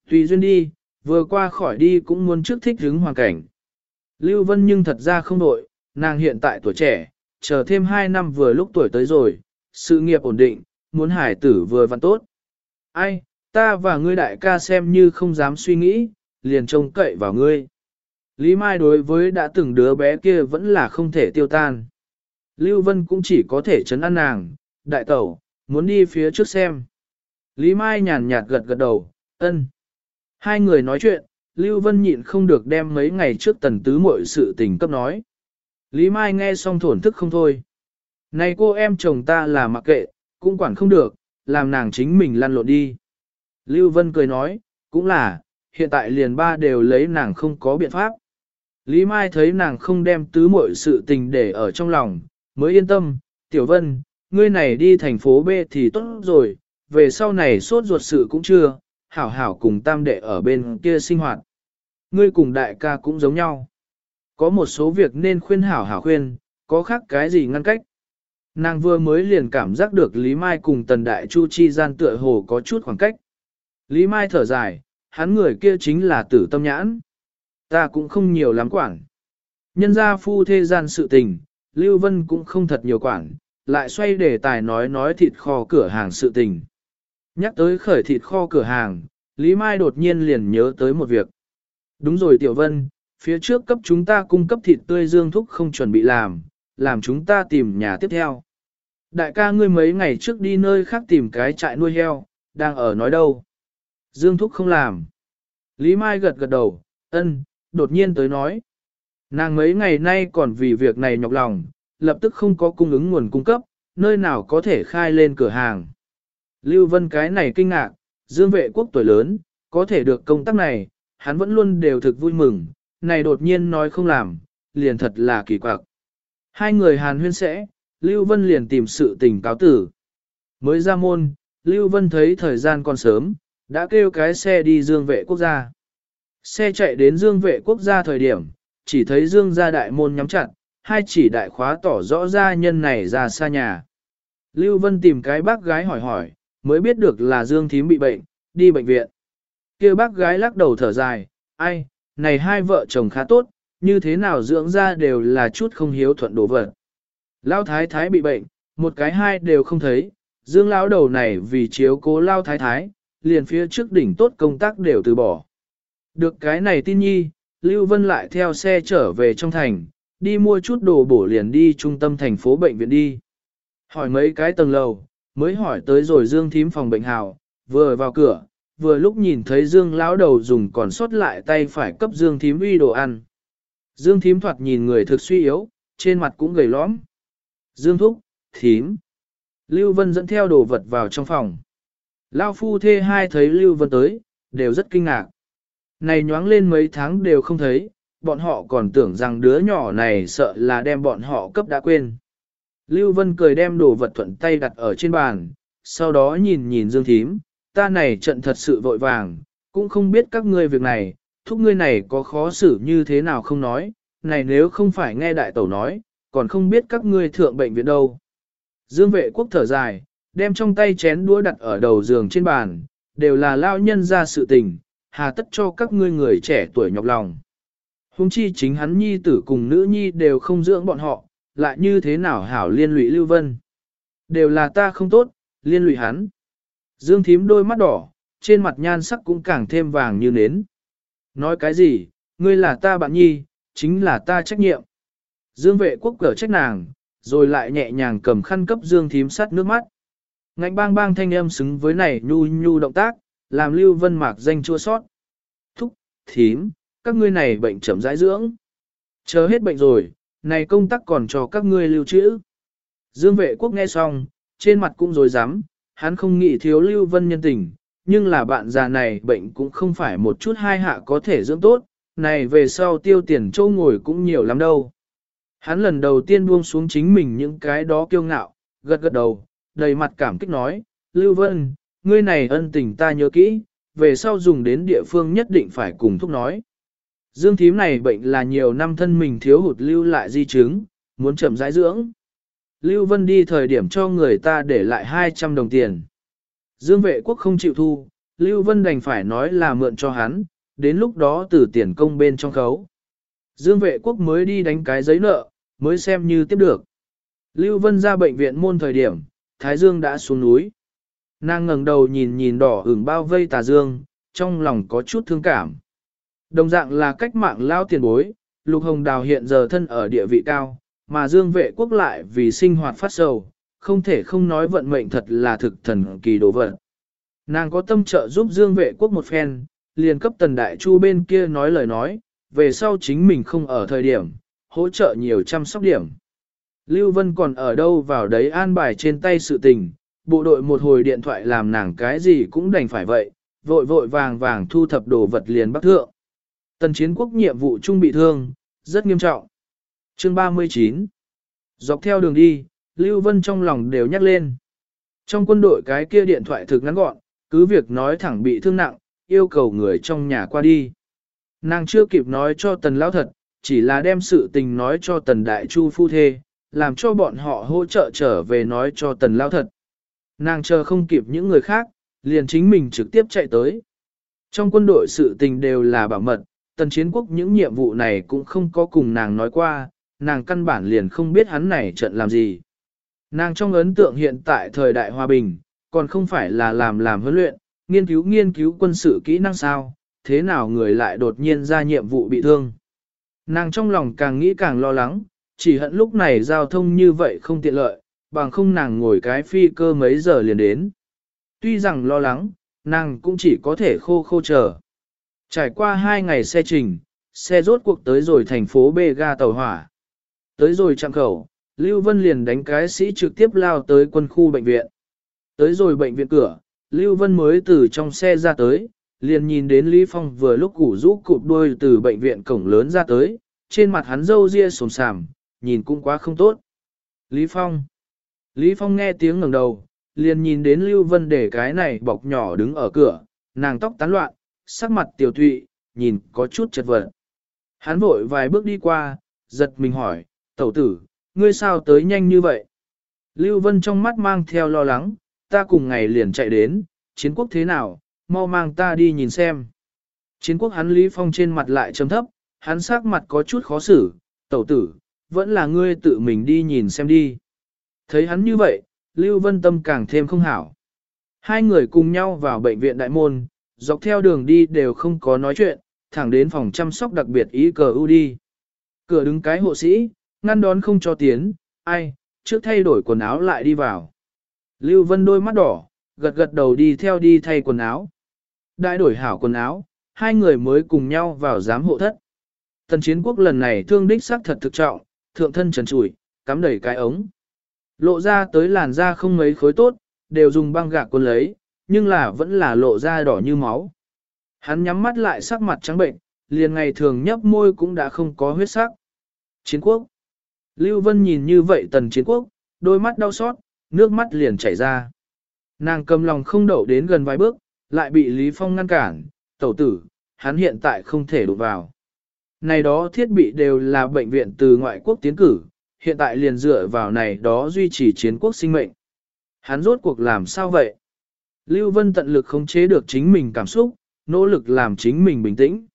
Tùy duyên đi, vừa qua khỏi đi cũng muốn trước thích hứng hoàn cảnh. Lưu Vân nhưng thật ra không đội, nàng hiện tại tuổi trẻ, chờ thêm 2 năm vừa lúc tuổi tới rồi, sự nghiệp ổn định, muốn hải tử vừa văn tốt. Ai, ta và ngươi đại ca xem như không dám suy nghĩ, liền trông cậy vào ngươi. Lý Mai đối với đã từng đứa bé kia vẫn là không thể tiêu tan. Lưu Vân cũng chỉ có thể chấn an nàng, đại tẩu, muốn đi phía trước xem. Lý Mai nhàn nhạt gật gật đầu, ân. Hai người nói chuyện, Lưu Vân nhịn không được đem mấy ngày trước tần tứ mọi sự tình cấp nói. Lý Mai nghe xong thổn thức không thôi. Này cô em chồng ta là mặc kệ, cũng quản không được, làm nàng chính mình lăn lộn đi. Lưu Vân cười nói, cũng là, hiện tại liền ba đều lấy nàng không có biện pháp. Lý Mai thấy nàng không đem tứ mọi sự tình để ở trong lòng, mới yên tâm, Tiểu Vân, ngươi này đi thành phố B thì tốt rồi, về sau này sốt ruột sự cũng chưa, hảo hảo cùng tam đệ ở bên kia sinh hoạt. Ngươi cùng đại ca cũng giống nhau. Có một số việc nên khuyên hảo hảo khuyên, có khác cái gì ngăn cách. Nàng vừa mới liền cảm giác được Lý Mai cùng tần đại chu chi gian tựa hồ có chút khoảng cách. Lý Mai thở dài, hắn người kia chính là tử tâm nhãn. Ta cũng không nhiều lắm quản. Nhân gia phu thê gian sự tình, Lưu Vân cũng không thật nhiều quản, lại xoay đề tài nói nói thịt kho cửa hàng sự tình. Nhắc tới khởi thịt kho cửa hàng, Lý Mai đột nhiên liền nhớ tới một việc. Đúng rồi Tiểu Vân, phía trước cấp chúng ta cung cấp thịt tươi dương thúc không chuẩn bị làm, làm chúng ta tìm nhà tiếp theo. Đại ca ngươi mấy ngày trước đi nơi khác tìm cái trại nuôi heo, đang ở nói đâu. Dương thúc không làm. Lý Mai gật gật đầu, ân, đột nhiên tới nói. Nàng mấy ngày nay còn vì việc này nhọc lòng, lập tức không có cung ứng nguồn cung cấp, nơi nào có thể khai lên cửa hàng. Lưu Vân cái này kinh ngạc, dương vệ quốc tuổi lớn, có thể được công tác này, hắn vẫn luôn đều thực vui mừng, này đột nhiên nói không làm, liền thật là kỳ quặc. Hai người hàn huyên sẽ, Lưu Vân liền tìm sự tình cáo tử. Mới ra môn, Lưu Vân thấy thời gian còn sớm, đã kêu cái xe đi dương vệ quốc gia. Xe chạy đến dương vệ quốc gia thời điểm, chỉ thấy dương gia đại môn nhắm chặt, hai chỉ đại khóa tỏ rõ ra nhân này ra xa nhà. Lưu Vân tìm cái bác gái hỏi hỏi, mới biết được là Dương Thím bị bệnh, đi bệnh viện. kia bác gái lắc đầu thở dài, ai, này hai vợ chồng khá tốt, như thế nào dưỡng ra đều là chút không hiếu thuận đồ vật. Lao thái thái bị bệnh, một cái hai đều không thấy, Dương lão đầu này vì chiếu cố Lao thái thái, liền phía trước đỉnh tốt công tác đều từ bỏ. Được cái này tin nhi, Lưu Vân lại theo xe trở về trong thành, đi mua chút đồ bổ liền đi trung tâm thành phố bệnh viện đi. Hỏi mấy cái tầng lầu, mới hỏi tới rồi Dương thím phòng bệnh hào, vừa vào cửa, vừa lúc nhìn thấy Dương lão đầu dùng còn sót lại tay phải cấp Dương thím uy đồ ăn. Dương thím thoạt nhìn người thực suy yếu, trên mặt cũng gầy lõm. Dương thúc, thím. Lưu Vân dẫn theo đồ vật vào trong phòng. Lao phu thê hai thấy Lưu Vân tới, đều rất kinh ngạc. Này nhoáng lên mấy tháng đều không thấy, bọn họ còn tưởng rằng đứa nhỏ này sợ là đem bọn họ cấp đã quên. Lưu Vân cười đem đồ vật thuận tay đặt ở trên bàn, sau đó nhìn nhìn Dương Thím, ta này trận thật sự vội vàng, cũng không biết các ngươi việc này, thúc ngươi này có khó xử như thế nào không nói, này nếu không phải nghe đại tẩu nói, còn không biết các ngươi thượng bệnh viện đâu. Dương vệ quốc thở dài, đem trong tay chén đũa đặt ở đầu giường trên bàn, đều là lao nhân ra sự tình, hà tất cho các ngươi người trẻ tuổi nhọc lòng. Hùng chi chính hắn nhi tử cùng nữ nhi đều không dưỡng bọn họ, lại như thế nào hảo liên lụy Lưu Vân. Đều là ta không tốt, liên lụy hắn. Dương thím đôi mắt đỏ, trên mặt nhan sắc cũng càng thêm vàng như nến. Nói cái gì, ngươi là ta bạn nhi, chính là ta trách nhiệm. Dương vệ quốc cờ trách nàng, rồi lại nhẹ nhàng cầm khăn cấp Dương thím sắt nước mắt. Ngạnh bang bang thanh âm xứng với này nhu nhu động tác, làm Lưu Vân Mạc danh chua sót. Thúc, thím, các ngươi này bệnh chậm rãi dưỡng. Chờ hết bệnh rồi, này công tác còn cho các ngươi lưu trữ. Dương vệ quốc nghe xong, trên mặt cũng rồi dám, hắn không nghĩ thiếu Lưu Vân nhân tình, nhưng là bạn già này bệnh cũng không phải một chút hai hạ có thể dưỡng tốt, này về sau tiêu tiền châu ngồi cũng nhiều lắm đâu. Hắn lần đầu tiên buông xuống chính mình những cái đó kiêu ngạo, gật gật đầu, đầy mặt cảm kích nói, Lưu Vân, ngươi này ân tình ta nhớ kỹ, về sau dùng đến địa phương nhất định phải cùng thúc nói. Dương thím này bệnh là nhiều năm thân mình thiếu hụt lưu lại di chứng, muốn chậm rãi dưỡng. Lưu Vân đi thời điểm cho người ta để lại 200 đồng tiền. Dương vệ quốc không chịu thu, Lưu Vân đành phải nói là mượn cho hắn, đến lúc đó từ tiền công bên trong khấu. Dương vệ quốc mới đi đánh cái giấy nợ, mới xem như tiếp được. Lưu Vân ra bệnh viện môn thời điểm, Thái Dương đã xuống núi. Nàng ngẩng đầu nhìn nhìn đỏ ửng bao vây tà dương, trong lòng có chút thương cảm. Đồng dạng là cách mạng lao tiền bối, Lục Hồng Đào hiện giờ thân ở địa vị cao, mà Dương Vệ Quốc lại vì sinh hoạt phát sầu, không thể không nói vận mệnh thật là thực thần kỳ đồ vật. Nàng có tâm trợ giúp Dương Vệ Quốc một phen, liền cấp Tần Đại Chu bên kia nói lời nói, về sau chính mình không ở thời điểm, hỗ trợ nhiều chăm sóc điểm. Lưu Vân còn ở đâu vào đấy an bài trên tay sự tình, bộ đội một hồi điện thoại làm nàng cái gì cũng đành phải vậy, vội vội vàng vàng thu thập đồ vật liền bắc thượng. Tần chiến quốc nhiệm vụ trung bị thương, rất nghiêm trọng. Chương 39 Dọc theo đường đi, Lưu Vân trong lòng đều nhắc lên. Trong quân đội cái kia điện thoại thực ngắn gọn, cứ việc nói thẳng bị thương nặng, yêu cầu người trong nhà qua đi. Nàng chưa kịp nói cho tần lão thật, chỉ là đem sự tình nói cho tần đại chu phu thê, làm cho bọn họ hỗ trợ trở về nói cho tần lão thật. Nàng chờ không kịp những người khác, liền chính mình trực tiếp chạy tới. Trong quân đội sự tình đều là bảo mật, tần chiến quốc những nhiệm vụ này cũng không có cùng nàng nói qua, nàng căn bản liền không biết hắn này trận làm gì. Nàng trong ấn tượng hiện tại thời đại hòa bình, còn không phải là làm làm huấn luyện, nghiên cứu nghiên cứu quân sự kỹ năng sao, thế nào người lại đột nhiên ra nhiệm vụ bị thương. Nàng trong lòng càng nghĩ càng lo lắng, chỉ hận lúc này giao thông như vậy không tiện lợi, bằng không nàng ngồi cái phi cơ mấy giờ liền đến. Tuy rằng lo lắng, nàng cũng chỉ có thể khô khô chờ. Trải qua hai ngày xe trình, xe rốt cuộc tới rồi thành phố B ga tàu hỏa. Tới rồi trạm khẩu, Lưu Vân liền đánh cái sĩ trực tiếp lao tới quân khu bệnh viện. Tới rồi bệnh viện cửa, Lưu Vân mới từ trong xe ra tới, liền nhìn đến Lý Phong vừa lúc củ rũ cụp đuôi từ bệnh viện cổng lớn ra tới, trên mặt hắn râu ria sồm sàm, nhìn cũng quá không tốt. Lý Phong. Lý Phong nghe tiếng ngẩng đầu, liền nhìn đến Lưu Vân để cái này bọc nhỏ đứng ở cửa, nàng tóc tán loạn, sắc mặt tiểu thụy, nhìn có chút chật vật. Hắn vội vài bước đi qua, giật mình hỏi, tẩu tử, ngươi sao tới nhanh như vậy? Lưu Vân trong mắt mang theo lo lắng, ta cùng ngày liền chạy đến, chiến quốc thế nào, mau mang ta đi nhìn xem. Chiến quốc hắn Lý Phong trên mặt lại trầm thấp, hắn sắc mặt có chút khó xử, tẩu tử, vẫn là ngươi tự mình đi nhìn xem đi. Thấy hắn như vậy, Lưu Vân Tâm càng thêm không hảo. Hai người cùng nhau vào bệnh viện đại môn, dọc theo đường đi đều không có nói chuyện, thẳng đến phòng chăm sóc đặc biệt ý cờ ưu đi. Cửa đứng cái hộ sĩ, ngăn đón không cho tiến, ai, trước thay đổi quần áo lại đi vào. Lưu Vân đôi mắt đỏ, gật gật đầu đi theo đi thay quần áo. Đại đổi hảo quần áo, hai người mới cùng nhau vào giám hộ thất. Tần chiến quốc lần này thương đích sắc thật thực trọng, thượng thân trần trụi, cắm đầy cái ống. Lộ ra tới làn da không mấy khối tốt, đều dùng băng gạc quân lấy, nhưng là vẫn là lộ ra đỏ như máu. Hắn nhắm mắt lại sắc mặt trắng bệnh, liền ngày thường nhấp môi cũng đã không có huyết sắc. Chiến quốc. Lưu Vân nhìn như vậy tần chiến quốc, đôi mắt đau xót, nước mắt liền chảy ra. Nàng cầm lòng không đậu đến gần vài bước, lại bị Lý Phong ngăn cản, tẩu tử, hắn hiện tại không thể đụng vào. Này đó thiết bị đều là bệnh viện từ ngoại quốc tiến cử, hiện tại liền dựa vào này đó duy trì chiến quốc sinh mệnh. Hắn rốt cuộc làm sao vậy? Lưu Vân tận lực khống chế được chính mình cảm xúc, nỗ lực làm chính mình bình tĩnh.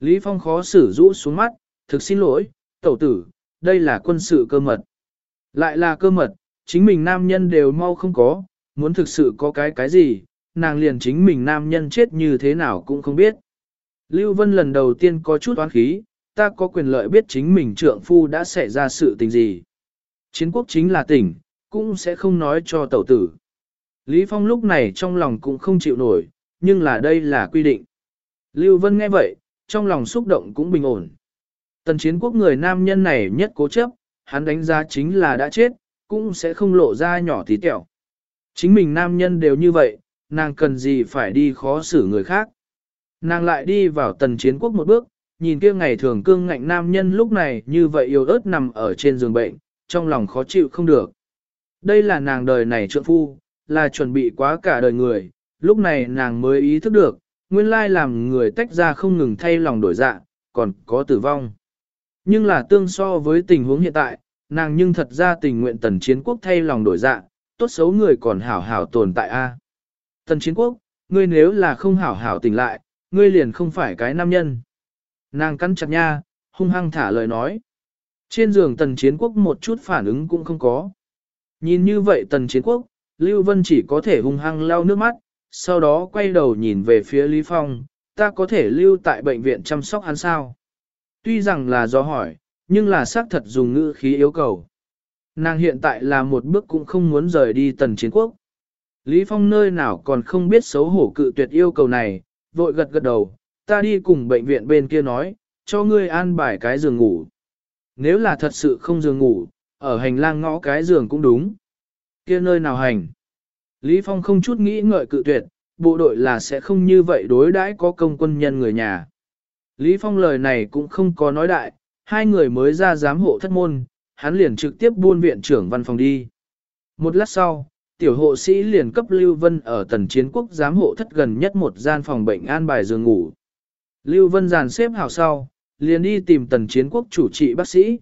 Lý Phong khó xử rũ xuống mắt, thực xin lỗi, tẩu tử, đây là quân sự cơ mật. Lại là cơ mật, chính mình nam nhân đều mau không có, muốn thực sự có cái cái gì, nàng liền chính mình nam nhân chết như thế nào cũng không biết. Lưu Vân lần đầu tiên có chút oán khí, ta có quyền lợi biết chính mình trượng phu đã xảy ra sự tình gì. Chiến quốc chính là tỉnh, cũng sẽ không nói cho tẩu tử. Lý Phong lúc này trong lòng cũng không chịu nổi, nhưng là đây là quy định. Lưu Vân nghe vậy, trong lòng xúc động cũng bình ổn. Tần chiến quốc người nam nhân này nhất cố chấp, hắn đánh giá chính là đã chết, cũng sẽ không lộ ra nhỏ tí tẹo. Chính mình nam nhân đều như vậy, nàng cần gì phải đi khó xử người khác. Nàng lại đi vào tần chiến quốc một bước, nhìn kia ngày thường cương ngạnh nam nhân lúc này như vậy yêu ớt nằm ở trên giường bệnh, trong lòng khó chịu không được. Đây là nàng đời này trượng phu, là chuẩn bị quá cả đời người, lúc này nàng mới ý thức được, nguyên lai làm người tách ra không ngừng thay lòng đổi dạ, còn có tử vong. Nhưng là tương so với tình huống hiện tại, nàng nhưng thật ra tình nguyện tần chiến quốc thay lòng đổi dạ, tốt xấu người còn hảo hảo tồn tại a. Tần chiến quốc, ngươi nếu là không hảo hảo tỉnh lại, ngươi liền không phải cái nam nhân. Nàng cắn chặt nha, hung hăng thả lời nói. Trên giường tần chiến quốc một chút phản ứng cũng không có. Nhìn như vậy tần chiến quốc, Lưu Vân chỉ có thể hung hăng lau nước mắt, sau đó quay đầu nhìn về phía Lý Phong, ta có thể lưu tại bệnh viện chăm sóc hắn sao? Tuy rằng là do hỏi, nhưng là xác thật dùng ngữ khí yêu cầu. Nàng hiện tại là một bước cũng không muốn rời đi tần chiến quốc. Lý Phong nơi nào còn không biết xấu hổ cự tuyệt yêu cầu này, vội gật gật đầu, ta đi cùng bệnh viện bên kia nói, cho ngươi an bài cái giường ngủ. Nếu là thật sự không giường ngủ, ở hành lang ngõ cái giường cũng đúng. kia nơi nào hành? Lý Phong không chút nghĩ ngợi cự tuyệt, bộ đội là sẽ không như vậy đối đãi có công quân nhân người nhà. Lý Phong lời này cũng không có nói đại, hai người mới ra giám hộ thất môn, hắn liền trực tiếp buôn viện trưởng văn phòng đi. Một lát sau, tiểu hộ sĩ liền cấp Lưu Vân ở tần chiến quốc giám hộ thất gần nhất một gian phòng bệnh an bài giường ngủ. Lưu Vân dàn xếp hào sau, liền đi tìm tần chiến quốc chủ trị bác sĩ.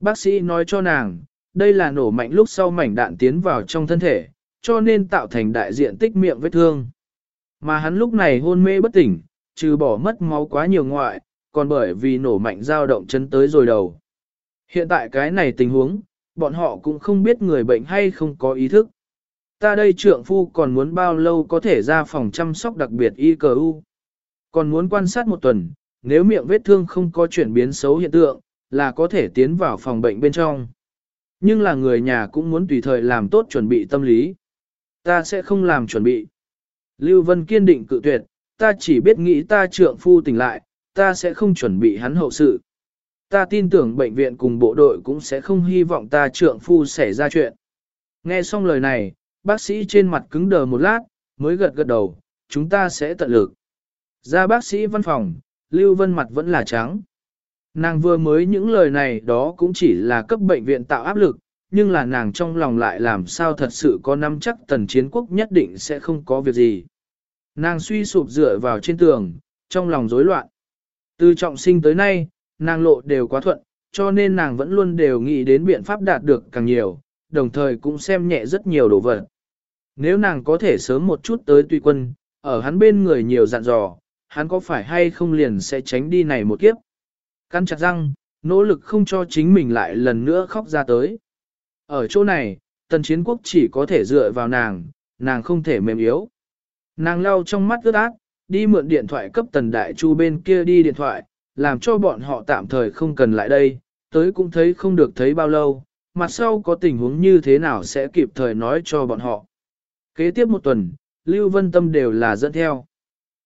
Bác sĩ nói cho nàng, đây là nổ mạnh lúc sau mảnh đạn tiến vào trong thân thể, cho nên tạo thành đại diện tích miệng vết thương. Mà hắn lúc này hôn mê bất tỉnh, trừ bỏ mất máu quá nhiều ngoại, còn bởi vì nổ mạnh dao động chân tới rồi đầu. Hiện tại cái này tình huống, bọn họ cũng không biết người bệnh hay không có ý thức. Ta đây trượng phu còn muốn bao lâu có thể ra phòng chăm sóc đặc biệt y cờ u. Còn muốn quan sát một tuần, nếu miệng vết thương không có chuyển biến xấu hiện tượng, là có thể tiến vào phòng bệnh bên trong. Nhưng là người nhà cũng muốn tùy thời làm tốt chuẩn bị tâm lý. Ta sẽ không làm chuẩn bị. Lưu Vân kiên định cự tuyệt, ta chỉ biết nghĩ ta trượng phu tỉnh lại, ta sẽ không chuẩn bị hắn hậu sự. Ta tin tưởng bệnh viện cùng bộ đội cũng sẽ không hy vọng ta trượng phu xảy ra chuyện. Nghe xong lời này, bác sĩ trên mặt cứng đờ một lát, mới gật gật đầu, chúng ta sẽ tận lực. Ra bác sĩ văn phòng, Lưu Vân mặt vẫn là trắng. Nàng vừa mới những lời này đó cũng chỉ là cấp bệnh viện tạo áp lực, nhưng là nàng trong lòng lại làm sao thật sự có nắm chắc tần chiến quốc nhất định sẽ không có việc gì. Nàng suy sụp dựa vào trên tường, trong lòng rối loạn. Từ trọng sinh tới nay, nàng lộ đều quá thuận, cho nên nàng vẫn luôn đều nghĩ đến biện pháp đạt được càng nhiều, đồng thời cũng xem nhẹ rất nhiều đồ vật. Nếu nàng có thể sớm một chút tới tùy quân, ở hắn bên người nhiều dặn dò, hắn có phải hay không liền sẽ tránh đi này một kiếp. Căn chặt răng, nỗ lực không cho chính mình lại lần nữa khóc ra tới. Ở chỗ này, tần chiến quốc chỉ có thể dựa vào nàng, nàng không thể mềm yếu. Nàng lau trong mắt ướt át, đi mượn điện thoại cấp tần đại chu bên kia đi điện thoại, làm cho bọn họ tạm thời không cần lại đây, tới cũng thấy không được thấy bao lâu, mặt sau có tình huống như thế nào sẽ kịp thời nói cho bọn họ. Kế tiếp một tuần, Lưu Vân Tâm đều là dẫn theo.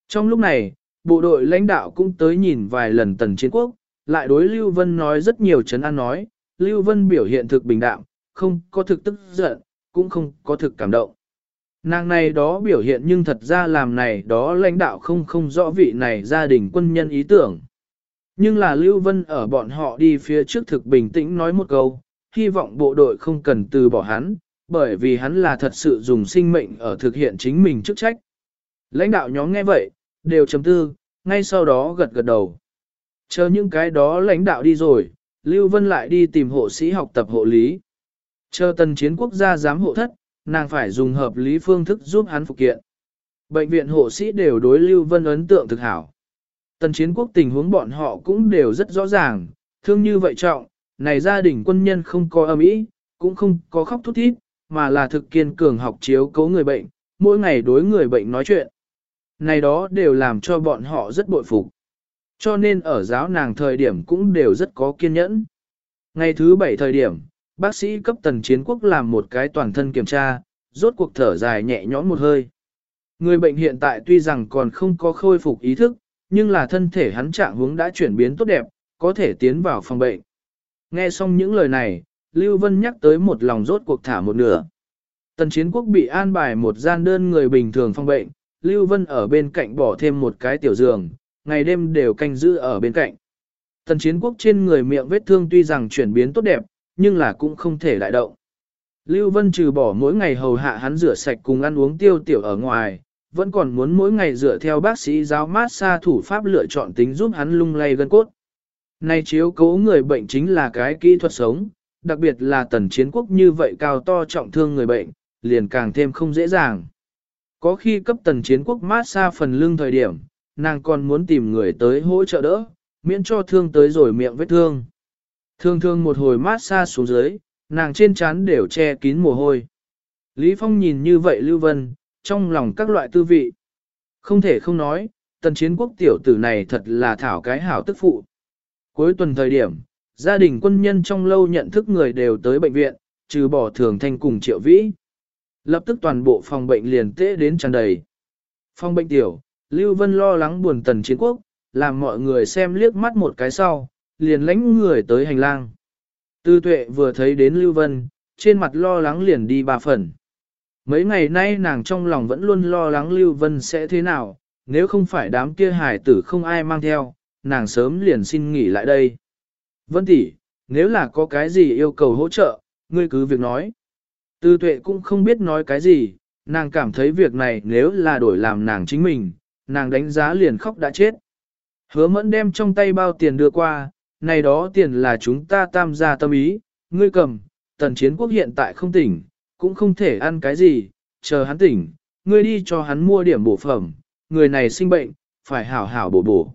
Trong lúc này, bộ đội lãnh đạo cũng tới nhìn vài lần tần chiến quốc, lại đối Lưu Vân nói rất nhiều chấn an nói, Lưu Vân biểu hiện thực bình đạm, không có thực tức giận, cũng không có thực cảm động. Nàng này đó biểu hiện nhưng thật ra làm này đó lãnh đạo không không rõ vị này gia đình quân nhân ý tưởng. Nhưng là Lưu Vân ở bọn họ đi phía trước thực bình tĩnh nói một câu, hy vọng bộ đội không cần từ bỏ hắn, bởi vì hắn là thật sự dùng sinh mệnh ở thực hiện chính mình chức trách. Lãnh đạo nhóm nghe vậy, đều chấm tư, ngay sau đó gật gật đầu. Chờ những cái đó lãnh đạo đi rồi, Lưu Vân lại đi tìm hộ sĩ học tập hộ lý. Chờ tần chiến quốc gia giám hộ thất, nàng phải dùng hợp lý phương thức giúp hắn phục kiện. Bệnh viện hộ sĩ đều đối Lưu Vân ấn tượng thực hảo. Tần chiến quốc tình huống bọn họ cũng đều rất rõ ràng, thương như vậy trọng, này gia đình quân nhân không có âm ý, cũng không có khóc thút thít, mà là thực kiên cường học chiếu cấu người bệnh, mỗi ngày đối người bệnh nói chuyện. Này đó đều làm cho bọn họ rất bội phục. Cho nên ở giáo nàng thời điểm cũng đều rất có kiên nhẫn. Ngày thứ bảy thời điểm, bác sĩ cấp tần chiến quốc làm một cái toàn thân kiểm tra, rốt cuộc thở dài nhẹ nhõm một hơi. Người bệnh hiện tại tuy rằng còn không có khôi phục ý thức, nhưng là thân thể hắn trạng hướng đã chuyển biến tốt đẹp, có thể tiến vào phòng bệnh. Nghe xong những lời này, Lưu Vân nhắc tới một lòng rốt cuộc thả một nửa. Tần chiến quốc bị an bài một gian đơn người bình thường phòng bệnh, Lưu Vân ở bên cạnh bỏ thêm một cái tiểu giường, ngày đêm đều canh giữ ở bên cạnh. Tần chiến quốc trên người miệng vết thương tuy rằng chuyển biến tốt đẹp, nhưng là cũng không thể lại động. Lưu Vân trừ bỏ mỗi ngày hầu hạ hắn rửa sạch cùng ăn uống tiêu tiểu ở ngoài, vẫn còn muốn mỗi ngày dựa theo bác sĩ giáo mát xa thủ pháp lựa chọn tính giúp hắn lung lay gân cốt nay chiếu cố người bệnh chính là cái kỹ thuật sống, đặc biệt là tần chiến quốc như vậy cao to trọng thương người bệnh, liền càng thêm không dễ dàng. Có khi cấp tần chiến quốc mát xa phần lưng thời điểm, nàng còn muốn tìm người tới hỗ trợ đỡ, miễn cho thương tới rồi miệng vết thương. Thương thương một hồi mát xa xuống dưới, nàng trên trán đều che kín mồ hôi. Lý Phong nhìn như vậy Lưu Vân, trong lòng các loại tư vị. Không thể không nói, tần chiến quốc tiểu tử này thật là thảo cái hảo tức phụ. Cuối tuần thời điểm, gia đình quân nhân trong lâu nhận thức người đều tới bệnh viện, trừ bỏ thường thanh cùng triệu vĩ. Lập tức toàn bộ phòng bệnh liền tễ đến tràn đầy. Phòng bệnh tiểu, Lưu Vân lo lắng buồn tần chiến quốc, làm mọi người xem liếc mắt một cái sau, liền lãnh người tới hành lang. Tư tuệ vừa thấy đến Lưu Vân, trên mặt lo lắng liền đi ba phần. Mấy ngày nay nàng trong lòng vẫn luôn lo lắng Lưu Vân sẽ thế nào, nếu không phải đám kia hải tử không ai mang theo, nàng sớm liền xin nghỉ lại đây. Vân tỷ, nếu là có cái gì yêu cầu hỗ trợ, ngươi cứ việc nói. Tư tuệ cũng không biết nói cái gì, nàng cảm thấy việc này nếu là đổi làm nàng chính mình, nàng đánh giá liền khóc đã chết. Hứa mẫn đem trong tay bao tiền đưa qua, này đó tiền là chúng ta tam gia tâm ý, ngươi cầm, tần chiến quốc hiện tại không tỉnh, cũng không thể ăn cái gì, chờ hắn tỉnh, ngươi đi cho hắn mua điểm bổ phẩm, người này sinh bệnh, phải hảo hảo bổ bổ.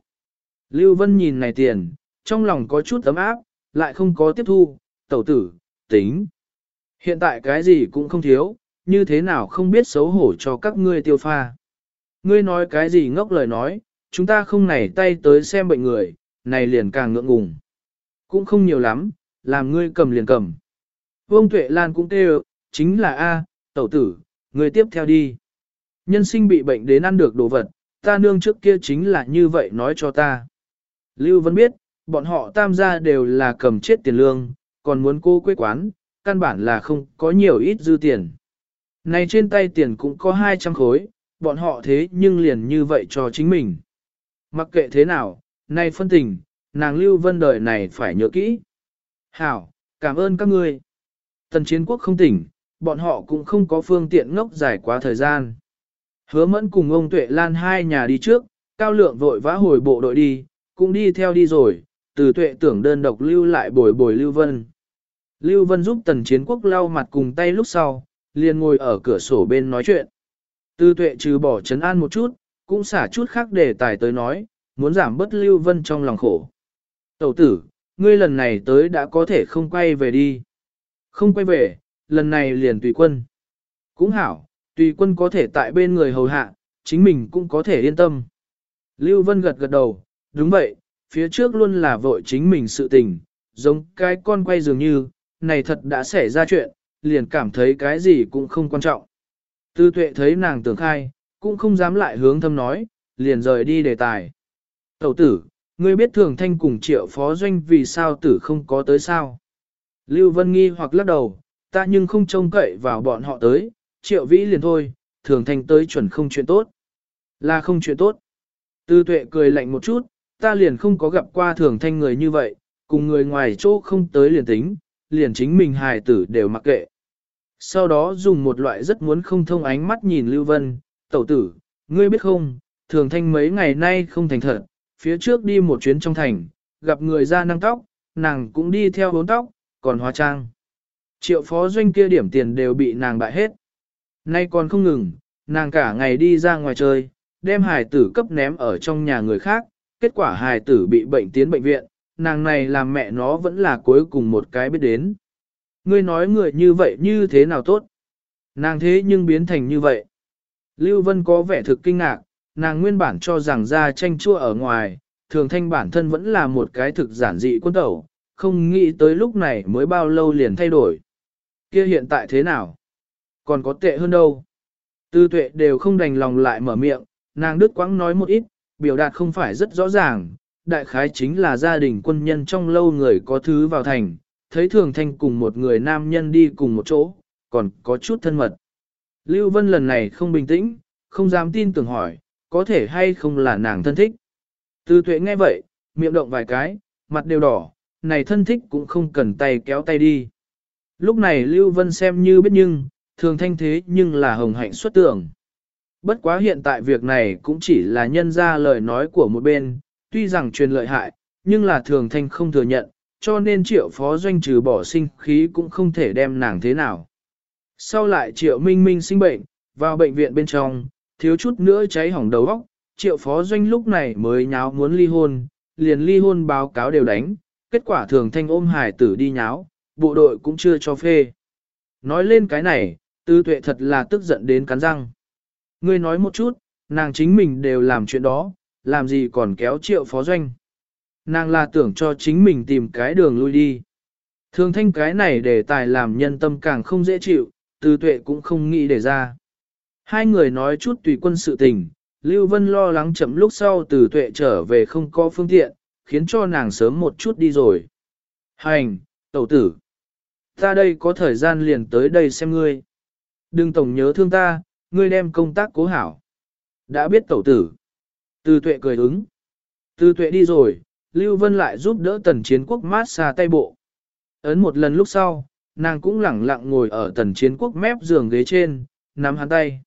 Lưu Vân nhìn này tiền, trong lòng có chút ấm áp, lại không có tiếp thu, tẩu tử, tính. Hiện tại cái gì cũng không thiếu, như thế nào không biết xấu hổ cho các ngươi tiêu pha. Ngươi nói cái gì ngốc lời nói, chúng ta không nảy tay tới xem bệnh người, này liền càng ngượng ngùng. Cũng không nhiều lắm, làm ngươi cầm liền cầm. Vương Tuệ Lan cũng kêu, chính là A, tẩu tử, ngươi tiếp theo đi. Nhân sinh bị bệnh đến ăn được đồ vật, ta nương trước kia chính là như vậy nói cho ta. Lưu Vân biết, bọn họ tam gia đều là cầm chết tiền lương, còn muốn cô quê quán, căn bản là không có nhiều ít dư tiền. Này trên tay tiền cũng có 200 khối, bọn họ thế nhưng liền như vậy cho chính mình. Mặc kệ thế nào, nay phân tình, nàng Lưu Vân đời này phải nhớ kỹ. Hảo, cảm ơn các ngươi. Tần chiến quốc không tỉnh, bọn họ cũng không có phương tiện ngốc dài quá thời gian. Hứa mẫn cùng ông Tuệ Lan hai nhà đi trước, cao lượng vội vã hồi bộ đội đi, cũng đi theo đi rồi, từ tuệ tưởng đơn độc lưu lại bồi bồi Lưu Vân. Lưu Vân giúp tần chiến quốc lau mặt cùng tay lúc sau, liền ngồi ở cửa sổ bên nói chuyện. Từ tuệ trừ bỏ chấn an một chút, cũng xả chút khác để tài tới nói, muốn giảm bớt Lưu Vân trong lòng khổ. Tẩu tử, ngươi lần này tới đã có thể không quay về đi. Không quay về, lần này liền tùy quân. Cũng hảo, tùy quân có thể tại bên người hầu hạ, chính mình cũng có thể yên tâm. Lưu Vân gật gật đầu, đúng vậy, phía trước luôn là vội chính mình sự tình, giống cái con quay dường như, này thật đã xảy ra chuyện, liền cảm thấy cái gì cũng không quan trọng. Tư tuệ thấy nàng tưởng khai, cũng không dám lại hướng thâm nói, liền rời đi đề tài. Tẩu tử, ngươi biết thường thanh cùng triệu phó doanh vì sao tử không có tới sao? Lưu Vân nghi hoặc lắc đầu, ta nhưng không trông cậy vào bọn họ tới, triệu vĩ liền thôi, thường thanh tới chuẩn không chuyện tốt. Là không chuyện tốt. Tư tuệ cười lạnh một chút, ta liền không có gặp qua thường thanh người như vậy, cùng người ngoài chỗ không tới liền tính, liền chính mình hài tử đều mặc kệ. Sau đó dùng một loại rất muốn không thông ánh mắt nhìn Lưu Vân, tẩu tử, ngươi biết không, thường thanh mấy ngày nay không thành thật, phía trước đi một chuyến trong thành, gặp người ra năng tóc, nàng cũng đi theo bốn tóc, còn hóa trang. Triệu phó doanh kia điểm tiền đều bị nàng bại hết. Nay còn không ngừng, nàng cả ngày đi ra ngoài chơi, đem Hải tử cấp ném ở trong nhà người khác, kết quả hài tử bị bệnh tiến bệnh viện, nàng này làm mẹ nó vẫn là cuối cùng một cái biết đến. Ngươi nói người như vậy như thế nào tốt? Nàng thế nhưng biến thành như vậy. Lưu Vân có vẻ thực kinh ngạc, nàng nguyên bản cho rằng ra tranh chua ở ngoài, thường thanh bản thân vẫn là một cái thực giản dị quân tẩu, không nghĩ tới lúc này mới bao lâu liền thay đổi. Kia hiện tại thế nào? Còn có tệ hơn đâu? Tư tuệ đều không đành lòng lại mở miệng, nàng đứt quãng nói một ít, biểu đạt không phải rất rõ ràng, đại khái chính là gia đình quân nhân trong lâu người có thứ vào thành, thấy thường thanh cùng một người nam nhân đi cùng một chỗ, còn có chút thân mật. Lưu Vân lần này không bình tĩnh, không dám tin tưởng hỏi, có thể hay không là nàng thân thích. Tư tuệ nghe vậy, miệng động vài cái, mặt đều đỏ, này thân thích cũng không cần tay kéo tay đi. Lúc này Lưu Vân xem như biết nhưng, thường thanh thế nhưng là hồng hạnh xuất tưởng. Bất quá hiện tại việc này cũng chỉ là nhân ra lời nói của một bên, tuy rằng truyền lợi hại, nhưng là thường thanh không thừa nhận, cho nên triệu phó doanh trừ bỏ sinh khí cũng không thể đem nàng thế nào. Sau lại triệu minh minh sinh bệnh, vào bệnh viện bên trong, thiếu chút nữa cháy hỏng đầu óc, triệu phó doanh lúc này mới nháo muốn ly hôn, liền ly hôn báo cáo đều đánh, kết quả thường thanh ôm hải tử đi nháo, bộ đội cũng chưa cho phê. Nói lên cái này, tư tuệ thật là tức giận đến cắn răng. Ngươi nói một chút, nàng chính mình đều làm chuyện đó, làm gì còn kéo triệu phó doanh. Nàng là tưởng cho chính mình tìm cái đường lui đi. Thường thanh cái này để tài làm nhân tâm càng không dễ chịu, từ tuệ cũng không nghĩ để ra. Hai người nói chút tùy quân sự tình, Lưu Vân lo lắng chậm lúc sau từ tuệ trở về không có phương tiện, khiến cho nàng sớm một chút đi rồi. Hành, tẩu tử. Ta đây có thời gian liền tới đây xem ngươi. Đừng tổng nhớ thương ta, ngươi đem công tác cố hảo. Đã biết tẩu tử. Tư tuệ cười ứng. Tư tuệ đi rồi, Lưu Vân lại giúp đỡ tần chiến quốc mát xa tay bộ. Ấn một lần lúc sau, nàng cũng lẳng lặng ngồi ở tần chiến quốc mép giường ghế trên, nắm hắn tay.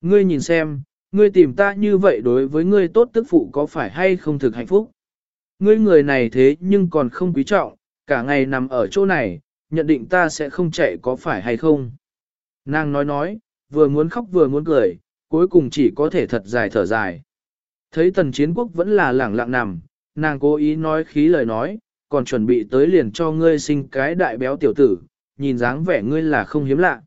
Ngươi nhìn xem, ngươi tìm ta như vậy đối với ngươi tốt tức phụ có phải hay không thực hạnh phúc? Ngươi người này thế nhưng còn không quý trọng, cả ngày nằm ở chỗ này, nhận định ta sẽ không chạy có phải hay không? Nàng nói nói, vừa muốn khóc vừa muốn cười, cuối cùng chỉ có thể thật dài thở dài. Thấy tần chiến quốc vẫn là lẳng lặng nằm, nàng cố ý nói khí lời nói, còn chuẩn bị tới liền cho ngươi sinh cái đại béo tiểu tử, nhìn dáng vẻ ngươi là không hiếm lạ.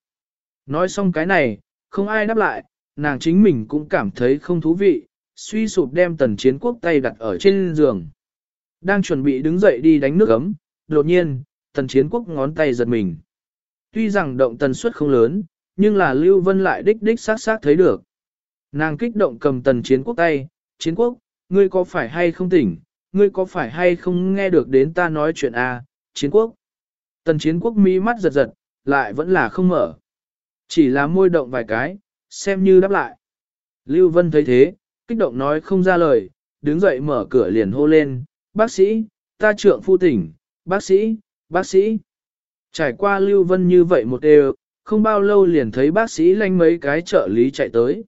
Nói xong cái này, không ai đáp lại, nàng chính mình cũng cảm thấy không thú vị, suy sụp đem tần chiến quốc tay đặt ở trên giường. Đang chuẩn bị đứng dậy đi đánh nước ấm, đột nhiên, tần chiến quốc ngón tay giật mình. Tuy rằng động tần suất không lớn, nhưng là Lưu Vân lại đích đích sát sát thấy được. Nàng kích động cầm tần chiến quốc tay, chiến quốc, ngươi có phải hay không tỉnh, ngươi có phải hay không nghe được đến ta nói chuyện à, chiến quốc. Tần chiến quốc mí mắt giật giật, lại vẫn là không mở. Chỉ là môi động vài cái, xem như đáp lại. Lưu Vân thấy thế, kích động nói không ra lời, đứng dậy mở cửa liền hô lên, bác sĩ, ta trượng phu tỉnh, bác sĩ, bác sĩ. Trải qua Lưu Vân như vậy một đều, không bao lâu liền thấy bác sĩ lanh mấy cái trợ lý chạy tới.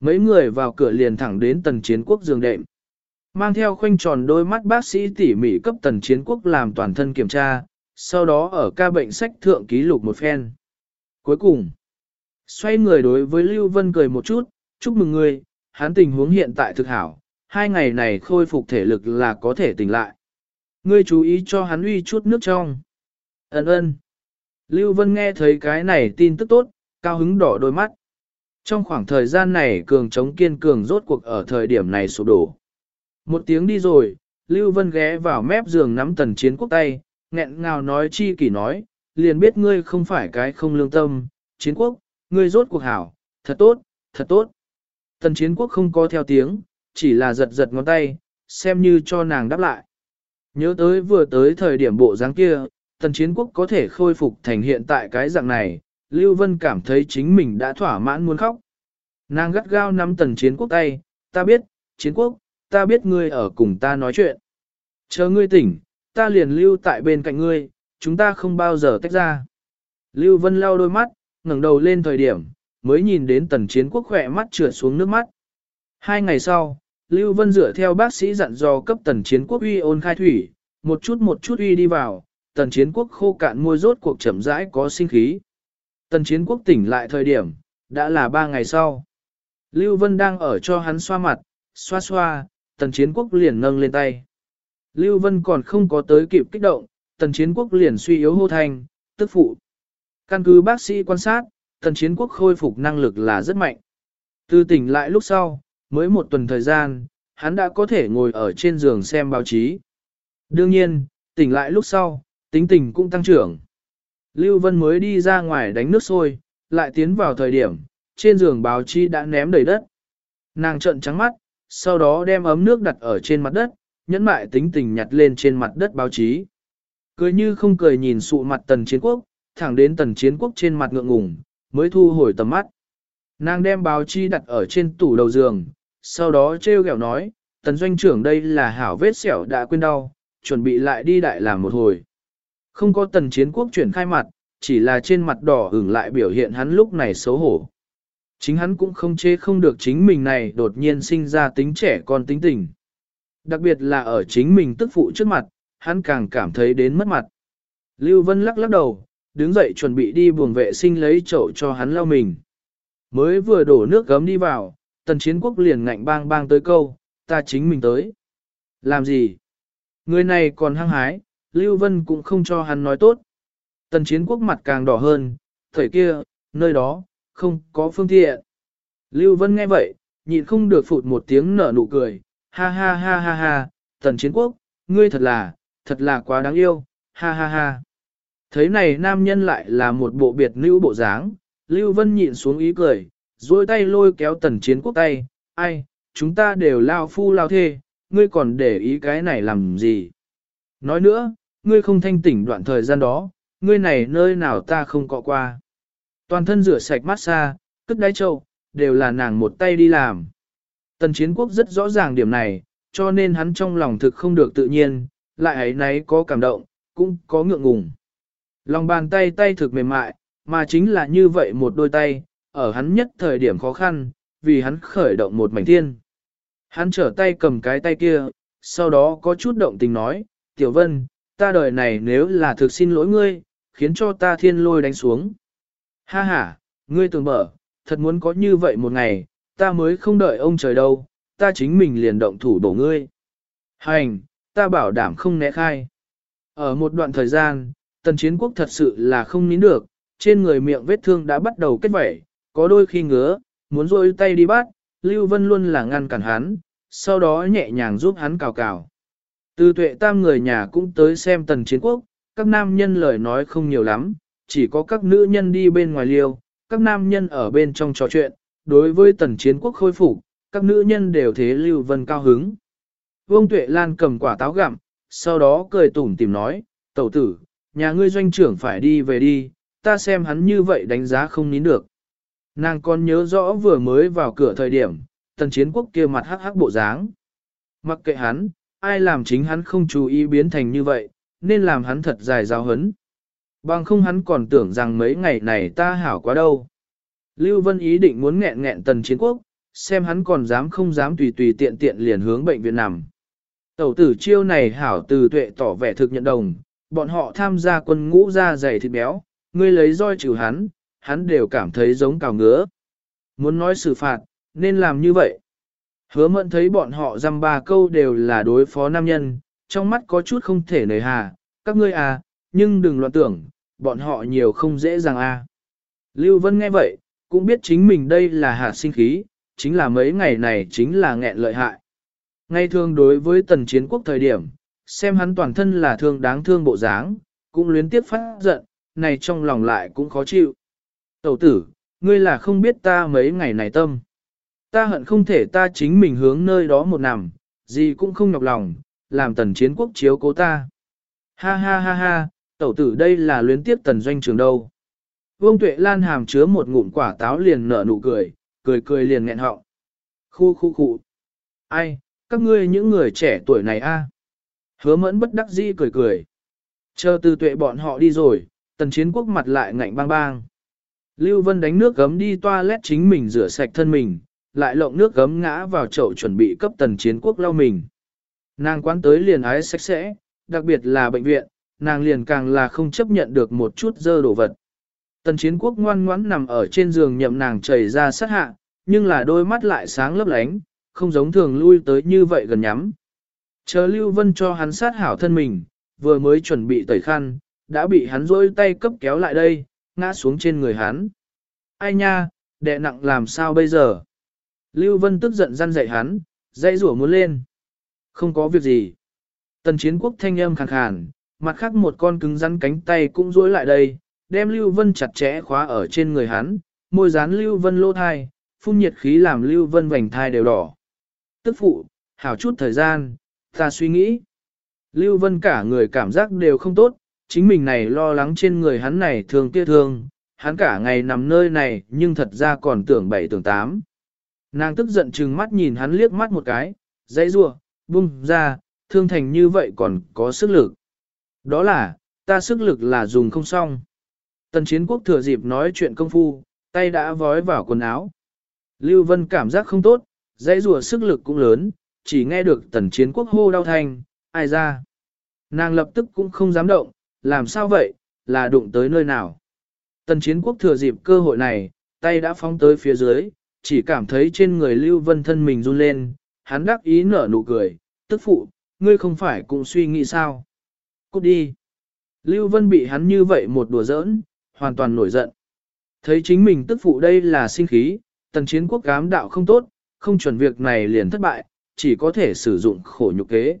Mấy người vào cửa liền thẳng đến tần chiến quốc giường đệm. Mang theo khoanh tròn đôi mắt bác sĩ tỉ mỉ cấp tần chiến quốc làm toàn thân kiểm tra, sau đó ở ca bệnh sách thượng ký lục một phen. Cuối cùng, xoay người đối với Lưu Vân cười một chút, chúc mừng người, hắn tình huống hiện tại thực hảo, hai ngày này khôi phục thể lực là có thể tỉnh lại. Ngươi chú ý cho hắn uy chút nước trong. Ấn ơn. Lưu Vân nghe thấy cái này tin tức tốt, cao hứng đỏ đôi mắt. Trong khoảng thời gian này cường chống kiên cường rốt cuộc ở thời điểm này sụp đổ. Một tiếng đi rồi, Lưu Vân ghé vào mép giường nắm tần chiến quốc tay, nghẹn ngào nói chi kỷ nói, liền biết ngươi không phải cái không lương tâm, chiến quốc, ngươi rốt cuộc hảo, thật tốt, thật tốt. Tần chiến quốc không có theo tiếng, chỉ là giật giật ngón tay, xem như cho nàng đáp lại. Nhớ tới vừa tới thời điểm bộ dáng kia, tần chiến quốc có thể khôi phục thành hiện tại cái dạng này, Lưu Vân cảm thấy chính mình đã thỏa mãn muốn khóc. Nàng gắt gao nắm tần chiến quốc tay, ta biết, chiến quốc, ta biết ngươi ở cùng ta nói chuyện. Chờ ngươi tỉnh, ta liền lưu tại bên cạnh ngươi, chúng ta không bao giờ tách ra. Lưu Vân lau đôi mắt, ngẩng đầu lên thời điểm, mới nhìn đến tần chiến quốc khỏe mắt trượt xuống nước mắt. Hai ngày sau, Lưu Vân dựa theo bác sĩ dặn dò cấp tần chiến quốc uy ôn khai thủy, một chút một chút uy đi vào, tần chiến quốc khô cạn môi rốt cuộc chậm rãi có sinh khí. Tần chiến quốc tỉnh lại thời điểm, đã là ba ngày sau. Lưu Vân đang ở cho hắn xoa mặt, xoa xoa, tần chiến quốc liền nâng lên tay. Lưu Vân còn không có tới kịp kích động, tần chiến quốc liền suy yếu hô thành, tức phụ. Căn cứ bác sĩ quan sát, tần chiến quốc khôi phục năng lực là rất mạnh. Từ tỉnh lại lúc sau, mới một tuần thời gian, hắn đã có thể ngồi ở trên giường xem báo chí. Đương nhiên, tỉnh lại lúc sau, tính tình cũng tăng trưởng. Lưu Vân mới đi ra ngoài đánh nước sôi, lại tiến vào thời điểm, trên giường báo chí đã ném đầy đất. Nàng trợn trắng mắt, sau đó đem ấm nước đặt ở trên mặt đất, nhẫn mại tính tình nhặt lên trên mặt đất báo chí. Cười như không cười nhìn sụ mặt tần chiến quốc, thẳng đến tần chiến quốc trên mặt ngượng ngùng, mới thu hồi tầm mắt. Nàng đem báo chí đặt ở trên tủ đầu giường, sau đó treo gẹo nói, tần doanh trưởng đây là hảo vết sẹo đã quên đau, chuẩn bị lại đi đại làm một hồi. Không có tần chiến quốc chuyển khai mặt, chỉ là trên mặt đỏ ửng lại biểu hiện hắn lúc này xấu hổ. Chính hắn cũng không chê không được chính mình này đột nhiên sinh ra tính trẻ con tính tình. Đặc biệt là ở chính mình tức phụ trước mặt, hắn càng cảm thấy đến mất mặt. Lưu Vân lắc lắc đầu, đứng dậy chuẩn bị đi buồng vệ sinh lấy chậu cho hắn lau mình. Mới vừa đổ nước gấm đi vào, tần chiến quốc liền ngạnh bang bang tới câu, ta chính mình tới. Làm gì? Người này còn hăng hái, Lưu Vân cũng không cho hắn nói tốt. Tần chiến quốc mặt càng đỏ hơn, thời kia, nơi đó, không có phương tiện. Lưu Vân nghe vậy, nhịn không được phụt một tiếng nở nụ cười, ha ha ha ha ha, tần chiến quốc, ngươi thật là, thật là quá đáng yêu, ha ha ha. Thấy này nam nhân lại là một bộ biệt nữ bộ dáng, Lưu Vân nhịn xuống ý cười, duỗi tay lôi kéo tần chiến quốc tay, ai, chúng ta đều lao phu lao thê, ngươi còn để ý cái này làm gì? Nói nữa, ngươi không thanh tỉnh đoạn thời gian đó, ngươi này nơi nào ta không cọ qua. Toàn thân rửa sạch massage, cất đáy trâu, đều là nàng một tay đi làm. Tần chiến quốc rất rõ ràng điểm này, cho nên hắn trong lòng thực không được tự nhiên, lại ấy nấy có cảm động, cũng có ngượng ngùng. Lòng bàn tay tay thực mềm mại, mà chính là như vậy một đôi tay, ở hắn nhất thời điểm khó khăn, vì hắn khởi động một mảnh thiên. Hắn trở tay cầm cái tay kia, sau đó có chút động tình nói, Tiểu Vân, ta đời này nếu là thực xin lỗi ngươi, khiến cho ta thiên lôi đánh xuống. Ha ha, ngươi tưởng mở, thật muốn có như vậy một ngày, ta mới không đợi ông trời đâu, ta chính mình liền động thủ đổ ngươi. Hành, ta bảo đảm không né khai. Ở một đoạn thời gian, tần chiến quốc thật sự là không nín được, trên người miệng vết thương đã bắt đầu kết vẩy, có đôi khi ngứa, muốn rôi tay đi bắt, Lưu Vân luôn là ngăn cản hắn, sau đó nhẹ nhàng giúp hắn cào cào. Từ tuệ tam người nhà cũng tới xem tần chiến quốc, các nam nhân lời nói không nhiều lắm, chỉ có các nữ nhân đi bên ngoài liêu, các nam nhân ở bên trong trò chuyện, đối với tần chiến quốc khôi phục, các nữ nhân đều thế Lưu Vân cao hứng. Vương Tuệ Lan cầm quả táo gặm, sau đó cười tủm tìm nói, tẩu tử, nhà ngươi doanh trưởng phải đi về đi, ta xem hắn như vậy đánh giá không nín được. Nàng còn nhớ rõ vừa mới vào cửa thời điểm, tần chiến quốc kia mặt hắc hắc bộ dáng. Mặc kệ hắn, ai làm chính hắn không chú ý biến thành như vậy, nên làm hắn thật dài giáo hấn. Bằng không hắn còn tưởng rằng mấy ngày này ta hảo quá đâu. Lưu Vân ý định muốn nghẹn nghẹn tần chiến quốc, xem hắn còn dám không dám tùy tùy tiện tiện liền hướng bệnh viện nằm. Tẩu tử chiêu này hảo từ tuệ tỏ vẻ thực nhận đồng, bọn họ tham gia quân ngũ ra dày thịt béo, ngươi lấy roi trừ hắn, hắn đều cảm thấy giống cào ngứa. Muốn nói xử phạt, nên làm như vậy. Hứa mẫn thấy bọn họ dăm ba câu đều là đối phó nam nhân, trong mắt có chút không thể nời hà, các ngươi à, nhưng đừng loạn tưởng, bọn họ nhiều không dễ dàng à. Lưu Vân nghe vậy, cũng biết chính mình đây là hạ sinh khí, chính là mấy ngày này chính là nghẹn lợi hại. Ngay thường đối với tần chiến quốc thời điểm, xem hắn toàn thân là thương đáng thương bộ dáng, cũng luyến tiếp phát giận, này trong lòng lại cũng khó chịu. Tẩu tử, ngươi là không biết ta mấy ngày này tâm. Ta hận không thể ta chính mình hướng nơi đó một nằm, gì cũng không nhọc lòng, làm tần chiến quốc chiếu cố ta. Ha ha ha ha, tẩu tử đây là luyến tiếp tần doanh trường đâu. Vương Tuệ Lan hàm chứa một ngụm quả táo liền nở nụ cười, cười cười liền nghẹn họng. Khu khu khu. Ai, các ngươi những người trẻ tuổi này a? Hứa mẫn bất đắc dĩ cười cười. Chờ từ tuệ bọn họ đi rồi, tần chiến quốc mặt lại ngạnh bang bang. Lưu Vân đánh nước gấm đi toilet chính mình rửa sạch thân mình, lại lộng nước gấm ngã vào chậu chuẩn bị cấp tần chiến quốc lau mình. Nàng quán tới liền ái sạch sẽ, đặc biệt là bệnh viện, nàng liền càng là không chấp nhận được một chút dơ đồ vật. Tần chiến quốc ngoan ngoãn nằm ở trên giường nhậm nàng chảy ra sát hạ, nhưng là đôi mắt lại sáng lấp lánh, không giống thường lui tới như vậy gần nhắm. Chờ Lưu Vân cho hắn sát hảo thân mình, vừa mới chuẩn bị tẩy khăn, đã bị hắn rôi tay cấp kéo lại đây, ngã xuống trên người hắn. Ai nha, đệ nặng làm sao bây giờ? Lưu Vân tức giận răn dạy hắn, dạy rủa muốn lên. Không có việc gì. Tần chiến quốc thanh âm khàn khàn, mặt khác một con cứng rắn cánh tay cũng duỗi lại đây, đem Lưu Vân chặt chẽ khóa ở trên người hắn, môi dán Lưu Vân lô thai, phun nhiệt khí làm Lưu Vân vành thai đều đỏ. Tức phụ, hảo chút thời gian, ta suy nghĩ. Lưu Vân cả người cảm giác đều không tốt, chính mình này lo lắng trên người hắn này thường kia thương, hắn cả ngày nằm nơi này nhưng thật ra còn tưởng bảy tưởng tám. Nàng tức giận chừng mắt nhìn hắn liếc mắt một cái, dãy rua, bung ra, thương thành như vậy còn có sức lực. Đó là, ta sức lực là dùng không xong. Tần chiến quốc thừa dịp nói chuyện công phu, tay đã vói vào quần áo. Lưu Vân cảm giác không tốt, dãy rùa sức lực cũng lớn, chỉ nghe được tần chiến quốc hô đau thanh, ai ra. Nàng lập tức cũng không dám động, làm sao vậy, là đụng tới nơi nào. Tần chiến quốc thừa dịp cơ hội này, tay đã phóng tới phía dưới, chỉ cảm thấy trên người Lưu Vân thân mình run lên, hắn đắc ý nở nụ cười, tức phụ, ngươi không phải cũng suy nghĩ sao. Cút đi. Lưu Vân bị hắn như vậy một đùa giỡn, hoàn toàn nổi giận. Thấy chính mình tức phụ đây là sinh khí, tần chiến quốc cám đạo không tốt, không chuẩn việc này liền thất bại, chỉ có thể sử dụng khổ nhục kế.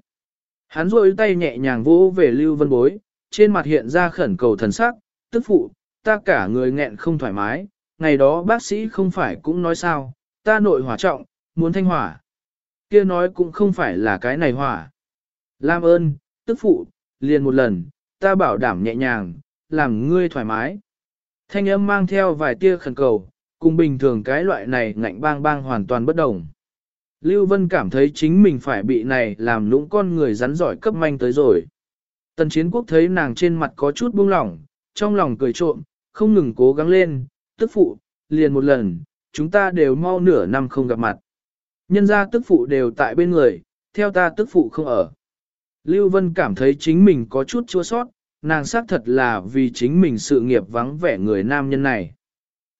Hắn rôi tay nhẹ nhàng vỗ về Lưu Vân bối, trên mặt hiện ra khẩn cầu thần sắc, tức phụ, ta cả người nghẹn không thoải mái, ngày đó bác sĩ không phải cũng nói sao, ta nội hỏa trọng, muốn thanh hỏa. kia nói cũng không phải là cái này hỏa. Lam ơn, tức phụ, liền một lần, ta bảo đảm nhẹ nhàng, làm ngươi thoải mái. Thanh âm mang theo vài tia khẩn cầu, cùng bình thường cái loại này ngạnh bang bang hoàn toàn bất đồng. Lưu Vân cảm thấy chính mình phải bị này làm lũng con người rắn giỏi cấp manh tới rồi. Tần chiến quốc thấy nàng trên mặt có chút buông lỏng, trong lòng cười trộm, không ngừng cố gắng lên, tức phụ, liền một lần, chúng ta đều mau nửa năm không gặp mặt. Nhân ra tức phụ đều tại bên người, theo ta tức phụ không ở. Lưu Vân cảm thấy chính mình có chút chua sót, nàng xác thật là vì chính mình sự nghiệp vắng vẻ người nam nhân này.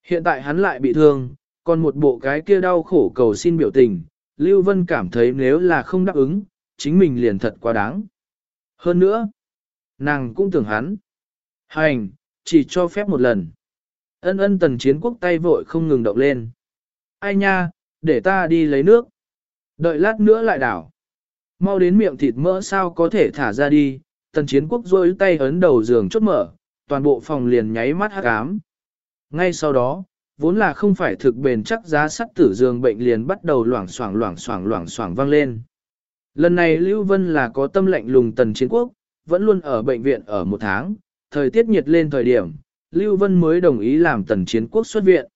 Hiện tại hắn lại bị thương, còn một bộ cái kia đau khổ cầu xin biểu tình, Lưu Vân cảm thấy nếu là không đáp ứng, chính mình liền thật quá đáng. Hơn nữa, nàng cũng tưởng hắn. Hành, chỉ cho phép một lần. Ân ân tần chiến quốc tay vội không ngừng động lên. Ai nha, để ta đi lấy nước. Đợi lát nữa lại đảo. Mau đến miệng thịt mỡ sao có thể thả ra đi, tần chiến quốc rôi tay ấn đầu giường chốt mở, toàn bộ phòng liền nháy mắt hắc ám. Ngay sau đó, vốn là không phải thực bền chắc giá sắt tử giường bệnh liền bắt đầu loảng xoảng loảng xoảng loảng xoảng vang lên. Lần này Lưu Vân là có tâm lệnh lùng tần chiến quốc, vẫn luôn ở bệnh viện ở một tháng, thời tiết nhiệt lên thời điểm, Lưu Vân mới đồng ý làm tần chiến quốc xuất viện.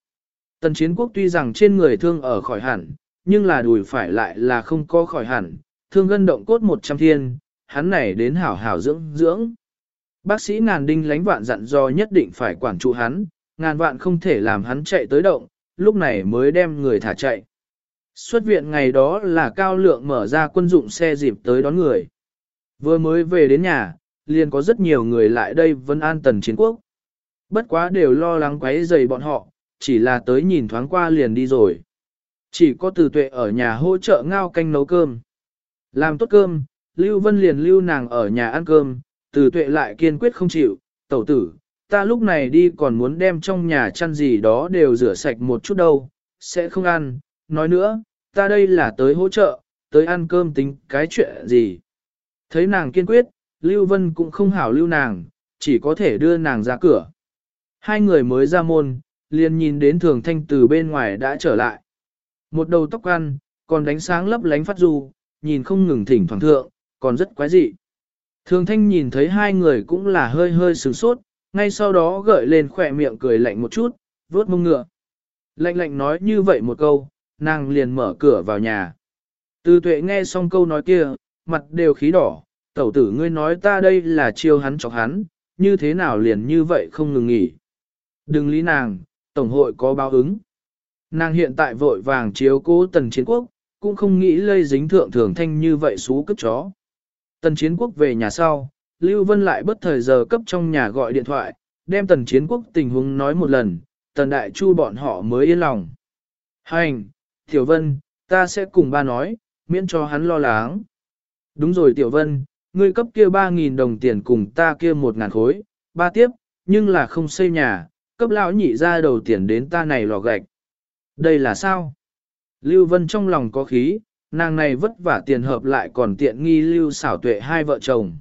Tần chiến quốc tuy rằng trên người thương ở khỏi hẳn, nhưng là đùi phải lại là không có khỏi hẳn, thương gân động cốt một trăm thiên, hắn này đến hảo hảo dưỡng dưỡng. Bác sĩ ngàn đinh lánh vạn dặn do nhất định phải quản trụ hắn, ngàn vạn không thể làm hắn chạy tới động, lúc này mới đem người thả chạy. Xuất viện ngày đó là cao lượng mở ra quân dụng xe dịp tới đón người. Vừa mới về đến nhà, liền có rất nhiều người lại đây vân an tần chiến quốc. Bất quá đều lo lắng quấy rầy bọn họ, chỉ là tới nhìn thoáng qua liền đi rồi. Chỉ có từ tuệ ở nhà hỗ trợ ngao canh nấu cơm. Làm tốt cơm, Lưu Vân liền lưu nàng ở nhà ăn cơm, từ tuệ lại kiên quyết không chịu, tẩu tử, ta lúc này đi còn muốn đem trong nhà chăn gì đó đều rửa sạch một chút đâu, sẽ không ăn, nói nữa, ta đây là tới hỗ trợ, tới ăn cơm tính cái chuyện gì. Thấy nàng kiên quyết, Lưu Vân cũng không hảo lưu nàng, chỉ có thể đưa nàng ra cửa. Hai người mới ra môn, liền nhìn đến thường thanh từ bên ngoài đã trở lại. Một đầu tóc ăn, còn đánh sáng lấp lánh phát du, nhìn không ngừng thỉnh thoảng thượng, còn rất quái dị. Thường thanh nhìn thấy hai người cũng là hơi hơi sửng sốt, ngay sau đó gợi lên khỏe miệng cười lạnh một chút, vớt mông ngựa. Lạnh lạnh nói như vậy một câu, nàng liền mở cửa vào nhà. Từ tuệ nghe xong câu nói kia, mặt đều khí đỏ, tẩu tử ngươi nói ta đây là chiêu hắn chọc hắn, như thế nào liền như vậy không ngừng nghỉ. Đừng lý nàng, Tổng hội có báo ứng. Nàng hiện tại vội vàng chiếu cố tần chiến quốc, cũng không nghĩ lây dính thượng thường thanh như vậy xú cướp chó. Tần chiến quốc về nhà sau, Lưu Vân lại bất thời giờ cấp trong nhà gọi điện thoại, đem tần chiến quốc tình huống nói một lần, tần đại chu bọn họ mới yên lòng. Hành, Tiểu Vân, ta sẽ cùng ba nói, miễn cho hắn lo lắng. Đúng rồi Tiểu Vân, ngươi cấp kia 3.000 đồng tiền cùng ta kia 1.000 khối, ba tiếp, nhưng là không xây nhà, cấp lão nhị ra đầu tiền đến ta này lò gạch. Đây là sao? Lưu Vân trong lòng có khí, nàng này vất vả tiền hợp lại còn tiện nghi Lưu xảo tuệ hai vợ chồng.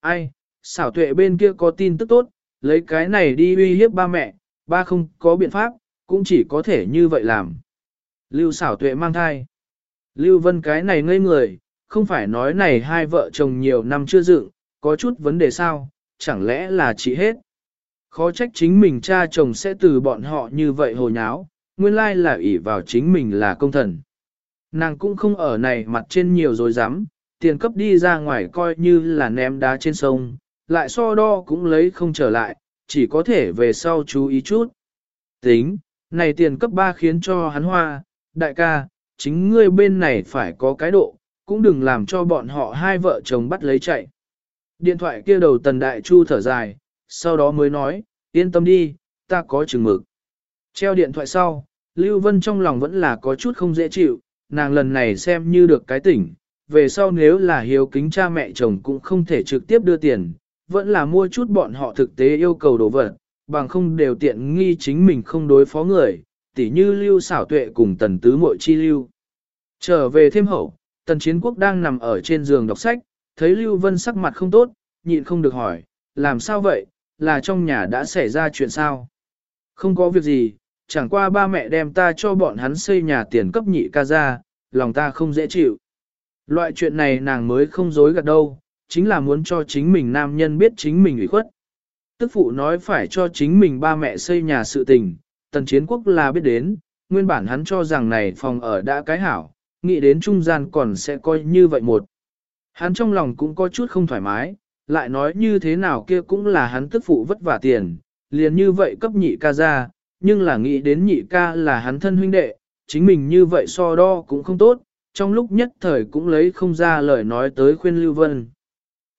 Ai, xảo tuệ bên kia có tin tức tốt, lấy cái này đi uy hiếp ba mẹ, ba không có biện pháp, cũng chỉ có thể như vậy làm. Lưu xảo tuệ mang thai. Lưu Vân cái này ngây người, không phải nói này hai vợ chồng nhiều năm chưa dựng, có chút vấn đề sao, chẳng lẽ là chị hết. Khó trách chính mình cha chồng sẽ từ bọn họ như vậy hồ nháo, nguyên lai là ỷ vào chính mình là công thần. Nàng cũng không ở này mặt trên nhiều rồi dám, tiền cấp đi ra ngoài coi như là ném đá trên sông, lại so đo cũng lấy không trở lại, chỉ có thể về sau chú ý chút. Tính, này tiền cấp 3 khiến cho hắn hoa, đại ca, chính ngươi bên này phải có cái độ, cũng đừng làm cho bọn họ hai vợ chồng bắt lấy chạy. Điện thoại kia đầu tần đại chu thở dài, sau đó mới nói, yên tâm đi, ta có chừng mực. Treo điện thoại sau, Lưu Vân trong lòng vẫn là có chút không dễ chịu, nàng lần này xem như được cái tỉnh, về sau nếu là hiếu kính cha mẹ chồng cũng không thể trực tiếp đưa tiền, vẫn là mua chút bọn họ thực tế yêu cầu đồ vật, bằng không đều tiện nghi chính mình không đối phó người, tỉ như Lưu xảo tuệ cùng tần tứ muội chi Lưu. Trở về thêm hậu, tần chiến quốc đang nằm ở trên giường đọc sách, thấy Lưu Vân sắc mặt không tốt, nhịn không được hỏi, làm sao vậy, là trong nhà đã xảy ra chuyện sao? Không có việc gì, chẳng qua ba mẹ đem ta cho bọn hắn xây nhà tiền cấp nhị ca ra, lòng ta không dễ chịu. Loại chuyện này nàng mới không dối gạt đâu, chính là muốn cho chính mình nam nhân biết chính mình ủy khuất. Tức phụ nói phải cho chính mình ba mẹ xây nhà sự tình, tần chiến quốc là biết đến, nguyên bản hắn cho rằng này phòng ở đã cái hảo, nghĩ đến trung gian còn sẽ coi như vậy một. Hắn trong lòng cũng có chút không thoải mái, lại nói như thế nào kia cũng là hắn tức phụ vất vả tiền, liền như vậy cấp nhị ca ra, nhưng là nghĩ đến nhị ca là hắn thân huynh đệ, chính mình như vậy so đo cũng không tốt, trong lúc nhất thời cũng lấy không ra lời nói tới khuyên Lưu Vân.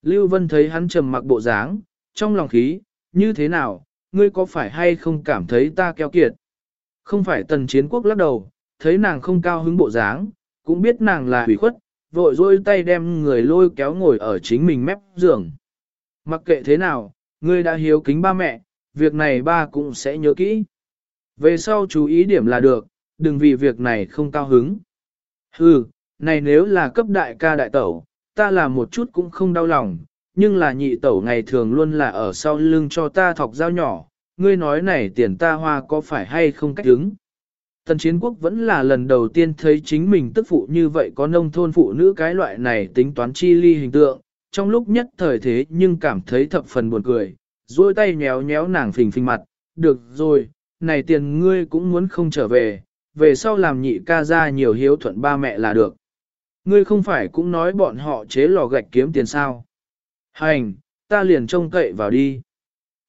Lưu Vân thấy hắn trầm mặc bộ dáng, trong lòng khí, như thế nào, ngươi có phải hay không cảm thấy ta keo kiệt? Không phải tần chiến quốc lắc đầu, thấy nàng không cao hứng bộ dáng, cũng biết nàng là hủy khuất, vội dôi tay đem người lôi kéo ngồi ở chính mình mép giường. Mặc kệ thế nào, ngươi đã hiếu kính ba mẹ, việc này ba cũng sẽ nhớ kỹ. Về sau chú ý điểm là được, đừng vì việc này không cao hứng. Hừ, này nếu là cấp đại ca đại tẩu, ta là một chút cũng không đau lòng, nhưng là nhị tẩu ngày thường luôn là ở sau lưng cho ta thọc dao nhỏ, ngươi nói này tiền ta hoa có phải hay không cách đứng. Tần chiến quốc vẫn là lần đầu tiên thấy chính mình tức phụ như vậy có nông thôn phụ nữ cái loại này tính toán chi ly hình tượng, trong lúc nhất thời thế nhưng cảm thấy thập phần buồn cười, duỗi tay nhéo nhéo nàng phình phình mặt, được rồi, này tiền ngươi cũng muốn không trở về, về sau làm nhị ca ra nhiều hiếu thuận ba mẹ là được. Ngươi không phải cũng nói bọn họ chế lò gạch kiếm tiền sao. Hành, ta liền trông cậy vào đi.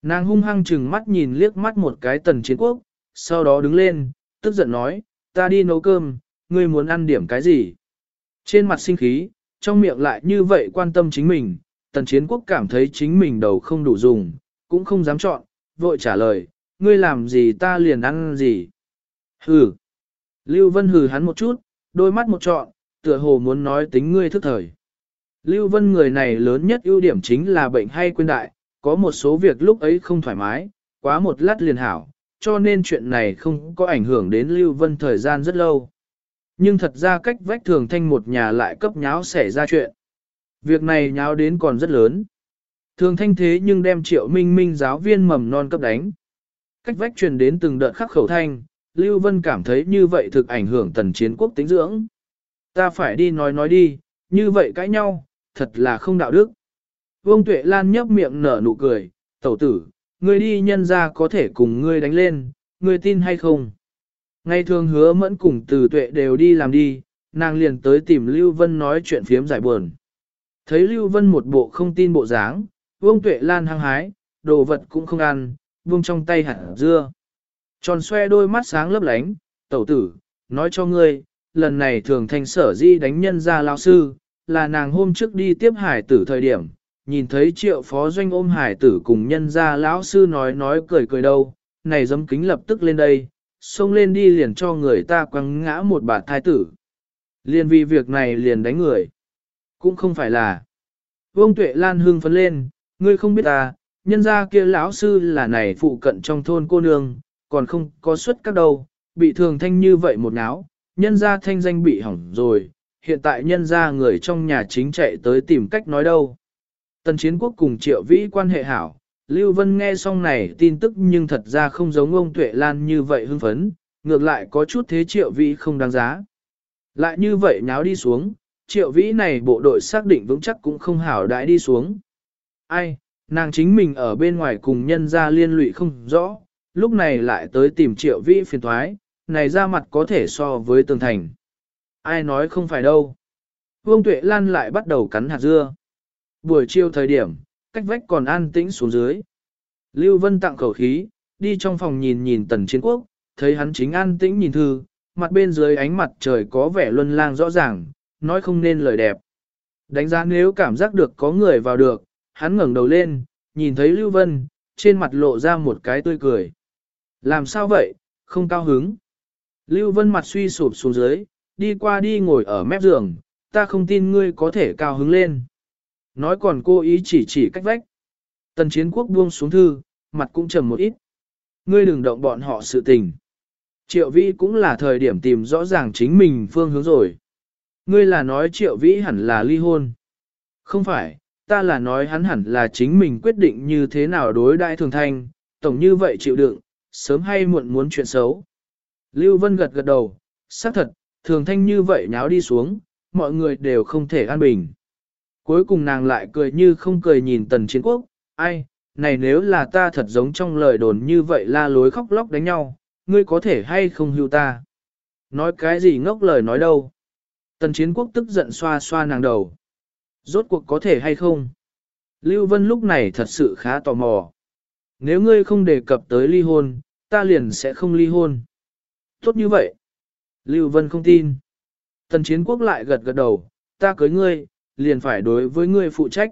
Nàng hung hăng chừng mắt nhìn liếc mắt một cái tần chiến quốc, sau đó đứng lên, tức giận nói, ta đi nấu cơm, ngươi muốn ăn điểm cái gì? Trên mặt sinh khí, trong miệng lại như vậy quan tâm chính mình, tần chiến quốc cảm thấy chính mình đầu không đủ dùng, cũng không dám chọn, vội trả lời, ngươi làm gì ta liền ăn gì? Hừ. Lưu Vân hừ hắn một chút, đôi mắt một trọn, tựa hồ muốn nói tính ngươi thức thời. Lưu Vân người này lớn nhất ưu điểm chính là bệnh hay quên đại, có một số việc lúc ấy không thoải mái, quá một lát liền hảo, cho nên chuyện này không có ảnh hưởng đến Lưu Vân thời gian rất lâu. Nhưng thật ra cách vách thường thanh một nhà lại cấp nháo xảy ra chuyện. Việc này nháo đến còn rất lớn. Thường thanh thế nhưng đem triệu minh minh giáo viên mầm non cấp đánh. Cách vách truyền đến từng đợt khắc khẩu thanh, Lưu Vân cảm thấy như vậy thực ảnh hưởng tần chiến quốc tính dưỡng. Ta phải đi nói nói đi, như vậy cãi nhau, thật là không đạo đức. Vương Tuệ Lan nhấp miệng nở nụ cười, tẩu tử, ngươi đi nhân ra có thể cùng ngươi đánh lên, ngươi tin hay không? Ngày thường hứa mẫn cùng từ tuệ đều đi làm đi, nàng liền tới tìm Lưu Vân nói chuyện phiếm giải buồn. Thấy Lưu Vân một bộ không tin bộ dáng, Vương Tuệ Lan hăng hái, đồ vật cũng không ăn, vương trong tay hạt dưa. Tròn xoe đôi mắt sáng lấp lánh, tẩu tử, nói cho ngươi, lần này thường thành sở di đánh nhân ra lao sư, là nàng hôm trước đi tiếp hải tử thời điểm, nhìn thấy triệu phó doanh ôm hải tử cùng nhân ra lão sư nói nói cười cười đâu, này dấm kính lập tức lên đây, xông lên đi liền cho người ta quăng ngã một bạt thai tử. Liền vì việc này liền đánh người. Cũng không phải là. Vương Tuệ Lan hương phấn lên, ngươi không biết ta, nhân ra kia lão sư là này phụ cận trong thôn cô nương, còn không có suất các đâu, bị thường thanh như vậy một náo, nhân ra thanh danh bị hỏng rồi, hiện tại nhân ra người trong nhà chính chạy tới tìm cách nói đâu. Tần chiến quốc cùng triệu vĩ quan hệ hảo, Lưu Vân nghe xong này tin tức nhưng thật ra không giống ông Tuệ Lan như vậy hưng phấn, ngược lại có chút thế triệu vĩ không đáng giá. Lại như vậy nháo đi xuống, triệu vĩ này bộ đội xác định vững chắc cũng không hảo đãi đi xuống. Ai, nàng chính mình ở bên ngoài cùng nhân ra liên lụy không rõ, lúc này lại tới tìm triệu vĩ phiền thoái, này ra mặt có thể so với tường thành. Ai nói không phải đâu. Vương Tuệ Lan lại bắt đầu cắn hạt dưa. Buổi chiều thời điểm, cách vách còn an tĩnh xuống dưới. Lưu Vân tặng khẩu khí, đi trong phòng nhìn nhìn tần chiến quốc, thấy hắn chính an tĩnh nhìn thư, mặt bên dưới ánh mặt trời có vẻ luân lang rõ ràng, nói không nên lời đẹp. Đánh giá nếu cảm giác được có người vào được, hắn ngẩng đầu lên, nhìn thấy Lưu Vân, trên mặt lộ ra một cái tươi cười. Làm sao vậy, không cao hứng. Lưu Vân mặt suy sụp xuống dưới, đi qua đi ngồi ở mép giường, ta không tin ngươi có thể cao hứng lên. Nói còn cô ý chỉ chỉ cách vách. Tần chiến quốc buông xuống thư, mặt cũng trầm một ít. Ngươi đừng động bọn họ sự tình. Triệu vĩ cũng là thời điểm tìm rõ ràng chính mình phương hướng rồi. Ngươi là nói triệu vĩ hẳn là ly hôn. Không phải, ta là nói hắn hẳn là chính mình quyết định như thế nào đối đại thường thanh, tổng như vậy chịu đựng, sớm hay muộn muốn chuyện xấu. Lưu Vân gật gật đầu, xác thật, thường thanh như vậy nháo đi xuống, mọi người đều không thể an bình. Cuối cùng nàng lại cười như không cười nhìn tần chiến quốc, ai, này nếu là ta thật giống trong lời đồn như vậy la lối khóc lóc đánh nhau, ngươi có thể hay không hưu ta. Nói cái gì ngốc lời nói đâu. Tần chiến quốc tức giận xoa xoa nàng đầu. Rốt cuộc có thể hay không? Lưu Vân lúc này thật sự khá tò mò. Nếu ngươi không đề cập tới ly hôn, ta liền sẽ không ly hôn. Tốt như vậy. Lưu Vân không tin. Tần chiến quốc lại gật gật đầu, ta cưới ngươi, liền phải đối với ngươi phụ trách.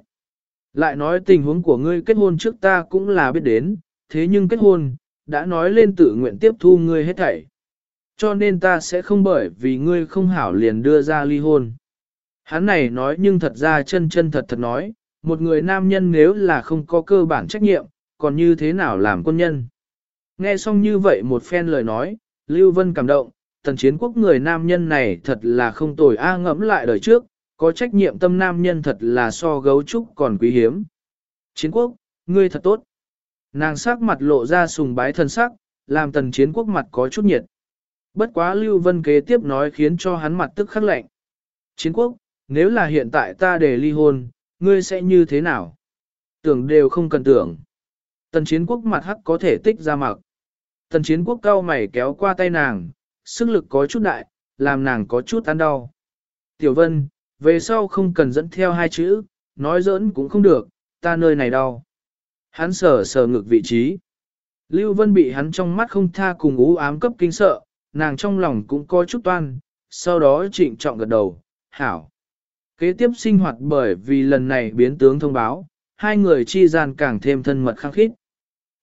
Lại nói tình huống của ngươi kết hôn trước ta cũng là biết đến, thế nhưng kết hôn, đã nói lên tự nguyện tiếp thu ngươi hết thảy. Cho nên ta sẽ không bởi vì ngươi không hảo liền đưa ra ly hôn. Hắn này nói nhưng thật ra chân chân thật thật nói, một người nam nhân nếu là không có cơ bản trách nhiệm, còn như thế nào làm quân nhân. Nghe xong như vậy một phen lời nói, Lưu Vân cảm động, tần chiến quốc người nam nhân này thật là không tồi a ngẫm lại đời trước, có trách nhiệm tâm nam nhân thật là so gấu trúc còn quý hiếm. Chiến quốc, ngươi thật tốt. Nàng sắc mặt lộ ra sùng bái thân sắc, làm tần chiến quốc mặt có chút nhiệt. Bất quá Lưu Vân kế tiếp nói khiến cho hắn mặt tức khắc lạnh. Chiến quốc, nếu là hiện tại ta để ly hôn, ngươi sẽ như thế nào? Tưởng đều không cần tưởng. Tần chiến quốc mặt hắc có thể tích ra mặc. Tần chiến quốc cao mày kéo qua tay nàng, sức lực có chút đại, làm nàng có chút ăn đau. Tiểu Vân, về sau không cần dẫn theo hai chữ, nói giỡn cũng không được, ta nơi này đau. Hắn sờ sờ ngực vị trí. Lưu Vân bị hắn trong mắt không tha cùng ú ám cấp kinh sợ, nàng trong lòng cũng có chút toan, sau đó trịnh trọng gật đầu, hảo. Kế tiếp sinh hoạt bởi vì lần này biến tướng thông báo, hai người chi gian càng thêm thân mật khăng khít.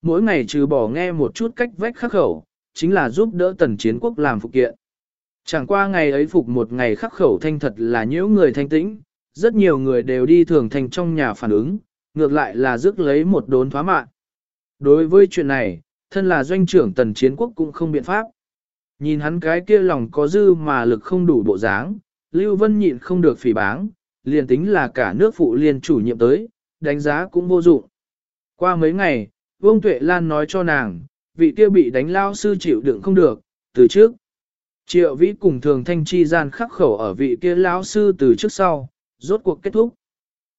Mỗi ngày trừ bỏ nghe một chút cách vách khắc khẩu, chính là giúp đỡ tần chiến quốc làm phụ kiện. Chẳng qua ngày ấy phục một ngày khắc khẩu thanh thật là nhiễu người thanh tĩnh, rất nhiều người đều đi thường thành trong nhà phản ứng, ngược lại là rước lấy một đốn thoá mạng. Đối với chuyện này, thân là doanh trưởng tần chiến quốc cũng không biện pháp. Nhìn hắn cái kia lòng có dư mà lực không đủ bộ dáng, Lưu Vân nhịn không được phỉ báng, liền tính là cả nước phụ liên chủ nhiệm tới, đánh giá cũng vô dụng. Qua mấy ngày, Vương Tuệ Lan nói cho nàng, vị kia bị đánh lao sư chịu đựng không được, từ trước. Triệu vĩ cùng thường thanh chi gian khắc khẩu ở vị kia lão sư từ trước sau, rốt cuộc kết thúc.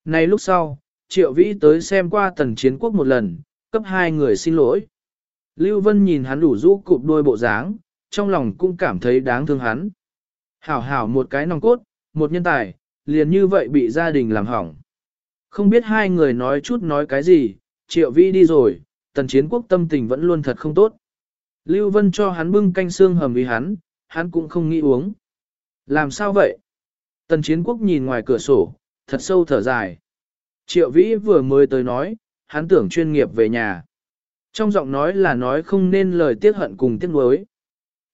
Nay lúc sau, triệu vĩ tới xem qua tần chiến quốc một lần, cấp hai người xin lỗi. Lưu Vân nhìn hắn đủ rũ cụp đôi bộ dáng, trong lòng cũng cảm thấy đáng thương hắn. Hảo hảo một cái nòng cốt, một nhân tài, liền như vậy bị gia đình làm hỏng. Không biết hai người nói chút nói cái gì, triệu vĩ đi rồi, tần chiến quốc tâm tình vẫn luôn thật không tốt. Lưu Vân cho hắn bưng canh xương hầm vì hắn, hắn cũng không nghĩ uống. Làm sao vậy? Tần chiến quốc nhìn ngoài cửa sổ, thật sâu thở dài. Triệu vĩ vừa mới tới nói, hắn tưởng chuyên nghiệp về nhà. Trong giọng nói là nói không nên lời tiếc hận cùng tiếc nuối.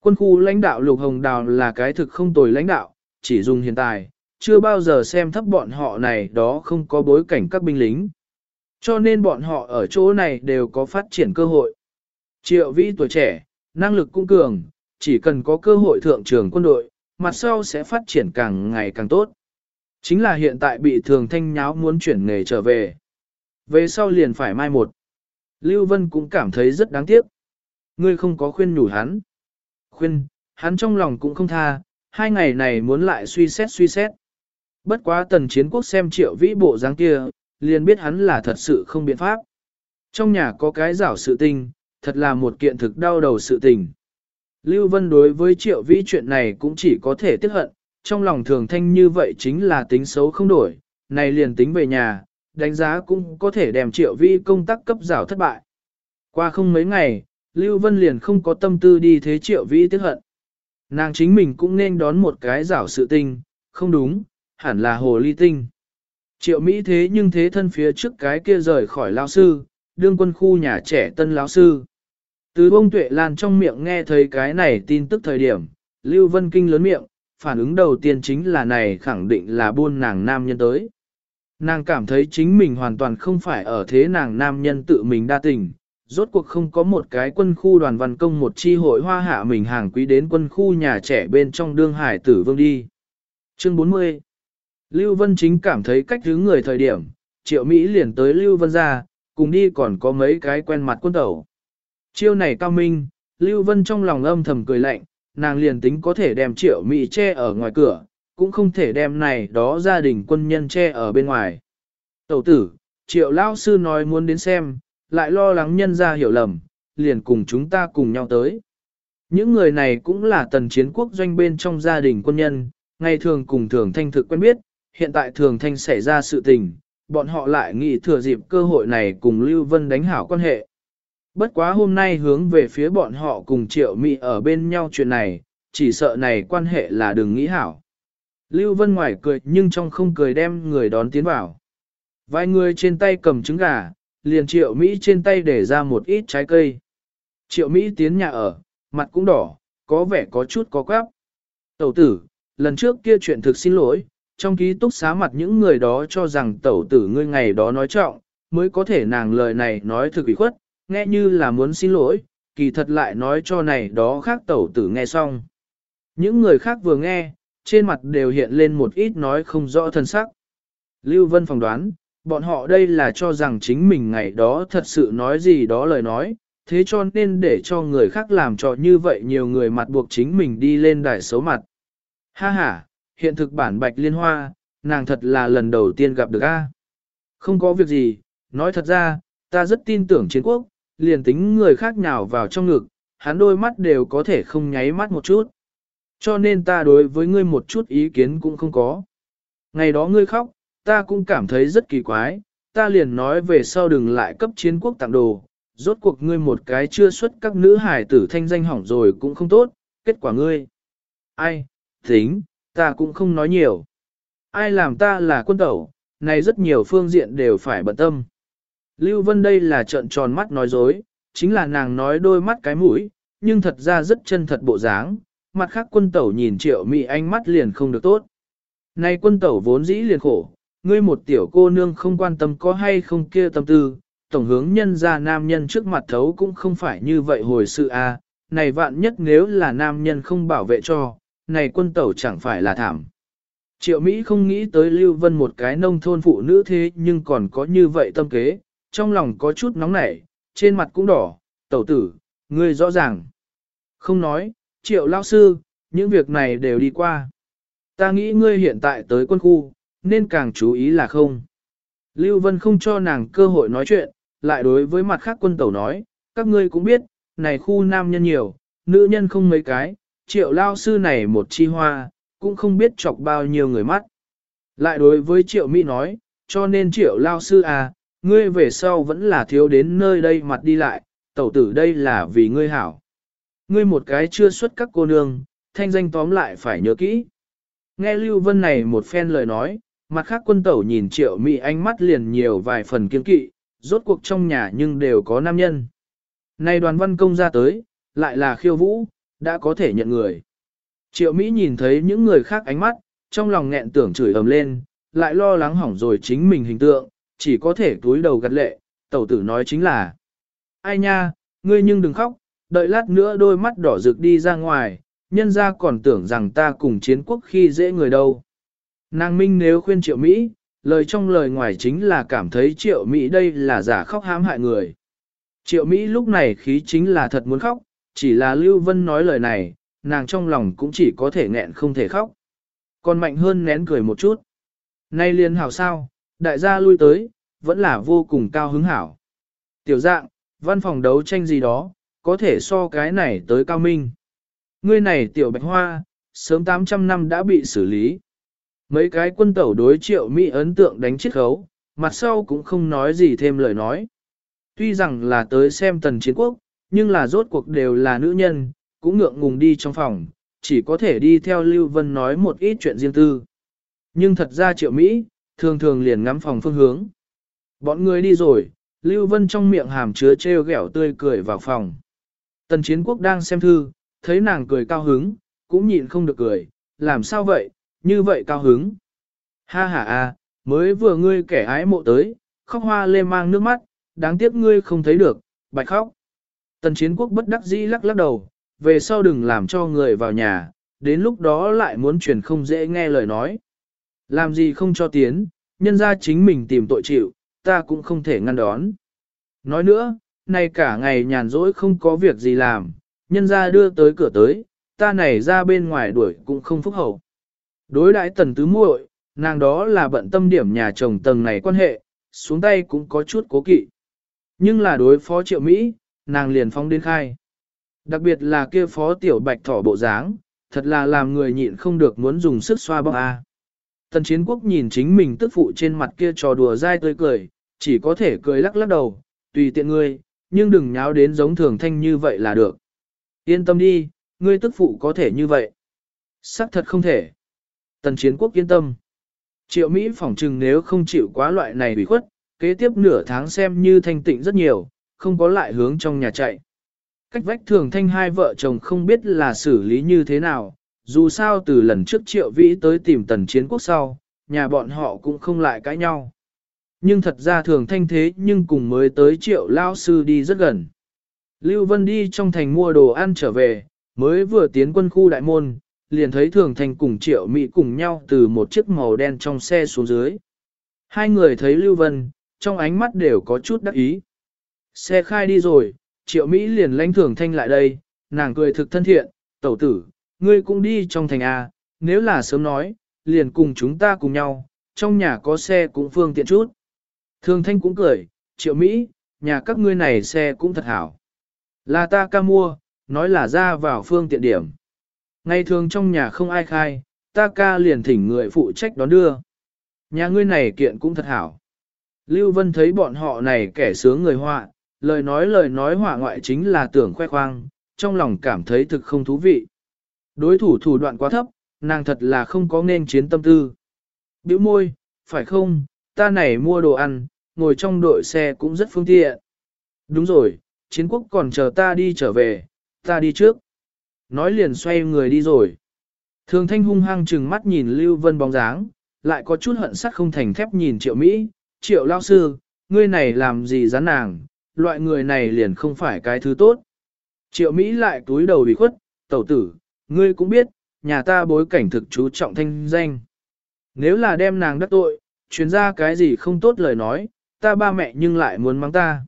Quân khu lãnh đạo Lục Hồng Đào là cái thực không tồi lãnh đạo, chỉ dùng hiện tại, chưa bao giờ xem thấp bọn họ này đó không có bối cảnh các binh lính. Cho nên bọn họ ở chỗ này đều có phát triển cơ hội. Triệu vĩ tuổi trẻ, năng lực cũng cường, chỉ cần có cơ hội thượng trường quân đội, mặt sau sẽ phát triển càng ngày càng tốt. Chính là hiện tại bị thường thanh nháo muốn chuyển nghề trở về. Về sau liền phải mai một. Lưu Vân cũng cảm thấy rất đáng tiếc. Ngươi không có khuyên nhủ hắn. Khuyên, hắn trong lòng cũng không tha, hai ngày này muốn lại suy xét suy xét. Bất quá tần chiến quốc xem triệu vĩ bộ dáng kia, liền biết hắn là thật sự không biện pháp. Trong nhà có cái rảo sự tình, thật là một kiện thực đau đầu sự tình. Lưu Vân đối với triệu vĩ chuyện này cũng chỉ có thể tiếc hận, trong lòng thường thanh như vậy chính là tính xấu không đổi, này liền tính về nhà, đánh giá cũng có thể đem triệu vĩ công tác cấp rào thất bại. Qua không mấy ngày, Lưu Vân liền không có tâm tư đi thế triệu vĩ tiếc hận. Nàng chính mình cũng nên đón một cái rảo sự tinh, không đúng, hẳn là hồ ly tinh. Triệu Mỹ thế nhưng thế thân phía trước cái kia rời khỏi lao sư, đương quân khu nhà trẻ tân lão sư. Từ bông tuệ lan trong miệng nghe thấy cái này tin tức thời điểm, Lưu Vân Kinh lớn miệng, phản ứng đầu tiên chính là này khẳng định là buôn nàng nam nhân tới. Nàng cảm thấy chính mình hoàn toàn không phải ở thế nàng nam nhân tự mình đa tình, rốt cuộc không có một cái quân khu đoàn văn công một chi hội hoa hạ mình hàng quý đến quân khu nhà trẻ bên trong đương hải tử vương đi. Chương 40 Lưu Vân chính cảm thấy cách thứ người thời điểm, triệu Mỹ liền tới Lưu Vân ra, cùng đi còn có mấy cái quen mặt quân tẩu. Chiêu này cao minh, Lưu Vân trong lòng âm thầm cười lạnh, nàng liền tính có thể đem triệu Mỹ che ở ngoài cửa, cũng không thể đem này đó gia đình quân nhân che ở bên ngoài. Tẩu tử, triệu lão sư nói muốn đến xem, lại lo lắng nhân ra hiểu lầm, liền cùng chúng ta cùng nhau tới. Những người này cũng là tần chiến quốc doanh bên trong gia đình quân nhân, ngày thường cùng thường thanh thực quen biết, hiện tại thường thanh xảy ra sự tình, bọn họ lại nghĩ thừa dịp cơ hội này cùng Lưu Vân đánh hảo quan hệ. Bất quá hôm nay hướng về phía bọn họ cùng triệu Mỹ ở bên nhau chuyện này, chỉ sợ này quan hệ là đừng nghĩ hảo. Lưu Vân ngoài cười nhưng trong không cười đem người đón tiến vào. Vài người trên tay cầm trứng gà, liền triệu Mỹ trên tay để ra một ít trái cây. Triệu Mỹ tiến nhà ở, mặt cũng đỏ, có vẻ có chút có quáp. Tẩu tử, lần trước kia chuyện thực xin lỗi, trong ký túc xá mặt những người đó cho rằng tẩu tử ngươi ngày đó nói trọng, mới có thể nàng lời này nói thực ủy khuất, nghe như là muốn xin lỗi, kỳ thật lại nói cho này đó khác tẩu tử nghe xong. Những người khác vừa nghe, trên mặt đều hiện lên một ít nói không rõ thân sắc. Lưu Vân phỏng đoán, bọn họ đây là cho rằng chính mình ngày đó thật sự nói gì đó lời nói, thế cho nên để cho người khác làm cho như vậy nhiều người mặt buộc chính mình đi lên đài xấu mặt. Ha ha, hiện thực bản bạch liên hoa, nàng thật là lần đầu tiên gặp được A. Không có việc gì, nói thật ra, ta rất tin tưởng chiến quốc, liền tính người khác nào vào trong ngực, hắn đôi mắt đều có thể không nháy mắt một chút. Cho nên ta đối với ngươi một chút ý kiến cũng không có. Ngày đó ngươi khóc, ta cũng cảm thấy rất kỳ quái, ta liền nói về sau đừng lại cấp chiến quốc tặng đồ, rốt cuộc ngươi một cái chưa xuất các nữ hải tử thanh danh hỏng rồi cũng không tốt, kết quả ngươi. Ai, tính, ta cũng không nói nhiều. Ai làm ta là quân tẩu, này rất nhiều phương diện đều phải bận tâm. Lưu Vân đây là trợn tròn mắt nói dối, chính là nàng nói đôi mắt cái mũi, nhưng thật ra rất chân thật bộ dáng, mặt khác quân tẩu nhìn triệu mị ánh mắt liền không được tốt. Này quân tẩu vốn dĩ liền khổ, ngươi một tiểu cô nương không quan tâm có hay không kia tâm tư, tổng hướng nhân ra nam nhân trước mặt thấu cũng không phải như vậy hồi sự a. À. này vạn nhất nếu là nam nhân không bảo vệ cho, này quân tẩu chẳng phải là thảm. Triệu Mỹ không nghĩ tới Lưu Vân một cái nông thôn phụ nữ thế nhưng còn có như vậy tâm kế, trong lòng có chút nóng nảy, trên mặt cũng đỏ, tẩu tử, ngươi rõ ràng. Không nói, triệu lao sư, những việc này đều đi qua. Ta nghĩ ngươi hiện tại tới quân khu, nên càng chú ý là không. Lưu Vân không cho nàng cơ hội nói chuyện, lại đối với mặt khác quân tẩu nói, các ngươi cũng biết, này khu nam nhân nhiều, nữ nhân không mấy cái, triệu lao sư này một chi hoa, cũng không biết chọc bao nhiêu người mắt. Lại đối với triệu Mỹ nói, cho nên triệu lao sư à, ngươi về sau vẫn là thiếu đến nơi đây mặt đi lại, tẩu tử đây là vì ngươi hảo. Ngươi một cái chưa xuất các cô nương, thanh danh tóm lại phải nhớ kỹ. Nghe Lưu Vân này một phen lời nói, mặt khác quân tẩu nhìn triệu Mỹ ánh mắt liền nhiều vài phần kiên kỵ, rốt cuộc trong nhà nhưng đều có nam nhân. Này đoàn văn công ra tới, lại là khiêu vũ, đã có thể nhận người. Triệu Mỹ nhìn thấy những người khác ánh mắt, trong lòng nghẹn tưởng chửi ầm lên, lại lo lắng hỏng rồi chính mình hình tượng, chỉ có thể túi đầu gật lệ, tẩu tử nói chính là. Ai nha, ngươi nhưng đừng khóc, đợi lát nữa đôi mắt đỏ rực đi ra ngoài, nhân ra còn tưởng rằng ta cùng chiến quốc khi dễ người đâu. Nàng Minh nếu khuyên triệu Mỹ, lời trong lời ngoài chính là cảm thấy triệu Mỹ đây là giả khóc hãm hại người. Triệu Mỹ lúc này khí chính là thật muốn khóc, chỉ là Lưu Vân nói lời này, nàng trong lòng cũng chỉ có thể nghẹn không thể khóc. Còn mạnh hơn nén cười một chút. Nay liền hảo sao, đại gia lui tới, vẫn là vô cùng cao hứng hảo. Tiểu dạng, văn phòng đấu tranh gì đó, có thể so cái này tới cao minh. Ngươi này tiểu bạch hoa, sớm 800 năm đã bị xử lý. Mấy cái quân tẩu đối triệu Mỹ ấn tượng đánh chiết khấu, mặt sau cũng không nói gì thêm lời nói. Tuy rằng là tới xem tần chiến quốc, nhưng là rốt cuộc đều là nữ nhân, cũng ngượng ngùng đi trong phòng, chỉ có thể đi theo Lưu Vân nói một ít chuyện riêng tư. Nhưng thật ra triệu Mỹ, thường thường liền ngắm phòng phương hướng. Bọn người đi rồi, Lưu Vân trong miệng hàm chứa treo gẻo tươi cười vào phòng. Tần chiến quốc đang xem thư, thấy nàng cười cao hứng, cũng nhịn không được cười, làm sao vậy, như vậy cao hứng. Ha ha a, mới vừa ngươi kẻ ái mộ tới, khóc hoa lê mang nước mắt, đáng tiếc ngươi không thấy được, bạch khóc. Tần chiến quốc bất đắc dĩ lắc lắc đầu, về sau đừng làm cho người vào nhà, đến lúc đó lại muốn truyền không dễ nghe lời nói. Làm gì không cho tiến, nhân ra chính mình tìm tội chịu, ta cũng không thể ngăn đón. Nói nữa, nay cả ngày nhàn rỗi không có việc gì làm, nhân ra đưa tới cửa tới, ta này ra bên ngoài đuổi cũng không phúc hậu. Đối đãi tần tứ muội, nàng đó là bận tâm điểm nhà chồng tầng này quan hệ, xuống tay cũng có chút cố kỵ. Nhưng là đối phó triệu Mỹ, nàng liền phóng đến khai. Đặc biệt là kia phó tiểu bạch thỏ bộ dáng, thật là làm người nhịn không được muốn dùng sức xoa bóp a. Tần chiến quốc nhìn chính mình tức phụ trên mặt kia trò đùa dai tươi cười, chỉ có thể cười lắc lắc đầu, tùy tiện ngươi, nhưng đừng nháo đến giống thường thanh như vậy là được. Yên tâm đi, ngươi tức phụ có thể như vậy. Sắc thật không thể. Tần chiến quốc yên tâm. Triệu Mỹ phỏng trừng nếu không chịu quá loại này bị khuất, kế tiếp nửa tháng xem như thanh tịnh rất nhiều, không có lại hướng trong nhà chạy. Cách vách thường thanh hai vợ chồng không biết là xử lý như thế nào, dù sao từ lần trước triệu vĩ tới tìm tần chiến quốc sau, nhà bọn họ cũng không lại cãi nhau. Nhưng thật ra thường thanh thế nhưng cùng mới tới triệu lao sư đi rất gần. Lưu Vân đi trong thành mua đồ ăn trở về, mới vừa tiến quân khu đại môn, liền thấy thường thanh cùng triệu Mỹ cùng nhau từ một chiếc màu đen trong xe xuống dưới. Hai người thấy Lưu Vân, trong ánh mắt đều có chút đắc ý. Xe khai đi rồi, triệu Mỹ liền lãnh thường thanh lại đây, nàng cười thực thân thiện, tẩu tử, ngươi cũng đi trong thành A, nếu là sớm nói, liền cùng chúng ta cùng nhau, trong nhà có xe cũng phương tiện chút. Thường thanh cũng cười, triệu Mỹ, nhà các ngươi này xe cũng thật hảo. Là ta ca mua, nói là ra vào phương tiện điểm. Ngày thường trong nhà không ai khai, ta ca liền thỉnh người phụ trách đón đưa. Nhà ngươi này kiện cũng thật hảo. Lưu Vân thấy bọn họ này kẻ sướng người họa, lời nói lời nói họa ngoại chính là tưởng khoe khoang, trong lòng cảm thấy thực không thú vị. Đối thủ thủ đoạn quá thấp, nàng thật là không có nên chiến tâm tư. Biểu môi, phải không, ta này mua đồ ăn, ngồi trong đội xe cũng rất phương tiện. Đúng rồi, chiến quốc còn chờ ta đi trở về, ta đi trước. Nói liền xoay người đi rồi. Thường thanh hung hăng chừng mắt nhìn Lưu Vân bóng dáng, lại có chút hận sắt không thành thép nhìn triệu Mỹ, triệu lao sư, ngươi này làm gì rắn nàng, loại người này liền không phải cái thứ tốt. Triệu Mỹ lại túi đầu bị khuất, tẩu tử, ngươi cũng biết, nhà ta bối cảnh thực chú trọng thanh danh. Nếu là đem nàng đắc tội, chuyến ra cái gì không tốt lời nói, ta ba mẹ nhưng lại muốn mắng ta.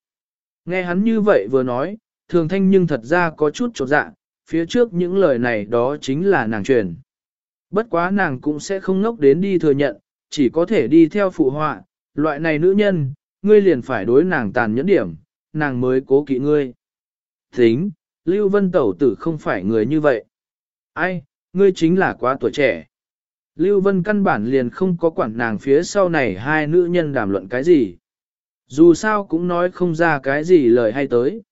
Nghe hắn như vậy vừa nói, thường thanh nhưng thật ra có chút trột dạ, phía trước những lời này đó chính là nàng truyền. Bất quá nàng cũng sẽ không ngốc đến đi thừa nhận, chỉ có thể đi theo phụ họa, loại này nữ nhân, ngươi liền phải đối nàng tàn nhẫn điểm, nàng mới cố kỵ ngươi. Tính, Lưu Vân Tẩu tử không phải người như vậy. Ai, ngươi chính là quá tuổi trẻ. Lưu Vân căn bản liền không có quản nàng phía sau này hai nữ nhân đàm luận cái gì. Dù sao cũng nói không ra cái gì lời hay tới.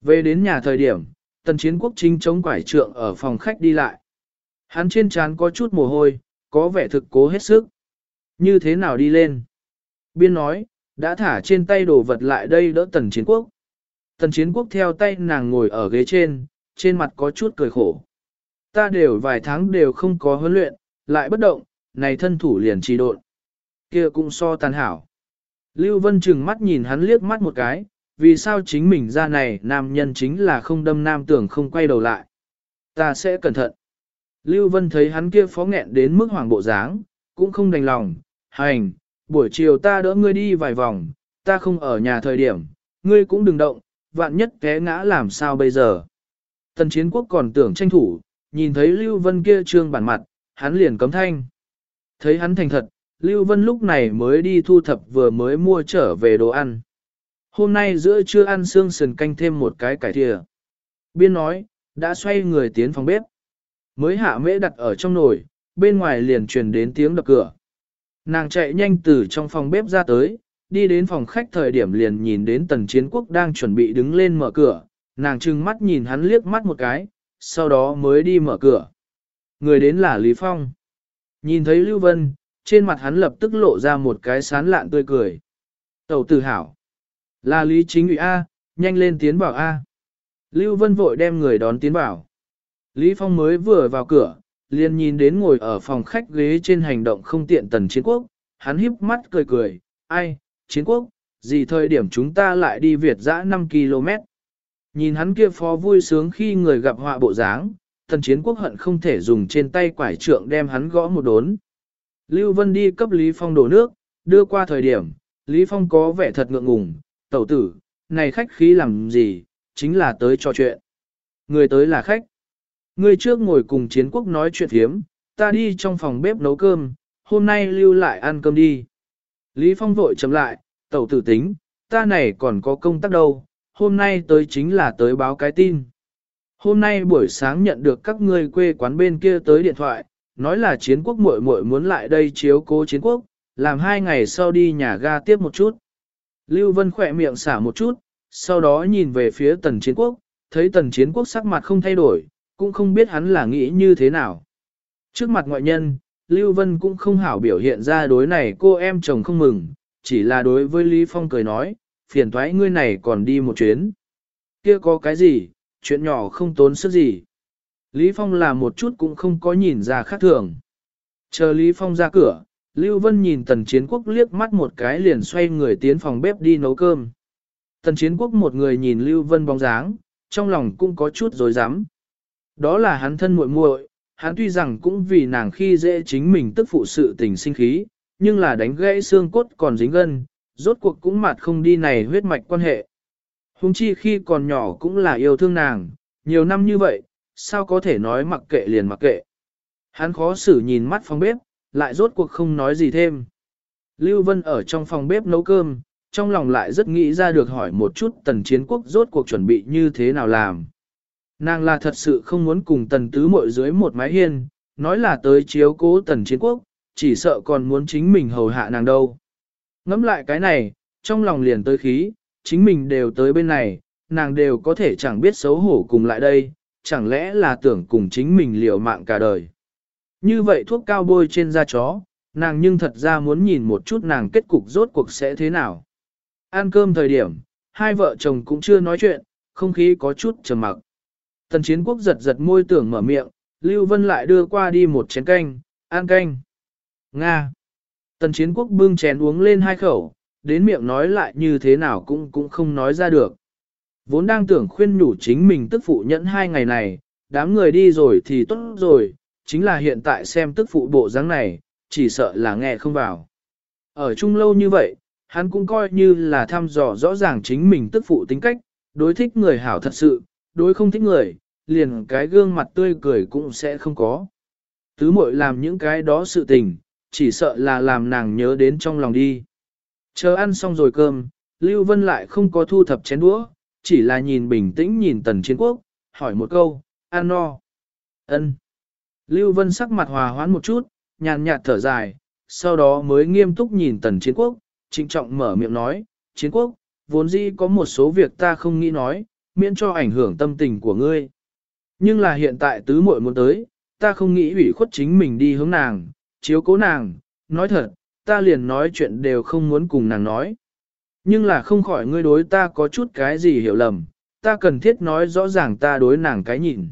Về đến nhà thời điểm, tần chiến quốc chính chống quải trượng ở phòng khách đi lại. Hắn trên trán có chút mồ hôi, có vẻ thực cố hết sức. Như thế nào đi lên? Biên nói, đã thả trên tay đồ vật lại đây đỡ tần chiến quốc. Tần chiến quốc theo tay nàng ngồi ở ghế trên, trên mặt có chút cười khổ. Ta đều vài tháng đều không có huấn luyện, lại bất động, này thân thủ liền trì độn. kia cũng so tàn hảo. Lưu Vân chừng mắt nhìn hắn liếc mắt một cái, vì sao chính mình ra này nam nhân chính là không đâm nam tưởng không quay đầu lại. Ta sẽ cẩn thận. Lưu Vân thấy hắn kia phó nghẹn đến mức hoàng bộ dáng, cũng không đành lòng, hành, buổi chiều ta đỡ ngươi đi vài vòng, ta không ở nhà thời điểm, ngươi cũng đừng động, vạn nhất té ngã làm sao bây giờ. Tần chiến quốc còn tưởng tranh thủ, nhìn thấy Lưu Vân kia trương bản mặt, hắn liền cấm thanh. Thấy hắn thành thật, Lưu Vân lúc này mới đi thu thập vừa mới mua trở về đồ ăn. Hôm nay giữa trưa ăn xương sườn canh thêm một cái cải thìa. Biên nói, đã xoay người tiến phòng bếp. Mới hạ mễ đặt ở trong nồi, bên ngoài liền truyền đến tiếng đập cửa. Nàng chạy nhanh từ trong phòng bếp ra tới, đi đến phòng khách thời điểm liền nhìn đến tần chiến quốc đang chuẩn bị đứng lên mở cửa. Nàng trừng mắt nhìn hắn liếc mắt một cái, sau đó mới đi mở cửa. Người đến là Lý Phong. Nhìn thấy Lưu Vân, trên mặt hắn lập tức lộ ra một cái sán lạn tươi cười. Tẩu tử hảo. Là Lý Chính ủy A, nhanh lên tiến bảo A. Lưu Vân vội đem người đón tiến bảo Lý Phong mới vừa vào cửa, liền nhìn đến ngồi ở phòng khách ghế trên hành động không tiện tần chiến quốc, hắn híp mắt cười cười, ai, chiến quốc, gì thời điểm chúng ta lại đi Việt dã 5 km. Nhìn hắn kia phó vui sướng khi người gặp họa bộ dáng, tần chiến quốc hận không thể dùng trên tay quải trượng đem hắn gõ một đốn. Lưu Vân đi cấp Lý Phong đổ nước, đưa qua thời điểm, Lý Phong có vẻ thật ngượng ngùng, tẩu tử, này khách khí làm gì, chính là tới trò chuyện. Người tới là khách. người trước ngồi cùng chiến quốc nói chuyện thiếm, ta đi trong phòng bếp nấu cơm, hôm nay lưu lại ăn cơm đi. Lý Phong vội chấm lại, tẩu tử tính, ta này còn có công tác đâu, hôm nay tới chính là tới báo cái tin. Hôm nay buổi sáng nhận được các ngươi quê quán bên kia tới điện thoại, nói là chiến quốc muội muội muốn lại đây chiếu cố chiến quốc, làm hai ngày sau đi nhà ga tiếp một chút. Lưu Vân khỏe miệng xả một chút, sau đó nhìn về phía tần chiến quốc, thấy tần chiến quốc sắc mặt không thay đổi, cũng không biết hắn là nghĩ như thế nào. Trước mặt ngoại nhân, Lưu Vân cũng không hảo biểu hiện ra đối này cô em chồng không mừng, chỉ là đối với Lý Phong cười nói, phiền thoái ngươi này còn đi một chuyến. Kia có cái gì, chuyện nhỏ không tốn sức gì. Lý Phong là một chút cũng không có nhìn ra khác thường. Chờ Lý Phong ra cửa, Lưu Vân nhìn Tần Chiến Quốc liếc mắt một cái liền xoay người tiến phòng bếp đi nấu cơm. Tần Chiến Quốc một người nhìn Lưu Vân bóng dáng, trong lòng cũng có chút dối rắm Đó là hắn thân muội muội, hắn tuy rằng cũng vì nàng khi dễ chính mình tức phụ sự tình sinh khí, nhưng là đánh gãy xương cốt còn dính gân, rốt cuộc cũng mặt không đi này huyết mạch quan hệ. Hùng chi khi còn nhỏ cũng là yêu thương nàng, nhiều năm như vậy, sao có thể nói mặc kệ liền mặc kệ. Hắn khó xử nhìn mắt phòng bếp, lại rốt cuộc không nói gì thêm. Lưu Vân ở trong phòng bếp nấu cơm, trong lòng lại rất nghĩ ra được hỏi một chút tần chiến quốc rốt cuộc chuẩn bị như thế nào làm. Nàng là thật sự không muốn cùng tần tứ mội dưới một mái hiên, nói là tới chiếu cố tần chiến quốc, chỉ sợ còn muốn chính mình hầu hạ nàng đâu. Ngắm lại cái này, trong lòng liền tới khí, chính mình đều tới bên này, nàng đều có thể chẳng biết xấu hổ cùng lại đây, chẳng lẽ là tưởng cùng chính mình liều mạng cả đời. Như vậy thuốc cao bôi trên da chó, nàng nhưng thật ra muốn nhìn một chút nàng kết cục rốt cuộc sẽ thế nào. Ăn cơm thời điểm, hai vợ chồng cũng chưa nói chuyện, không khí có chút trầm mặc. Tần chiến quốc giật giật môi tưởng mở miệng, Lưu Vân lại đưa qua đi một chén canh, ăn canh. Nga. Tần chiến quốc bưng chén uống lên hai khẩu, đến miệng nói lại như thế nào cũng cũng không nói ra được. Vốn đang tưởng khuyên nhủ chính mình tức phụ nhẫn hai ngày này, đám người đi rồi thì tốt rồi, chính là hiện tại xem tức phụ bộ dáng này, chỉ sợ là nghe không vào. Ở chung lâu như vậy, hắn cũng coi như là thăm dò rõ ràng chính mình tức phụ tính cách, đối thích người hảo thật sự, đối không thích người, liền cái gương mặt tươi cười cũng sẽ không có. Tứ muội làm những cái đó sự tình, chỉ sợ là làm nàng nhớ đến trong lòng đi. Chờ ăn xong rồi cơm, Lưu Vân lại không có thu thập chén đũa, chỉ là nhìn bình tĩnh nhìn tần chiến quốc, hỏi một câu, ăn no. ân. Lưu Vân sắc mặt hòa hoãn một chút, nhàn nhạt thở dài, sau đó mới nghiêm túc nhìn tần chiến quốc, trịnh trọng mở miệng nói, chiến quốc, vốn dĩ có một số việc ta không nghĩ nói, miễn cho ảnh hưởng tâm tình của ngươi. Nhưng là hiện tại tứ muội muốn tới, ta không nghĩ ủy khuất chính mình đi hướng nàng, chiếu cố nàng, nói thật, ta liền nói chuyện đều không muốn cùng nàng nói. Nhưng là không khỏi ngươi đối ta có chút cái gì hiểu lầm, ta cần thiết nói rõ ràng ta đối nàng cái nhìn.